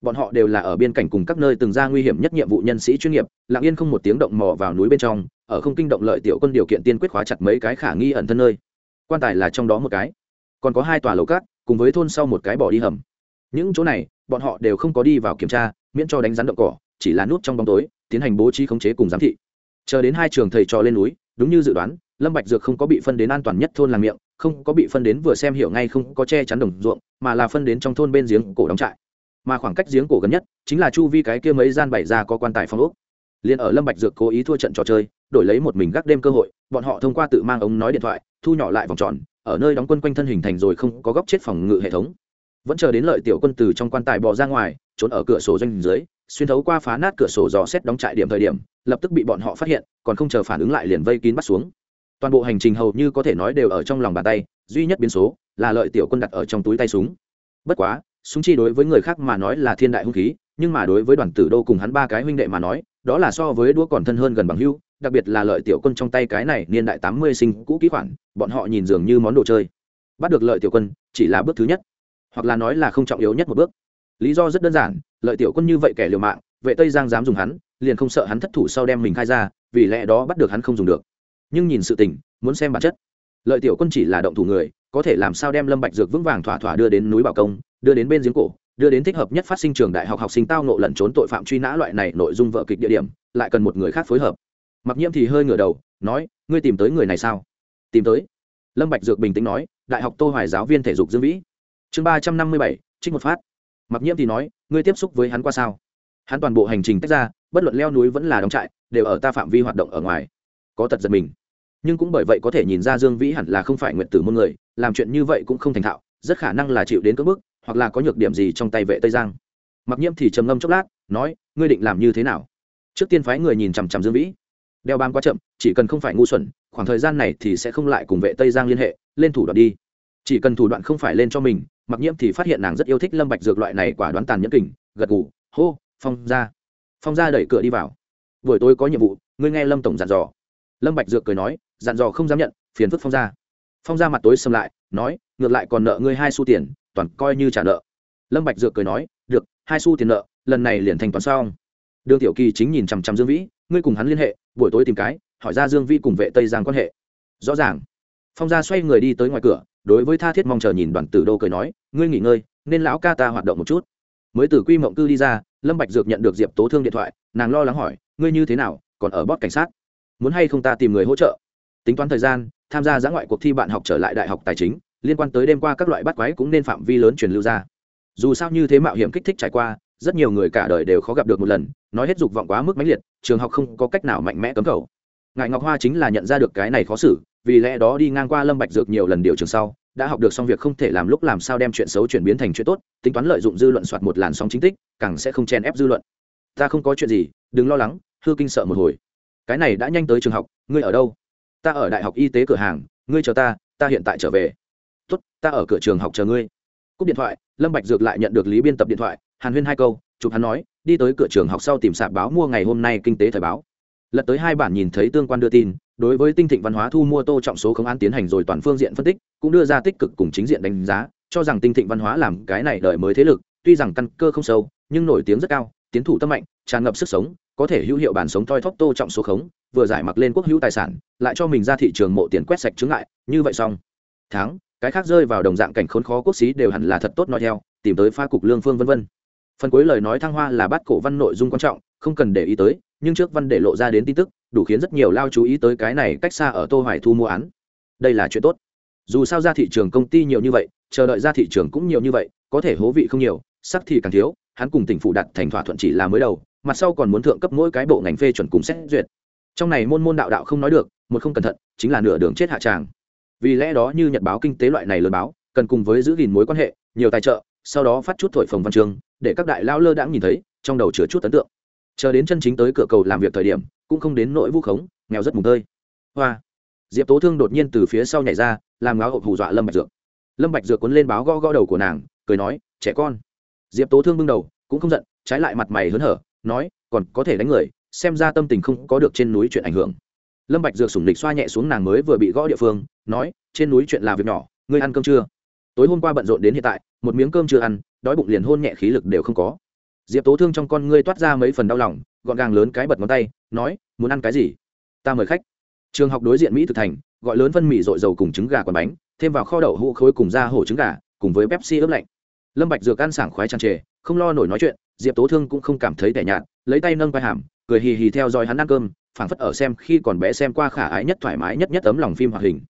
Bọn họ đều là ở biên cảnh cùng các nơi từng ra nguy hiểm nhất nhiệm vụ nhân sĩ chuyên nghiệp, lặng yên không một tiếng động mò vào núi bên trong, ở không kinh động lợi tiểu quân điều kiện tiên quyết khóa chặt mấy cái khả nghi ẩn thân nơi. Quan tài là trong đó một cái. Còn có hai tòa lầu cát, cùng với thôn sau một cái bỏ đi hầm những chỗ này, bọn họ đều không có đi vào kiểm tra, miễn cho đánh rắn động cỏ, chỉ là nút trong bóng tối, tiến hành bố trí khống chế cùng giám thị. Chờ đến hai trường thầy trò lên núi, đúng như dự đoán, lâm bạch dược không có bị phân đến an toàn nhất thôn làng miệng, không có bị phân đến vừa xem hiểu ngay không có che chắn đồng ruộng, mà là phân đến trong thôn bên giếng cổ đóng trại. Mà khoảng cách giếng cổ gần nhất, chính là chu vi cái kia mấy gian bảy ra có quan tài phong ốc. Liền ở lâm bạch dược cố ý thua trận trò chơi, đổi lấy một mình gác đêm cơ hội, bọn họ thông qua tự mang ống nói điện thoại, thu nhỏ lại vòng tròn, ở nơi đóng quân quanh thân hình thành rồi không có góc chết phòng ngự hệ thống vẫn chờ đến lợi tiểu quân từ trong quan tài bò ra ngoài, trốn ở cửa sổ doanh dưới, xuyên thấu qua phá nát cửa sổ dò xét đóng trại điểm thời điểm, lập tức bị bọn họ phát hiện, còn không chờ phản ứng lại liền vây kín bắt xuống. Toàn bộ hành trình hầu như có thể nói đều ở trong lòng bàn tay, duy nhất biến số là lợi tiểu quân đặt ở trong túi tay súng. Bất quá, súng chi đối với người khác mà nói là thiên đại hung khí, nhưng mà đối với đoàn tử đô cùng hắn ba cái huynh đệ mà nói, đó là so với đũa còn thân hơn gần bằng hưu, đặc biệt là lợi tiểu quân trong tay cái này niên đại tám mươi sinh cũ kỹ khoản, bọn họ nhìn dường như món đồ chơi. Bắt được lợi tiểu quân, chỉ là bước thứ nhất hoặc là nói là không trọng yếu nhất một bước. Lý do rất đơn giản, lợi tiểu quân như vậy kẻ liều mạng, vệ tây giang dám dùng hắn, liền không sợ hắn thất thủ sau đem mình khai ra, vì lẽ đó bắt được hắn không dùng được. Nhưng nhìn sự tình, muốn xem bản chất. Lợi tiểu quân chỉ là động thủ người, có thể làm sao đem lâm bạch dược vững vàng thỏa thỏa đưa đến núi bảo công, đưa đến bên giếng cổ, đưa đến thích hợp nhất phát sinh trường đại học học sinh tao nộ lẩn trốn tội phạm truy nã loại này nội dung vợ kịch địa điểm, lại cần một người khác phối hợp. Mặc nhiễm thì hơi ngửa đầu, nói, ngươi tìm tới người này sao? Tìm tới. Lâm bạch dược bình tĩnh nói, đại học tô hoài giáo viên thể dục dương vĩ chương ba trăm năm mươi bảy, trích một phát. Mặc nhiễm thì nói, ngươi tiếp xúc với hắn qua sao? Hắn toàn bộ hành trình tách ra, bất luận leo núi vẫn là đóng trại, đều ở ta phạm vi hoạt động ở ngoài. Có tật giật mình. Nhưng cũng bởi vậy có thể nhìn ra dương vĩ hẳn là không phải nguyện tử môn người, làm chuyện như vậy cũng không thành thạo, rất khả năng là chịu đến cỡ bức, hoặc là có nhược điểm gì trong tay vệ tây giang. Mặc nhiễm thì trầm ngâm chốc lát, nói, ngươi định làm như thế nào? Trước tiên phái người nhìn chằm chằm dương vĩ. Đeo bám quá chậm, chỉ cần không phải ngu xuẩn, khoảng thời gian này thì sẽ không lại cùng vệ tây giang liên hệ, lên thủ đoạn đi chỉ cần thủ đoạn không phải lên cho mình, mặc nhiễm thì phát hiện nàng rất yêu thích lâm bạch dược loại này quả đoán tàn nhẫn kình, gật gù, hô, phong ra phong ra đẩy cửa đi vào. Buổi tối có nhiệm vụ, ngươi nghe lâm tổng dặn dò. Lâm bạch dược cười nói, dặn dò không dám nhận, phiền phức phong ra phong ra mặt tối xâm lại, nói, ngược lại còn nợ ngươi hai xu tiền, toàn coi như trả nợ. Lâm bạch dược cười nói, được, hai xu tiền nợ, lần này liền thành toán xong. Đường tiểu kỳ chính nhìn chằm chằm dương vĩ, ngươi cùng hắn liên hệ, buổi tối tìm cái, hỏi ra dương vĩ cùng vệ tây giang quan hệ. Rõ ràng. Phong gia xoay người đi tới ngoài cửa đối với tha thiết mong chờ nhìn đoàn tử đô cười nói, ngươi nghỉ ngơi, nên lão ca ta hoạt động một chút. Mới từ quy mộng cư đi ra, lâm bạch dược nhận được diệp tố thương điện thoại, nàng lo lắng hỏi, ngươi như thế nào, còn ở bót cảnh sát? Muốn hay không ta tìm người hỗ trợ? Tính toán thời gian, tham gia giã ngoại cuộc thi bạn học trở lại đại học tài chính, liên quan tới đêm qua các loại bắt quái cũng nên phạm vi lớn truyền lưu ra. Dù sao như thế mạo hiểm kích thích trải qua, rất nhiều người cả đời đều khó gặp được một lần, nói hết dục vọng quá mức mãnh liệt, trường học không có cách nào mạnh mẽ cấm cầu. Ngài ngọc hoa chính là nhận ra được cái này khó xử vì lẽ đó đi ngang qua lâm bạch dược nhiều lần điều trường sau, đã học được xong việc không thể làm lúc làm sao đem chuyện xấu chuyển biến thành chuyện tốt, tính toán lợi dụng dư luận soạt một làn sóng chính tích, càng sẽ không chen ép dư luận. Ta không có chuyện gì, đừng lo lắng, hư kinh sợ một hồi. Cái này đã nhanh tới trường học, ngươi ở đâu? Ta ở đại học y tế cửa hàng, ngươi chờ ta ta hiện tại trở về. Tốt, ta ở cửa trường học chờ ngươi. Cúp điện thoại, lâm bạch dược lại nhận được lý biên tập điện thoại, hàn huyên hai câu, chụp hắn nói, đi tới cửa trường học sau tìm sạp báo mua ngày hôm nay kinh tế thời báo lật tới hai bản nhìn thấy tương quan đưa tin, đối với tinh thịnh văn hóa thu mua tô trọng số không án tiến hành rồi toàn phương diện phân tích, cũng đưa ra tích cực cùng chính diện đánh giá, cho rằng tinh thịnh văn hóa làm cái này đợi mới thế lực, tuy rằng căn cơ không sâu, nhưng nổi tiếng rất cao, tiến thủ tâm mạnh, tràn ngập sức sống, có thể hữu hiệu bản sống toi thóp tô trọng số khống, vừa giải mặc lên quốc hữu tài sản, lại cho mình ra thị trường mộ tiền quét sạch chứng lại như vậy xong. Tháng, cái khác rơi vào đồng dạng cảnh khốn khó quốc xí đều hẳn là thật tốt nói theo, tìm tới pha cục lương phương vân vân. Phần cuối lời nói thăng hoa là bắt cổ văn nội dung quan trọng, không cần để ý tới nhưng trước văn để lộ ra đến tin tức, đủ khiến rất nhiều lao chú ý tới cái này cách xa ở tô hoài thu mua án. Đây là chuyện tốt. Dù sao ra thị trường công ty nhiều như vậy, chờ đợi ra thị trường cũng nhiều như vậy, có thể hố vị không nhiều, sắc thì càng thiếu, hắn cùng tỉnh phủ đặt thành thỏa thuận chỉ là mới đầu, mặt sau còn muốn thượng cấp mỗi cái bộ ngành phê chuẩn cùng xét duyệt. Trong này môn môn đạo đạo không nói được, một không cẩn thận, chính là nửa đường chết hạ tràng. Vì lẽ đó như nhật báo kinh tế loại này lớn báo, cần cùng với giữ gìn mối quan hệ, nhiều tài trợ, sau đó phát chút thổi phồng văn chương, để các đại lao lơ đãng nhìn thấy, trong đầu chứa chút ấn tượng chờ đến chân chính tới cửa cầu làm việc thời điểm, cũng không đến nỗi vu khống, nghèo rất mùng tơi. Hoa. Diệp tố thương đột nhiên từ phía sau nhảy ra, làm ngáo hộp hù dọa lâm bạch dược. Lâm bạch dược cuốn lên báo gõ gõ đầu của nàng, cười nói, trẻ con. Diệp tố thương bưng đầu, cũng không giận, trái lại mặt mày hớn hở, nói, còn có thể đánh người, xem ra tâm tình không có được trên núi chuyện ảnh hưởng. Lâm bạch dược sủng lịch xoa nhẹ xuống nàng mới vừa bị gõ địa phương, nói, trên núi chuyện là việc nhỏ, ngươi ăn cơm chưa? Tối hôm qua bận rộn đến hiện tại, một miếng cơm chưa ăn, đói bụng liền hôn nhẹ khí lực đều không có diệp tố thương trong con ngươi toát ra mấy phần đau lòng, gọn gàng lớn cái bật ngón tay, nói, muốn ăn cái gì? Ta mời khách. Trường học đối diện mỹ thực thành, gọi lớn phân mì rội dầu cùng trứng gà quần bánh, thêm vào kho đậu hũ khối cùng da hổ trứng gà, cùng với pepsi ướp lạnh. Lâm bạch dược ăn sảng khoái tràn trề, không lo nổi nói chuyện, diệp tố thương cũng không cảm thấy tẻ nhạt, lấy tay nâng vai hàm, cười hì hì theo dõi hắn ăn cơm, phảng phất ở xem khi còn bé xem qua khả ái nhất, thoải mái nhất nhất tấm lòng phim hoạt hình.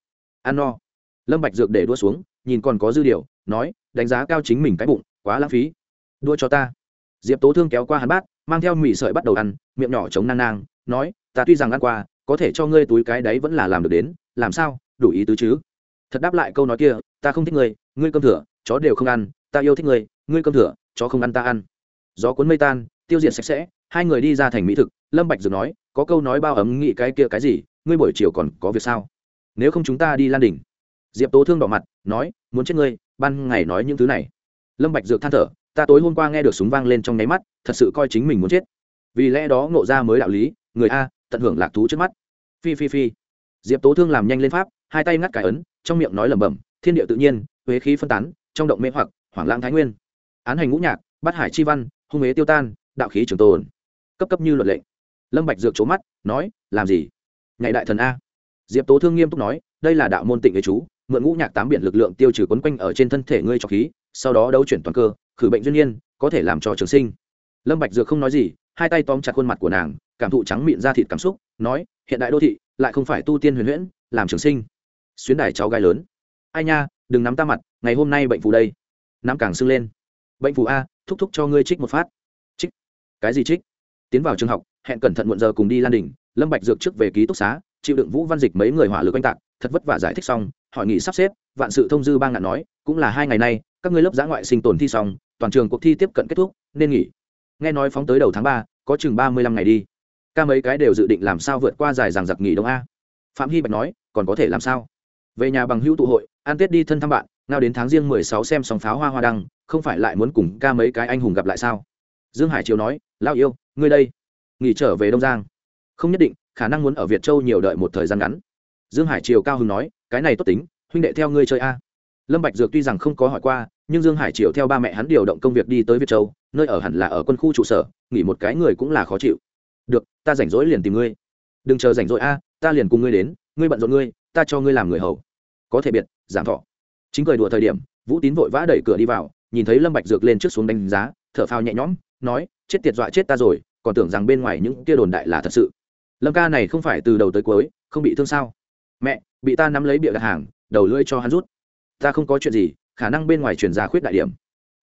Ăn no. Lâm bạch dược để đua xuống, nhìn còn có dư điều, nói, đánh giá cao chính mình cái bụng, quá lãng phí. Đua cho ta diệp tố thương kéo qua hắn bát, mang theo mì sợi bắt đầu ăn, miệng nhỏ chống nang nang, nói, ta tuy rằng ăn qua, có thể cho ngươi túi cái đấy vẫn là làm được đến, làm sao, đủ ý tứ chứ? Thật đáp lại câu nói kia, ta không thích ngươi ngươi cơm thừa, chó đều không ăn, ta yêu thích ngươi ngươi cơm thừa, chó không ăn ta ăn. Gió cuốn mây tan, tiêu diệt sạch sẽ, hai người đi ra thành mỹ thực, lâm bạch dược nói, có câu nói bao ấm nghĩ cái kia cái gì, ngươi buổi chiều còn có việc sao? Nếu không chúng ta đi lan đỉnh. Diệp tố thương đỏ mặt, nói, muốn chết ngươi, ban ngày nói những thứ này. Lâm bạch dược than thở ta tối hôm qua nghe được súng vang lên trong nháy mắt, thật sự coi chính mình muốn chết. Vì lẽ đó ngộ ra mới đạo lý, người a, tận hưởng lạc thú trước mắt. Phi phi phi. Diệp tố thương làm nhanh lên pháp, hai tay ngắt cải ấn, trong miệng nói lẩm bẩm, thiên địa tự nhiên, huế khí phân tán, trong động mê hoặc, hoảng lãng thái nguyên. Án hành ngũ nhạc, bát hải chi văn, hung huế tiêu tan, đạo khí trường tồn. Cấp cấp như luật lệnh lâm bạch dược c mắt, nói, làm gì? Ngày đại thần a. Diệp tố thương nghiêm túc nói, đây là đạo môn tịnh ấy chú, mượn ngũ nhạc tám biển lực lượng tiêu trừ quấn quanh ở trên thân thể ngươi cho khí sau đó đấu chuyển toàn cơ, khử bệnh duyên nhiên, có thể làm cho trường sinh. Lâm bạch dược không nói gì, hai tay tóm chặt khuôn mặt của nàng, cảm thụ trắng miệng ra thịt cảm xúc, nói, hiện đại đô thị, lại không phải tu tiên huyền huyễn, làm trường sinh. Xuyến đài cháu gái lớn, ai nha, đừng nắm ta mặt, ngày hôm nay bệnh phù đây. Nắm càng sưng lên, bệnh phù a, thúc thúc cho ngươi trích một phát. Trích? Cái gì trích? Tiến vào trường học, hẹn cẩn thận muộn giờ cùng đi lan đỉnh. lâm bạch dược trước về ký túc xá, chịu đựng vũ văn dịch mấy người hỏa lực oanh tạc, thật vất vả giải thích xong, hỏi nghị sắp xếp, vạn sự thông dư ba ngạn nói, cũng là hai ngày nay các ngươi lớp giã ngoại sinh tồn thi xong, toàn trường cuộc thi tiếp cận kết thúc, nên nghỉ. Nghe nói phóng tới đầu tháng ba, có chừng ba mươi lăm ngày đi. Ca mấy cái đều dự định làm sao vượt qua dài rằng giặc nghỉ đông a. Phạm hy bạch nói, còn có thể làm sao? Về nhà bằng hữu tụ hội, ăn tết đi thân thăm bạn ngao đến tháng riêng mười sáu xem sóng pháo hoa hoa đăng, không phải lại muốn cùng ca mấy cái anh hùng gặp lại sao? Dương hải triều nói lao yêu, ngươi đây, nghỉ trở về đông giang. Không nhất định, khả năng muốn ở việt châu nhiều đợi một thời gian ngắn. Dương hải triều cao hưng nói, cái này tốt tính, huynh đệ theo ngươi chơi a. Lâm bạch dược tuy rằng không có hỏi qua nhưng dương hải triều theo ba mẹ hắn điều động công việc đi tới việt châu, nơi ở hẳn là ở quân khu trụ sở, nghỉ một cái người cũng là khó chịu. Được, ta rảnh rỗi liền tìm ngươi. Đừng chờ rảnh rỗi a, ta liền cùng ngươi đến, ngươi bận rộn ngươi, ta cho ngươi làm người hầu. Có thể biệt giảm thọ. Chính cười đùa thời điểm, vũ tín vội vã đẩy cửa đi vào, nhìn thấy lâm bạch dược lên trước xuống đánh giá, thở phào nhẹ nhõm, nói, chết tiệt dọa chết ta rồi, còn tưởng rằng bên ngoài những kia đồn đại là thật sự. Lâm ca này không phải từ đầu tới cuối, không bị thương sao? Mẹ, bị ta nắm lấy bịa đặt hàng, đầu lưỡi cho hắn rút. Ta không có chuyện gì khả năng bên ngoài truyền ra khuyết đại điểm.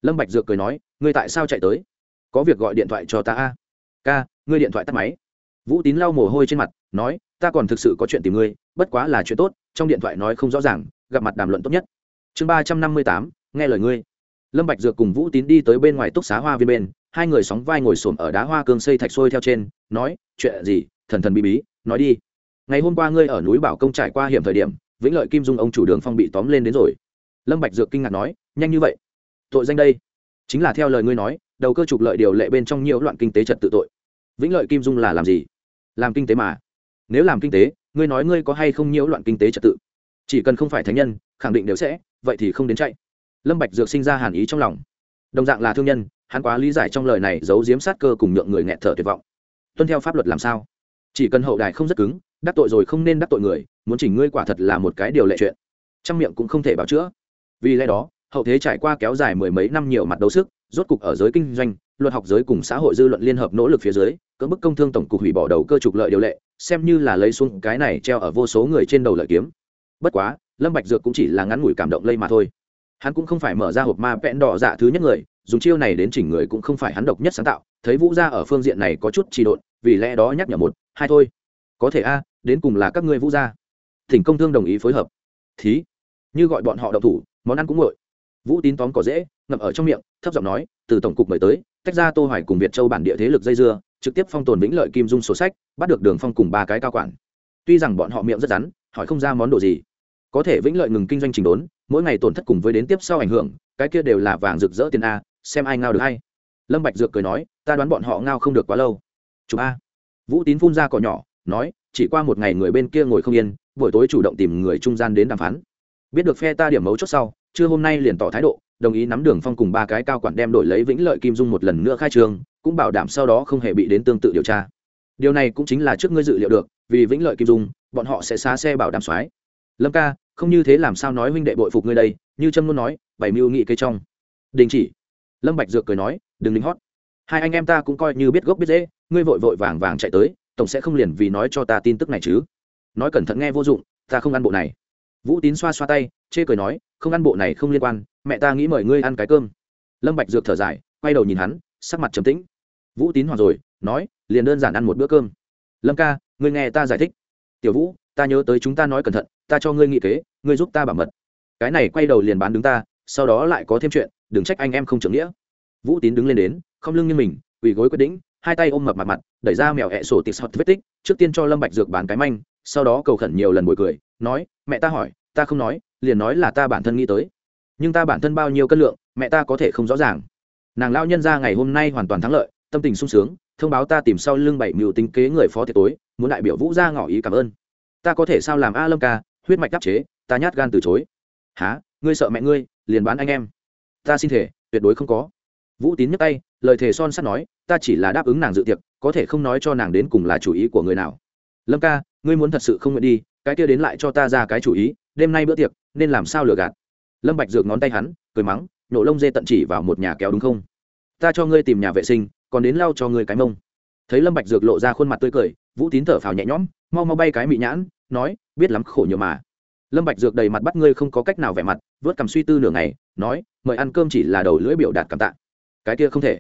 Lâm bạch dược cười nói, ngươi tại sao chạy tới? Có việc gọi điện thoại cho ta a. Ca, ngươi điện thoại tắt máy. Vũ tín lau mồ hôi trên mặt, nói, ta còn thực sự có chuyện tìm ngươi, bất quá là chuyện tốt, trong điện thoại nói không rõ ràng, gặp mặt đàm luận tốt nhất. Chương ba trăm năm mươi tám, nghe lời ngươi. Lâm bạch dược cùng vũ tín đi tới bên ngoài túc xá hoa viên bên, hai người sóng vai ngồi xổm ở đá hoa cương xây thạch sôi theo trên, nói, chuyện gì? Thần thần bí bí, nói đi. Ngày hôm qua ngươi ở núi bảo công trải qua hiểm thời điểm, vĩnh lợi kim dung ông chủ đường phong bị tóm lên đến rồi lâm bạch dược kinh ngạc nói, nhanh như vậy? Tội danh đây? Chính là theo lời ngươi nói, đầu cơ trục lợi điều lệ bên trong nhiều loạn kinh tế trật tự tội. Vĩnh lợi kim dung là làm gì? Làm kinh tế mà. Nếu làm kinh tế, ngươi nói ngươi có hay không nhiễu loạn kinh tế trật tự? Chỉ cần không phải thánh nhân, khẳng định đều sẽ, vậy thì không đến chạy. Lâm bạch dược sinh ra hàn ý trong lòng. Đồng dạng là thương nhân, hắn quá lý giải trong lời này giấu giếm sát cơ cùng nhượng người nghẹt thở tuyệt vọng. Tuân theo pháp luật làm sao? Chỉ cần hậu đài không rất cứng, đắc tội rồi không nên đắc tội người, muốn chỉnh ngươi quả thật là một cái điều lệ chuyện. Trong miệng cũng không thể bảo chữa vì lẽ đó, hậu thế trải qua kéo dài mười mấy năm nhiều mặt đấu sức, rốt cục ở giới kinh doanh, luật học giới cùng xã hội dư luận liên hợp nỗ lực phía dưới cỡ bức công thương tổng cục hủy bỏ đầu cơ trục lợi điều lệ, xem như là lấy xuống cái này treo ở vô số người trên đầu lợi kiếm. Bất quá, lâm bạch dược cũng chỉ là ngắn ngủi cảm động lây mà thôi. Hắn cũng không phải mở ra hộp ma vẽ đỏ dạ thứ nhất người, dùng chiêu này đến chỉnh người cũng không phải hắn độc nhất sáng tạo, thấy vũ gia ở phương diện này có chút trì độn, vì lẽ đó nhắc nhở một, hai thôi. Có thể a, đến cùng là các ngươi vũ gia. Thỉnh công thương đồng ý phối hợp. Thí, như gọi bọn họ động thủ món ăn cũng nguội. Vũ tín tóm cỏ dễ, ngậm ở trong miệng, thấp giọng nói, từ tổng cục mời tới, tách ra tô hoài cùng việt châu bản địa thế lực dây dưa, trực tiếp phong tồn vĩnh lợi kim dung sổ sách, bắt được đường phong cùng ba cái cao quản. Tuy rằng bọn họ miệng rất rắn, hỏi không ra món đồ gì. Có thể vĩnh lợi ngừng kinh doanh trình đốn, mỗi ngày tổn thất cùng với đến tiếp sau ảnh hưởng, cái kia đều là vàng rực rỡ tiền a, xem ai ngao được hay. Lâm bạch dược cười nói, ta đoán bọn họ ngao không được quá lâu. Chụp a. Vũ tín phun ra cỏ nhỏ, nói, chỉ qua một ngày người bên kia ngồi không yên, buổi tối chủ động tìm người trung gian đến đàm phán biết được phe ta điểm mấu chốt sau, trưa hôm nay liền tỏ thái độ, đồng ý nắm đường phong cùng ba cái cao quản đem đổi lấy vĩnh lợi kim dung một lần nữa khai trương, cũng bảo đảm sau đó không hề bị đến tương tự điều tra. Điều này cũng chính là trước ngươi dự liệu được, vì vĩnh lợi kim dung, bọn họ sẽ xá xe bảo đảm soái. Lâm ca, không như thế làm sao nói huynh đệ bội phục ngươi đây, như trâm luôn nói, bảy mưu nghị cây trong. Đình chỉ. Lâm bạch dược cười nói, đừng lính hót. Hai anh em ta cũng coi như biết gốc biết dễ ngươi vội vội vàng vàng chạy tới, tổng sẽ không liền vì nói cho ta tin tức này chứ. Nói cẩn thận nghe vô dụng, ta không ăn bộ này vũ tín xoa xoa tay, chê cười nói, không ăn bộ này không liên quan, mẹ ta nghĩ mời ngươi ăn cái cơm. Lâm bạch dược thở dài, quay đầu nhìn hắn, sắc mặt trầm tĩnh. Vũ tín hoàng rồi, nói, liền đơn giản ăn một bữa cơm. Lâm ca, ngươi nghe ta giải thích. Tiểu vũ, ta nhớ tới chúng ta nói cẩn thận, ta cho ngươi nghị kế, ngươi giúp ta bảo mật. Cái này quay đầu liền bán đứng ta, sau đó lại có thêm chuyện, đừng trách anh em không trưởng nghĩa. Vũ tín đứng lên đến, không lưng như mình, quỳ gối quyết định, hai tay ôm mập mặt mặt, đẩy ra mèo hẹ sổ tịt sọt vết tích, trước tiên cho lâm bạch dược bán cái manh sau đó cầu khẩn nhiều lần bồi cười, nói, mẹ ta hỏi, ta không nói, liền nói là ta bản thân nghĩ tới. Nhưng ta bản thân bao nhiêu cân lượng, mẹ ta có thể không rõ ràng. Nàng lao nhân ra ngày hôm nay hoàn toàn thắng lợi, tâm tình sung sướng, thông báo ta tìm sau lưng bảy mưu tính kế người phó tiệc tối, muốn đại biểu vũ ra ngỏ ý cảm ơn. Ta có thể sao làm a lâm ca, huyết mạch đắp chế, ta nhát gan từ chối. Há ngươi sợ mẹ ngươi, liền bán anh em. Ta xin thể tuyệt đối không có. Vũ tín nhấc tay, lời thề son sắt nói, ta chỉ là đáp ứng nàng dự tiệc, có thể không nói cho nàng đến cùng là chủ ý của người nào. Lâm ca ngươi muốn thật sự không nguyện đi, cái kia đến lại cho ta ra cái chủ ý, đêm nay bữa tiệc, nên làm sao lừa gạt? Lâm bạch dược ngón tay hắn, cười mắng, nổ lông dê tận chỉ vào một nhà kéo đúng không? Ta cho ngươi tìm nhà vệ sinh, còn đến lau cho ngươi cái mông. Thấy lâm bạch dược lộ ra khuôn mặt tươi cười, vũ tín thở phào nhẹ nhõm, mau mau bay cái mị nhãn, nói, biết lắm khổ nhiều mà. Lâm bạch dược đầy mặt bắt ngươi không có cách nào vẻ mặt, vớt cầm suy tư nửa ngày, nói, mời ăn cơm chỉ là đầu lưỡi biểu đạt cảm tạ. Cái kia không thể.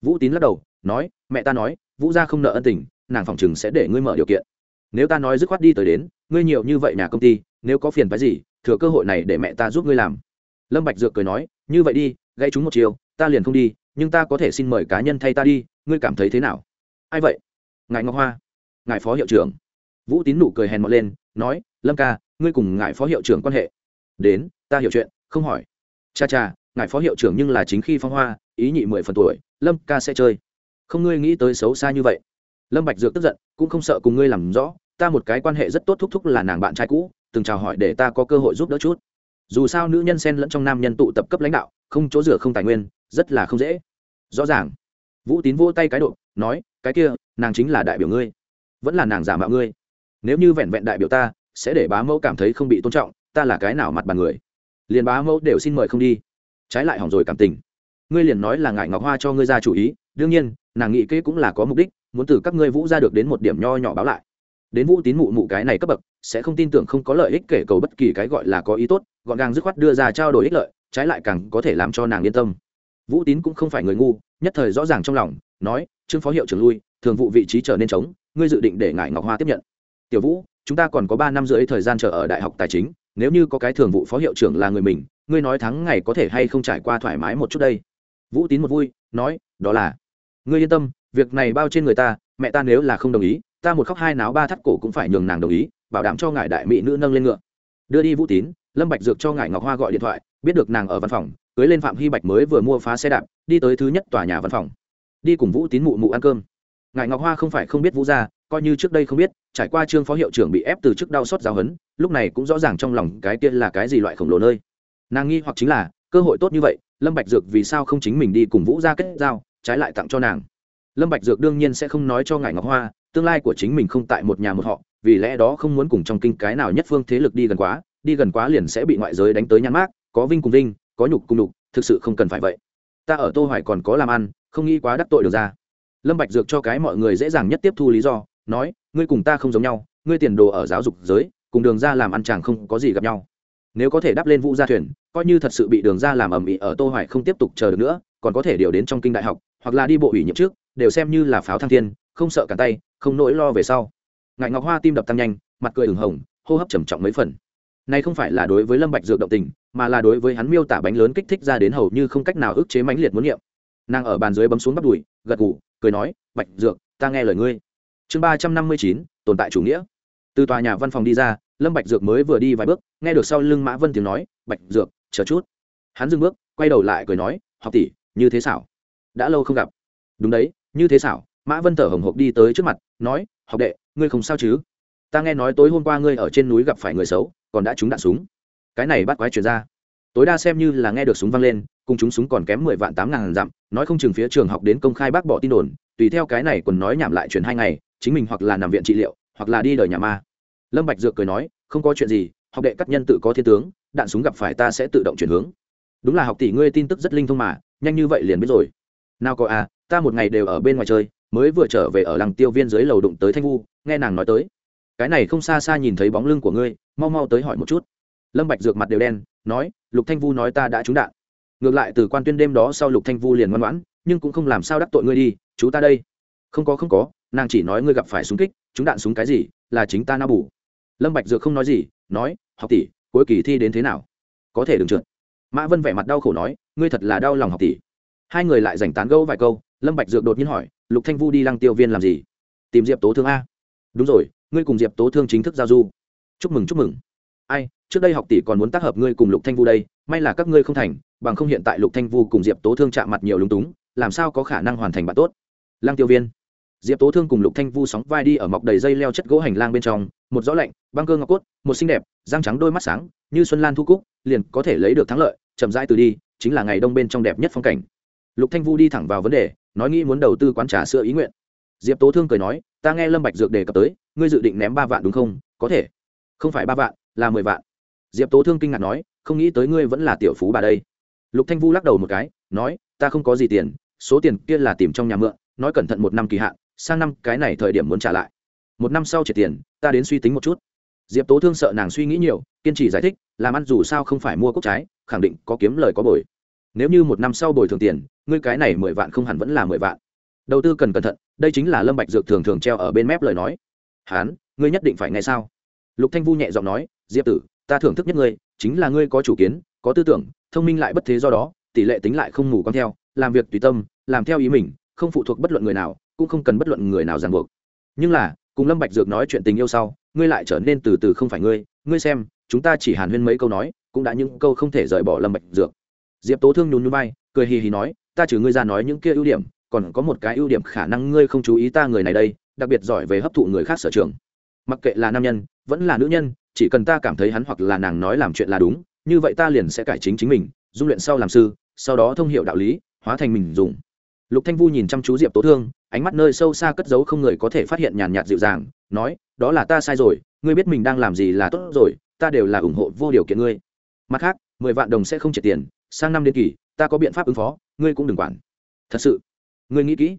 Vũ tín lắc đầu, nói, mẹ ta nói, vũ gia không nợ ân tình, nàng phòng chừng sẽ để ngươi mở điều kiện nếu ta nói dứt khoát đi tới đến, ngươi nhiều như vậy nhà công ty, nếu có phiền phái gì, thừa cơ hội này để mẹ ta giúp ngươi làm. Lâm bạch dược cười nói, như vậy đi gây chúng một chiều, ta liền không đi, nhưng ta có thể xin mời cá nhân thay ta đi, ngươi cảm thấy thế nào? Ai vậy? Ngài ngọc hoa. Ngài phó hiệu trưởng. Vũ tín nụ cười hèn mọt lên, nói, lâm ca, ngươi cùng ngài phó hiệu trưởng quan hệ. Đến, ta hiểu chuyện, không hỏi. Cha cha, ngài phó hiệu trưởng nhưng là chính khi phong hoa, ý nhị mười phần tuổi, lâm ca sẽ chơi. Không, ngươi nghĩ tới xấu xa như vậy lâm bạch dược tức giận, cũng không sợ cùng ngươi làm rõ, ta một cái quan hệ rất tốt thúc thúc là nàng bạn trai cũ, từng chào hỏi để ta có cơ hội giúp đỡ chút. Dù sao nữ nhân xen lẫn trong nam nhân tụ tập cấp lãnh đạo, không chỗ rửa không tài nguyên, rất là không dễ. Rõ ràng. Vũ tín vỗ tay cái độ, nói, cái kia, nàng chính là đại biểu ngươi, vẫn là nàng giả mạo ngươi. Nếu như vẹn vẹn đại biểu ta, sẽ để bá mẫu cảm thấy không bị tôn trọng, ta là cái nào mặt bàn người? Liền bá mẫu đều xin mời không đi. Trái lại hỏng rồi cảm tình. Ngươi liền nói là ngại ngọc hoa cho ngươi ra chủ ý, đương nhiên, nàng nghĩ kế cũng là có mục đích muốn từ các ngươi vũ ra được đến một điểm nho nhỏ báo lại. Đến vũ tín mụ mụ cái này cấp bậc, sẽ không tin tưởng không có lợi ích kể cầu bất kỳ cái gọi là có ý tốt, gọn gàng dứt khoát đưa ra trao đổi ích lợi, trái lại càng có thể làm cho nàng yên tâm. Vũ tín cũng không phải người ngu, nhất thời rõ ràng trong lòng, nói, trương phó hiệu trưởng lui, thường vụ vị trí trở nên trống, ngươi dự định để ngài ngọc hoa tiếp nhận. Tiểu vũ, chúng ta còn có ba năm rưỡi thời gian chờ ở đại học tài chính, nếu như có cái thường vụ phó hiệu trưởng là người mình, ngươi nói thắng ngày có thể hay không trải qua thoải mái một chút đây? Vũ tín một vui, nói, đó là, ngươi yên tâm việc này bao trên người ta, mẹ ta nếu là không đồng ý, ta một khóc hai náo ba thắt cổ cũng phải nhường nàng đồng ý, bảo đảm cho ngài đại mỹ nữ nâng lên ngựa. Đưa đi vũ tín, lâm bạch dược cho ngài ngọc hoa gọi điện thoại, biết được nàng ở văn phòng, cưới lên phạm hy bạch mới vừa mua phá xe đạp, đi tới thứ nhất tòa nhà văn phòng. Đi cùng vũ tín mụ mụ ăn cơm. Ngài ngọc hoa không phải không biết vũ gia, coi như trước đây không biết, trải qua trương phó hiệu trưởng bị ép từ chức đau xót giáo hấn lúc này cũng rõ ràng trong lòng cái kia là cái gì loại khổng lồ nơi. Nàng nghi hoặc chính là, cơ hội tốt như vậy, lâm bạch dược vì sao không chính mình đi cùng vũ gia kết giao, trái lại tặng cho nàng lâm bạch dược đương nhiên sẽ không nói cho ngài ngọc hoa, tương lai của chính mình không tại một nhà một họ, vì lẽ đó không muốn cùng trong kinh cái nào nhất phương thế lực đi gần quá, đi gần quá liền sẽ bị ngoại giới đánh tới nhăn mác, có vinh cùng vinh, có nhục cùng nhục, thực sự không cần phải vậy. Ta ở tô hoài còn có làm ăn, không nghĩ quá đắc tội được ra. Lâm bạch dược cho cái mọi người dễ dàng nhất tiếp thu lý do, nói, ngươi cùng ta không giống nhau, ngươi tiền đồ ở giáo dục giới, cùng đường ra làm ăn chàng không có gì gặp nhau. Nếu có thể đáp lên vũ gia thuyền, coi như thật sự bị đường ra làm ầm ĩ ở tô hoài không tiếp tục chờ được nữa, còn có thể điều đến trong kinh đại học, hoặc là đi bộ ủy nhiệm trước đều xem như là pháo thăng thiên, không sợ cả tay, không nỗi lo về sau. Ngại ngọc hoa tim đập tăng nhanh, mặt cười ửng hồng, hô hấp trầm trọng mấy phần. Này không phải là đối với lâm bạch dược động tình, mà là đối với hắn miêu tả bánh lớn kích thích ra đến hầu như không cách nào ức chế mãnh liệt muốn niệm. Nàng ở bàn dưới bấm xuống bắt đùi, gật gù, cười nói, bạch dược, ta nghe lời ngươi. Chương ba trăm năm mươi chín, tồn tại chủ nghĩa. Từ tòa nhà văn phòng đi ra, lâm bạch dược mới vừa đi vài bước, nghe được sau lưng mã vân tiếng nói, bạch dược, chờ chút. Hắn dừng bước, quay đầu lại cười nói, học tỷ, như thế xảo. Đã lâu không gặp. Đúng đấy như thế xảo, mã vân thở hồng hộc đi tới trước mặt, nói, học đệ, ngươi không sao chứ? Ta nghe nói tối hôm qua ngươi ở trên núi gặp phải người xấu, còn đã trúng đạn súng. Cái này bắt quái chuyển ra. Tối đa xem như là nghe được súng vang lên, cùng chúng súng còn kém mười vạn tám ngàn dặm, nói không chừng phía trường học đến công khai bác bỏ tin đồn, tùy theo cái này còn nói nhảm lại chuyển hai ngày, chính mình hoặc là nằm viện trị liệu, hoặc là đi đời nhà ma. Lâm bạch dược cười nói, không có chuyện gì, học đệ các nhân tự có thiên tướng, đạn súng gặp phải ta sẽ tự động chuyển hướng. Đúng là học tỷ ngươi tin tức rất linh thông mà, nhanh như vậy liền biết rồi. Nào có à ta một ngày đều ở bên ngoài chơi, mới vừa trở về ở làng tiêu viên dưới lầu đụng tới thanh vu, nghe nàng nói tới. Cái này không xa xa nhìn thấy bóng lưng của ngươi, mau mau tới hỏi một chút. Lâm bạch dược mặt đều đen, nói, lục thanh vu nói ta đã trúng đạn. Ngược lại từ quan tuyên đêm đó sau lục thanh vu liền ngoan ngoãn, nhưng cũng không làm sao đắc tội ngươi đi, chú ta đây. Không có không có, nàng chỉ nói ngươi gặp phải súng kích, trúng đạn súng cái gì, là chính ta na bù. Lâm bạch dược không nói gì, nói, học tỷ, cuối kỳ thi đến thế nào? Có thể đừng trượt. Mã vân vẻ mặt đau khổ nói, ngươi thật là đau lòng học tỷ. Hai người lại rảnh tán gẫu vài câu lâm bạch dược đột nhiên hỏi, lục thanh vu đi lăng tiêu viên làm gì? Tìm diệp tố thương a. Đúng rồi, ngươi cùng diệp tố thương chính thức giao du. Chúc mừng chúc mừng. Ai, trước đây học tỷ còn muốn tác hợp ngươi cùng lục thanh vu đây, may là các ngươi không thành, bằng không hiện tại lục thanh vu cùng diệp tố thương chạm mặt nhiều lúng túng, làm sao có khả năng hoàn thành bạn tốt? Lăng tiêu viên. Diệp tố thương cùng lục thanh vu sóng vai đi ở mọc đầy dây leo chất gỗ hành lang bên trong, một gió lạnh, băng cơ ngọc cốt, một xinh đẹp, răng trắng đôi mắt sáng, như xuân lan thu cúc, liền có thể lấy được thắng lợi, chậm rãi từ đi, chính là ngày đông bên trong đẹp nhất phong cảnh lục thanh vu đi thẳng vào vấn đề, nói nghĩ muốn đầu tư quán trà sữa ý nguyện. Diệp tố thương cười nói, ta nghe lâm bạch dược đề cập tới, ngươi dự định ném ba vạn đúng không? Có thể. Không phải ba vạn, là mười vạn. Diệp tố thương kinh ngạc nói, không nghĩ tới ngươi vẫn là tiểu phú bà đây. Lục thanh vu lắc đầu một cái, nói, ta không có gì tiền, số tiền kia là tìm trong nhà mượn, nói cẩn thận một năm kỳ hạn, sang năm cái này thời điểm muốn trả lại. Một năm sau triệt tiền, ta đến suy tính một chút. Diệp tố thương sợ nàng suy nghĩ nhiều, kiên trì giải thích, làm ăn dù sao không phải mua cốc trái, khẳng định có kiếm lời có bồi. Nếu như một năm sau bồi thường tiền ngươi cái này mười vạn không hẳn vẫn là mười vạn. Đầu tư cần cẩn thận, đây chính là lâm bạch dược thường thường treo ở bên mép lời nói. Hán, ngươi nhất định phải nghe sao? Lục thanh vu nhẹ giọng nói, diệp tử, ta thưởng thức nhất ngươi, chính là ngươi có chủ kiến, có tư tưởng, thông minh lại bất thế do đó, tỷ lệ tính lại không ngủ con theo, làm việc tùy tâm, làm theo ý mình, không phụ thuộc bất luận người nào, cũng không cần bất luận người nào ràng buộc. Nhưng là, cùng lâm bạch dược nói chuyện tình yêu sau, ngươi lại trở nên từ từ không phải ngươi ngươi xem, chúng ta chỉ hàn huyên mấy câu nói, cũng đã những câu không thể rời bỏ lâm bạch dược. Diệp tố thương nhún nhún vai, cười hì hì nói ta trừ ngươi ra nói những kia ưu điểm, còn có một cái ưu điểm khả năng ngươi không chú ý ta người này đây, đặc biệt giỏi về hấp thụ người khác sở trường. Mặc kệ là nam nhân, vẫn là nữ nhân, chỉ cần ta cảm thấy hắn hoặc là nàng nói làm chuyện là đúng, như vậy ta liền sẽ cải chính chính mình, dung luyện sau làm sư, sau đó thông hiểu đạo lý, hóa thành mình dùng. Lục thanh vu nhìn chăm chú diệp tố thương, ánh mắt nơi sâu xa cất giấu không người có thể phát hiện nhàn nhạt dịu dàng, nói, đó là ta sai rồi, ngươi biết mình đang làm gì là tốt rồi, ta đều là ủng hộ vô điều kiện ngươi. Mặt khác, mười vạn đồng sẽ không triệt tiền, sang năm đến kỳ ta có biện pháp ứng phó, ngươi cũng đừng quản. Thật sự, ngươi nghĩ kỹ.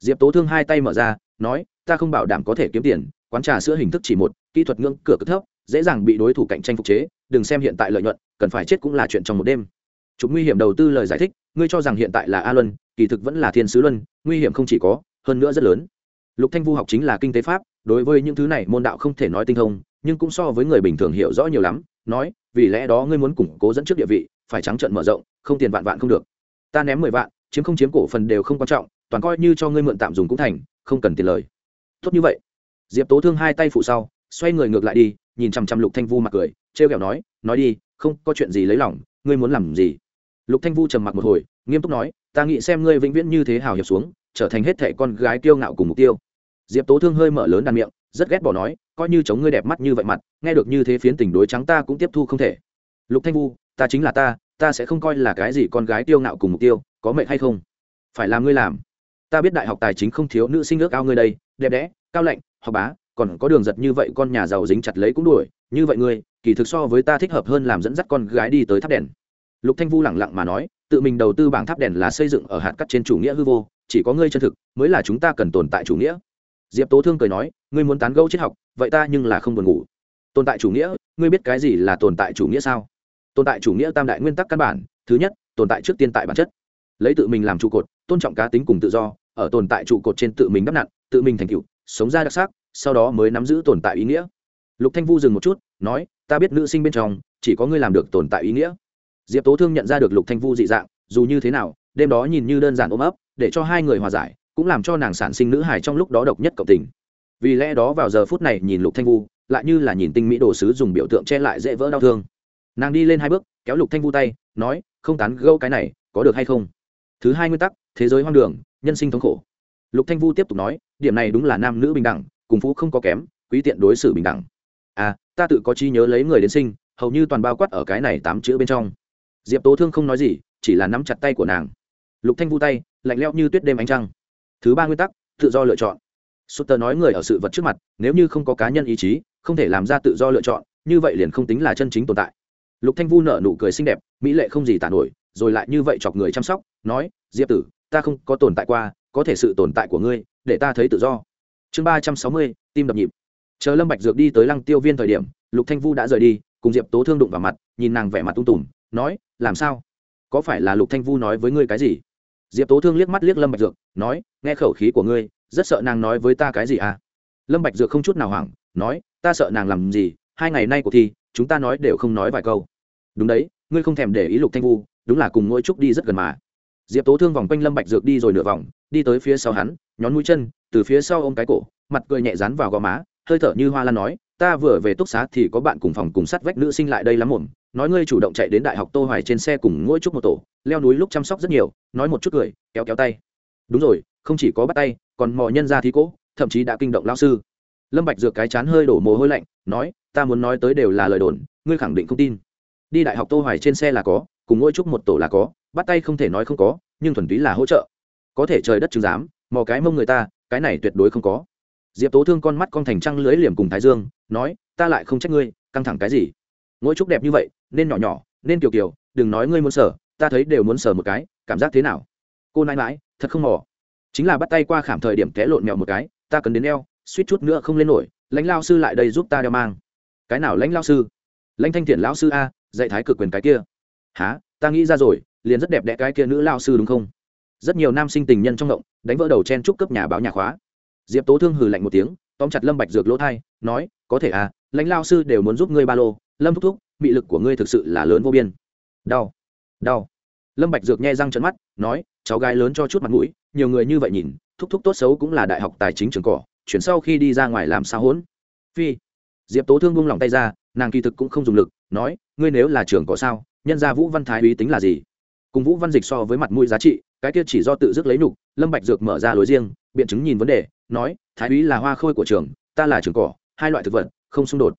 Diệp tố thương hai tay mở ra, nói, ta không bảo đảm có thể kiếm tiền, quán trà sữa hình thức chỉ một, kỹ thuật ngưỡng cửa cực thấp, dễ dàng bị đối thủ cạnh tranh phục chế, đừng xem hiện tại lợi nhuận, cần phải chết cũng là chuyện trong một đêm. Chụp nguy hiểm đầu tư lời giải thích, ngươi cho rằng hiện tại là a luân, kỳ thực vẫn là thiên sứ luân, nguy hiểm không chỉ có, hơn nữa rất lớn. Lục thanh vu học chính là kinh tế pháp, đối với những thứ này môn đạo không thể nói tinh thông nhưng cũng so với người bình thường hiểu rõ nhiều lắm, nói, vì lẽ đó ngươi muốn củng cố dẫn trước địa vị, phải trắng trợn mở rộng, không tiền vạn vạn không được. Ta ném mười vạn, chiếm không chiếm cổ phần đều không quan trọng, toàn coi như cho ngươi mượn tạm dùng cũng thành, không cần tiền lời. Tốt như vậy. Diệp tố thương hai tay phụ sau, xoay người ngược lại đi, nhìn chằm chằm lục thanh vu mặt cười, trêu ghẹo nói nói đi, không có chuyện gì lấy lòng, ngươi muốn làm gì? Lục thanh vu trầm mặc một hồi, nghiêm túc nói, ta nghĩ xem ngươi vĩnh viễn như thế hào hiệp xuống, trở thành hết thệ con gái kiêu ngạo cùng mục tiêu. Diệp tố thương hơi mở lớn đàn miệng rất ghét bỏ nói, coi như chống ngươi đẹp mắt như vậy mặt, nghe được như thế phiến tình đối trắng ta cũng tiếp thu không thể. Lục thanh vu, ta chính là ta ta sẽ không coi là cái gì con gái tiêu ngạo cùng mục tiêu, có mệnh hay không? Phải làm ngươi làm. Ta biết đại học tài chính không thiếu nữ sinh ước ao ngươi đây, đẹp đẽ, cao lạnh, học bá, còn có đường giật như vậy con nhà giàu dính chặt lấy cũng đuổi, như vậy ngươi, kỳ thực so với ta thích hợp hơn làm dẫn dắt con gái đi tới tháp đèn. Lục thanh vu lẳng lặng mà nói, tự mình đầu tư bảng tháp đèn là xây dựng ở hạt cắt trên chủ nghĩa hư vô, chỉ có ngươi chân thực, mới là chúng ta cần tồn tại chủ nghĩa. Diệp tố thương cười nói ngươi muốn tán gẫu triết học, vậy ta nhưng là không buồn ngủ. Tồn tại chủ nghĩa, ngươi biết cái gì là tồn tại chủ nghĩa sao? Tồn tại chủ nghĩa tam đại nguyên tắc căn bản, thứ nhất, tồn tại trước tiên tại bản chất. Lấy tự mình làm trụ cột, tôn trọng cá tính cùng tự do, ở tồn tại trụ cột trên tự mình đắp nặn, tự mình thành cựu sống ra đặc sắc, sau đó mới nắm giữ tồn tại ý nghĩa. Lục thanh vu dừng một chút, nói, ta biết nữ sinh bên trong, chỉ có ngươi làm được tồn tại ý nghĩa. Diệp tố thương nhận ra được lục thanh vu dị dạng, dù như thế nào, đêm đó nhìn như đơn giản ôm ấp, để cho hai người hòa giải, cũng làm cho nàng sản sinh nữ hài trong lúc đó độc nhất cộng tình vì lẽ đó vào giờ phút này nhìn lục thanh vu, lại như là nhìn tinh mỹ đồ sứ dùng biểu tượng che lại dễ vỡ đau thương. Nàng đi lên hai bước, kéo lục thanh vu tay, nói, không tán gẫu cái này, có được hay không? Thứ hai nguyên tắc, thế giới hoang đường, nhân sinh thống khổ. Lục thanh vu tiếp tục nói, điểm này đúng là nam nữ bình đẳng, cùng phú không có kém, quý tiện đối xử bình đẳng. À ta tự có chi nhớ lấy người đến sinh, hầu như toàn bao quát ở cái này tám chữ bên trong. Diệp tố thương không nói gì, chỉ là nắm chặt tay của nàng. Lục thanh vu tay, lạnh lẽo như tuyết đêm ánh trăng. Thứ ba nguyên tắc, tự do lựa chọn sutter nói người ở sự vật trước mặt, nếu như không có cá nhân ý chí, không thể làm ra tự do lựa chọn, như vậy liền không tính là chân chính tồn tại. Lục thanh vu nở nụ cười xinh đẹp, mỹ lệ không gì tả nổi, rồi lại như vậy chọc người chăm sóc, nói, diệp tử, ta không có tồn tại qua, có thể sự tồn tại của ngươi, để ta thấy tự do. Chương ba trăm sáu mươi, tim đập nhịp. Chờ lâm bạch dược đi tới lăng tiêu viên thời điểm, lục thanh vu đã rời đi, cùng diệp tố thương đụng vào mặt, nhìn nàng vẻ mặt tung tùm, nói, làm sao? Có phải là lục thanh vu nói với ngươi cái gì? Diệp tố thương liếc mắt liếc lâm bạch dược, nói, nghe khẩu khí của ngươi rất sợ nàng nói với ta cái gì à? Lâm bạch dược không chút nào hoảng, nói, ta sợ nàng làm gì, hai ngày nay của thi, chúng ta nói đều không nói vài câu. Đúng đấy, ngươi không thèm để ý lục thanh vu, đúng là cùng ngôi trúc đi rất gần mà. Diệp tố thương vòng quanh lâm bạch dược đi rồi nửa vòng, đi tới phía sau hắn, nhón mũi chân, từ phía sau ôm cái cổ, mặt cười nhẹ dán vào gò má, hơi thở như hoa lan nói, ta vừa về túc xá thì có bạn cùng phòng cùng sát vách nữ sinh lại đây lắm mồm nói ngươi chủ động chạy đến đại học tô hoài trên xe cùng ngôi trúc một tổ, leo núi lúc chăm sóc rất nhiều, nói một chút cười, kéo kéo tay đúng rồi, không chỉ có bắt tay, còn mò nhân ra thí cố, thậm chí đã kinh động lão sư. Lâm bạch dược cái chán hơi đổ mồ hôi lạnh, nói, ta muốn nói tới đều là lời đồn, ngươi khẳng định không tin. Đi đại học tô hoài trên xe là có, cùng ngôi trúc một tổ là có, bắt tay không thể nói không có, nhưng thuần túy là hỗ trợ. Có thể trời đất chứng giám, mò cái mông người ta, cái này tuyệt đối không có. Diệp tố thương con mắt con thành trăng lưới liềm cùng thái dương, nói, ta lại không trách ngươi, căng thẳng cái gì? Ngôi trúc đẹp như vậy, nên nhỏ nhỏ, nên kiều kiều đừng nói ngươi muốn sở, ta thấy đều muốn sở một cái, cảm giác thế nào? Cô nãi mãi thật không mỏ chính là bắt tay qua khảm thời điểm té lộn mèo một cái, ta cần đến eo, suýt chút nữa không lên nổi, lãnh lao sư lại đây giúp ta đeo mang. Cái nào lãnh lao sư? Lãnh thanh thiện lão sư a, dạy thái cực quyền cái kia. Há ta nghĩ ra rồi, liền rất đẹp đẽ cái kia nữ lao sư đúng không? Rất nhiều nam sinh tình nhân trong động, đánh vỡ đầu chen trúc cấp nhà báo nhà khóa. Diệp tố thương hừ lạnh một tiếng, tóm chặt lâm bạch dược lỗ thai, nói, có thể à lãnh lao sư đều muốn giúp ngươi ba lô, lâm thúc thúc bị lực của ngươi thực sự là lớn vô biên. Đau. Đau lâm bạch dược nghe răng trợn mắt, nói, cháu gái lớn cho chút mặt mũi, nhiều người như vậy nhìn, thúc thúc tốt xấu cũng là đại học tài chính trường cỏ, chuyển sau khi đi ra ngoài làm sao hỗn? Phi. Diệp tố thương buông lòng tay ra, nàng kỳ thực cũng không dùng lực, nói, ngươi nếu là trưởng cỏ sao, nhân gia vũ văn thái Uy tính là gì? Cùng vũ văn dịch so với mặt mũi giá trị, cái kia chỉ do tự dứt lấy nhục, lâm bạch dược mở ra lối riêng, biện chứng nhìn vấn đề, nói, thái úy là hoa khôi của trường, ta là trường cỏ, hai loại thực vật, không xung đột.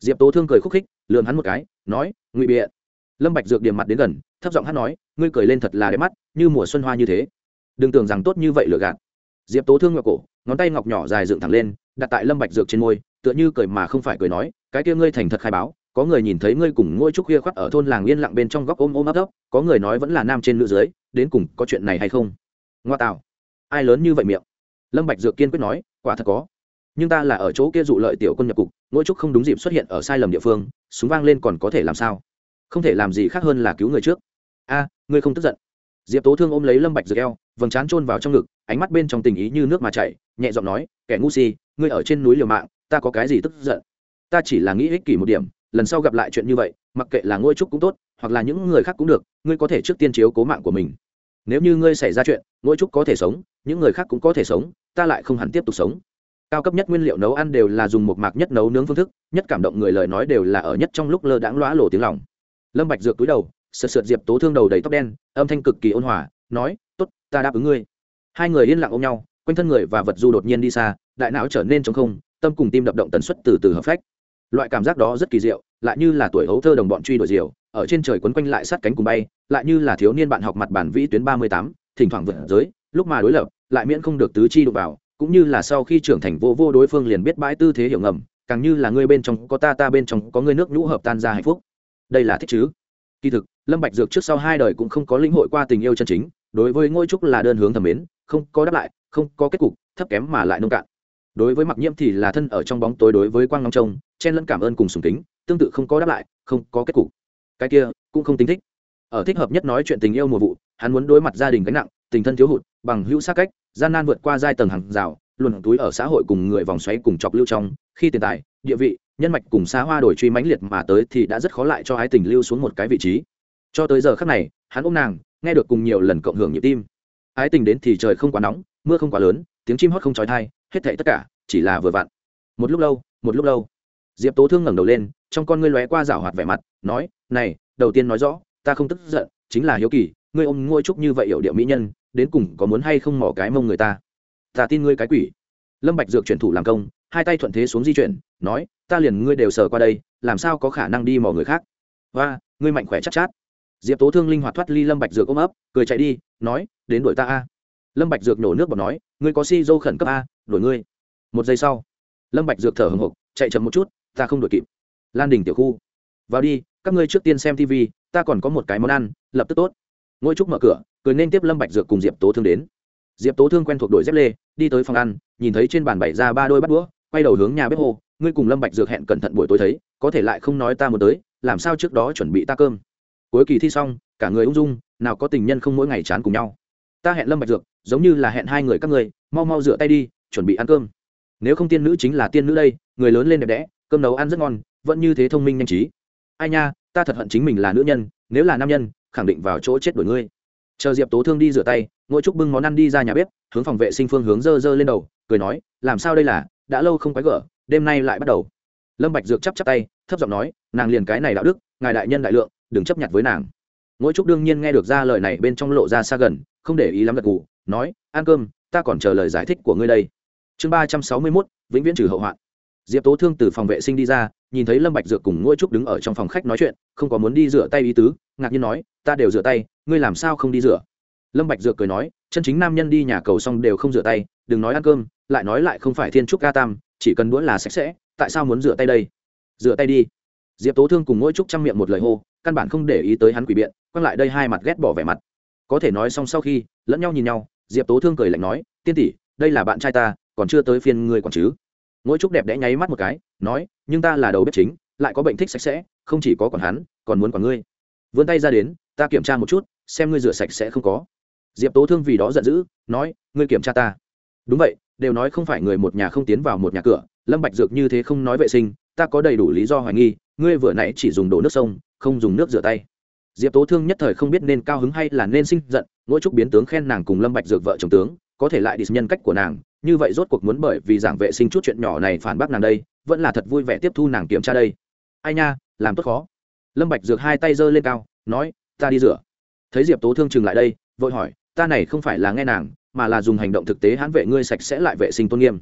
Diệp tố thương cười khúc khích, lườm hắn một cái, nói, ngụy biện lâm bạch dược điểm mặt đến gần thấp giọng hát nói ngươi cười lên thật là đẹp mắt như mùa xuân hoa như thế. Đừng tưởng rằng tốt như vậy lừa gạt. Diệp tố thương ngọc cổ ngón tay ngọc nhỏ dài dựng thẳng lên đặt tại lâm bạch dược trên môi tựa như cười mà không phải cười nói cái kia ngươi thành thật khai báo có người nhìn thấy ngươi cùng ngôi trúc khuya khoắt ở thôn làng yên lặng bên trong góc ôm ôm ấp ấp có người nói vẫn là nam trên nữ dưới đến cùng có chuyện này hay không? Ngoa Tào, ai lớn như vậy miệng? Lâm bạch dược kiên quyết nói quả thật có. Nhưng ta là ở chỗ kia dụ lợi tiểu quân nhập cục ngôi trúc không đúng dịp xuất hiện ở sai lầm địa phương súng vang lên còn có thể làm sao? Không thể làm gì khác hơn là cứu người trước. A, ngươi không tức giận. Diệp tố thương ôm lấy lâm bạch dược eo, vầng trán chôn vào trong ngực, ánh mắt bên trong tình ý như nước mà chảy, nhẹ giọng nói, kẻ ngu si, ngươi ở trên núi liều mạng, ta có cái gì tức giận? Ta chỉ là nghĩ ích kỷ một điểm, lần sau gặp lại chuyện như vậy, mặc kệ là ngôi trúc cũng tốt, hoặc là những người khác cũng được, ngươi có thể trước tiên chiếu cố mạng của mình. Nếu như ngươi xảy ra chuyện, ngôi trúc có thể sống, những người khác cũng có thể sống, ta lại không hẳn tiếp tục sống. Cao cấp nhất nguyên liệu nấu ăn đều là dùng một mạc nhất nấu nướng phương thức, nhất cảm động người lời nói đều là ở nhất trong lúc lơ đãng lóa lổ tiếng lòng lâm bạch dược túi đầu, sượt sượt diệp tố thương đầu đầy tóc đen, âm thanh cực kỳ ôn hòa, nói, tốt, ta đáp ứng ngươi. Hai người yên lặng ôm nhau, quanh thân người và vật du đột nhiên đi xa, đại não trở nên trống không, tâm cùng tim đập động tần suất từ từ hợp phách. Loại cảm giác đó rất kỳ diệu, lại như là tuổi hấu thơ đồng bọn truy đuổi diều, ở trên trời quấn quanh lại sát cánh cùng bay, lại như là thiếu niên bạn học mặt bản vĩ tuyến ba mươi tám, thỉnh thoảng vượt giới, lúc mà đối lập, lại miễn không được tứ chi đụng vào, cũng như là sau khi trưởng thành vô vô đối phương liền biết bãi tư thế hiểu ngầm, càng như là ngươi bên trong có ta ta bên trong có ngươi nước nhũ hợp tan ra hạnh phúc đây là thích chứ? Kỳ thực, lâm bạch dược trước sau hai đời cũng không có lĩnh hội qua tình yêu chân chính, đối với ngôi trúc là đơn hướng thầm mến, không có đáp lại, không có kết cục, thấp kém mà lại nông cạn. Đối với mặc nhiễm thì là thân ở trong bóng tối đối với quang long trông, chen lẫn cảm ơn cùng sùng kính, tương tự không có đáp lại, không có kết cục. Cái kia, cũng không tính thích. Ở thích hợp nhất nói chuyện tình yêu mùa vụ, hắn muốn đối mặt gia đình gánh nặng, tình thân thiếu hụt, bằng hữu xa cách, gian nan vượt qua giai tầng hàng rào, luồn túi ở xã hội cùng người vòng xoáy cùng chọc lưu trong, khi tiền tài, địa vị nhân mạch cùng xa hoa đổi truy mãnh liệt mà tới thì đã rất khó lại cho ái tình lưu xuống một cái vị trí. Cho tới giờ khắc này, hắn ôm nàng, nghe được cùng nhiều lần cộng hưởng nhịp tim. Ái tình đến thì trời không quá nóng, mưa không quá lớn, tiếng chim hót không trói thai hết thảy tất cả chỉ là vừa vặn. Một lúc lâu, một lúc lâu, diệp tố thương ngẩng đầu lên, trong con ngươi lóe qua rảo hoạt vẻ mặt, nói, này, đầu tiên nói rõ, ta không tức giận, chính là hiếu kỳ, ngươi ôm ngôi trúc như vậy hiểu điệu mỹ nhân, đến cùng có muốn hay không mỏ cái mông người ta? Ta tin ngươi cái quỷ. Lâm bạch dược chuyển thủ làm công, hai tay thuận thế xuống di chuyển nói ta liền ngươi đều sờ qua đây làm sao có khả năng đi mò người khác? Và ngươi mạnh khỏe chắc chát, chát diệp tố thương linh hoạt thoát ly lâm bạch dược ôm ấp cười chạy đi nói đến đuổi ta a. Lâm bạch dược nổ nước bọt nói ngươi có si dâu khẩn cấp a đuổi ngươi. Một giây sau lâm bạch dược thở hừng hực chạy chậm một chút ta không đuổi kịp. Lan đình tiểu khu vào đi các ngươi trước tiên xem tv ta còn có một cái món ăn lập tức tốt. Ngôi trúc mở cửa cười nên tiếp lâm bạch dược cùng diệp tố thương đến. Diệp tố thương quen thuộc đội dép lê đi tới phòng ăn nhìn thấy trên bàn bày ra ba đôi bát đũa quay đầu hướng nhà bếp hồ ngươi cùng lâm bạch dược hẹn cẩn thận buổi tối thấy, có thể lại không nói ta muốn tới, làm sao trước đó chuẩn bị ta cơm? Cuối kỳ thi xong, cả người ung dung, nào có tình nhân không mỗi ngày chán cùng nhau. Ta hẹn lâm bạch dược, giống như là hẹn hai người các ngươi, mau mau rửa tay đi, chuẩn bị ăn cơm. Nếu không tiên nữ chính là tiên nữ đây, người lớn lên đẹp đẽ, cơm nấu ăn rất ngon, vẫn như thế thông minh nhanh trí. Ai nha, ta thật hận chính mình là nữ nhân, nếu là nam nhân, khẳng định vào chỗ chết đuổi ngươi. Chờ diệp tố thương đi rửa tay ngôi trúc bưng món ăn đi ra nhà bếp, hướng phòng vệ sinh phương hướng dơ dơ lên đầu, cười nói, làm sao đây là, đã lâu không quái gở đêm nay lại bắt đầu. Lâm bạch dược chắp chắp tay, thấp giọng nói, nàng liền cái này đạo đức, ngài đại nhân đại lượng, đừng chấp nhận với nàng. Ngũ trúc đương nhiên nghe được ra lời này bên trong lộ ra xa gần, không để ý lắm gật gù, nói, ăn cơm, ta còn chờ lời giải thích của ngươi đây. Chương ba trăm sáu mươi mốt, vĩnh viễn trừ hậu hoạn. Diệp tố thương từ phòng vệ sinh đi ra, nhìn thấy lâm bạch dược cùng Ngũ trúc đứng ở trong phòng khách nói chuyện, không có muốn đi rửa tay ý tứ, ngạc nhiên nói, ta đều rửa tay, ngươi làm sao không đi rửa? Lâm bạch dược cười nói, chân chính nam nhân đi nhà cầu xong đều không rửa tay, đừng nói ăn cơm, lại nói lại không phải thiên trúc ca tam chỉ cần đũa là sạch sẽ, tại sao muốn rửa tay đây? Rửa tay đi. Diệp tố thương cùng ngôi trúc chăm miệng một lời hô, căn bản không để ý tới hắn quỷ biện, quăng lại đây hai mặt ghét bỏ vẻ mặt. Có thể nói xong sau khi, lẫn nhau nhìn nhau, diệp tố thương cười lạnh nói, tiên tỷ, đây là bạn trai ta, còn chưa tới phiên ngươi còn chứ? Ngôi trúc đẹp đẽ nháy mắt một cái, nói, nhưng ta là đầu bếp chính, lại có bệnh thích sạch sẽ, không chỉ có còn hắn, còn muốn còn ngươi. Vươn tay ra đến, ta kiểm tra một chút, xem ngươi rửa sạch sẽ không có. Diệp tố thương vì đó giận dữ, nói, ngươi kiểm tra ta. Đúng vậy đều nói không phải người một nhà không tiến vào một nhà cửa, lâm bạch dược như thế không nói vệ sinh, ta có đầy đủ lý do hoài nghi, ngươi vừa nãy chỉ dùng đổ nước sông, không dùng nước rửa tay. Diệp tố thương nhất thời không biết nên cao hứng hay là nên sinh giận ngỗi trúc biến tướng khen nàng cùng lâm bạch dược vợ chồng tướng, có thể lại đi nhân cách của nàng, như vậy rốt cuộc muốn bởi vì giảng vệ sinh chút chuyện nhỏ này phản bác nàng đây, vẫn là thật vui vẻ tiếp thu nàng kiểm tra đây. Ai nha, làm tốt khó. Lâm bạch dược hai tay giơ lên cao, nói, ta đi rửa. Thấy diệp tố thương chừng lại đây, vội hỏi, ta này không phải là nghe nàng mà là dùng hành động thực tế hãn vệ ngươi sạch sẽ lại vệ sinh tôn nghiêm.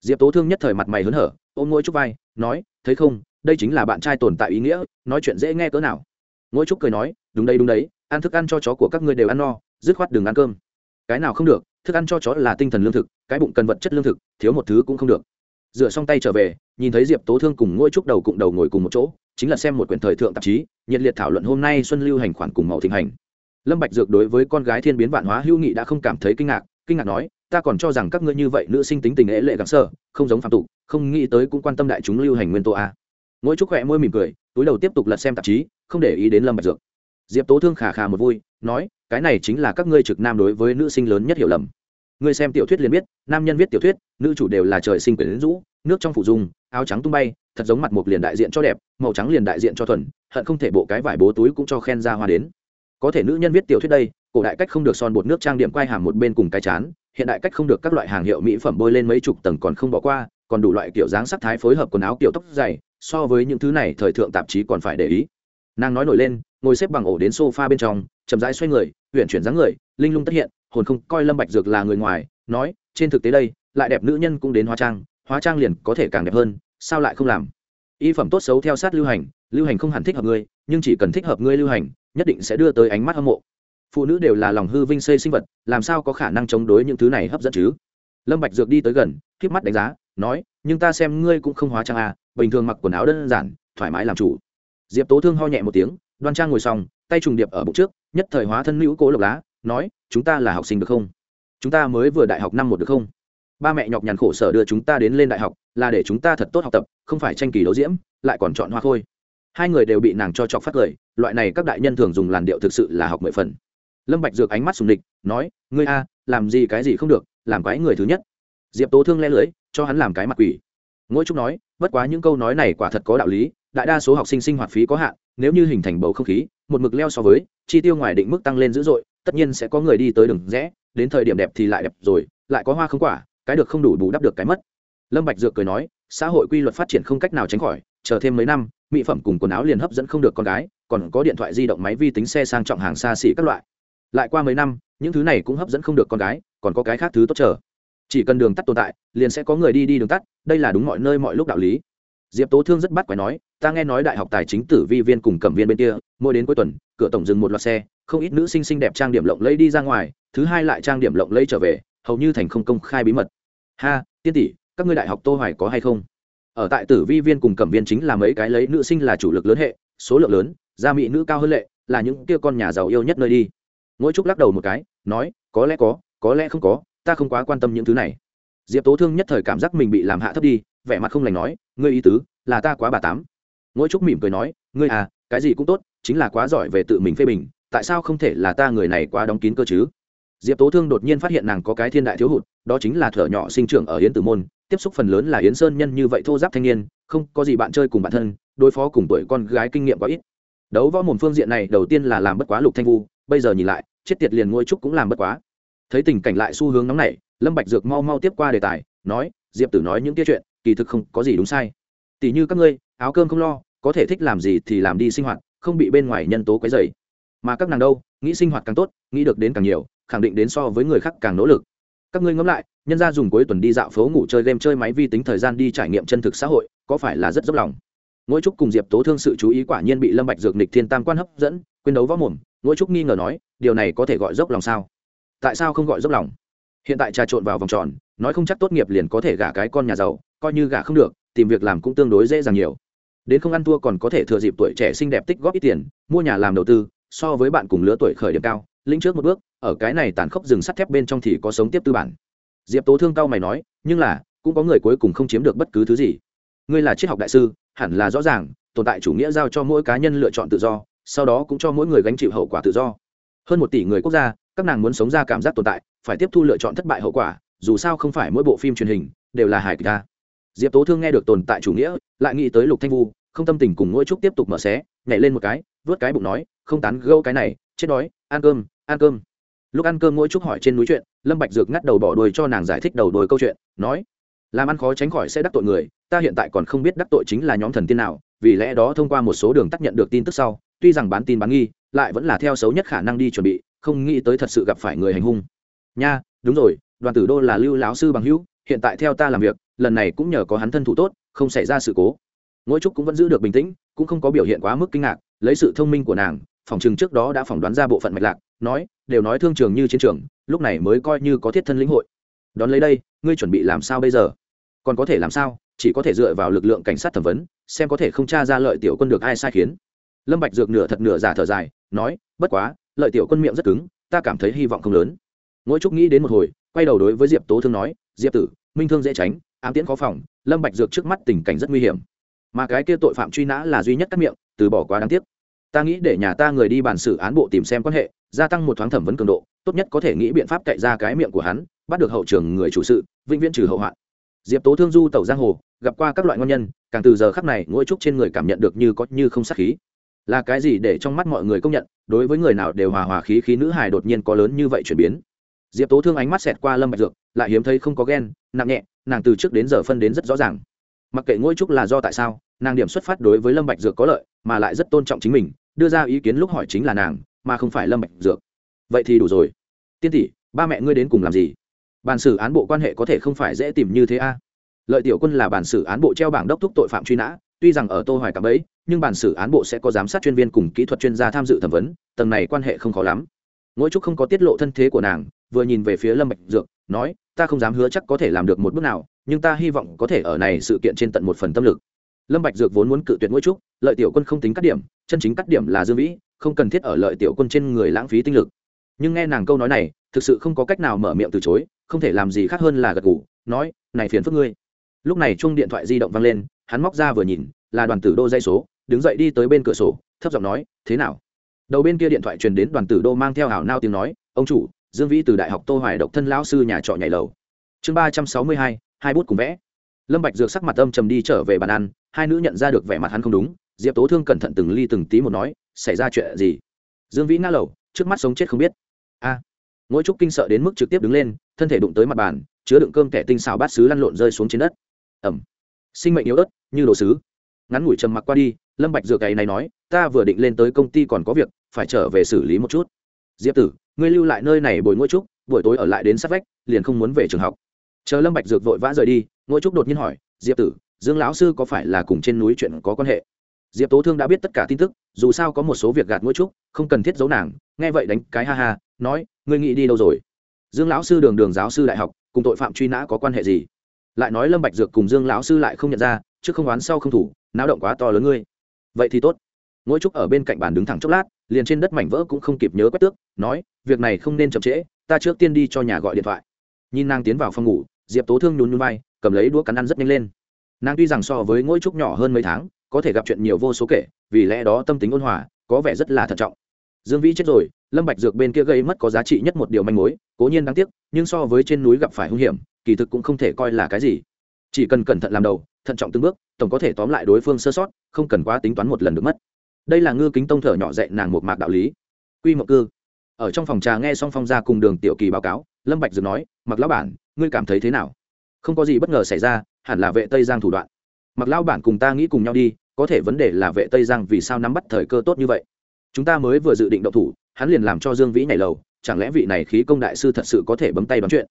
Diệp tố thương nhất thời mặt mày hớn hở, ôm ngôi trúc vai, nói, thấy không, đây chính là bạn trai tồn tại ý nghĩa, nói chuyện dễ nghe cỡ nào. Ngôi trúc cười nói, đúng đây đúng đấy, ăn thức ăn cho chó của các ngươi đều ăn no, dứt khoát đừng ăn cơm. Cái nào không được, thức ăn cho chó là tinh thần lương thực, cái bụng cần vật chất lương thực, thiếu một thứ cũng không được. Rửa xong tay trở về, nhìn thấy diệp tố thương cùng ngôi trúc đầu cụng đầu ngồi cùng một chỗ, chính là xem một quyển thời thượng tạp chí, nhiệt liệt thảo luận hôm nay xuân lưu hành khoản cùng màu thịnh hành. Lâm bạch dược đối với con gái thiên biến vạn hóa hữu nghị đã không cảm thấy kinh ngạc kinh ngạc nói, ta còn cho rằng các ngươi như vậy nữ sinh tính tình ế lệ gắng sơ, không giống phạm tục, không nghĩ tới cũng quan tâm đại chúng lưu hành nguyên tố a. Ngỗi chút khỏe môi mỉm cười, túi đầu tiếp tục lật xem tạp chí, không để ý đến lâm bạch dược. Diệp tố thương khà khà một vui, nói, cái này chính là các ngươi trực nam đối với nữ sinh lớn nhất hiểu lầm. Ngươi xem tiểu thuyết liền biết, nam nhân viết tiểu thuyết, nữ chủ đều là trời sinh quyển rũ, nước trong phủ dung, áo trắng tung bay, thật giống mặt một liền đại diện cho đẹp, màu trắng liền đại diện cho thuần, hận không thể bộ cái vải bố túi cũng cho khen ra hoa đến. Có thể nữ nhân viết tiểu thuyết đây cổ đại cách không được son bột nước trang điểm quay hàm một bên cùng cái chán, hiện đại cách không được các loại hàng hiệu mỹ phẩm bôi lên mấy chục tầng còn không bỏ qua, còn đủ loại kiểu dáng sắc thái phối hợp quần áo kiểu tóc dày, so với những thứ này thời thượng tạp chí còn phải để ý. Nàng nói nổi lên, ngồi xếp bằng ổ đến sofa bên trong, chậm rãi xoay người huyện chuyển dáng người, linh lung tất hiện, hồn không coi lâm bạch dược là người ngoài, nói, trên thực tế đây, lại đẹp nữ nhân cũng đến hóa trang hóa trang liền có thể càng đẹp hơn, sao lại không làm? Y phẩm tốt xấu theo sát lưu hành lưu hành không hẳn thích hợp ngươi, nhưng chỉ cần thích hợp ngươi lưu hành, nhất định sẽ đưa tới ánh mắt hâm mộ phụ nữ đều là lòng hư vinh xây sinh vật, làm sao có khả năng chống đối những thứ này hấp dẫn chứ? Lâm bạch dược đi tới gần khép mắt đánh giá, nói, nhưng ta xem ngươi cũng không hóa trang à bình thường mặc quần áo đơn giản, thoải mái làm chủ. Diệp tố thương ho nhẹ một tiếng, đoan trang ngồi xong, tay trùng điệp ở bụng trước, nhất thời hóa thân nữ cố lộc lá, nói, chúng ta là học sinh được không? Chúng ta mới vừa đại học năm một được không? Ba mẹ nhọc nhằn khổ sở đưa chúng ta đến lên đại học, là để chúng ta thật tốt học tập, không phải tranh kỳ đấu diễm, lại còn chọn hoa khôi. Hai người đều bị nàng cho chọc phát cười, loại này các đại nhân thường dùng làn điệu thực sự là học mười phần lâm bạch dược ánh mắt sùng địch, nói, ngươi a, làm gì cái gì không được, làm quái người thứ nhất. Diệp tố thương le lưới cho hắn làm cái mặt quỷ. Ngỗi trúc nói, bất quá những câu nói này quả thật có đạo lý, đại đa số học sinh sinh hoạt phí có hạn, nếu như hình thành bầu không khí, một mực leo so với, chi tiêu ngoài định mức tăng lên dữ dội, tất nhiên sẽ có người đi tới đường rẽ, đến thời điểm đẹp thì lại đẹp rồi, lại có hoa không quả, cái được không đủ bù đắp được cái mất. Lâm bạch dược cười nói, xã hội quy luật phát triển không cách nào tránh khỏi, chờ thêm mấy năm, mỹ phẩm cùng quần áo liền hấp dẫn không được con gái, còn có điện thoại di động máy vi tính xe sang trọng hàng xa xỉ các loại lại qua mấy năm, những thứ này cũng hấp dẫn không được con gái, còn có cái khác thứ tốt chờ. Chỉ cần đường tắt tồn tại, liền sẽ có người đi đi đường tắt, đây là đúng mọi nơi mọi lúc đạo lý. Diệp tố thương rất bắt quái nói, ta nghe nói đại học tài chính tử vi viên cùng cẩm viên bên kia, mỗi đến cuối tuần, cửa tổng dừng một loạt xe, không ít nữ sinh xinh đẹp trang điểm lộng lẫy đi ra ngoài, thứ hai lại trang điểm lộng lẫy trở về, hầu như thành không công khai bí mật. Ha, tiên tỷ, các ngươi đại học tô hoài có hay không? Ở tại tử vi viên cùng cẩm viên chính là mấy cái lấy nữ sinh là chủ lực lớn hệ, số lượng lớn, gia mỹ nữ cao hơn lệ, là những kia con nhà giàu yêu nhất nơi đi ngỗi trúc lắc đầu một cái, nói, có lẽ có có lẽ không có, ta không quá quan tâm những thứ này. Diệp tố thương nhất thời cảm giác mình bị làm hạ thấp đi, vẻ mặt không lành nói, ngươi ý tứ là ta quá bà tám. Ngỗi trúc mỉm cười nói, ngươi à cái gì cũng tốt, chính là quá giỏi về tự mình phê bình, tại sao không thể là ta người này quá đóng kín cơ chứ? Diệp tố thương đột nhiên phát hiện nàng có cái thiên đại thiếu hụt, đó chính là thở nhỏ sinh trưởng ở yến tử môn, tiếp xúc phần lớn là yến sơn nhân như vậy thô giáp thanh niên, không có gì bạn chơi cùng bản thân, đối phó cùng tuổi con gái kinh nghiệm quá ít. Đấu võ mồm phương diện này đầu tiên là làm bất quá lục thanh vu bây giờ nhìn lại, chết tiệt liền ngôi trúc cũng làm bất quá. Thấy tình cảnh lại xu hướng nóng nảy, lâm bạch dược mau mau tiếp qua đề tài, nói, diệp tử nói những kia chuyện, kỳ thực không có gì đúng sai. Tỷ như các ngươi, áo cơm không lo, có thể thích làm gì thì làm đi sinh hoạt, không bị bên ngoài nhân tố quấy rầy. Mà các nàng đâu, nghĩ sinh hoạt càng tốt, nghĩ được đến càng nhiều, khẳng định đến so với người khác càng nỗ lực. Các ngươi ngẫm lại, nhân gia dùng cuối tuần đi dạo phố ngủ chơi game chơi máy vi tính thời gian đi trải nghiệm chân thực xã hội, có phải là rất dốc lòng? Ngỗi trúc cùng diệp tố thương sự chú ý quả nhiên bị lâm bạch dược nịch thiên tam quan hấp dẫn, quên đấu võ mồm ngỗi trúc nghi ngờ nói, điều này có thể gọi dốc lòng sao? Tại sao không gọi dốc lòng? Hiện tại trà trộn vào vòng tròn, nói không chắc tốt nghiệp liền có thể gả cái con nhà giàu, coi như gả không được, tìm việc làm cũng tương đối dễ dàng nhiều. Đến không ăn thua còn có thể thừa dịp tuổi trẻ xinh đẹp tích góp ít tiền, mua nhà làm đầu tư, so với bạn cùng lứa tuổi khởi điểm cao, lĩnh trước một bước, ở cái này tàn khốc rừng sắt thép bên trong thì có sống tiếp tư bản. Diệp tố thương cao mày nói, nhưng là, cũng có người cuối cùng không chiếm được bất cứ thứ gì. Ngươi là triết học đại sư, hẳn là rõ ràng, tồn tại chủ nghĩa giao cho mỗi cá nhân lựa chọn tự do sau đó cũng cho mỗi người gánh chịu hậu quả tự do. Hơn một tỷ người quốc gia, các nàng muốn sống ra cảm giác tồn tại, phải tiếp thu lựa chọn thất bại hậu quả, dù sao không phải mỗi bộ phim truyền hình đều là hài kịch ta diệp tố thương nghe được tồn tại chủ nghĩa, lại nghĩ tới lục thanh vu, không tâm tình cùng ngôi trúc tiếp tục mở xé, nhảy lên một cái, vớt cái bụng nói, không tán gâu cái này, chết đói, ăn cơm ăn cơm. Lúc ăn cơm ngôi trúc hỏi trên núi chuyện, lâm bạch dược ngắt đầu bỏ đuôi cho nàng giải thích đầu đuôi câu chuyện, nói, làm ăn khó tránh khỏi sẽ đắc tội người, ta hiện tại còn không biết đắc tội chính là nhóm thần tiên nào, vì lẽ đó thông qua một số đường tắt nhận được tin tức sau tuy rằng bán tin bán nghi, lại vẫn là theo xấu nhất khả năng đi chuẩn bị, không nghĩ tới thật sự gặp phải người hành hung. Nha, đúng rồi, đoàn tử đô là lưu lão sư bằng hữu, hiện tại theo ta làm việc, lần này cũng nhờ có hắn thân thủ tốt, không xảy ra sự cố. Ngũ trúc cũng vẫn giữ được bình tĩnh, cũng không có biểu hiện quá mức kinh ngạc, lấy sự thông minh của nàng, phòng trường trước đó đã phỏng đoán ra bộ phận mạch lạc, nói, đều nói thương trường như chiến trường, lúc này mới coi như có thiết thân lĩnh hội. Đón lấy đây, ngươi chuẩn bị làm sao bây giờ? Còn có thể làm sao, chỉ có thể dựa vào lực lượng cảnh sát thẩm vấn, xem có thể không tra ra lợi tiểu quân được ai sai khiến lâm bạch dược nửa thật nửa giả thở dài, nói, bất quá, lợi tiểu quân miệng rất cứng, ta cảm thấy hy vọng không lớn. Ngỗi trúc nghĩ đến một hồi, quay đầu đối với diệp tố thương nói, diệp tử, minh thương dễ tránh, ám tiễn khó phòng, lâm bạch dược trước mắt tình cảnh rất nguy hiểm. Mà cái kia tội phạm truy nã là duy nhất cắt miệng, từ bỏ quá đáng tiếc. Ta nghĩ để nhà ta người đi bàn xử án bộ tìm xem quan hệ, gia tăng một thoáng thẩm vấn cường độ, tốt nhất có thể nghĩ biện pháp cậy ra cái miệng của hắn, bắt được hậu trường người chủ sự, vĩnh viễn trừ hậu hoạn. Diệp tố thương du tẩu giang hồ, gặp qua các loại ngon nhân, càng từ giờ khắc này ngỗi trúc trên người cảm nhận được như có như không sát khí là cái gì để trong mắt mọi người công nhận, đối với người nào đều hòa hòa khí khí nữ hài đột nhiên có lớn như vậy chuyển biến. Diệp tố thương ánh mắt xẹt qua lâm bạch dược, lại hiếm thấy không có ghen, nặng nhẹ, nàng từ trước đến giờ phân đến rất rõ ràng. Mặc kệ ngôi trúc là do tại sao, nàng điểm xuất phát đối với lâm bạch dược có lợi, mà lại rất tôn trọng chính mình, đưa ra ý kiến lúc hỏi chính là nàng, mà không phải lâm bạch dược. Vậy thì đủ rồi. Tiên tỷ, ba mẹ ngươi đến cùng làm gì? Bàn xử án bộ quan hệ có thể không phải dễ tìm như thế a. Lợi tiểu quân là bàn xử án bộ treo bảng đốc thúc tội phạm truy nã tuy rằng ở tô hoài cả bấy nhưng bàn xử án bộ sẽ có giám sát chuyên viên cùng kỹ thuật chuyên gia tham dự thẩm vấn, tầng này quan hệ không khó lắm. Ngỗi trúc không có tiết lộ thân thế của nàng, vừa nhìn về phía lâm bạch dược, nói, ta không dám hứa chắc có thể làm được một bước nào, nhưng ta hy vọng có thể ở này sự kiện trên tận một phần tâm lực. Lâm bạch dược vốn muốn cự tuyệt ngỗi trúc, lợi tiểu quân không tính cắt điểm, chân chính cắt điểm là dương vĩ, không cần thiết ở lợi tiểu quân trên người lãng phí tinh lực. Nhưng nghe nàng câu nói này, thực sự không có cách nào mở miệng từ chối, không thể làm gì khác hơn là gật gù, nói, này phiền phức ngươi. Lúc này chuông điện thoại di động vang lên hắn móc ra vừa nhìn, là đoàn tử đô dây số, đứng dậy đi tới bên cửa sổ, thấp giọng nói, thế nào? Đầu bên kia điện thoại truyền đến đoàn tử đô mang theo hảo nao tiếng nói, ông chủ, dương vĩ từ đại học tô hoài độc thân lão sư nhà trọ nhảy lầu. Chương ba trăm sáu mươi hai hai bút cùng vẽ. Lâm bạch dược sắc mặt âm trầm đi trở về bàn ăn, hai nữ nhận ra được vẻ mặt hắn không đúng, diệp tố thương cẩn thận từng ly từng tí một nói, xảy ra chuyện gì? Dương vĩ ngã lầu, trước mắt sống chết không biết. A. À. ngỗi trúc kinh sợ đến mức trực tiếp đứng lên, thân thể đụng tới mặt bàn, chứa đựng cơm kẻ tinh xào bát sứ lăn lộn rơi xuống trên đất. Ẩm sinh mệnh yếu ớt, như đồ sứ. Ngắn ngủi trầm mặc qua đi, lâm bạch dược cái này nói, ta vừa định lên tới công ty còn có việc, phải trở về xử lý một chút. Diệp tử, ngươi lưu lại nơi này bồi ngôi trúc, buổi tối ở lại đến sát vách, liền không muốn về trường học. Chờ lâm bạch dược vội vã rời đi, ngôi trúc đột nhiên hỏi, diệp tử, dương lão sư có phải là cùng trên núi chuyện có quan hệ? Diệp tố thương đã biết tất cả tin tức, dù sao có một số việc gạt ngôi trúc, không cần thiết giấu nàng, nghe vậy đánh cái ha ha, nói, ngươi nghĩ đi đâu rồi? Dương lão sư đường đường giáo sư đại học, cùng tội phạm truy nã có quan hệ gì? Lại nói lâm bạch dược cùng dương lão sư lại không nhận ra trước không oán sau không thủ, náo động quá to lớn ngươi. Vậy thì tốt. Ngỗi trúc ở bên cạnh bàn đứng thẳng chốc lát, liền trên đất mảnh vỡ cũng không kịp nhớ quét tước, nói, việc này không nên chậm trễ, ta trước tiên đi cho nhà gọi điện thoại. Nhìn nàng tiến vào phòng ngủ, diệp tố thương nhún nhún vai, cầm lấy đũa cắn ăn rất nhanh lên. Nàng tuy rằng so với ngỗi trúc nhỏ hơn mấy tháng, có thể gặp chuyện nhiều vô số kể, vì lẽ đó tâm tính ôn hòa, có vẻ rất là thận trọng. Dương vĩ chết rồi, lâm bạch dược bên kia gây mất có giá trị nhất một điều manh mối, cố nhiên đáng tiếc, nhưng so với trên núi gặp phải hung hiểm kỳ thực cũng không thể coi là cái gì. Chỉ cần cẩn thận làm đầu, thận trọng từng bước, tổng có thể tóm lại đối phương sơ sót, không cần quá tính toán một lần được mất. Đây là ngư kính tông thở nhỏ dạy nàng một mạc đạo lý. Quy mộc cư. Ở trong phòng trà nghe xong phong gia cùng đường tiểu kỳ báo cáo, lâm bạch dừng nói mặc lão bản, ngươi cảm thấy thế nào? Không có gì bất ngờ xảy ra, hẳn là vệ tây giang thủ đoạn. Mặc lão bản cùng ta nghĩ cùng nhau đi, có thể vấn đề là vệ tây giang vì sao nắm bắt thời cơ tốt như vậy? Chúng ta mới vừa dự định động thủ, hắn liền làm cho dương vĩ nhảy lầu, chẳng lẽ vị này khí công đại sư thật sự có thể bấm tay đoán chuyện?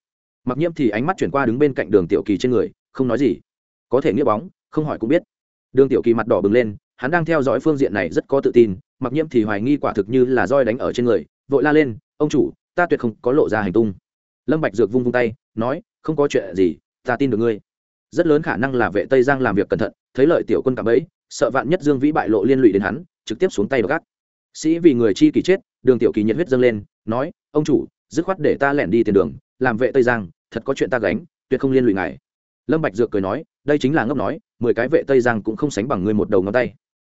Mặc nhiễm thì ánh mắt chuyển qua đứng bên cạnh đường tiểu kỳ trên người, không nói gì. Có thể nghĩa bóng, không hỏi cũng biết. Đường tiểu kỳ mặt đỏ bừng lên, hắn đang theo dõi phương diện này rất có tự tin, mặc nhiễm thì hoài nghi quả thực như là roi đánh ở trên người, vội la lên, ông chủ, ta tuyệt không có lộ ra hành tung. Lâm bạch dược vung vung tay, nói, không có chuyện gì, ta tin được ngươi. Rất lớn khả năng là vệ tây giang làm việc cẩn thận, thấy lợi tiểu quân cảm ấy sợ vạn nhất dương vĩ bại lộ liên lụy đến hắn, trực tiếp xuống tay gác sĩ vì người chi kỳ chết, đường tiểu kỳ nhiệt huyết dâng lên, nói, ông chủ, dứt khoát để ta lẻn đi tiền đường làm vệ tây giang, thật có chuyện ta gánh, tuyệt không liên lụy ngài. Lâm bạch dược cười nói, đây chính là ngốc nói, mười cái vệ tây giang cũng không sánh bằng ngươi một đầu ngón tay.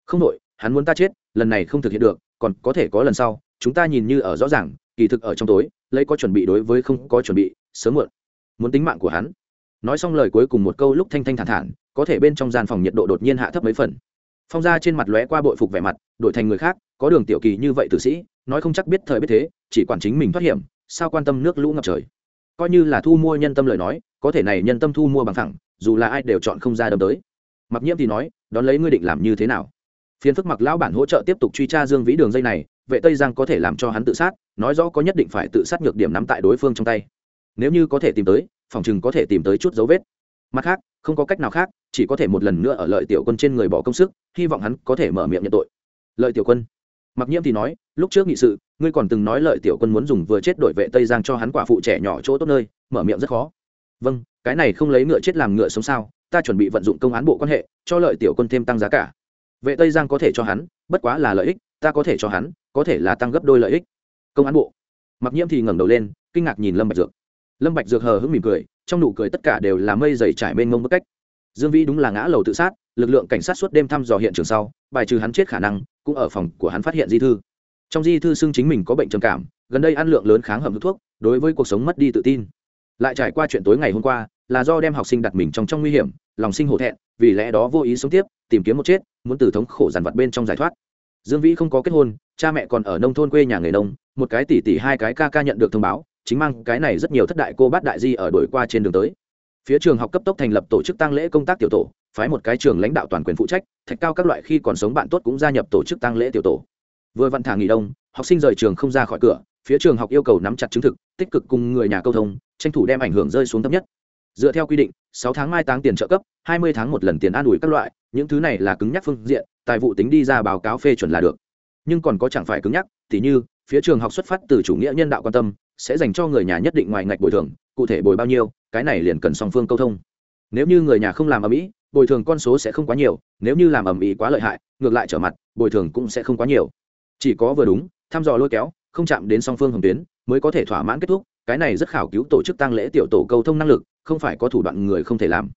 Không đội hắn muốn ta chết, lần này không thực hiện được, còn có thể có lần sau, chúng ta nhìn như ở rõ ràng, kỳ thực ở trong tối, lấy có chuẩn bị đối với không có chuẩn bị, sớm muộn. Muốn tính mạng của hắn. Nói xong lời cuối cùng một câu lúc thanh thanh thản thản, có thể bên trong gian phòng nhiệt độ đột nhiên hạ thấp mấy phần. Phong ra trên mặt lóe qua bội phục vẻ mặt, đổi thành người khác, có đường tiểu kỳ như vậy tử sĩ, nói không chắc biết thời biết thế, chỉ quản chính mình thoát hiểm, sao quan tâm nước lũ ngập trời coi như là thu mua nhân tâm lời nói, có thể này nhân tâm thu mua bằng thẳng, dù là ai đều chọn không ra đâm tới. Mặc nhiễm thì nói, đón lấy ngươi định làm như thế nào? Phiến phức mặc lão bản hỗ trợ tiếp tục truy tra dương vĩ đường dây này, vệ tây giang có thể làm cho hắn tự sát, nói rõ có nhất định phải tự sát nhược điểm nắm tại đối phương trong tay. Nếu như có thể tìm tới, phòng chừng có thể tìm tới chút dấu vết. Mặt khác, không có cách nào khác, chỉ có thể một lần nữa ở lợi tiểu quân trên người bỏ công sức, hy vọng hắn có thể mở miệng nhận tội. Lợi tiểu quân. Mặc nhiễm thì nói, lúc trước nghị sự ngươi còn từng nói lợi tiểu quân muốn dùng vừa chết đổi vệ tây giang cho hắn quả phụ trẻ nhỏ chỗ tốt nơi, mở miệng rất khó. Vâng cái này không lấy ngựa chết làm ngựa sống sao, ta chuẩn bị vận dụng công án bộ quan hệ, cho lợi tiểu quân thêm tăng giá cả. Vệ tây giang có thể cho hắn, bất quá là lợi ích, ta có thể cho hắn, có thể là tăng gấp đôi lợi ích. Công án bộ. Mặc nhiễm thì ngẩng đầu lên, kinh ngạc nhìn lâm bạch dược. Lâm bạch dược hờ hững mỉm cười, trong nụ cười tất cả đều là mây dày trải mênh mông bất cách. Dương vĩ đúng là ngã lầu tự sát, lực lượng cảnh sát suốt đêm thăm dò hiện trường sau, bài trừ hắn chết khả năng, cũng ở phòng của hắn phát hiện di thư trong di thư xưng chính mình có bệnh trầm cảm, gần đây ăn lượng lớn kháng hầm thuốc, đối với cuộc sống mất đi tự tin. Lại trải qua chuyện tối ngày hôm qua, là do đem học sinh đặt mình trong trong nguy hiểm, lòng sinh hổ thẹn, vì lẽ đó vô ý sống tiếp, tìm kiếm một chết, muốn từ thống khổ dằn vặt bên trong giải thoát. Dương vĩ không có kết hôn, cha mẹ còn ở nông thôn quê nhà người nông, một cái tỷ tỷ hai cái ca ca nhận được thông báo, chính mang cái này rất nhiều thất đại cô bát đại di ở đổi qua trên đường tới. Phía trường học cấp tốc thành lập tổ chức tăng lễ công tác tiểu tổ, phái một cái trường lãnh đạo toàn quyền phụ trách, thạch cao các loại khi còn sống bạn tốt cũng gia nhập tổ chức tăng lễ tiểu tổ vừa vặn thả nghỉ đông, học sinh rời trường không ra khỏi cửa, phía trường học yêu cầu nắm chặt chứng thực, tích cực cùng người nhà câu thông, tranh thủ đem ảnh hưởng rơi xuống thấp nhất. Dựa theo quy định, sáu tháng mai táng tiền trợ cấp, hai mươi tháng một lần tiền an ủi các loại, những thứ này là cứng nhắc phương diện, tài vụ tính đi ra báo cáo phê chuẩn là được. Nhưng còn có chẳng phải cứng nhắc thì như, phía trường học xuất phát từ chủ nghĩa nhân đạo quan tâm, sẽ dành cho người nhà nhất định ngoài ngạch bồi thường, cụ thể bồi bao nhiêu, cái này liền cần song phương câu thông. Nếu như người nhà không làm ở mỹ, bồi thường con số sẽ không quá nhiều, nếu như làm ầm ĩ quá lợi hại, ngược lại trở mặt, bồi thường cũng sẽ không quá nhiều chỉ có vừa đúng, thăm dò lôi kéo, không chạm đến song phương hồng tuyến, mới có thể thỏa mãn kết thúc, cái này rất khảo cứu tổ chức tăng lễ tiểu tổ câu thông năng lực, không phải có thủ đoạn người không thể làm.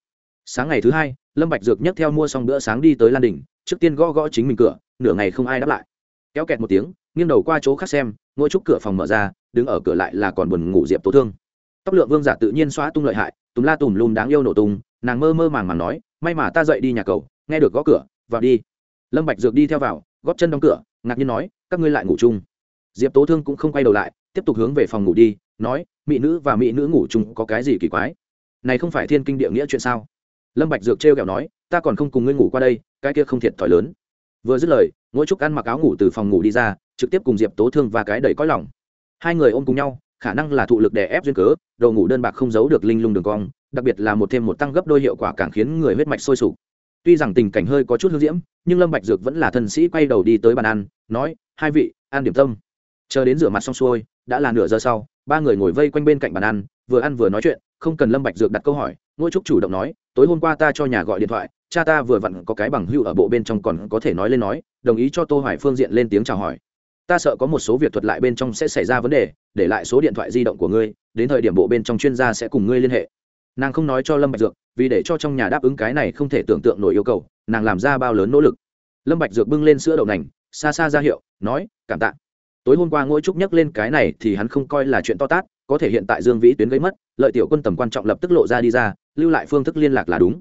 Sáng ngày thứ hai, lâm bạch dược nhấc theo mua xong bữa sáng đi tới lan đình trước tiên gõ gõ chính mình cửa, nửa ngày không ai đáp lại. Kéo kẹt một tiếng, nghiêng đầu qua chỗ khác xem ngôi trúc cửa phòng mở ra, đứng ở cửa lại là còn buồn ngủ diệp tố thương. Tóc lượng vương giả tự nhiên xóa tung lợi hại, tùm la tùm lùm đáng yêu nổ tung, nàng mơ mơ màng màng nói, may mà ta dậy đi nhà cầu, nghe được gõ cửa, vào đi. Lâm bạch dược đi theo vào, góp chân đóng cửa ngạc nhiên nói, các ngươi lại ngủ chung. Diệp tố thương cũng không quay đầu lại, tiếp tục hướng về phòng ngủ đi, nói, mỹ nữ và mỹ nữ ngủ chung có cái gì kỳ quái? Này không phải thiên kinh địa nghĩa chuyện sao? Lâm bạch dược treo kẹo nói, ta còn không cùng ngươi ngủ qua đây, cái kia không thiệt thòi lớn. Vừa dứt lời ngỗi trúc ăn mặc áo ngủ từ phòng ngủ đi ra, trực tiếp cùng diệp tố thương và cái đầy cõi lòng. Hai người ôm cùng nhau, khả năng là thụ lực đè ép duyên cớ đầu ngủ đơn bạc không giấu được linh lung đường cong, đặc biệt là một thêm một tăng gấp đôi hiệu quả càng khiến người huyết mạch sôi sục tuy rằng tình cảnh hơi có chút hương diễm, nhưng lâm bạch dược vẫn là thân sĩ quay đầu đi tới bàn ăn, nói, hai vị, ăn điểm tâm. Chờ đến rửa mặt xong xuôi, đã là nửa giờ sau, ba người ngồi vây quanh bên cạnh bàn ăn, vừa ăn vừa nói chuyện, không cần lâm bạch dược đặt câu hỏi ngô trúc chủ động nói, tối hôm qua ta cho nhà gọi điện thoại, cha ta vừa vặn có cái bằng hữu ở bộ bên trong còn có thể nói lên nói, đồng ý cho tô hoài phương diện lên tiếng chào hỏi. Ta sợ có một số việc thuật lại bên trong sẽ xảy ra vấn đề, để lại số điện thoại di động của ngươi, đến thời điểm bộ bên trong chuyên gia sẽ cùng ngươi liên hệ nàng không nói cho lâm bạch dược, vì để cho trong nhà đáp ứng cái này không thể tưởng tượng nổi yêu cầu, nàng làm ra bao lớn nỗ lực. Lâm bạch dược bưng lên sữa đậu nành, xa xa ra hiệu, nói, cảm tạ. Tối hôm qua ngỗi trúc nhắc lên cái này thì hắn không coi là chuyện to tát, có thể hiện tại dương vĩ tuyến gây mất, lợi tiểu quân tầm quan trọng lập tức lộ ra đi ra, lưu lại phương thức liên lạc là đúng.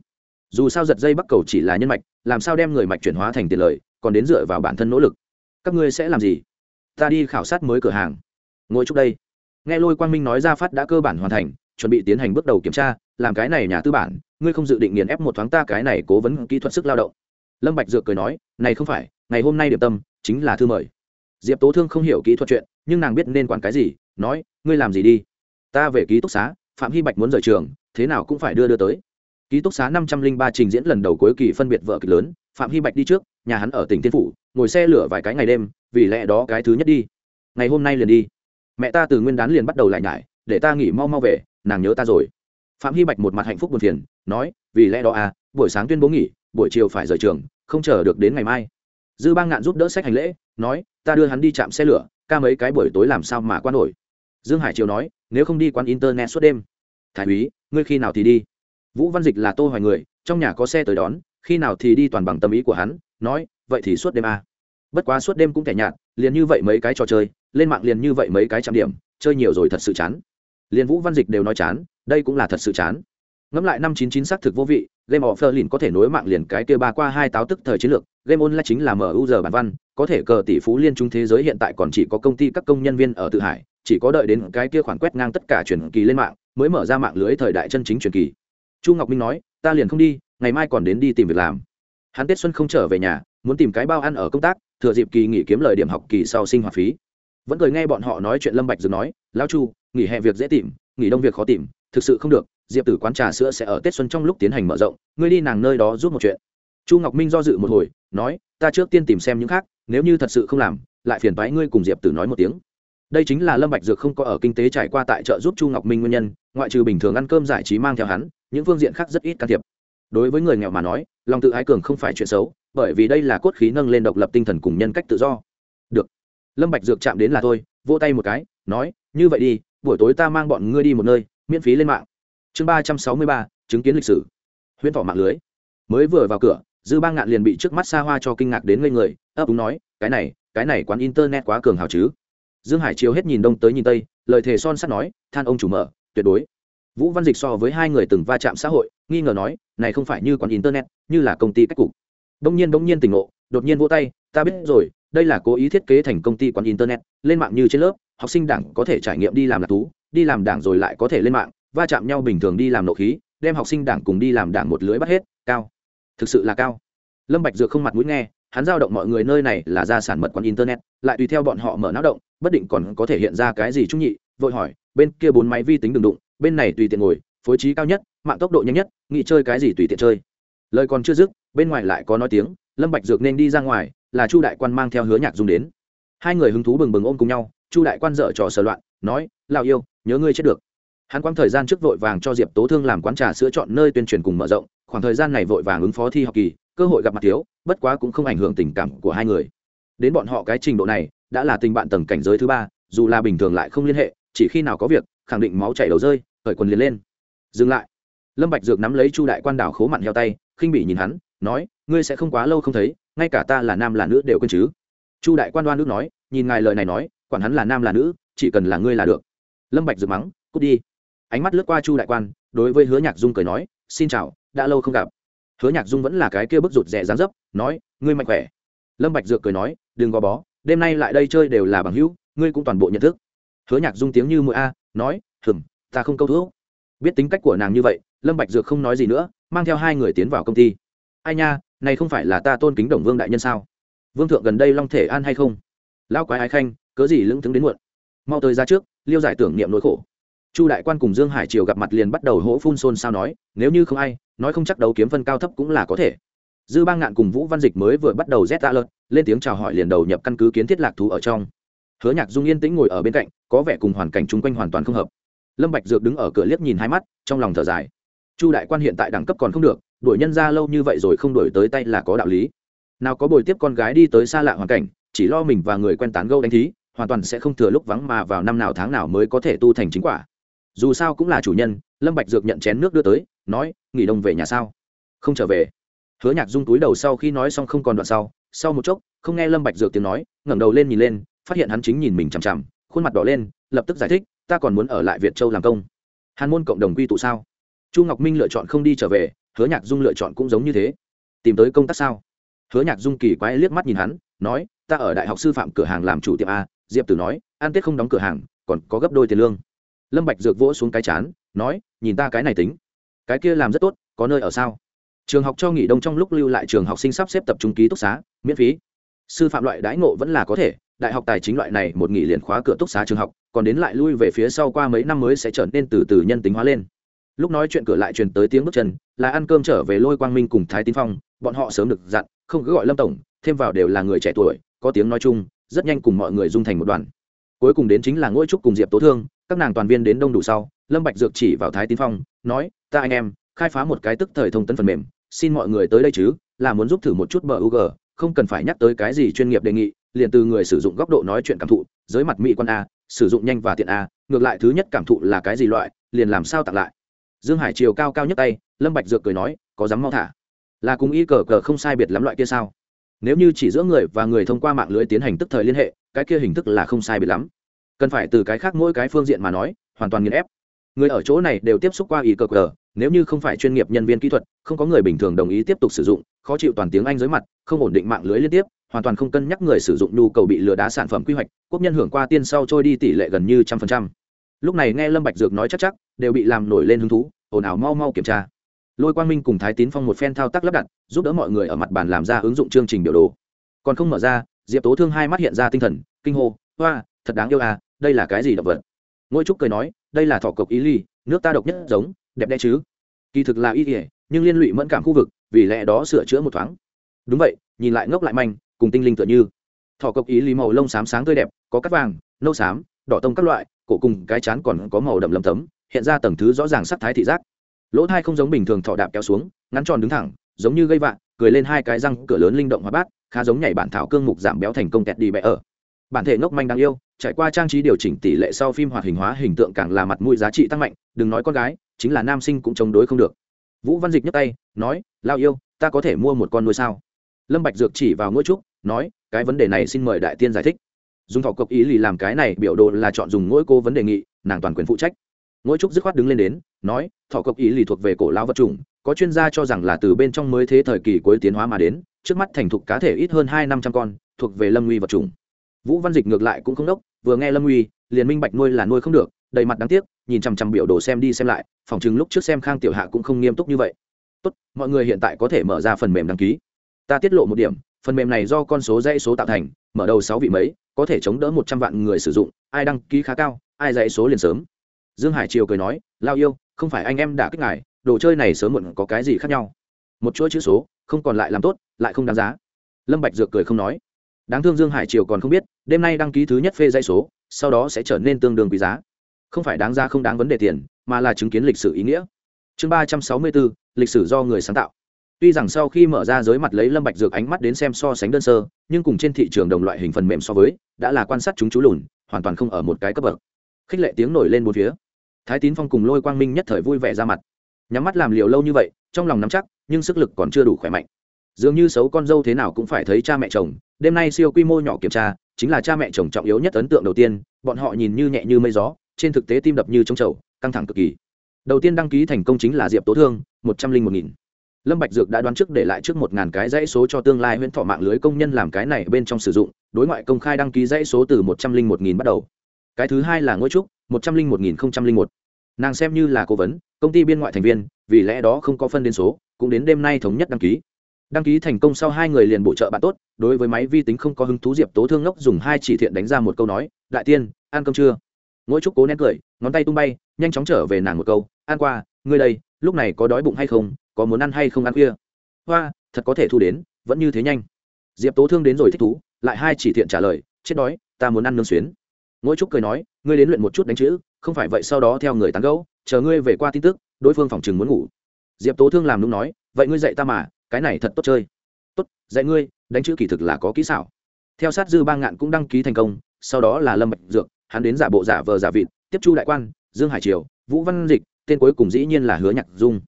Dù sao giật dây bắc cầu chỉ là nhân mạch, làm sao đem người mạch chuyển hóa thành tiền lời, còn đến dựa vào bản thân nỗ lực. Các ngươi sẽ làm gì? Ta đi khảo sát mới cửa hàng. Ngồi Trúc đây. Nghe lôi quang minh nói ra phát đã cơ bản hoàn thành chuẩn bị tiến hành bước đầu kiểm tra, làm cái này nhà tư bản, ngươi không dự định nghiền ép một thoáng ta cái này cố vấn kỹ thuật sức lao động. Lâm bạch dược cười nói, này không phải, ngày hôm nay điểm tâm, chính là thư mời. Diệp tố thương không hiểu kỹ thuật chuyện, nhưng nàng biết nên quản cái gì, nói, ngươi làm gì đi? Ta về ký túc xá, phạm hy bạch muốn rời trường, thế nào cũng phải đưa đưa tới. Ký túc xá năm trăm linh ba trình diễn lần đầu cuối kỳ phân biệt vợ kịch lớn, phạm hy bạch đi trước, nhà hắn ở tỉnh thiên phủ, ngồi xe lửa vài cái ngày đêm, vì lẽ đó cái thứ nhất đi. Ngày hôm nay liền đi. Mẹ ta từ nguyên đán liền bắt đầu lại nhải, để ta nghỉ mau mau về nàng nhớ ta rồi. Phạm hy bạch một mặt hạnh phúc buồn phiền, nói, vì lẽ đó à buổi sáng tuyên bố nghỉ, buổi chiều phải rời trường, không chờ được đến ngày mai. Dư ba ngạn giúp đỡ sách hành lễ, nói, ta đưa hắn đi chạm xe lửa, ca mấy cái buổi tối làm sao mà quan nổi. Dương hải triều nói, nếu không đi quán internet suốt đêm. Thái úy, ngươi khi nào thì đi? Vũ văn dịch là tô hoài người, trong nhà có xe tới đón, khi nào thì đi toàn bằng tâm ý của hắn, nói, vậy thì suốt đêm à. bất quá suốt đêm cũng kẻ nhạt, liền như vậy mấy cái trò chơi, lên mạng liền như vậy mấy cái trăm điểm, chơi nhiều rồi thật sự chán liền vũ văn dịch đều nói chán, đây cũng là thật sự chán. Ngẫm lại năm chín chín xác thực vô vị, game of lin có thể nối mạng liền cái kia ba qua hai táo tức thời chiến lược, game online chính là mu giờ bản văn, có thể cờ tỷ phú liên trung thế giới hiện tại còn chỉ có công ty các công nhân viên ở tự hải, chỉ có đợi đến cái kia khoản quét ngang tất cả truyền kỳ lên mạng, mới mở ra mạng lưới thời đại chân chính truyền kỳ. Chu ngọc minh nói, ta liền không đi, ngày mai còn đến đi tìm việc làm. Hắn tết xuân không trở về nhà, muốn tìm cái bao ăn ở công tác, thừa dịp kỳ nghỉ kiếm lời điểm học kỳ sau sinh hoạt phí vẫn cười nghe bọn họ nói chuyện lâm bạch dừng nói, lão chu, nghỉ hè việc dễ tìm, nghỉ đông việc khó tìm, thực sự không được, diệp tử quán trà sữa sẽ ở tết xuân trong lúc tiến hành mở rộng, ngươi đi nàng nơi đó giúp một chuyện. Chu ngọc minh do dự một hồi, nói, ta trước tiên tìm xem những khác, nếu như thật sự không làm, lại phiền toái ngươi cùng diệp tử nói một tiếng. Đây chính là lâm bạch dược không có ở kinh tế trải qua tại chợ giúp chu ngọc minh nguyên nhân, ngoại trừ bình thường ăn cơm giải trí mang theo hắn, những phương diện khác rất ít can thiệp. Đối với người nghèo mà nói, lòng tự ái cường không phải chuyện xấu, bởi vì đây là cốt khí nâng lên độc lập tinh thần cùng nhân cách tự do. Được lâm bạch dược chạm đến là thôi vỗ tay một cái, nói, như vậy đi, buổi tối ta mang bọn ngươi đi một nơi, miễn phí lên mạng. Chương ba trăm sáu mươi ba, chứng kiến lịch sử. Huyễn thọ mạng lưới. Mới vừa vào cửa, dư bang ngạn liền bị trước mắt xa hoa cho kinh ngạc đến ngây người, ấp úng nói, cái này cái này quán internet quá cường hào chứ. Dương hải chiếu hết nhìn đông tới nhìn tây, lời thề son sắt nói, than ông chủ mở, tuyệt đối. Vũ văn dịch so với hai người từng va chạm xã hội, nghi ngờ nói, này không phải như quán internet, như là công ty cách cục. Đông nhiên đông nhiên tỉnh ngộ, đột nhiên vỗ tay, ta biết rồi đây là cố ý thiết kế thành công ty quán internet, lên mạng như trên lớp, học sinh đảng có thể trải nghiệm đi làm lạc thú, đi làm đảng rồi lại có thể lên mạng, va chạm nhau bình thường đi làm nộ khí, đem học sinh đảng cùng đi làm đảng một lưới bắt hết, cao. Thực sự là cao. Lâm bạch dược không mặt mũi nghe, hắn giao động mọi người nơi này là gia sản mật quán internet, lại tùy theo bọn họ mở não động, bất định còn có thể hiện ra cái gì trung nhị, vội hỏi, bên kia bốn máy vi tính đừng đụng, bên này tùy tiện ngồi, phối trí cao nhất, mạng tốc độ nhanh nhất, nghĩ chơi cái gì tùy tiện chơi. Lời còn chưa dứt, bên ngoài lại có nói tiếng, lâm bạch dược nên đi ra ngoài là chu đại quan mang theo hứa nhạc dung đến. Hai người hứng thú bừng bừng ôm cùng nhau, chu đại quan dở trò sờ loạn, nói, lão yêu, nhớ ngươi chết được. Hắn quang thời gian trước vội vàng cho diệp tố thương làm quán trà sữa chọn nơi tuyên truyền cùng mở rộng, khoảng thời gian này vội vàng ứng phó thi học kỳ, cơ hội gặp mặt thiếu, bất quá cũng không ảnh hưởng tình cảm của hai người. Đến bọn họ cái trình độ này, đã là tình bạn tầng cảnh giới thứ ba, dù là bình thường lại không liên hệ, chỉ khi nào có việc, khẳng định máu chảy đầu rơi, khởi quần liền lên. Dừng lại. Lâm bạch dược nắm lấy chu đại quan đảo khố mặn heo tay, khinh bỉ nhìn hắn, nói, ngươi sẽ không quá lâu không thấy ngay cả ta là nam là nữ đều quên chứ. Chu đại quan đoan nước nói, nhìn ngài lời này nói, quản hắn là nam là nữ, chỉ cần là ngươi là được. Lâm bạch dược mắng, cút đi. Ánh mắt lướt qua chu đại quan, đối với hứa nhạc dung cười nói, xin chào, đã lâu không gặp. Hứa nhạc dung vẫn là cái kia bức rụt rẻ dáng dấp, nói, ngươi mạnh khỏe. Lâm bạch dược cười nói, đừng gò bó, đêm nay lại đây chơi đều là bằng hữu, ngươi cũng toàn bộ nhận thức. Hứa nhạc dung tiếng như mũi a, nói, hừm, ta không câu thuốc biết tính cách của nàng như vậy, lâm bạch dược không nói gì nữa, mang theo hai người tiến vào công ty. Ai nha này không phải là ta tôn kính đồng vương đại nhân sao? Vương thượng gần đây long thể an hay không? Lão quái ái khanh, cớ gì lững thững đến muộn? Mau tới ra trước, liêu giải tưởng niệm nỗi khổ. Chu đại quan cùng dương hải triều gặp mặt liền bắt đầu hỗ phun xôn sao nói, nếu như không ai, nói không chắc đấu kiếm phân cao thấp cũng là có thể. Dư ba ngạn cùng vũ văn dịch mới vừa bắt đầu rét tạ lợt lên tiếng chào hỏi liền đầu nhập căn cứ kiến thiết lạc thú ở trong. Hứa nhạc dung yên tĩnh ngồi ở bên cạnh, có vẻ cùng hoàn cảnh chung quanh hoàn toàn không hợp. Lâm bạch dược đứng ở cửa liếc nhìn hai mắt, trong lòng thở dài. Chu đại quan hiện tại đẳng cấp còn không được đuổi nhân ra lâu như vậy rồi không đuổi tới tay là có đạo lý. Nào có bồi tiếp con gái đi tới xa lạ hoàn cảnh, chỉ lo mình và người quen tán gẫu đánh thí, hoàn toàn sẽ không thừa lúc vắng mà vào năm nào tháng nào mới có thể tu thành chính quả. Dù sao cũng là chủ nhân, lâm bạch dược nhận chén nước đưa tới, nói, nghỉ đông về nhà sao? Không trở về. Hứa nhạc dung túi đầu sau khi nói xong không còn đoạn sau sau một chốc, không nghe lâm bạch dược tiếng nói, ngẩng đầu lên nhìn lên, phát hiện hắn chính nhìn mình chằm chằm, khuôn mặt đỏ lên, lập tức giải thích, ta còn muốn ở lại việt châu làm công. Hàn môn cộng đồng quy tụ sao? Chu ngọc minh lựa chọn không đi trở về hứa nhạc dung lựa chọn cũng giống như thế. Tìm tới công tác sao? Hứa nhạc dung kỳ quái liếc mắt nhìn hắn, nói, ta ở đại học sư phạm cửa hàng làm chủ tiệm a. Diệp tử nói an tết không đóng cửa hàng, còn có gấp đôi tiền lương. Lâm bạch dược vỗ xuống cái chán, nói, nhìn ta cái này tính. Cái kia làm rất tốt, có nơi ở sao? Trường học cho nghỉ đông trong lúc lưu lại trường học sinh sắp xếp tập trung ký túc xá, miễn phí. Sư phạm loại đãi ngộ vẫn là có thể, đại học tài chính loại này một nghỉ liền khóa cửa túc xá trường học, còn đến lại lui về phía sau qua mấy năm mới sẽ trở nên từ từ nhân tính hóa lên lúc nói chuyện cửa lại truyền tới tiếng bước chân, là ăn cơm trở về lôi quang minh cùng thái tín phong, bọn họ sớm được dặn, không cứ gọi lâm tổng, thêm vào đều là người trẻ tuổi, có tiếng nói chung, rất nhanh cùng mọi người dung thành một đoàn. Cuối cùng đến chính là ngỗi trúc cùng diệp tố thương, các nàng toàn viên đến đông đủ sau, lâm bạch dược chỉ vào thái tín phong, nói, ta anh em, khai phá một cái tức thời thông tấn phần mềm, xin mọi người tới đây chứ, là muốn giúp thử một chút bờ u g không cần phải nhắc tới cái gì chuyên nghiệp đề nghị, liền từ người sử dụng góc độ nói chuyện cảm thụ, giới mặt mỹ quan a, sử dụng nhanh và tiện a, ngược lại thứ nhất cảm thụ là cái gì loại, liền làm sao tặng lại dương hải chiều cao cao nhất tay, lâm bạch dược cười nói, có dám mau thả? Là cùng y cờ cờ không sai biệt lắm loại kia sao? Nếu như chỉ giữa người và người thông qua mạng lưới tiến hành tức thời liên hệ, cái kia hình thức là không sai biệt lắm. Cần phải từ cái khác mỗi cái phương diện mà nói, hoàn toàn nghiền ép. Người ở chỗ này đều tiếp xúc qua y cờ cờ, nếu như không phải chuyên nghiệp nhân viên kỹ thuật, không có người bình thường đồng ý tiếp tục sử dụng, khó chịu toàn tiếng anh dưới mặt, không ổn định mạng lưới liên tiếp, hoàn toàn không cân nhắc người sử dụng nhu cầu bị lừa đá sản phẩm quy hoạch, quốc nhân hưởng qua tiên sau trôi đi tỷ lệ gần như trăm phần trăm lúc này nghe lâm bạch dược nói chắc chắc, đều bị làm nổi lên hứng thú, ồn ào mau mau kiểm tra. Lôi quang minh cùng thái tín phong một phen thao tác lắp đặt, giúp đỡ mọi người ở mặt bàn làm ra ứng dụng chương trình biểu đồ. Còn không mở ra, diệp tố thương hai mắt hiện ra tinh thần, kinh hô, hoa, thật đáng yêu à đây là cái gì động vật? Ngôi trúc cười nói, đây là thỏ cộc ý ly, nước ta độc nhất giống, đẹp đẽ chứ? Kỳ thực là y ỉa nhưng liên lụy mẫn cảm khu vực, vì lẽ đó sửa chữa một thoáng. Đúng vậy, nhìn lại ngốc lại manh, cùng tinh linh tựa như. Thỏ cộc ý lý màu lông xám sáng tươi đẹp, có cắt vàng, nâu xám, đỏ tông các loại cổ cùng cái chán còn có màu đậm lấm tấm, hiện ra tầng thứ rõ ràng sắc thái thị giác. Lỗ thai không giống bình thường thọ đạp kéo xuống, ngắn tròn đứng thẳng, giống như gây vạ, cười lên hai cái răng, cửa lớn linh động hóa bát, khá giống nhảy bản thảo cương mục giảm béo thành công kẹt đi bẹ ở. Bản thể ngốc manh đáng yêu, trải qua trang trí điều chỉnh tỷ lệ sau phim hoạt hình hóa hình tượng càng là mặt mũi giá trị tăng mạnh, đừng nói con gái, chính là nam sinh cũng chống đối không được. Vũ văn dịch nhấc tay, nói, lao yêu, ta có thể mua một con nuôi sao? Lâm bạch dược chỉ vào ngôi trúc nói, cái vấn đề này xin mời đại tiên giải thích dùng thọ cộc ý lì làm cái này biểu đồ là chọn dùng mỗi cô vấn đề nghị, nàng toàn quyền phụ trách. Ngôi trúc dứt khoát đứng lên đến, nói, thọ cộc ý lì thuộc về cổ lao vật chủng, có chuyên gia cho rằng là từ bên trong mới thế thời kỳ cuối tiến hóa mà đến, trước mắt thành thục cá thể ít hơn hai năm trăm con, thuộc về lâm nguy vật chủng. Vũ văn dịch ngược lại cũng không đốc, vừa nghe lâm uy, liền minh bạch nuôi là nuôi không được, đầy mặt đáng tiếc, nhìn chằm chằm biểu đồ xem đi xem lại, phòng chừng lúc trước xem khang tiểu hạ cũng không nghiêm túc như vậy. Tốt, mọi người hiện tại có thể mở ra phần mềm đăng ký. Ta tiết lộ một điểm phần mềm này do con số dãy số tạo thành, mở đầu sáu vị mấy, có thể chống đỡ một trăm vạn người sử dụng, ai đăng ký khá cao, ai dãy số liền sớm. Dương hải triều cười nói, lao yêu, không phải anh em đã kích ngài, đồ chơi này sớm muộn có cái gì khác nhau. Một chuỗi chữ số, không còn lại làm tốt, lại không đáng giá. Lâm bạch dược cười không nói. Đáng thương dương hải triều còn không biết, đêm nay đăng ký thứ nhất phê dây số, sau đó sẽ trở nên tương đương quý giá. Không phải đáng ra không đáng vấn đề tiền, mà là chứng kiến lịch sử ý nghĩa. Chương ba trăm sáu mươi bốn, lịch sử do người sáng tạo tuy rằng sau khi mở ra giới mặt lấy lâm bạch dược ánh mắt đến xem so sánh đơn sơ, nhưng cùng trên thị trường đồng loại hình phần mềm so với, đã là quan sát chúng chú lùn, hoàn toàn không ở một cái cấp bậc. Khích lệ tiếng nổi lên bốn phía. Thái tín phong cùng lôi quang minh nhất thời vui vẻ ra mặt. Nhắm mắt làm liều lâu như vậy, trong lòng nắm chắc, nhưng sức lực còn chưa đủ khỏe mạnh. Dường như xấu con dâu thế nào cũng phải thấy cha mẹ chồng, đêm nay siêu quy mô nhỏ kiểm tra, chính là cha mẹ chồng trọng yếu nhất ấn tượng đầu tiên, bọn họ nhìn như nhẹ như mây gió, trên thực tế tim đập như trống trầu căng thẳng cực kỳ. Đầu tiên đăng ký thành công chính là diệp tố thương, một trăm linh một nghìn lâm bạch dược đã đoán trước để lại trước một ngàn cái dãy số cho tương lai huyễn thọ mạng lưới công nhân làm cái này bên trong sử dụng, đối ngoại công khai đăng ký dãy số từ một trăm linh một nghìn bắt đầu. Cái thứ hai là ngôi trúc, một trăm linh một nghìn không trăm linh một. Nàng xem như là cố vấn, công ty biên ngoại thành viên, vì lẽ đó không có phân đến số, cũng đến đêm nay thống nhất đăng ký. Đăng ký thành công sau hai người liền bổ trợ bạn tốt, đối với máy vi tính không có hứng thú diệp tố thương ngốc dùng hai chỉ thiện đánh ra một câu nói, đại tiên, ăn cơm chưa? Mỗi Trúc cố nén cười, ngón tay tung bay, nhanh chóng trở về nàng một câu, ăn qua, ngươi đây, lúc này có đói bụng hay không? Có muốn ăn hay không ăn kia. Hoa, thật có thể thu đến, vẫn như thế nhanh. Diệp tố thương đến rồi thích thú, lại hai chỉ thiện trả lời, chết đói, ta muốn ăn nương xuyến. Ngỗi trúc cười nói, ngươi đến luyện một chút đánh chữ, không phải vậy sau đó theo người tán gẫu, chờ ngươi về qua tin tức, đối phương phòng chừng muốn ngủ. Diệp tố thương làm đúng nói, vậy ngươi dạy ta mà, cái này thật tốt chơi. Tốt, dạy ngươi, đánh chữ kỳ thực là có kỹ xảo. Theo sát dư ba ngạn cũng đăng ký thành công, sau đó là lâm bạch dược, hắn đến giả bộ giả vờ giả vịt, tiếp chu đại quan, dương hải triều, vũ văn dịch, tên cuối cùng dĩ nhiên là hứa nhạc dung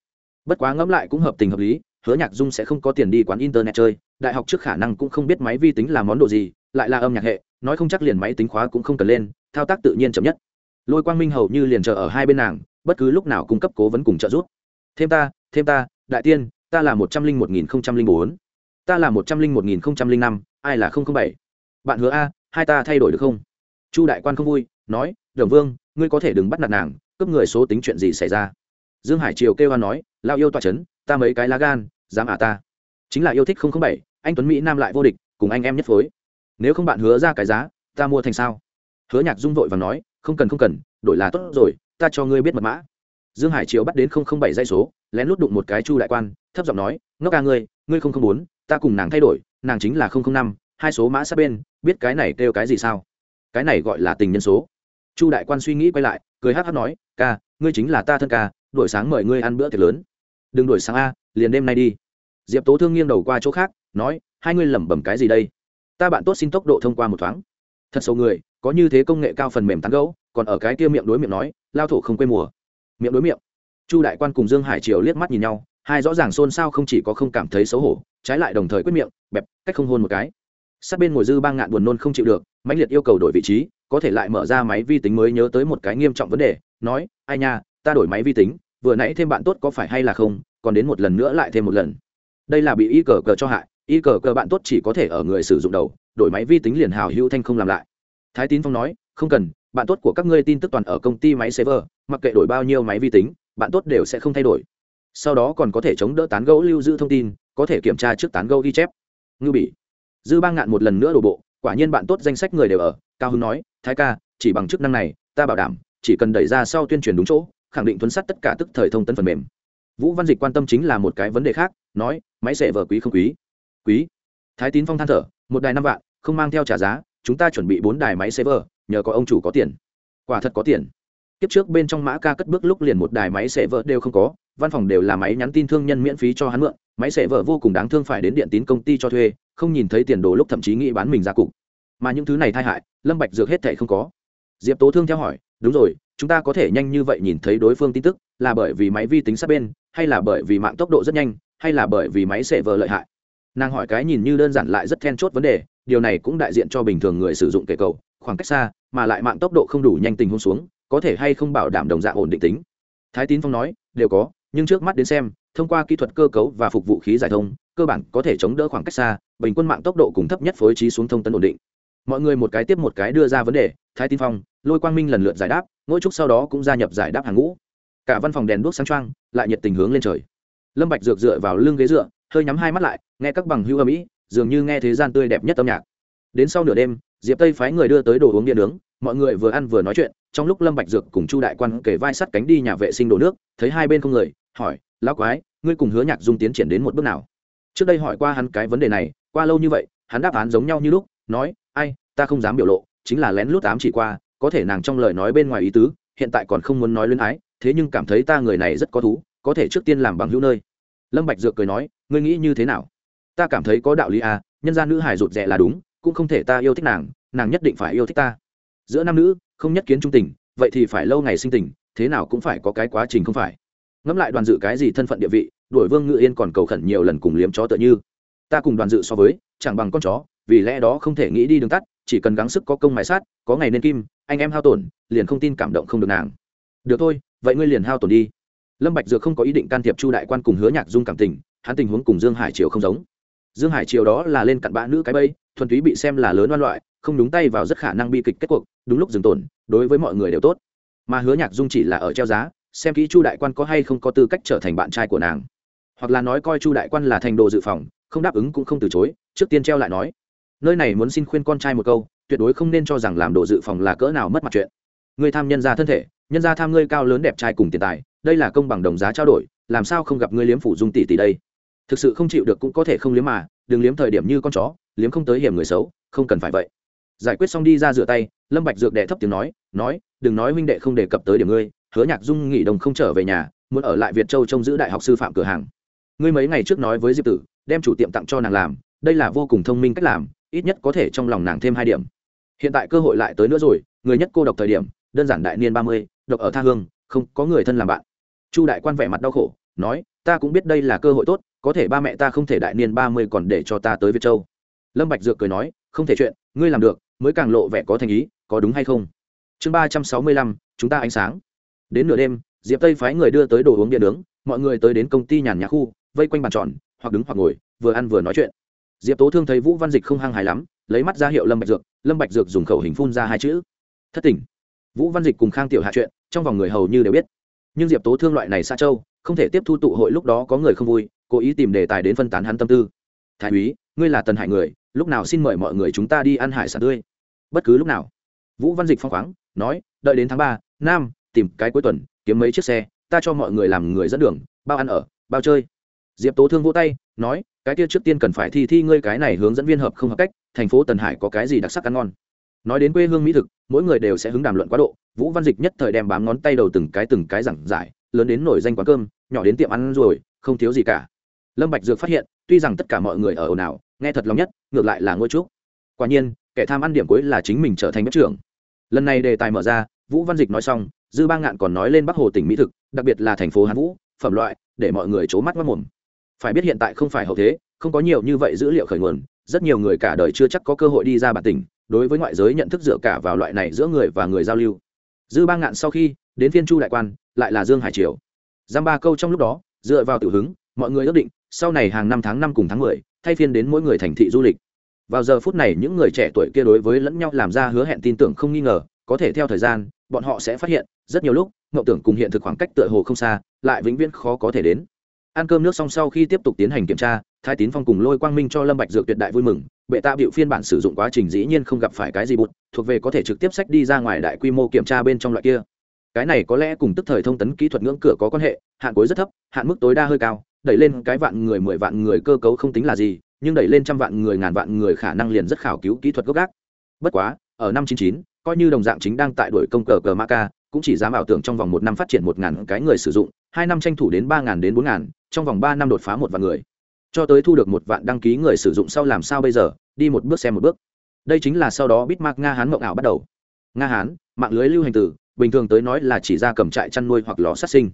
bất quá ngẫm lại cũng hợp tình hợp lý, hứa nhạc dung sẽ không có tiền đi quán internet chơi, đại học trước khả năng cũng không biết máy vi tính là món đồ gì, lại là âm nhạc hệ, nói không chắc liền máy tính khóa cũng không cần lên, thao tác tự nhiên chậm nhất. Lôi quang minh hầu như liền chờ ở hai bên nàng, bất cứ lúc nào cung cấp cố vấn cùng trợ giúp. Thêm ta thêm ta, đại tiên, ta là một trăm linh một nghìn không trăm linh bốn, ta là một trăm linh một nghìn không trăm linh năm, ai là không không bảy. Bạn hứa a, hai ta thay đổi được không? Chu đại quan không vui, nói, đồng vương, ngươi có thể đừng bắt nạt nàng, cướp người số tính chuyện gì xảy ra? Dương hải triều kêu hoan nói lao yêu tọa c h ấ n ta mấy cái lá gan, dám ả ta. Chính là yêu thích không không bảy, anh tuấn mỹ nam lại vô địch, cùng anh em nhất phối. Nếu không bạn hứa ra cái giá, ta mua thành sao? Hứa nhạc dung vội và nói, không cần không cần, đổi là tốt rồi, ta cho ngươi biết mật mã. Dương hải triều bắt đến không không bảy dây số, lén lút đụng một cái chu đại quan, thấp giọng nói, ngốc ca ngươi ngươi không không bốn, ta cùng nàng thay đổi, nàng chính là không không năm, hai số mã sát bên, biết cái này kêu cái gì sao? Cái này gọi là tình nhân số. Chu đại quan suy nghĩ quay lại, cười hát hát nói, ca, ngươi chính là ta thân ca đuổi sáng mời ngươi ăn bữa tiệc lớn. Đừng đuổi sáng a, liền đêm nay đi. Diệp tố thương nghiêng đầu qua chỗ khác, nói, hai ngươi lẩm bẩm cái gì đây? Ta bạn tốt xin tốc độ thông qua một thoáng. Thật xấu người, có như thế công nghệ cao phần mềm tán gấu còn ở cái kia miệng đối miệng nói, lao thổ không quê mùa. Miệng đối miệng. Chu đại quan cùng dương hải triều liếc mắt nhìn nhau, hai rõ ràng xôn xao không chỉ có không cảm thấy xấu hổ, trái lại đồng thời quyết miệng, bẹp, cách không hôn một cái. Sát bên ngồi dư ba ngạn buồn nôn không chịu được, mãnh liệt yêu cầu đổi vị trí, có thể lại mở ra máy vi tính mới nhớ tới một cái nghiêm trọng vấn đề, nói, ai nha ta đổi máy vi tính, vừa nãy thêm bạn tốt có phải hay là không, còn đến một lần nữa lại thêm một lần. Đây là bị y cờ cờ cho hại, y cờ cờ bạn tốt chỉ có thể ở người sử dụng đầu, đổi máy vi tính liền hào hữu thanh không làm lại. Thái tín phong nói, không cần, bạn tốt của các ngươi tin tức toàn ở công ty máy server, mặc kệ đổi bao nhiêu máy vi tính, bạn tốt đều sẽ không thay đổi. Sau đó còn có thể chống đỡ tán gẫu lưu giữ thông tin, có thể kiểm tra trước tán gẫu ghi chép. Ngư bỉ. Dư bang ngạn một lần nữa đổ bộ, quả nhiên bạn tốt danh sách người đều ở, cao hưng nói, thái ca, chỉ bằng chức năng này, ta bảo đảm, chỉ cần đẩy ra sau tuyên truyền đúng chỗ khẳng định thuấn sắt tất cả tức thời thông tấn phần mềm. Vũ văn dịch quan tâm chính là một cái vấn đề khác, nói, máy sẽ vở quý không quý? Quý. Thái tín phong than thở, một đài năm vạn, không mang theo trả giá, chúng ta chuẩn bị bốn đài máy server nhờ có ông chủ có tiền. Quả thật có tiền. Kiếp trước bên trong mã ca cất bước lúc liền một đài máy server đều không có, văn phòng đều là máy nhắn tin thương nhân miễn phí cho hắn mượn, máy server vô cùng đáng thương phải đến điện tín công ty cho thuê, không nhìn thấy tiền đồ lúc thậm chí nghĩ bán mình ra cục. Mà những thứ này tai hại, lâm bạch dược hết thảy không có. Diệp tố thương theo hỏi, đúng rồi chúng ta có thể nhanh như vậy nhìn thấy đối phương tin tức, là bởi vì máy vi tính sát bên, hay là bởi vì mạng tốc độ rất nhanh, hay là bởi vì máy sẽ vờ lợi hại? Nàng hỏi cái nhìn như đơn giản lại rất then chốt vấn đề, điều này cũng đại diện cho bình thường người sử dụng kể cầu, khoảng cách xa, mà lại mạng tốc độ không đủ nhanh tình huống xuống, có thể hay không bảo đảm đồng dạng ổn định tính. Thái tín phong nói, đều có, nhưng trước mắt đến xem, thông qua kỹ thuật cơ cấu và phục vụ khí giải thông, cơ bản có thể chống đỡ khoảng cách xa, bình quân mạng tốc độ cùng thấp nhất phối trí xuống thông tấn ổn định. Mọi người một cái tiếp một cái đưa ra vấn đề, thái tín phong, lôi quang minh lần lượt giải đáp mỗi trúc sau đó cũng gia nhập giải đáp hàng ngũ. Cả văn phòng đèn đuốc sáng trăng lại nhiệt tình hướng lên trời. Lâm bạch dược dựa vào lưng ghế dựa hơi nhắm hai mắt lại nghe các bằng hữu âm ý, dường như nghe thế gian tươi đẹp nhất âm nhạc. Đến sau nửa đêm diệp tây phái người đưa tới đồ uống điện nướng mọi người vừa ăn vừa nói chuyện trong lúc lâm bạch dược cùng chu đại quan kể vai sắt cánh đi nhà vệ sinh đổ nước thấy hai bên không người hỏi lão quái ngươi cùng hứa nhạc dung tiến triển đến một bước nào? Trước đây hỏi qua hắn cái vấn đề này qua lâu như vậy hắn đáp án giống nhau như lúc nói ai ta không dám biểu lộ chính là lén lút ám chỉ qua có thể nàng trong lời nói bên ngoài ý tứ, hiện tại còn không muốn nói luyến ái, thế nhưng cảm thấy ta người này rất có thú, có thể trước tiên làm bằng hữu nơi. Lâm bạch dược cười nói, ngươi nghĩ như thế nào? Ta cảm thấy có đạo lý à nhân gia nữ hài rụt rè là đúng, cũng không thể ta yêu thích nàng nàng nhất định phải yêu thích ta. Giữa nam nữ, không nhất kiến trung tình, vậy thì phải lâu ngày sinh tình, thế nào cũng phải có cái quá trình không phải. Ngẫm lại đoàn dự cái gì thân phận địa vị, đuổi vương ngự yên còn cầu khẩn nhiều lần cùng liếm chó tựa như. Ta cùng đoàn dự so với, chẳng bằng con chó, vì lẽ đó không thể nghĩ đi đường tắt chỉ cần gắng sức có công mài sát, có ngày nên kim, anh em hao tổn, liền không tin cảm động không được nàng. Được thôi, vậy ngươi liền hao tổn đi. Lâm bạch dược không có ý định can thiệp chu đại quan cùng hứa nhạc dung cảm tình, hắn tình huống cùng dương hải triều không giống. Dương hải triều đó là lên cặn bã nữ cái bây thuần túy bị xem là lớn oan loại, không đúng tay vào rất khả năng bi kịch kết cuộc, đúng lúc dừng tổn đối với mọi người đều tốt. Mà hứa nhạc dung chỉ là ở treo giá, xem kỹ chu đại quan có hay không có tư cách trở thành bạn trai của nàng. Hoặc là nói coi chu đại quan là thành đồ dự phòng, không đáp ứng cũng không từ chối, trước tiên treo lại nói nơi này muốn xin khuyên con trai một câu, tuyệt đối không nên cho rằng làm đồ dự phòng là cỡ nào mất mặt chuyện. Người tham nhân ra thân thể, nhân ra tham ngươi cao lớn đẹp trai cùng tiền tài, đây là công bằng đồng giá trao đổi, làm sao không gặp ngươi liếm phủ dung tỷ tỷ đây? Thực sự không chịu được cũng có thể không liếm mà, đừng liếm thời điểm như con chó, liếm không tới hiểm người xấu, không cần phải vậy. Giải quyết xong đi ra rửa tay, lâm bạch dược đệ thấp tiếng nói nói, đừng nói huynh đệ không đề cập tới điểm ngươi, hứa nhạc dung nghỉ đồng không trở về nhà, muốn ở lại việt châu trông giữ đại học sư phạm cửa hàng. Ngươi mấy ngày trước nói với diệp tử, đem chủ tiệm tặng cho nàng làm, đây là vô cùng thông minh cách làm ít nhất có thể trong lòng nàng thêm hai điểm. Hiện tại cơ hội lại tới nữa rồi, người nhất cô độc thời điểm, đơn giản đại niên ba mươi, độc ở tha hương, không có người thân làm bạn. Chu đại quan vẻ mặt đau khổ, nói, ta cũng biết đây là cơ hội tốt, có thể ba mẹ ta không thể đại niên ba mươi còn để cho ta tới việt châu. Lâm bạch dược cười nói, không thể chuyện, ngươi làm được, mới càng lộ vẻ có thành ý, có đúng hay không? Chương ba trăm sáu mươi lăm, chúng ta ánh sáng. Đến nửa đêm, diệp tây phái người đưa tới đồ uống bia nướng, mọi người tới đến công ty nhàn nhã khu, vây quanh bàn tròn, hoặc đứng hoặc ngồi, vừa ăn vừa nói chuyện diệp tố thương thấy vũ văn dịch không hăng hài lắm lấy mắt ra hiệu lâm bạch dược lâm bạch dược dùng khẩu hình phun ra hai chữ thất tỉnh. vũ văn dịch cùng khang tiểu hạ chuyện trong vòng người hầu như đều biết nhưng diệp tố thương loại này xa châu không thể tiếp thu tụ hội lúc đó có người không vui cố ý tìm đề tài đến phân tán hắn tâm tư thái úy ngươi là tần hải người lúc nào xin mời mọi người chúng ta đi ăn hải sản tươi bất cứ lúc nào vũ văn dịch phong khoáng nói đợi đến tháng ba nam tìm cái cuối tuần kiếm mấy chiếc xe ta cho mọi người làm người dẫn đường bao ăn ở bao chơi diệp tố thương vỗ tay nói cái kia trước tiên cần phải thi thi ngươi cái này hướng dẫn viên hợp không hợp cách, thành phố tần hải có cái gì đặc sắc ăn ngon. Nói đến quê hương mỹ thực, mỗi người đều sẽ hứng đàm luận quá độ, vũ văn dịch nhất thời đem bám ngón tay đầu từng cái từng cái giảng giải, lớn đến nổi danh quán cơm, nhỏ đến tiệm ăn rồi, không thiếu gì cả. Lâm bạch dược phát hiện, tuy rằng tất cả mọi người ở ồn ào, nghe thật lòng nhất, ngược lại là ngôi trúc quả nhiên, kẻ tham ăn điểm cuối là chính mình trở thành bếp trưởng. Lần này đề tài mở ra, vũ văn dịch nói xong, dư ba ngạn còn nói lên bắc hồ tỉnh mỹ thực, đặc biệt là thành phố hán vũ, phẩm loại, để mọi người c mắt mất mồm phải biết hiện tại không phải hậu thế, không có nhiều như vậy dữ liệu khởi nguồn, rất nhiều người cả đời chưa chắc có cơ hội đi ra bản tỉnh, đối với ngoại giới nhận thức dựa cả vào loại này giữa người và người giao lưu. Dư ba ngạn sau khi đến thiên chu đại quan, lại là dương hải triều. Giam ba câu trong lúc đó, dựa vào tiểu hứng, mọi người ước định, sau này hàng năm tháng năm cùng tháng mười, thay phiên đến mỗi người thành thị du lịch. Vào giờ phút này, những người trẻ tuổi kia đối với lẫn nhau làm ra hứa hẹn tin tưởng không nghi ngờ, có thể theo thời gian, bọn họ sẽ phát hiện, rất nhiều lúc, mộng tưởng cùng hiện thực khoảng cách tựa hồ không xa, lại vĩnh viễn khó có thể đến ăn cơm nước xong sau khi tiếp tục tiến hành kiểm tra, thái tín phong cùng lôi quang minh cho lâm bạch dược tuyệt đại vui mừng, bệ tạ biểu phiên bản sử dụng quá trình dĩ nhiên không gặp phải cái gì bụt, thuộc về có thể trực tiếp sách đi ra ngoài đại quy mô kiểm tra bên trong loại kia. Cái này có lẽ cùng tức thời thông tấn kỹ thuật ngưỡng cửa có quan hệ, hạn cuối rất thấp, hạn mức tối đa hơi cao, đẩy lên cái vạn người, mười vạn người cơ cấu không tính là gì, nhưng đẩy lên trăm vạn người, ngàn vạn người khả năng liền rất khảo cứu kỹ thuật gốc gác. Bất quá, ở năm chín chín, coi như đồng dạng chính đang tại đuổi công cờ cờ ma ca, cũng chỉ dám ảo tưởng trong vòng một năm phát triển một ngàn cái người sử dụng hai năm tranh thủ đến ba ngàn đến bốn ngàn, trong vòng ba năm đột phá một vạn người. Cho tới thu được một vạn đăng ký người sử dụng sau làm sao bây giờ, đi một bước xem một bước. Đây chính là sau đó bitmark nga hán mộng ảo bắt đầu. Nga hán, mạng lưới lưu hành tử, bình thường tới nói là chỉ ra cầm trại chăn nuôi hoặc lò sát sinh.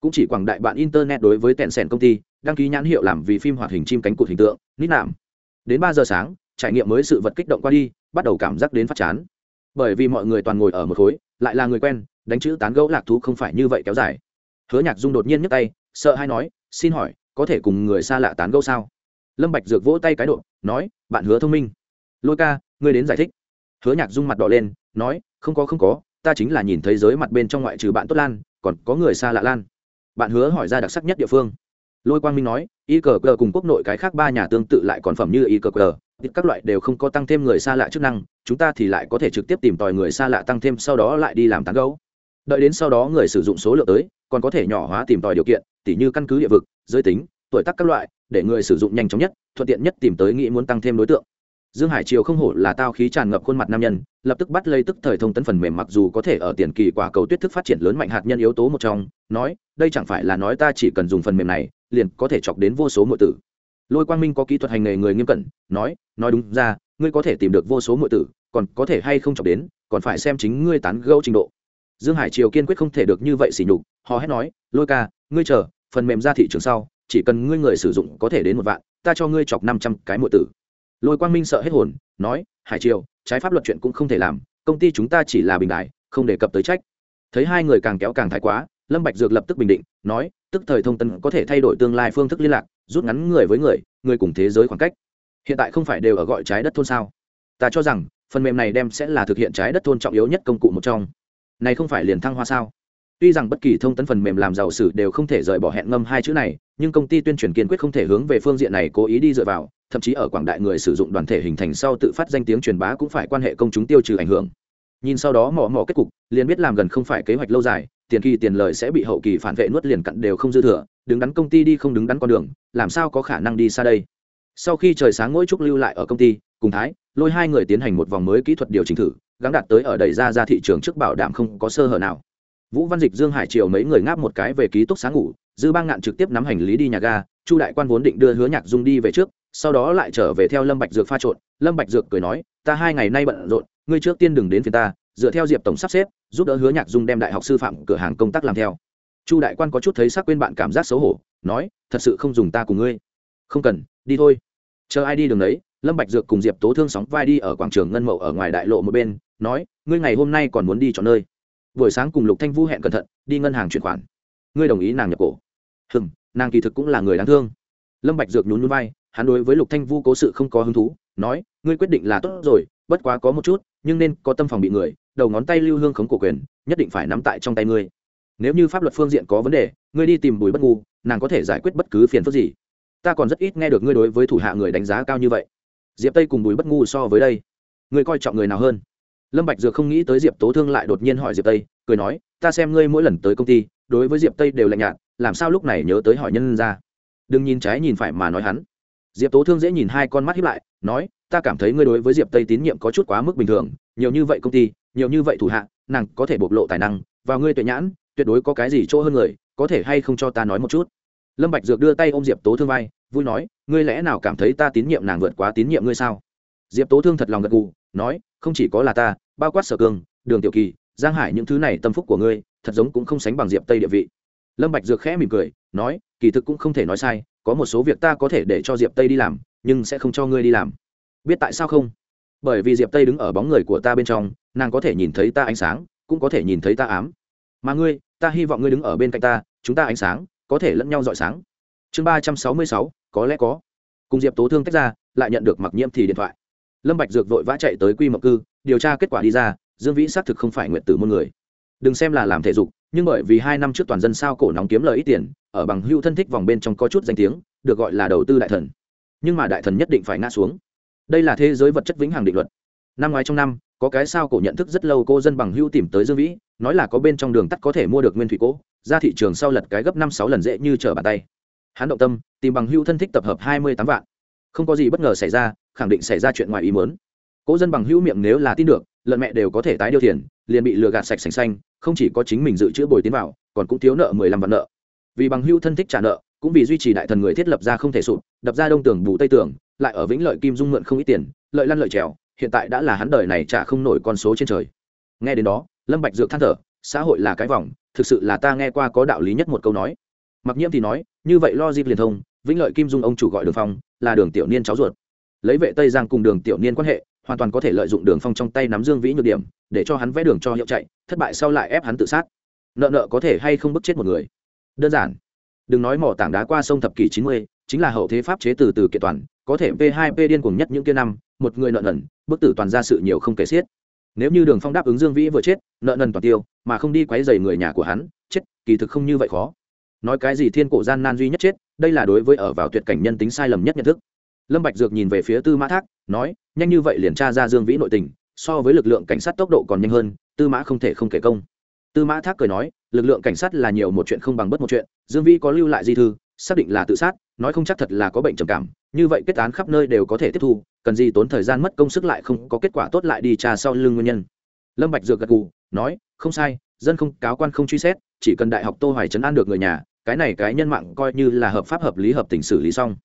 Cũng chỉ quảng đại bạn internet đối với tẹn sẻn công ty, đăng ký nhãn hiệu làm vì phim hoạt hình chim cánh cụt hình tượng, nít nạm. Đến ba giờ sáng, trải nghiệm mới sự vật kích động qua đi, bắt đầu cảm giác đến phát chán. Bởi vì mọi người toàn ngồi ở một khối, lại là người quen, đánh chữ tán gẫu lạc thú không phải như vậy kéo dài hứa nhạc dung đột nhiên nhấc tay, sợ hay nói, xin hỏi, có thể cùng người xa lạ tán gẫu sao? Lâm bạch dược vỗ tay cái độ, nói, bạn hứa thông minh. Lôi ca, ngươi đến giải thích. Hứa nhạc dung mặt đỏ lên, nói, không có không có, ta chính là nhìn thấy giới mặt bên trong ngoại trừ bạn tốt lan, còn có người xa lạ lan. Bạn hứa hỏi ra đặc sắc nhất địa phương. Lôi quang minh nói, y cờ cờ cùng quốc nội cái khác ba nhà tương tự lại còn phẩm như y cờ cờ các loại đều không có tăng thêm người xa lạ chức năng, chúng ta thì lại có thể trực tiếp tìm tòi người xa lạ tăng thêm sau đó lại đi làm tán gấu đợi đến sau đó người sử dụng số lượng tới còn có thể nhỏ hóa tìm tòi điều kiện, tỉ như căn cứ địa vực, giới tính, tuổi tác các loại, để người sử dụng nhanh chóng nhất, thuận tiện nhất tìm tới nghĩ muốn tăng thêm đối tượng. Dương hải triều không hổ là tao khí tràn ngập khuôn mặt nam nhân, lập tức bắt lây tức thời thông tấn phần mềm mặc dù có thể ở tiền kỳ quả cầu tuyết thức phát triển lớn mạnh hạt nhân yếu tố một trong, nói, đây chẳng phải là nói ta chỉ cần dùng phần mềm này, liền có thể chọc đến vô số mọi tử. Lôi quang minh có kỹ thuật hành nghề người nghiêm cẩn, nói nói đúng ra, ngươi có thể tìm được vô số mọi tử, còn có thể hay không chọc đến, còn phải xem chính ngươi tán gẫu trình độ dương hải triều kiên quyết không thể được như vậy xỉ nhục họ hét nói, lôi ca, ngươi chờ, phần mềm ra thị trường sau, chỉ cần ngươi người sử dụng có thể đến một vạn, ta cho ngươi chọc năm trăm cái muội tử. Lôi quang minh sợ hết hồn, nói, hải triều, trái pháp luật chuyện cũng không thể làm, công ty chúng ta chỉ là bình đại, không đề cập tới trách. Thấy hai người càng kéo càng thái quá, lâm bạch dược lập tức bình định, nói, tức thời thông tin có thể thay đổi tương lai phương thức liên lạc, rút ngắn người với người người cùng thế giới khoảng cách. Hiện tại không phải đều ở gọi trái đất thôn sao? Ta cho rằng, phần mềm này đem sẽ là thực hiện trái đất thôn trọng yếu nhất công cụ một trong này không phải liền thăng hoa sao? Tuy rằng bất kỳ thông tấn phần mềm làm giàu sử đều không thể rời bỏ hẹn ngâm hai chữ này, nhưng công ty tuyên truyền kiên quyết không thể hướng về phương diện này cố ý đi dựa vào, thậm chí ở quảng đại người sử dụng đoàn thể hình thành sau tự phát danh tiếng truyền bá cũng phải quan hệ công chúng tiêu trừ ảnh hưởng. Nhìn sau đó mò mò kết cục, liền biết làm gần không phải kế hoạch lâu dài, tiền kỳ tiền lời sẽ bị hậu kỳ phản vệ nuốt liền cặn đều không dư thừa, đứng đắn công ty đi không đứng đắn con đường, làm sao có khả năng đi xa đây? Sau khi trời sáng mỗi trúc lưu lại ở công ty, cùng thái, lôi hai người tiến hành một vòng mới kỹ thuật điều chỉnh thử gắng đạt tới ở đẩy ra ra thị trường trước bảo đảm không có sơ hở nào. Vũ văn dịch, dương hải triều mấy người ngáp một cái về ký túc sáng ngủ, dư bang ngạn trực tiếp nắm hành lý đi nhà ga, chu đại quan vốn định đưa hứa nhạc dung đi về trước, sau đó lại trở về theo lâm bạch dược pha trộn. Lâm bạch dược cười nói, ta hai ngày nay bận rộn, ngươi trước tiên đừng đến phiền ta, dựa theo diệp tổng sắp xếp, giúp đỡ hứa nhạc dung đem đại học sư phạm cửa hàng công tác làm theo. Chu đại quan có chút thấy sắc quên bạn cảm giác xấu hổ, nói, thật sự không dùng ta cùng ngươi. Không cần, đi thôi. Chờ ai đi đường đấy? Lâm bạch dược cùng diệp tố thương sóng vai đi ở quảng trường ngân mậu ở ngoài đại lộ một bên nói, ngươi ngày hôm nay còn muốn đi chọn nơi. Buổi sáng cùng lục thanh vũ hẹn cẩn thận, đi ngân hàng chuyển khoản. Ngươi đồng ý nàng nhập cổ. Hừm, nàng kỳ thực cũng là người đáng thương. Lâm bạch dược nhún nhún vai, hắn đối với lục thanh vu cố sự không có hứng thú, nói, ngươi quyết định là tốt rồi, bất quá có một chút, nhưng nên có tâm phòng bị người, đầu ngón tay lưu hương khống cổ quyền, nhất định phải nắm tại trong tay ngươi. Nếu như pháp luật phương diện có vấn đề, ngươi đi tìm bùi bất ngu, nàng có thể giải quyết bất cứ phiền phức gì. Ta còn rất ít nghe được ngươi đối với thủ hạ người đánh giá cao như vậy. Diệp tây cùng bùi bất ngu so với đây, ngươi coi trọng người nào hơn? Lâm bạch dược không nghĩ tới diệp tố thương lại đột nhiên hỏi diệp tây, cười nói, ta xem ngươi mỗi lần tới công ty, đối với diệp tây đều lạnh nhạt, làm sao lúc này nhớ tới hỏi nhân ra? Đừng nhìn trái nhìn phải mà nói hắn. Diệp tố thương dễ nhìn hai con mắt hiếp lại, nói, ta cảm thấy ngươi đối với diệp tây tín nhiệm có chút quá mức bình thường, nhiều như vậy công ty, nhiều như vậy thủ hạ, nàng có thể bộc lộ tài năng, và ngươi tuệ nhãn, tuyệt đối có cái gì chỗ hơn người, có thể hay không cho ta nói một chút? Lâm bạch dược đưa tay ôm diệp tố thương vai, vui nói, ngươi lẽ nào cảm thấy ta tín nhiệm nàng vượt quá tín nhiệm ngươi sao? Diệp tố thương thật lòng gật gù, nói không chỉ có là ta, bao quát sở cương đường tiểu kỳ, giang hải những thứ này tâm phúc của ngươi, thật giống cũng không sánh bằng diệp tây địa vị. Lâm bạch dược khẽ mỉm cười, nói, kỳ thực cũng không thể nói sai, có một số việc ta có thể để cho diệp tây đi làm, nhưng sẽ không cho ngươi đi làm. Biết tại sao không? Bởi vì diệp tây đứng ở bóng người của ta bên trong, nàng có thể nhìn thấy ta ánh sáng, cũng có thể nhìn thấy ta ám. Mà ngươi, ta hy vọng ngươi đứng ở bên cạnh ta, chúng ta ánh sáng, có thể lẫn nhau dọi sáng. Chương ba trăm sáu mươi sáu, có lẽ có. Cùng diệp tố thương tách ra, lại nhận được mặc nhiễm thì điện thoại lâm bạch dược vội vã chạy tới quy mộng cư, điều tra kết quả đi ra, dương vĩ xác thực không phải nguyện tử môn người. Đừng xem là làm thể dục, nhưng bởi vì hai năm trước toàn dân sao cổ nóng kiếm lời ít tiền, ở bằng hưu thân thích vòng bên trong có chút danh tiếng, được gọi là đầu tư đại thần. Nhưng mà đại thần nhất định phải ngã xuống. Đây là thế giới vật chất vĩnh hằng định luật. Năm ngoái trong năm, có cái sao cổ nhận thức rất lâu cô dân bằng hưu tìm tới dương vĩ, nói là có bên trong đường tắt có thể mua được nguyên thủy cố, ra thị trường sau lật cái gấp năm sáu lần dễ như trở bàn tay. Hắn động tâm, tìm bằng hưu thân thích tập hợp hai mươi tám vạn không có gì bất ngờ xảy ra, khẳng định xảy ra chuyện ngoài ý muốn. Cố dân bằng hữu miệng nếu là tin được, lợn mẹ đều có thể tái điều tiền liền bị lừa gạt sạch sành xanh, không chỉ có chính mình dự trữ bồi tiến vào, còn cũng thiếu nợ mười lăm vạn nợ. Vì bằng hữu thân thích trả nợ, cũng vì duy trì đại thần người thiết lập ra không thể sụp, đập ra đông tường bù tây tường, lại ở vĩnh lợi kim dung mượn không ít tiền, lợi lăn lợi trèo, hiện tại đã là hắn đời này trả không nổi con số trên trời. Nghe đến đó, lâm bạch dược than thở, xã hội là cái vòng, thực sự là ta nghe qua có đạo lý nhất một câu nói. Mặc nhiễm thì nói, như vậy lo dịp liền thông vĩnh lợi kim dung ông chủ gọi đường phong, là đường tiểu niên cháu ruột. Lấy vệ tây giang cùng đường tiểu niên quan hệ, hoàn toàn có thể lợi dụng đường phong trong tay nắm dương vĩ nhược điểm, để cho hắn vẽ đường cho hiệu chạy, thất bại sau lại ép hắn tự sát. Nợ nợ có thể hay không bức chết một người? Đơn giản. Đừng nói mỏ tảng đá qua sông thập kỷ chín mươi, chính là hậu thế pháp chế từ từ kiện toàn, có thể p 2 p điên cùng nhất những kia năm, một người nợ nần, bức tử toàn ra sự nhiều không kể xiết. Nếu như đường phong đáp ứng dương vĩ vừa chết, nợ nần toàn tiêu, mà không đi quấy dày người nhà của hắn, chết, kỳ thực không như vậy khó nói cái gì thiên cổ gian nan duy nhất chết, đây là đối với ở vào tuyệt cảnh nhân tính sai lầm nhất nhận thức. Lâm bạch dược nhìn về phía tư mã thác, nói, nhanh như vậy liền tra ra dương vĩ nội tình, so với lực lượng cảnh sát tốc độ còn nhanh hơn, tư mã không thể không kể công. Tư mã thác cười nói, lực lượng cảnh sát là nhiều một chuyện không bằng bất một chuyện, dương vĩ có lưu lại di thư, xác định là tự sát, nói không chắc thật là có bệnh trầm cảm, như vậy kết án khắp nơi đều có thể tiếp thu, cần gì tốn thời gian mất công sức lại không có kết quả tốt lại đi tra sau lưng nguyên nhân. Lâm bạch dược gật gù, nói, không sai, dân không, cáo quan không truy xét chỉ cần đại học tô hoài chấn an được người nhà, cái này cái nhân mạng coi như là hợp pháp hợp lý hợp tình xử lý xong.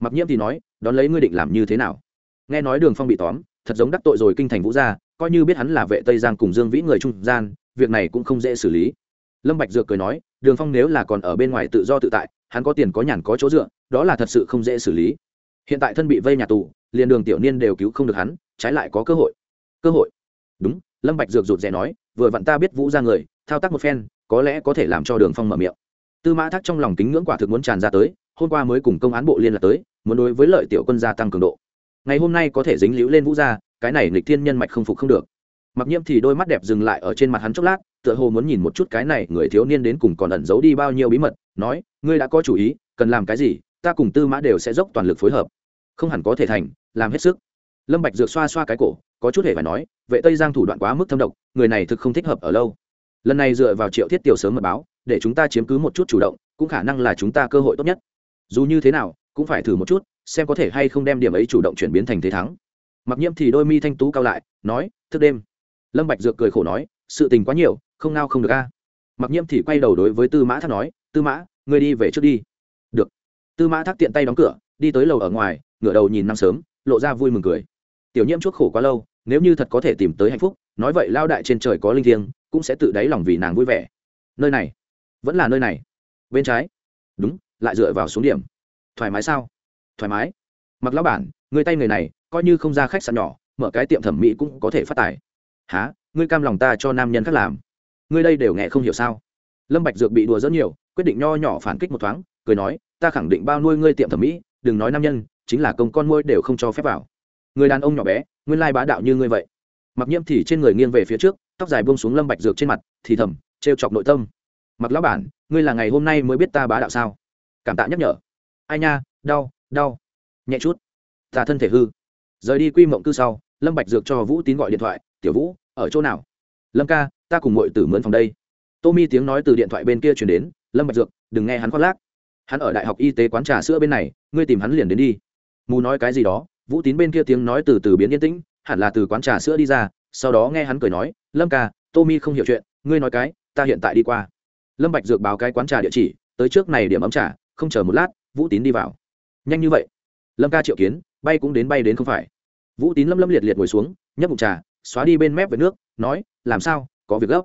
Mặc nhiễm thì nói, đón lấy ngươi định làm như thế nào? Nghe nói đường phong bị tóm, thật giống đắc tội rồi kinh thành vũ gia, coi như biết hắn là vệ tây giang cùng dương vĩ người trung gian, việc này cũng không dễ xử lý. Lâm bạch dược cười nói, đường phong nếu là còn ở bên ngoài tự do tự tại, hắn có tiền có nhàn có chỗ dựa, đó là thật sự không dễ xử lý. Hiện tại thân bị vây nhà tù, liền đường tiểu niên đều cứu không được hắn, trái lại có cơ hội. Cơ hội? Đúng, lâm bạch dược rụt rè nói, vừa vặn ta biết vũ gia người, thao tác một phen có lẽ có thể làm cho đường phong mở miệng. Tư mã thác trong lòng kính ngưỡng quả thực muốn tràn ra tới, hôm qua mới cùng công án bộ liên lạc tới, muốn đối với lợi tiểu quân gia tăng cường độ. Ngày hôm nay có thể dính liễu lên vũ gia, cái này nghịch thiên nhân mạch không phục không được. Mặc nhiễm thì đôi mắt đẹp dừng lại ở trên mặt hắn chốc lát, tựa hồ muốn nhìn một chút cái này người thiếu niên đến cùng còn ẩn giấu đi bao nhiêu bí mật, nói, ngươi đã có chủ ý, cần làm cái gì, ta cùng tư mã đều sẽ dốc toàn lực phối hợp. Không hẳn có thể thành, làm hết sức. Lâm bạch dược xoa xoa cái cổ, có chút hề phải nói, vệ tây giang thủ đoạn quá mức thâm độc, người này thực không thích hợp ở lâu lần này dựa vào triệu thiết tiểu sớm mật báo, để chúng ta chiếm cứ một chút chủ động, cũng khả năng là chúng ta cơ hội tốt nhất. Dù như thế nào, cũng phải thử một chút, xem có thể hay không đem điểm ấy chủ động chuyển biến thành thế thắng. Mặc nhiễm thì đôi mi thanh tú cao lại, nói, thức đêm. Lâm bạch dược cười khổ nói, sự tình quá nhiều, không nao không được a. Mặc nhiễm thì quay đầu đối với tư mã thác nói, tư mã, ngươi đi về trước đi. Được. Tư mã thác tiện tay đóng cửa, đi tới lầu ở ngoài, ngửa đầu nhìn năm sớm, lộ ra vui mừng cười. Tiểu nhiễm chuốc khổ quá lâu, nếu như thật có thể tìm tới hạnh phúc, nói vậy lao đại trên trời có linh thiêng cũng sẽ tự đáy lòng vì nàng vui vẻ. Nơi này, vẫn là nơi này. Bên trái. Đúng, lại dựa vào xuống điểm. Thoải mái sao? Thoải mái. Mặc lão bản, người tay người này, coi như không ra khách sạn nhỏ, mở cái tiệm thẩm mỹ cũng có thể phát tài. Há ngươi cam lòng ta cho nam nhân khác làm. Ngươi đây đều nghe không hiểu sao? Lâm bạch dược bị đùa rất nhiều, quyết định nho nhỏ phản kích một thoáng, cười nói, ta khẳng định bao nuôi ngươi tiệm thẩm mỹ, đừng nói nam nhân, chính là công con môi đều không cho phép vào. Người đàn ông nhỏ bé, nguyên lai bá đạo như ngươi vậy. Mặc nhiễm thì trên người nghiêng về phía trước tóc dài buông xuống lâm bạch dược trên mặt, thì thầm, trêu chọc nội tâm. Mặc lão bản, ngươi là ngày hôm nay mới biết ta bá đạo sao? Cảm tạ nhắc nhở. Ai nha, đau đau. Nhẹ chút. Ta thân thể hư. Rời đi quy mộng cư sau, lâm bạch dược cho vũ tín gọi điện thoại, tiểu vũ, ở chỗ nào? Lâm ca, ta cùng muội tử mướn phòng đây. Tommy tiếng nói từ điện thoại bên kia truyền đến, lâm bạch dược, đừng nghe hắn khoác lác. Hắn ở đại học y tế quán trà sữa bên này, ngươi tìm hắn liền đến đi. Mù nói cái gì đó, vũ tín bên kia tiếng nói từ từ biến yên tĩnh, hẳn là từ quán trà sữa đi ra, sau đó nghe hắn cười nói lâm ca, tommy không hiểu chuyện, ngươi nói cái, ta hiện tại đi qua. Lâm bạch dược báo cái quán trà địa chỉ, tới trước này điểm ấm trà, không chờ một lát, vũ tín đi vào. Nhanh như vậy? Lâm ca triệu kiến, bay cũng đến bay đến không phải. Vũ tín lâm lâm liệt liệt ngồi xuống, nhấp bụng trà, xóa đi bên mép với nước, nói, làm sao? Có việc gấp.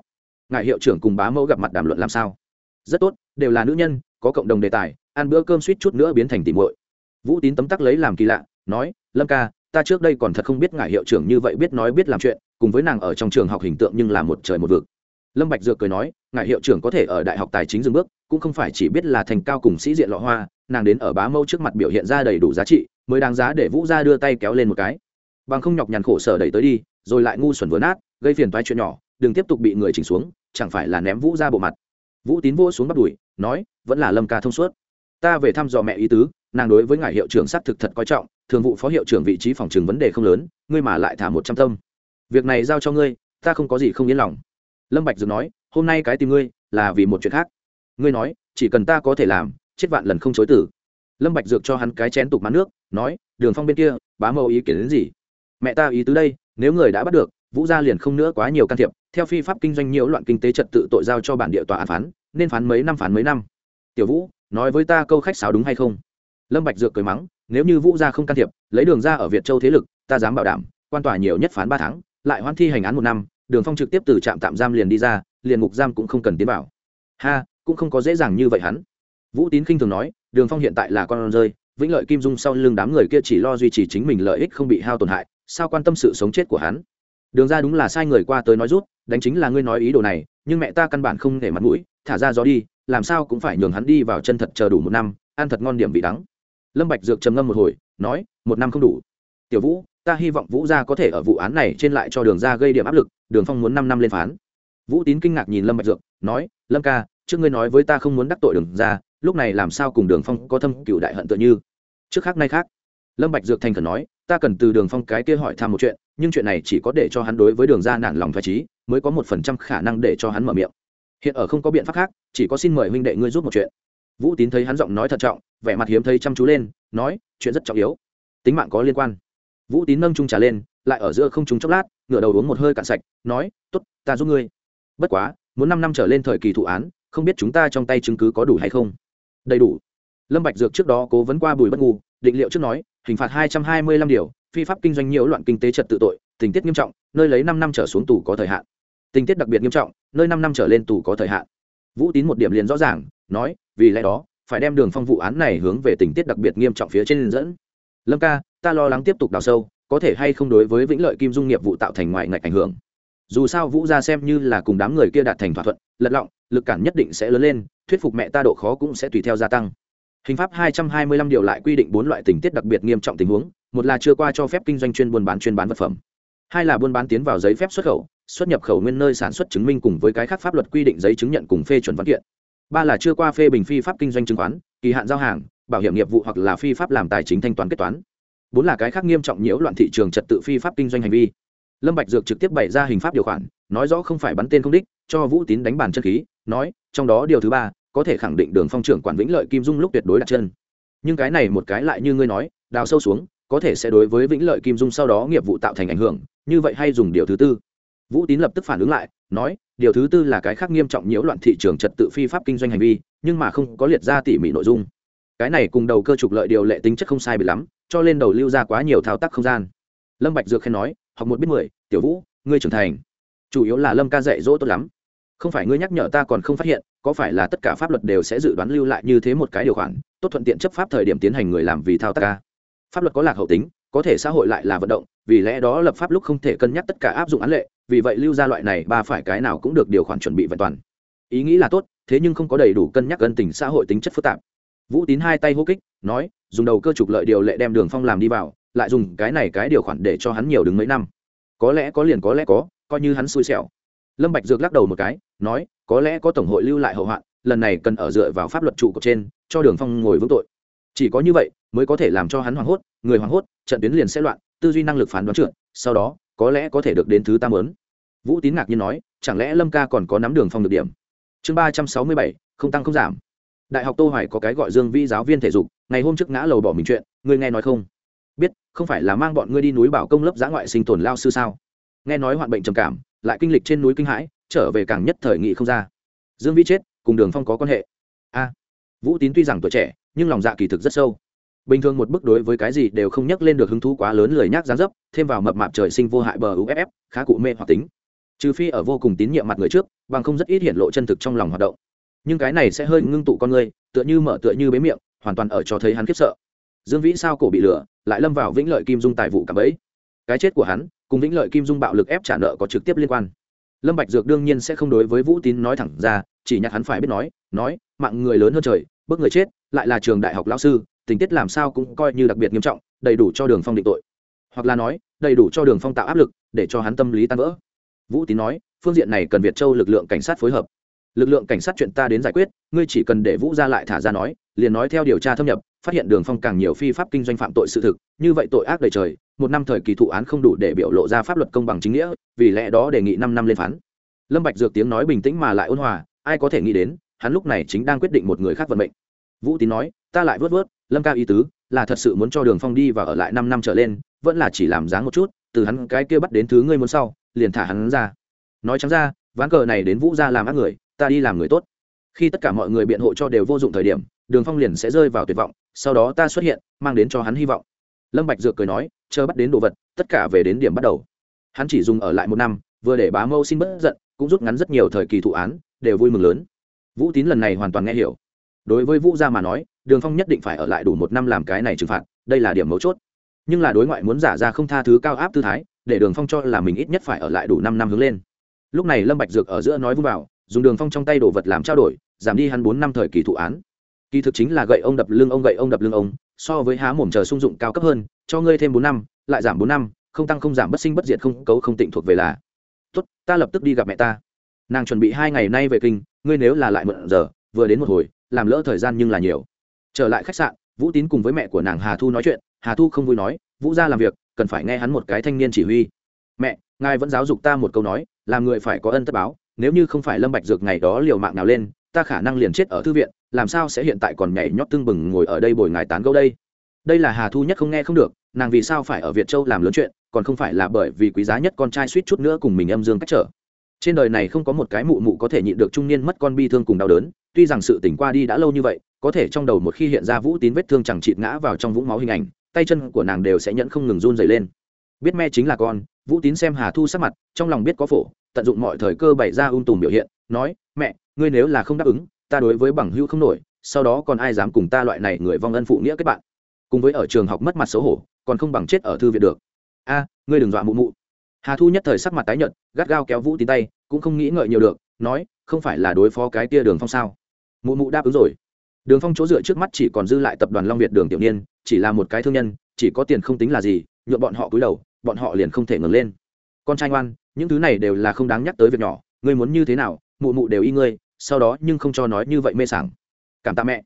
Ngài hiệu trưởng cùng bá mẫu gặp mặt đàm luận làm sao? Rất tốt, đều là nữ nhân, có cộng đồng đề tài, ăn bữa cơm suýt chút nữa biến thành tỉ muội. Vũ tín tấm tắc lấy làm kỳ lạ, nói, lâm ca, ta trước đây còn thật không biết ngài hiệu trưởng như vậy biết nói biết làm chuyện cùng với nàng ở trong trường học hình tượng nhưng là một trời một vực. Lâm bạch dược cười nói, ngài hiệu trưởng có thể ở đại học tài chính dừng bước, cũng không phải chỉ biết là thành cao cùng sĩ diện lọ hoa, nàng đến ở bá mâu trước mặt biểu hiện ra đầy đủ giá trị, mới đáng giá để vũ gia đưa tay kéo lên một cái. Bằng không nhọc nhằn khổ sở đẩy tới đi, rồi lại ngu xuẩn vừa nát, gây phiền toái chuyện nhỏ, đừng tiếp tục bị người chỉnh xuống, chẳng phải là ném vũ ra bộ mặt. Vũ tín vô xuống bắt đùi, nói, vẫn là lâm ca thông suốt. Ta về thăm dò mẹ ý tứ, nàng đối với ngài hiệu trưởng xác thực thật coi trọng, thường vụ phó hiệu trưởng vị trí phòng trường vấn đề không lớn, ngươi mà lại thả một trăm tâm việc này giao cho ngươi, ta không có gì không yên lòng. Lâm bạch dược nói, hôm nay cái tìm ngươi là vì một chuyện khác. Ngươi nói, chỉ cần ta có thể làm, chết vạn lần không chối tử. Lâm bạch dược cho hắn cái chén tục mán nước, nói, đường phong bên kia, bá mâu ý kiến đến gì? Mẹ ta ý tứ đây, nếu người đã bắt được, vũ gia liền không nữa quá nhiều can thiệp. Theo phi pháp kinh doanh nhiễu loạn kinh tế trật tự tội giao cho bản địa tòa án phán, nên phán mấy năm phán mấy năm. Tiểu vũ, nói với ta câu khách sáo đúng hay không? Lâm bạch dược cười mắng, nếu như vũ gia không can thiệp, lấy đường ra ở việt châu thế lực, ta dám bảo đảm, quan tòa nhiều nhất phán ba tháng lại hoãn thi hành án một năm, đường phong trực tiếp từ trạm tạm giam liền đi ra, liền ngục giam cũng không cần tiến vào. Ha, cũng không có dễ dàng như vậy hắn. Vũ tín khinh thường nói, đường phong hiện tại là con rơi, vĩnh lợi kim dung sau lưng đám người kia chỉ lo duy trì chính mình lợi ích không bị hao tổn hại, sao quan tâm sự sống chết của hắn? Đường ra đúng là sai người qua tới nói rút, đánh chính là ngươi nói ý đồ này, nhưng mẹ ta căn bản không để mặt mũi, thả ra gió đi, làm sao cũng phải nhường hắn đi vào chân thật chờ đủ một năm, ăn thật ngon điểm vị đắng. Lâm bạch dược trầm ngâm một hồi, nói, một năm không đủ. Tiểu vũ ta hy vọng vũ gia có thể ở vụ án này trên lại cho đường ra gây điểm áp lực, đường phong muốn năm năm lên phán. Vũ tín kinh ngạc nhìn lâm bạch dược, nói, lâm ca, trước ngươi nói với ta không muốn đắc tội đường ra lúc này làm sao cùng đường phong có thâm cựu đại hận tựa như? Trước khác nay khác, lâm bạch dược thành khẩn nói, ta cần từ đường phong cái kia hỏi thăm một chuyện, nhưng chuyện này chỉ có để cho hắn đối với đường ra nản lòng thoải trí mới có một phần trăm khả năng để cho hắn mở miệng. Hiện ở không có biện pháp khác, chỉ có xin mời huynh đệ ngươi giúp một chuyện. Vũ tín thấy hắn giọng nói thận trọng, vẻ mặt hiếm thấy chăm chú lên, nói, chuyện rất trọng yếu. Tính mạng có liên quan vũ tín nâng trung trà lên, lại ở giữa không trung chốc lát, ngửa đầu uống một hơi cạn sạch, nói t ố t ta giúp ngươi. Bất quá, muốn năm năm trở lên thời kỳ thụ án, không biết chúng ta trong tay chứng cứ có đủ hay không? Đầy đủ. Lâm bạch dược trước đó cố vấn qua bùi bất ngu, định liệu trước nói, hình phạt hai trăm hai mươi lăm điều, phi pháp kinh doanh nhiễu loạn kinh tế trật tự tội, tình tiết nghiêm trọng, nơi lấy năm năm trở xuống tù có thời hạn. Tình tiết đặc biệt nghiêm trọng, nơi năm năm trở lên tù có thời hạn. Vũ tín một điểm liền rõ ràng, nói, vì lẽ đó, phải đem đường phong vụ án này hướng về tình tiết đặc biệt nghiêm trọng phía trên dẫn lâm ca, ta lo lắng tiếp tục đào sâu, có thể hay không đối với vĩnh lợi kim dung nghiệp vụ tạo thành ngoại ngạch ảnh hưởng. Dù sao vũ gia xem như là cùng đám người kia đạt thành thỏa thuận, lật lọng, lực cản nhất định sẽ lớn lên, thuyết phục mẹ ta độ khó cũng sẽ tùy theo gia tăng. Hình pháp 225 điều lại quy định bốn loại tình tiết đặc biệt nghiêm trọng tình huống, một là chưa qua cho phép kinh doanh chuyên buôn bán chuyên bán vật phẩm, hai là buôn bán tiến vào giấy phép xuất khẩu, xuất nhập khẩu nguyên nơi sản xuất chứng minh cùng với cái khác pháp luật quy định giấy chứng nhận cùng phê chuẩn văn kiện, ba là chưa qua phê bình phi pháp kinh doanh chứng khoán, kỳ hạn giao hàng bảo hiểm nghiệp vụ hoặc là phi pháp làm tài chính thanh toán kết toán. Bốn là cái khác nghiêm trọng nhiễu loạn thị trường trật tự phi pháp kinh doanh hành vi. Lâm bạch dược trực tiếp bày ra hình pháp điều khoản, nói rõ không phải bắn tên không đích, cho vũ tín đánh bàn chân khí, nói, trong đó điều thứ ba, có thể khẳng định đường phong trưởng quản vĩnh lợi kim dung lúc tuyệt đối đặt chân. Nhưng cái này một cái lại như ngươi nói, đào sâu xuống, có thể sẽ đối với vĩnh lợi kim dung sau đó nghiệp vụ tạo thành ảnh hưởng, như vậy hay dùng điều thứ tư? Vũ tín lập tức phản ứng lại, nói, điều thứ tư là cái khác nghiêm trọng nhiễu loạn thị trường trật tự phi pháp kinh doanh hành vi, nhưng mà không có liệt ra tỉ mỉ nội dung cái này cùng đầu cơ trục lợi điều lệ tính chất không sai bị lắm, cho lên đầu lưu ra quá nhiều thao tác không gian. Lâm bạch dược khen nói, học một biết mười, tiểu vũ, ngươi trưởng thành. Chủ yếu là lâm ca dạy dỗ tốt lắm. Không phải ngươi nhắc nhở ta còn không phát hiện, có phải là tất cả pháp luật đều sẽ dự đoán lưu lại như thế một cái điều khoản, tốt thuận tiện chấp pháp thời điểm tiến hành người làm vì thao tác ca. Pháp luật có lạc hậu tính, có thể xã hội lại là vận động, vì lẽ đó lập pháp lúc không thể cân nhắc tất cả áp dụng án lệ, vì vậy lưu ra loại này ba phải cái nào cũng được điều khoản chuẩn bị vẹn toàn. Ý nghĩ là tốt, thế nhưng không có đầy đủ cân nhắc ân tình xã hội tính chất phức tạp vũ tín hai tay hô kích, nói, dùng đầu cơ trục lợi điều lệ đem đường phong làm đi vào, lại dùng cái này cái điều khoản để cho hắn nhiều đứng mấy năm. Có lẽ có liền có lẽ có, coi như hắn xui xẻo. Lâm bạch dược lắc đầu một cái, nói, có lẽ có tổng hội lưu lại hậu hoạn, lần này cần ở dựa vào pháp luật trụ của trên, cho đường phong ngồi vững tội. Chỉ có như vậy, mới có thể làm cho hắn hoảng hốt, người hoảng hốt, trận tuyến liền sẽ loạn, tư duy năng lực phán đoán trượt sau đó, có lẽ có thể được đến thứ tam lớn vũ tín ngạc nhiên nói, chẳng lẽ lâm ca còn có nắm đường phong được điểm? Chương ba trăm sáu mươi bảy, không tăng không giảm đại học tô hoài có cái gọi dương vi giáo viên thể dục, ngày hôm trước ngã lầu bỏ mình chuyện, ngươi nghe nói không? Biết, không phải là mang bọn ngươi đi núi bảo công lớp giã ngoại sinh tồn lao sư sao? Nghe nói hoạn bệnh trầm cảm, lại kinh lịch trên núi kinh hãi, trở về càng nhất thời nghị không ra. Dương vi chết, cùng đường phong có quan hệ. A, vũ tín tuy rằng tuổi trẻ, nhưng lòng dạ kỳ thực rất sâu. Bình thường một bức đối với cái gì đều không nhắc lên được hứng thú quá lớn lười nhác gián dấp, thêm vào mập mạp trời sinh vô hại bờ uff khá cụ mê hoặc tính. Trừ phi ở vô cùng tín nhiệm mặt người trước, bằng không rất ít hiện lộ chân thực trong lòng hoạt động nhưng cái này sẽ hơi ngưng tụ con người tựa như mở tựa như bế miệng, hoàn toàn ở cho thấy hắn khiếp sợ. Dương vĩ sao cổ bị lửa, lại lâm vào vĩnh lợi kim dung tài vụ cảm ấy. cái chết của hắn, cùng vĩnh lợi kim dung bạo lực ép trả nợ có trực tiếp liên quan. Lâm bạch dược đương nhiên sẽ không đối với vũ tín nói thẳng ra, chỉ nhắc hắn phải biết nói nói, mạng người lớn hơn trời bước người chết, lại là trường đại học lão sư, tình tiết làm sao cũng coi như đặc biệt nghiêm trọng, đầy đủ cho đường phong định tội. Hoặc là nói, đầy đủ cho đường phong tạo áp lực, để cho hắn tâm lý tan vỡ. Vũ tín nói, phương diện này cần việt châu lực lượng cảnh sát phối hợp lực lượng cảnh sát chuyện ta đến giải quyết, ngươi chỉ cần để vũ ra lại thả ra nói, liền nói theo điều tra thâm nhập, phát hiện đường phong càng nhiều phi pháp kinh doanh phạm tội sự thực, như vậy tội ác đầy trời, một năm thời kỳ thụ án không đủ để biểu lộ ra pháp luật công bằng chính nghĩa, vì lẽ đó đề nghị năm năm lên phán. Lâm bạch dược tiếng nói bình tĩnh mà lại ôn hòa, ai có thể nghĩ đến, hắn lúc này chính đang quyết định một người khác vận mệnh. Vũ tín nói, ta lại vớt vớt, lâm cao ý tứ, là thật sự muốn cho đường phong đi và ở lại năm năm trở lên, vẫn là chỉ làm dáng một chút, từ hắn cái kia bắt đến thứ ngươi muốn sau, liền thả hắn ra. Nói trắng ra, ván cờ này đến vũ ra làm ác người ta đi làm người tốt. Khi tất cả mọi người biện hộ cho đều vô dụng thời điểm, đường phong liền sẽ rơi vào tuyệt vọng, sau đó ta xuất hiện, mang đến cho hắn hy vọng. Lâm bạch dược cười nói, chờ bắt đến đồ vật, tất cả về đến điểm bắt đầu. Hắn chỉ dùng ở lại một năm, vừa để bá mâu xin bất giận, cũng rút ngắn rất nhiều thời kỳ thụ án, đều vui mừng lớn. Vũ tín lần này hoàn toàn nghe hiểu. Đối với vũ gia mà nói, đường phong nhất định phải ở lại đủ một năm làm cái này trừng phạt, đây là điểm mấu chốt. Nhưng là đối ngoại muốn giả ra không tha thứ cao áp tư thái, để đường phong cho là mình ít nhất phải ở lại đủ năm năm hướng lên. Lúc này lâm bạch dược ở giữa nói vung vào dùng đường phong trong tay đồ vật làm trao đổi, giảm đi hắn bốn năm thời kỳ thụ án. Kỳ thực chính là gậy ông đập lưng ông, gậy ông đập lưng ông, so với há mồm chờ sung dụng cao cấp hơn, cho ngươi thêm bốn năm, lại giảm bốn năm, không tăng không giảm bất sinh bất diệt không, cấu không tịnh thuộc về là. Tốt, ta lập tức đi gặp mẹ ta. Nàng chuẩn bị hai ngày nay về kinh, ngươi nếu là lại mượn giờ, vừa đến một hồi, làm lỡ thời gian nhưng là nhiều. Trở lại khách sạn, vũ tín cùng với mẹ của nàng hà thu nói chuyện, hà thu không vui nói, vũ ra làm việc, cần phải nghe hắn một cái thanh niên chỉ huy. Mẹ, ngài vẫn giáo dục ta một câu nói, làm người phải có ân tất báo nếu như không phải lâm bạch dược ngày đó liều mạng nào lên, ta khả năng liền chết ở thư viện, làm sao sẽ hiện tại còn nhảy nhót tương bừng ngồi ở đây bồi ngài tán gẫu đây? Đây là hà thu nhất không nghe không được, nàng vì sao phải ở việt châu làm lớn chuyện, còn không phải là bởi vì quý giá nhất con trai suýt chút nữa cùng mình âm dương cách trở. Trên đời này không có một cái mụ mụ có thể nhịn được trung niên mất con bi thương cùng đau đớn, tuy rằng sự tỉnh qua đi đã lâu như vậy, có thể trong đầu một khi hiện ra vũ tín vết thương chẳng chịt ngã vào trong vũng máu hình ảnh, tay chân của nàng đều sẽ nhẫn không ngừng run dày lên. Biết me chính là con, vũ tín xem hà thu sắc mặt, trong lòng biết có phổ tận dụng mọi thời cơ bày ra ung tùm biểu hiện, nói, mẹ, ngươi nếu là không đáp ứng, ta đối với bằng hữu không nổi, sau đó còn ai dám cùng ta loại này người vong ân phụ nghĩa kết bạn? Cùng với ở trường học mất mặt xấu hổ, còn không bằng chết ở thư viện được. A, ngươi đừng dọa mụ mụ. Hà thu nhất thời sắc mặt tái nhợt, gắt gao kéo vũ tín tay, cũng không nghĩ ngợi nhiều được, nói, không phải là đối phó cái kia đường phong sao? Mụ mụ đáp ứng rồi. Đường phong chỗ dựa trước mắt chỉ còn dư lại tập đoàn long việt đường tiểu niên, chỉ là một cái thương nhân, chỉ có tiền không tính là gì, nhuộm bọn họ cúi đầu, bọn họ liền không thể ngừng lên. Con trai ngoan những thứ này đều là không đáng nhắc tới việc nhỏ, ngươi muốn như thế nào, mụ mụ đều y ngươi, sau đó nhưng không cho nói như vậy mê sảng. Cảm tạ mẹ.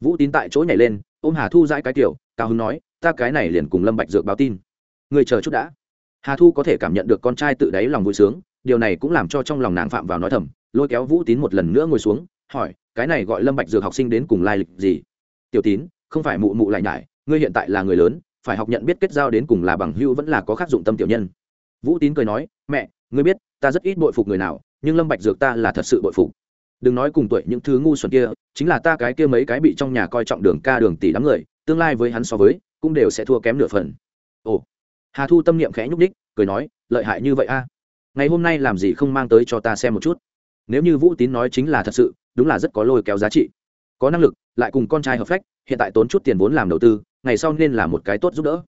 Vũ tín tại chỗ nhảy lên, ôm hà thu dãi cái kiểu, cao hứng nói, ta cái này liền cùng lâm bạch dược báo tin. Người chờ chút đã. Hà thu có thể cảm nhận được con trai tự đáy lòng vui sướng, điều này cũng làm cho trong lòng nàng phạm vào nói thầm, lôi kéo vũ tín một lần nữa ngồi xuống, hỏi, cái này gọi lâm bạch dược học sinh đến cùng lai lịch gì? Tiểu tín, không phải mụ mụ lại nhải, ngươi hiện tại là người lớn, phải học nhận biết kết giao đến cùng là bằng hữu vẫn là có khác dụng tâm tiểu nhân vũ tín cười nói, mẹ, ngươi biết, ta rất ít bội phục người nào, nhưng lâm bạch dược ta là thật sự bội phục. Đừng nói cùng tuổi những thứ ngu xuẩn kia, chính là ta cái kia mấy cái bị trong nhà coi trọng đường ca đường tỷ đám người, tương lai với hắn so với, cũng đều sẽ thua kém nửa phần. Ồ. Hà thu tâm niệm khẽ nhúc đích cười nói, lợi hại như vậy a. Ngày hôm nay làm gì không mang tới cho ta xem một chút. Nếu như vũ tín nói chính là thật sự, đúng là rất có lôi kéo giá trị. Có năng lực, lại cùng con trai hợp phách, hiện tại tốn chút tiền vốn làm đầu tư, ngày sau nên là một cái tốt giúp đỡ.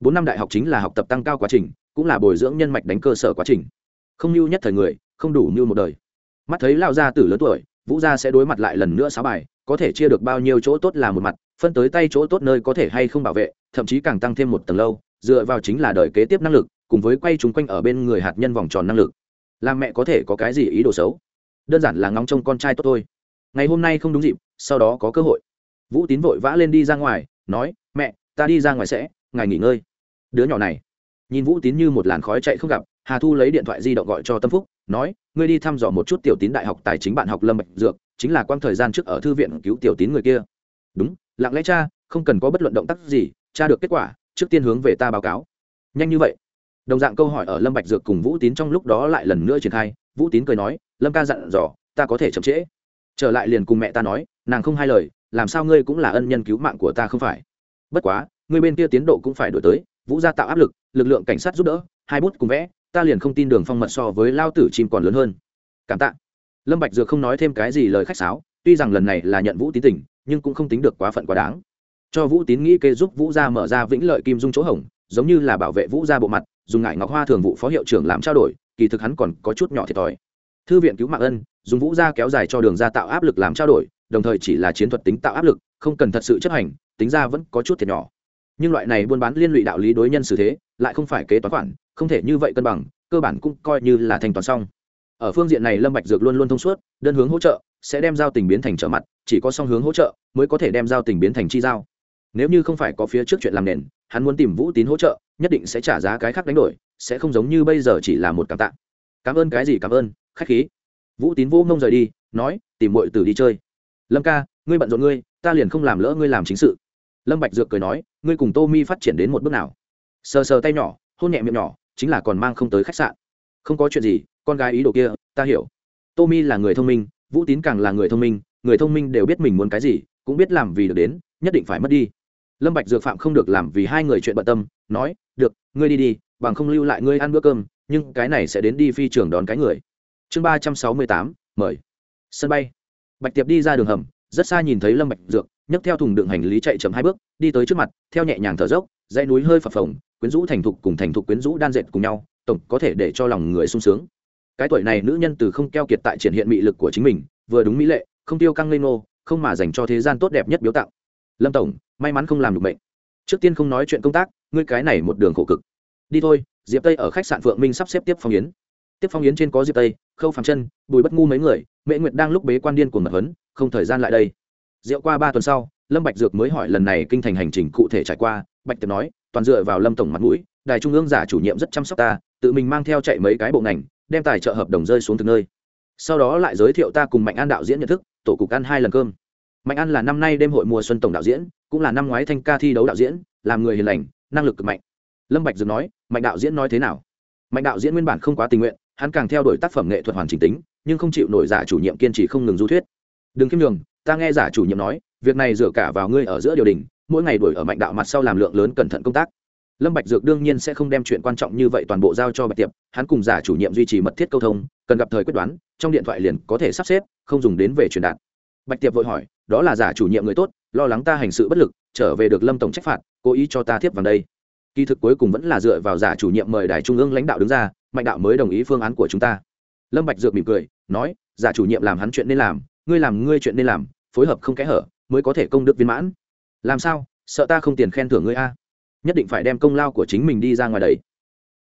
Bốn năm đại học chính là học tập tăng cao quá trình cũng là bồi dưỡng nhân mạch đánh cơ sở quá trình. Không mưu nhất thời người, không đủ mưu một đời. Mắt thấy lao gia tử lớn tuổi, vũ gia sẽ đối mặt lại lần nữa sáu bài, có thể chia được bao nhiêu chỗ tốt là một mặt, phân tới tay chỗ tốt nơi có thể hay không bảo vệ, thậm chí càng tăng thêm một tầng lâu, dựa vào chính là đời kế tiếp năng lực, cùng với quay chúng quanh ở bên người hạt nhân vòng tròn năng lực. Làm mẹ có thể có cái gì ý đồ xấu? Đơn giản là ngóng trông con trai tốt thôi. Ngày hôm nay không đúng dịp, sau đó có cơ hội. Vũ tín vội vã lên đi ra ngoài, nói, mẹ, ta đi ra ngoài sẽ, ngài nghỉ ngơi. Đứa nhỏ này nhìn vũ tín như một làn khói chạy không gặp, hà thu lấy điện thoại di động gọi cho tâm phúc, nói, ngươi đi thăm dò một chút tiểu tín đại học tài chính bạn học lâm bạch dược, chính là quang thời gian trước ở thư viện cứu tiểu tín người kia. Đúng, lặng lẽ cha, không cần có bất luận động tác gì cha được kết quả, trước tiên hướng về ta báo cáo. Nhanh như vậy? Đồng dạng câu hỏi ở lâm bạch dược cùng vũ tín trong lúc đó lại lần nữa triển khai, vũ tín cười nói, lâm ca dặn dò, ta có thể chậm trễ. Trở lại liền cùng mẹ ta nói, nàng không hai lời, làm sao ngươi cũng là ân nhân cứu mạng của ta không phải? Bất quá, ngươi bên kia tiến độ cũng phải đổi tới vũ gia tạo áp lực lực lượng cảnh sát giúp đỡ, hai bút cùng vẽ, ta liền không tin đường phong mật so với lao tử chim còn lớn hơn. Cảm tạ. Lâm bạch dược không nói thêm cái gì lời khách sáo, tuy rằng lần này là nhận vũ tín tình nhưng cũng không tính được quá phận quá đáng. Cho vũ tín nghĩ kê giúp vũ gia mở ra vĩnh lợi kim dung chỗ hỏng giống như là bảo vệ vũ gia bộ mặt, dùng ngải ngọc hoa thường vụ phó hiệu trưởng làm trao đổi, kỳ thực hắn còn có chút nhỏ thiệt thòi. Thư viện cứu mạng ân, dùng vũ gia kéo dài cho đường ra tạo áp lực làm trao đổi, đồng thời chỉ là chiến thuật tính tạo áp lực, không cần thật sự chấp hành, tính ra vẫn có chút thiệt nhỏ nhưng loại này buôn bán liên lụy đạo lý đối nhân xử thế lại không phải kế toán khoản, không thể như vậy cân bằng, cơ bản cũng coi như là thanh toán xong. Ở phương diện này lâm bạch dược luôn luôn thông suốt, đơn hướng hỗ trợ, sẽ đem giao tình biến thành trở mặt, chỉ có song hướng hỗ trợ mới có thể đem giao tình biến thành chi giao. Nếu như không phải có phía trước chuyện làm nền, hắn muốn tìm vũ tín hỗ trợ, nhất định sẽ trả giá cái khác đánh đổi, sẽ không giống như bây giờ chỉ là một cảm tạ. Cảm ơn cái gì cảm ơn, khách khí. Vũ tín vô ngông rời đi, nói, tìm muội tử đi chơi. Lâm ca, ngươi bận rộn ngươi, ta liền không làm lỡ ngươi làm chính sự lâm bạch dược cười nói, ngươi cùng tô mi phát triển đến một bước nào? Sờ sờ tay nhỏ, hôn nhẹ miệng nhỏ, chính là còn mang không tới khách sạn. Không có chuyện gì, con gái ý đồ kia, ta hiểu. Tô mi là người thông minh, vũ tín càng là người thông minh, người thông minh đều biết mình muốn cái gì, cũng biết làm vì được đến, nhất định phải mất đi. Lâm bạch dược phạm không được làm vì hai người chuyện bận tâm, nói, được, ngươi đi đi, bằng không lưu lại ngươi ăn bữa cơm, nhưng cái này sẽ đến đi phi trường đón cái người. Chương ba trăm sáu mươi tám, mời. Sân bay. Bạch tiệp đi ra đường hầm, rất xa nhìn thấy lâm bạch dược nhấc theo thùng đựng hành lý chạy chậm hai bước, đi tới trước mặt, theo nhẹ nhàng thở dốc, dãy núi hơi phập phồng, quyến rũ thành thục cùng thành thục quyến rũ đan dệt cùng nhau, tổng có thể để cho lòng người sung sướng. Cái tuổi này nữ nhân từ không keo kiệt tại triển hiện mị lực của chính mình, vừa đúng mỹ lệ, không tiêu căng lên nô không mà dành cho thế gian tốt đẹp nhất biếu tặng. Lâm tổng, may mắn không làm được bệnh. Trước tiên không nói chuyện công tác, ngươi cái này một đường khổ cực. Đi thôi, diệp tây ở khách sạn phượng minh sắp xếp tiếp phong yến. Tiếp phong yến trên có diệp tây, khâu phàm chân bùi bất ngu mấy người, mễ nguyệt đang lúc bế quan điên của mật hấn không thời gian lại đây rượu qua ba tuần sau, lâm bạch dược mới hỏi lần này kinh thành hành trình cụ thể trải qua, bạch tiệp nói, toàn dựa vào lâm tổng mặt mũi, đài trung ương giả chủ nhiệm rất chăm sóc ta, tự mình mang theo chạy mấy cái bộ ngành, đem tài trợ hợp đồng rơi xuống từ nơi. Sau đó lại giới thiệu ta cùng mạnh an đạo diễn nhận thức, tổ cục ăn hai lần cơm. Mạnh an là năm nay đêm hội mùa xuân tổng đạo diễn, cũng là năm ngoái thanh ca thi đấu đạo diễn, làm người hiền lành, năng lực cực mạnh. Lâm bạch dược nói, mạnh đạo diễn nói thế nào? Mạnh đạo diễn nguyên bản không quá tình nguyện, hắn càng theo đuổi tác phẩm nghệ thuật hoàn chỉnh tính, nhưng không chịu nổi giả chủ nhiệm kiên trì không ngừng du thuyết. Đừng kiêm nhường ta nghe giả chủ nhiệm nói, việc này dựa cả vào ngươi ở giữa điều đình, mỗi ngày đuổi ở mạnh đạo mặt sau làm lượng lớn cẩn thận công tác. Lâm bạch dược đương nhiên sẽ không đem chuyện quan trọng như vậy toàn bộ giao cho bạch tiệp, hắn cùng giả chủ nhiệm duy trì mật thiết câu thông, cần gặp thời quyết đoán, trong điện thoại liền có thể sắp xếp, không dùng đến về truyền đạt. Bạch tiệp vội hỏi, đó là giả chủ nhiệm người tốt, lo lắng ta hành sự bất lực, trở về được lâm tổng trách phạt, cố ý cho ta tiếp vào đây. Kỳ thực cuối cùng vẫn là dựa vào giả chủ nhiệm mời đài trung ương lãnh đạo đứng ra, mạnh đạo mới đồng ý phương án của chúng ta. Lâm bạch dược mỉm cười, nói, giả chủ nhiệm làm hắn chuyện nên làm, ngươi làm ngươi chuyện nên làm phối hợp không kẽ hở mới có thể công đức viên mãn. Làm sao? Sợ ta không tiền khen thưởng ngươi a. Nhất định phải đem công lao của chính mình đi ra ngoài đấy.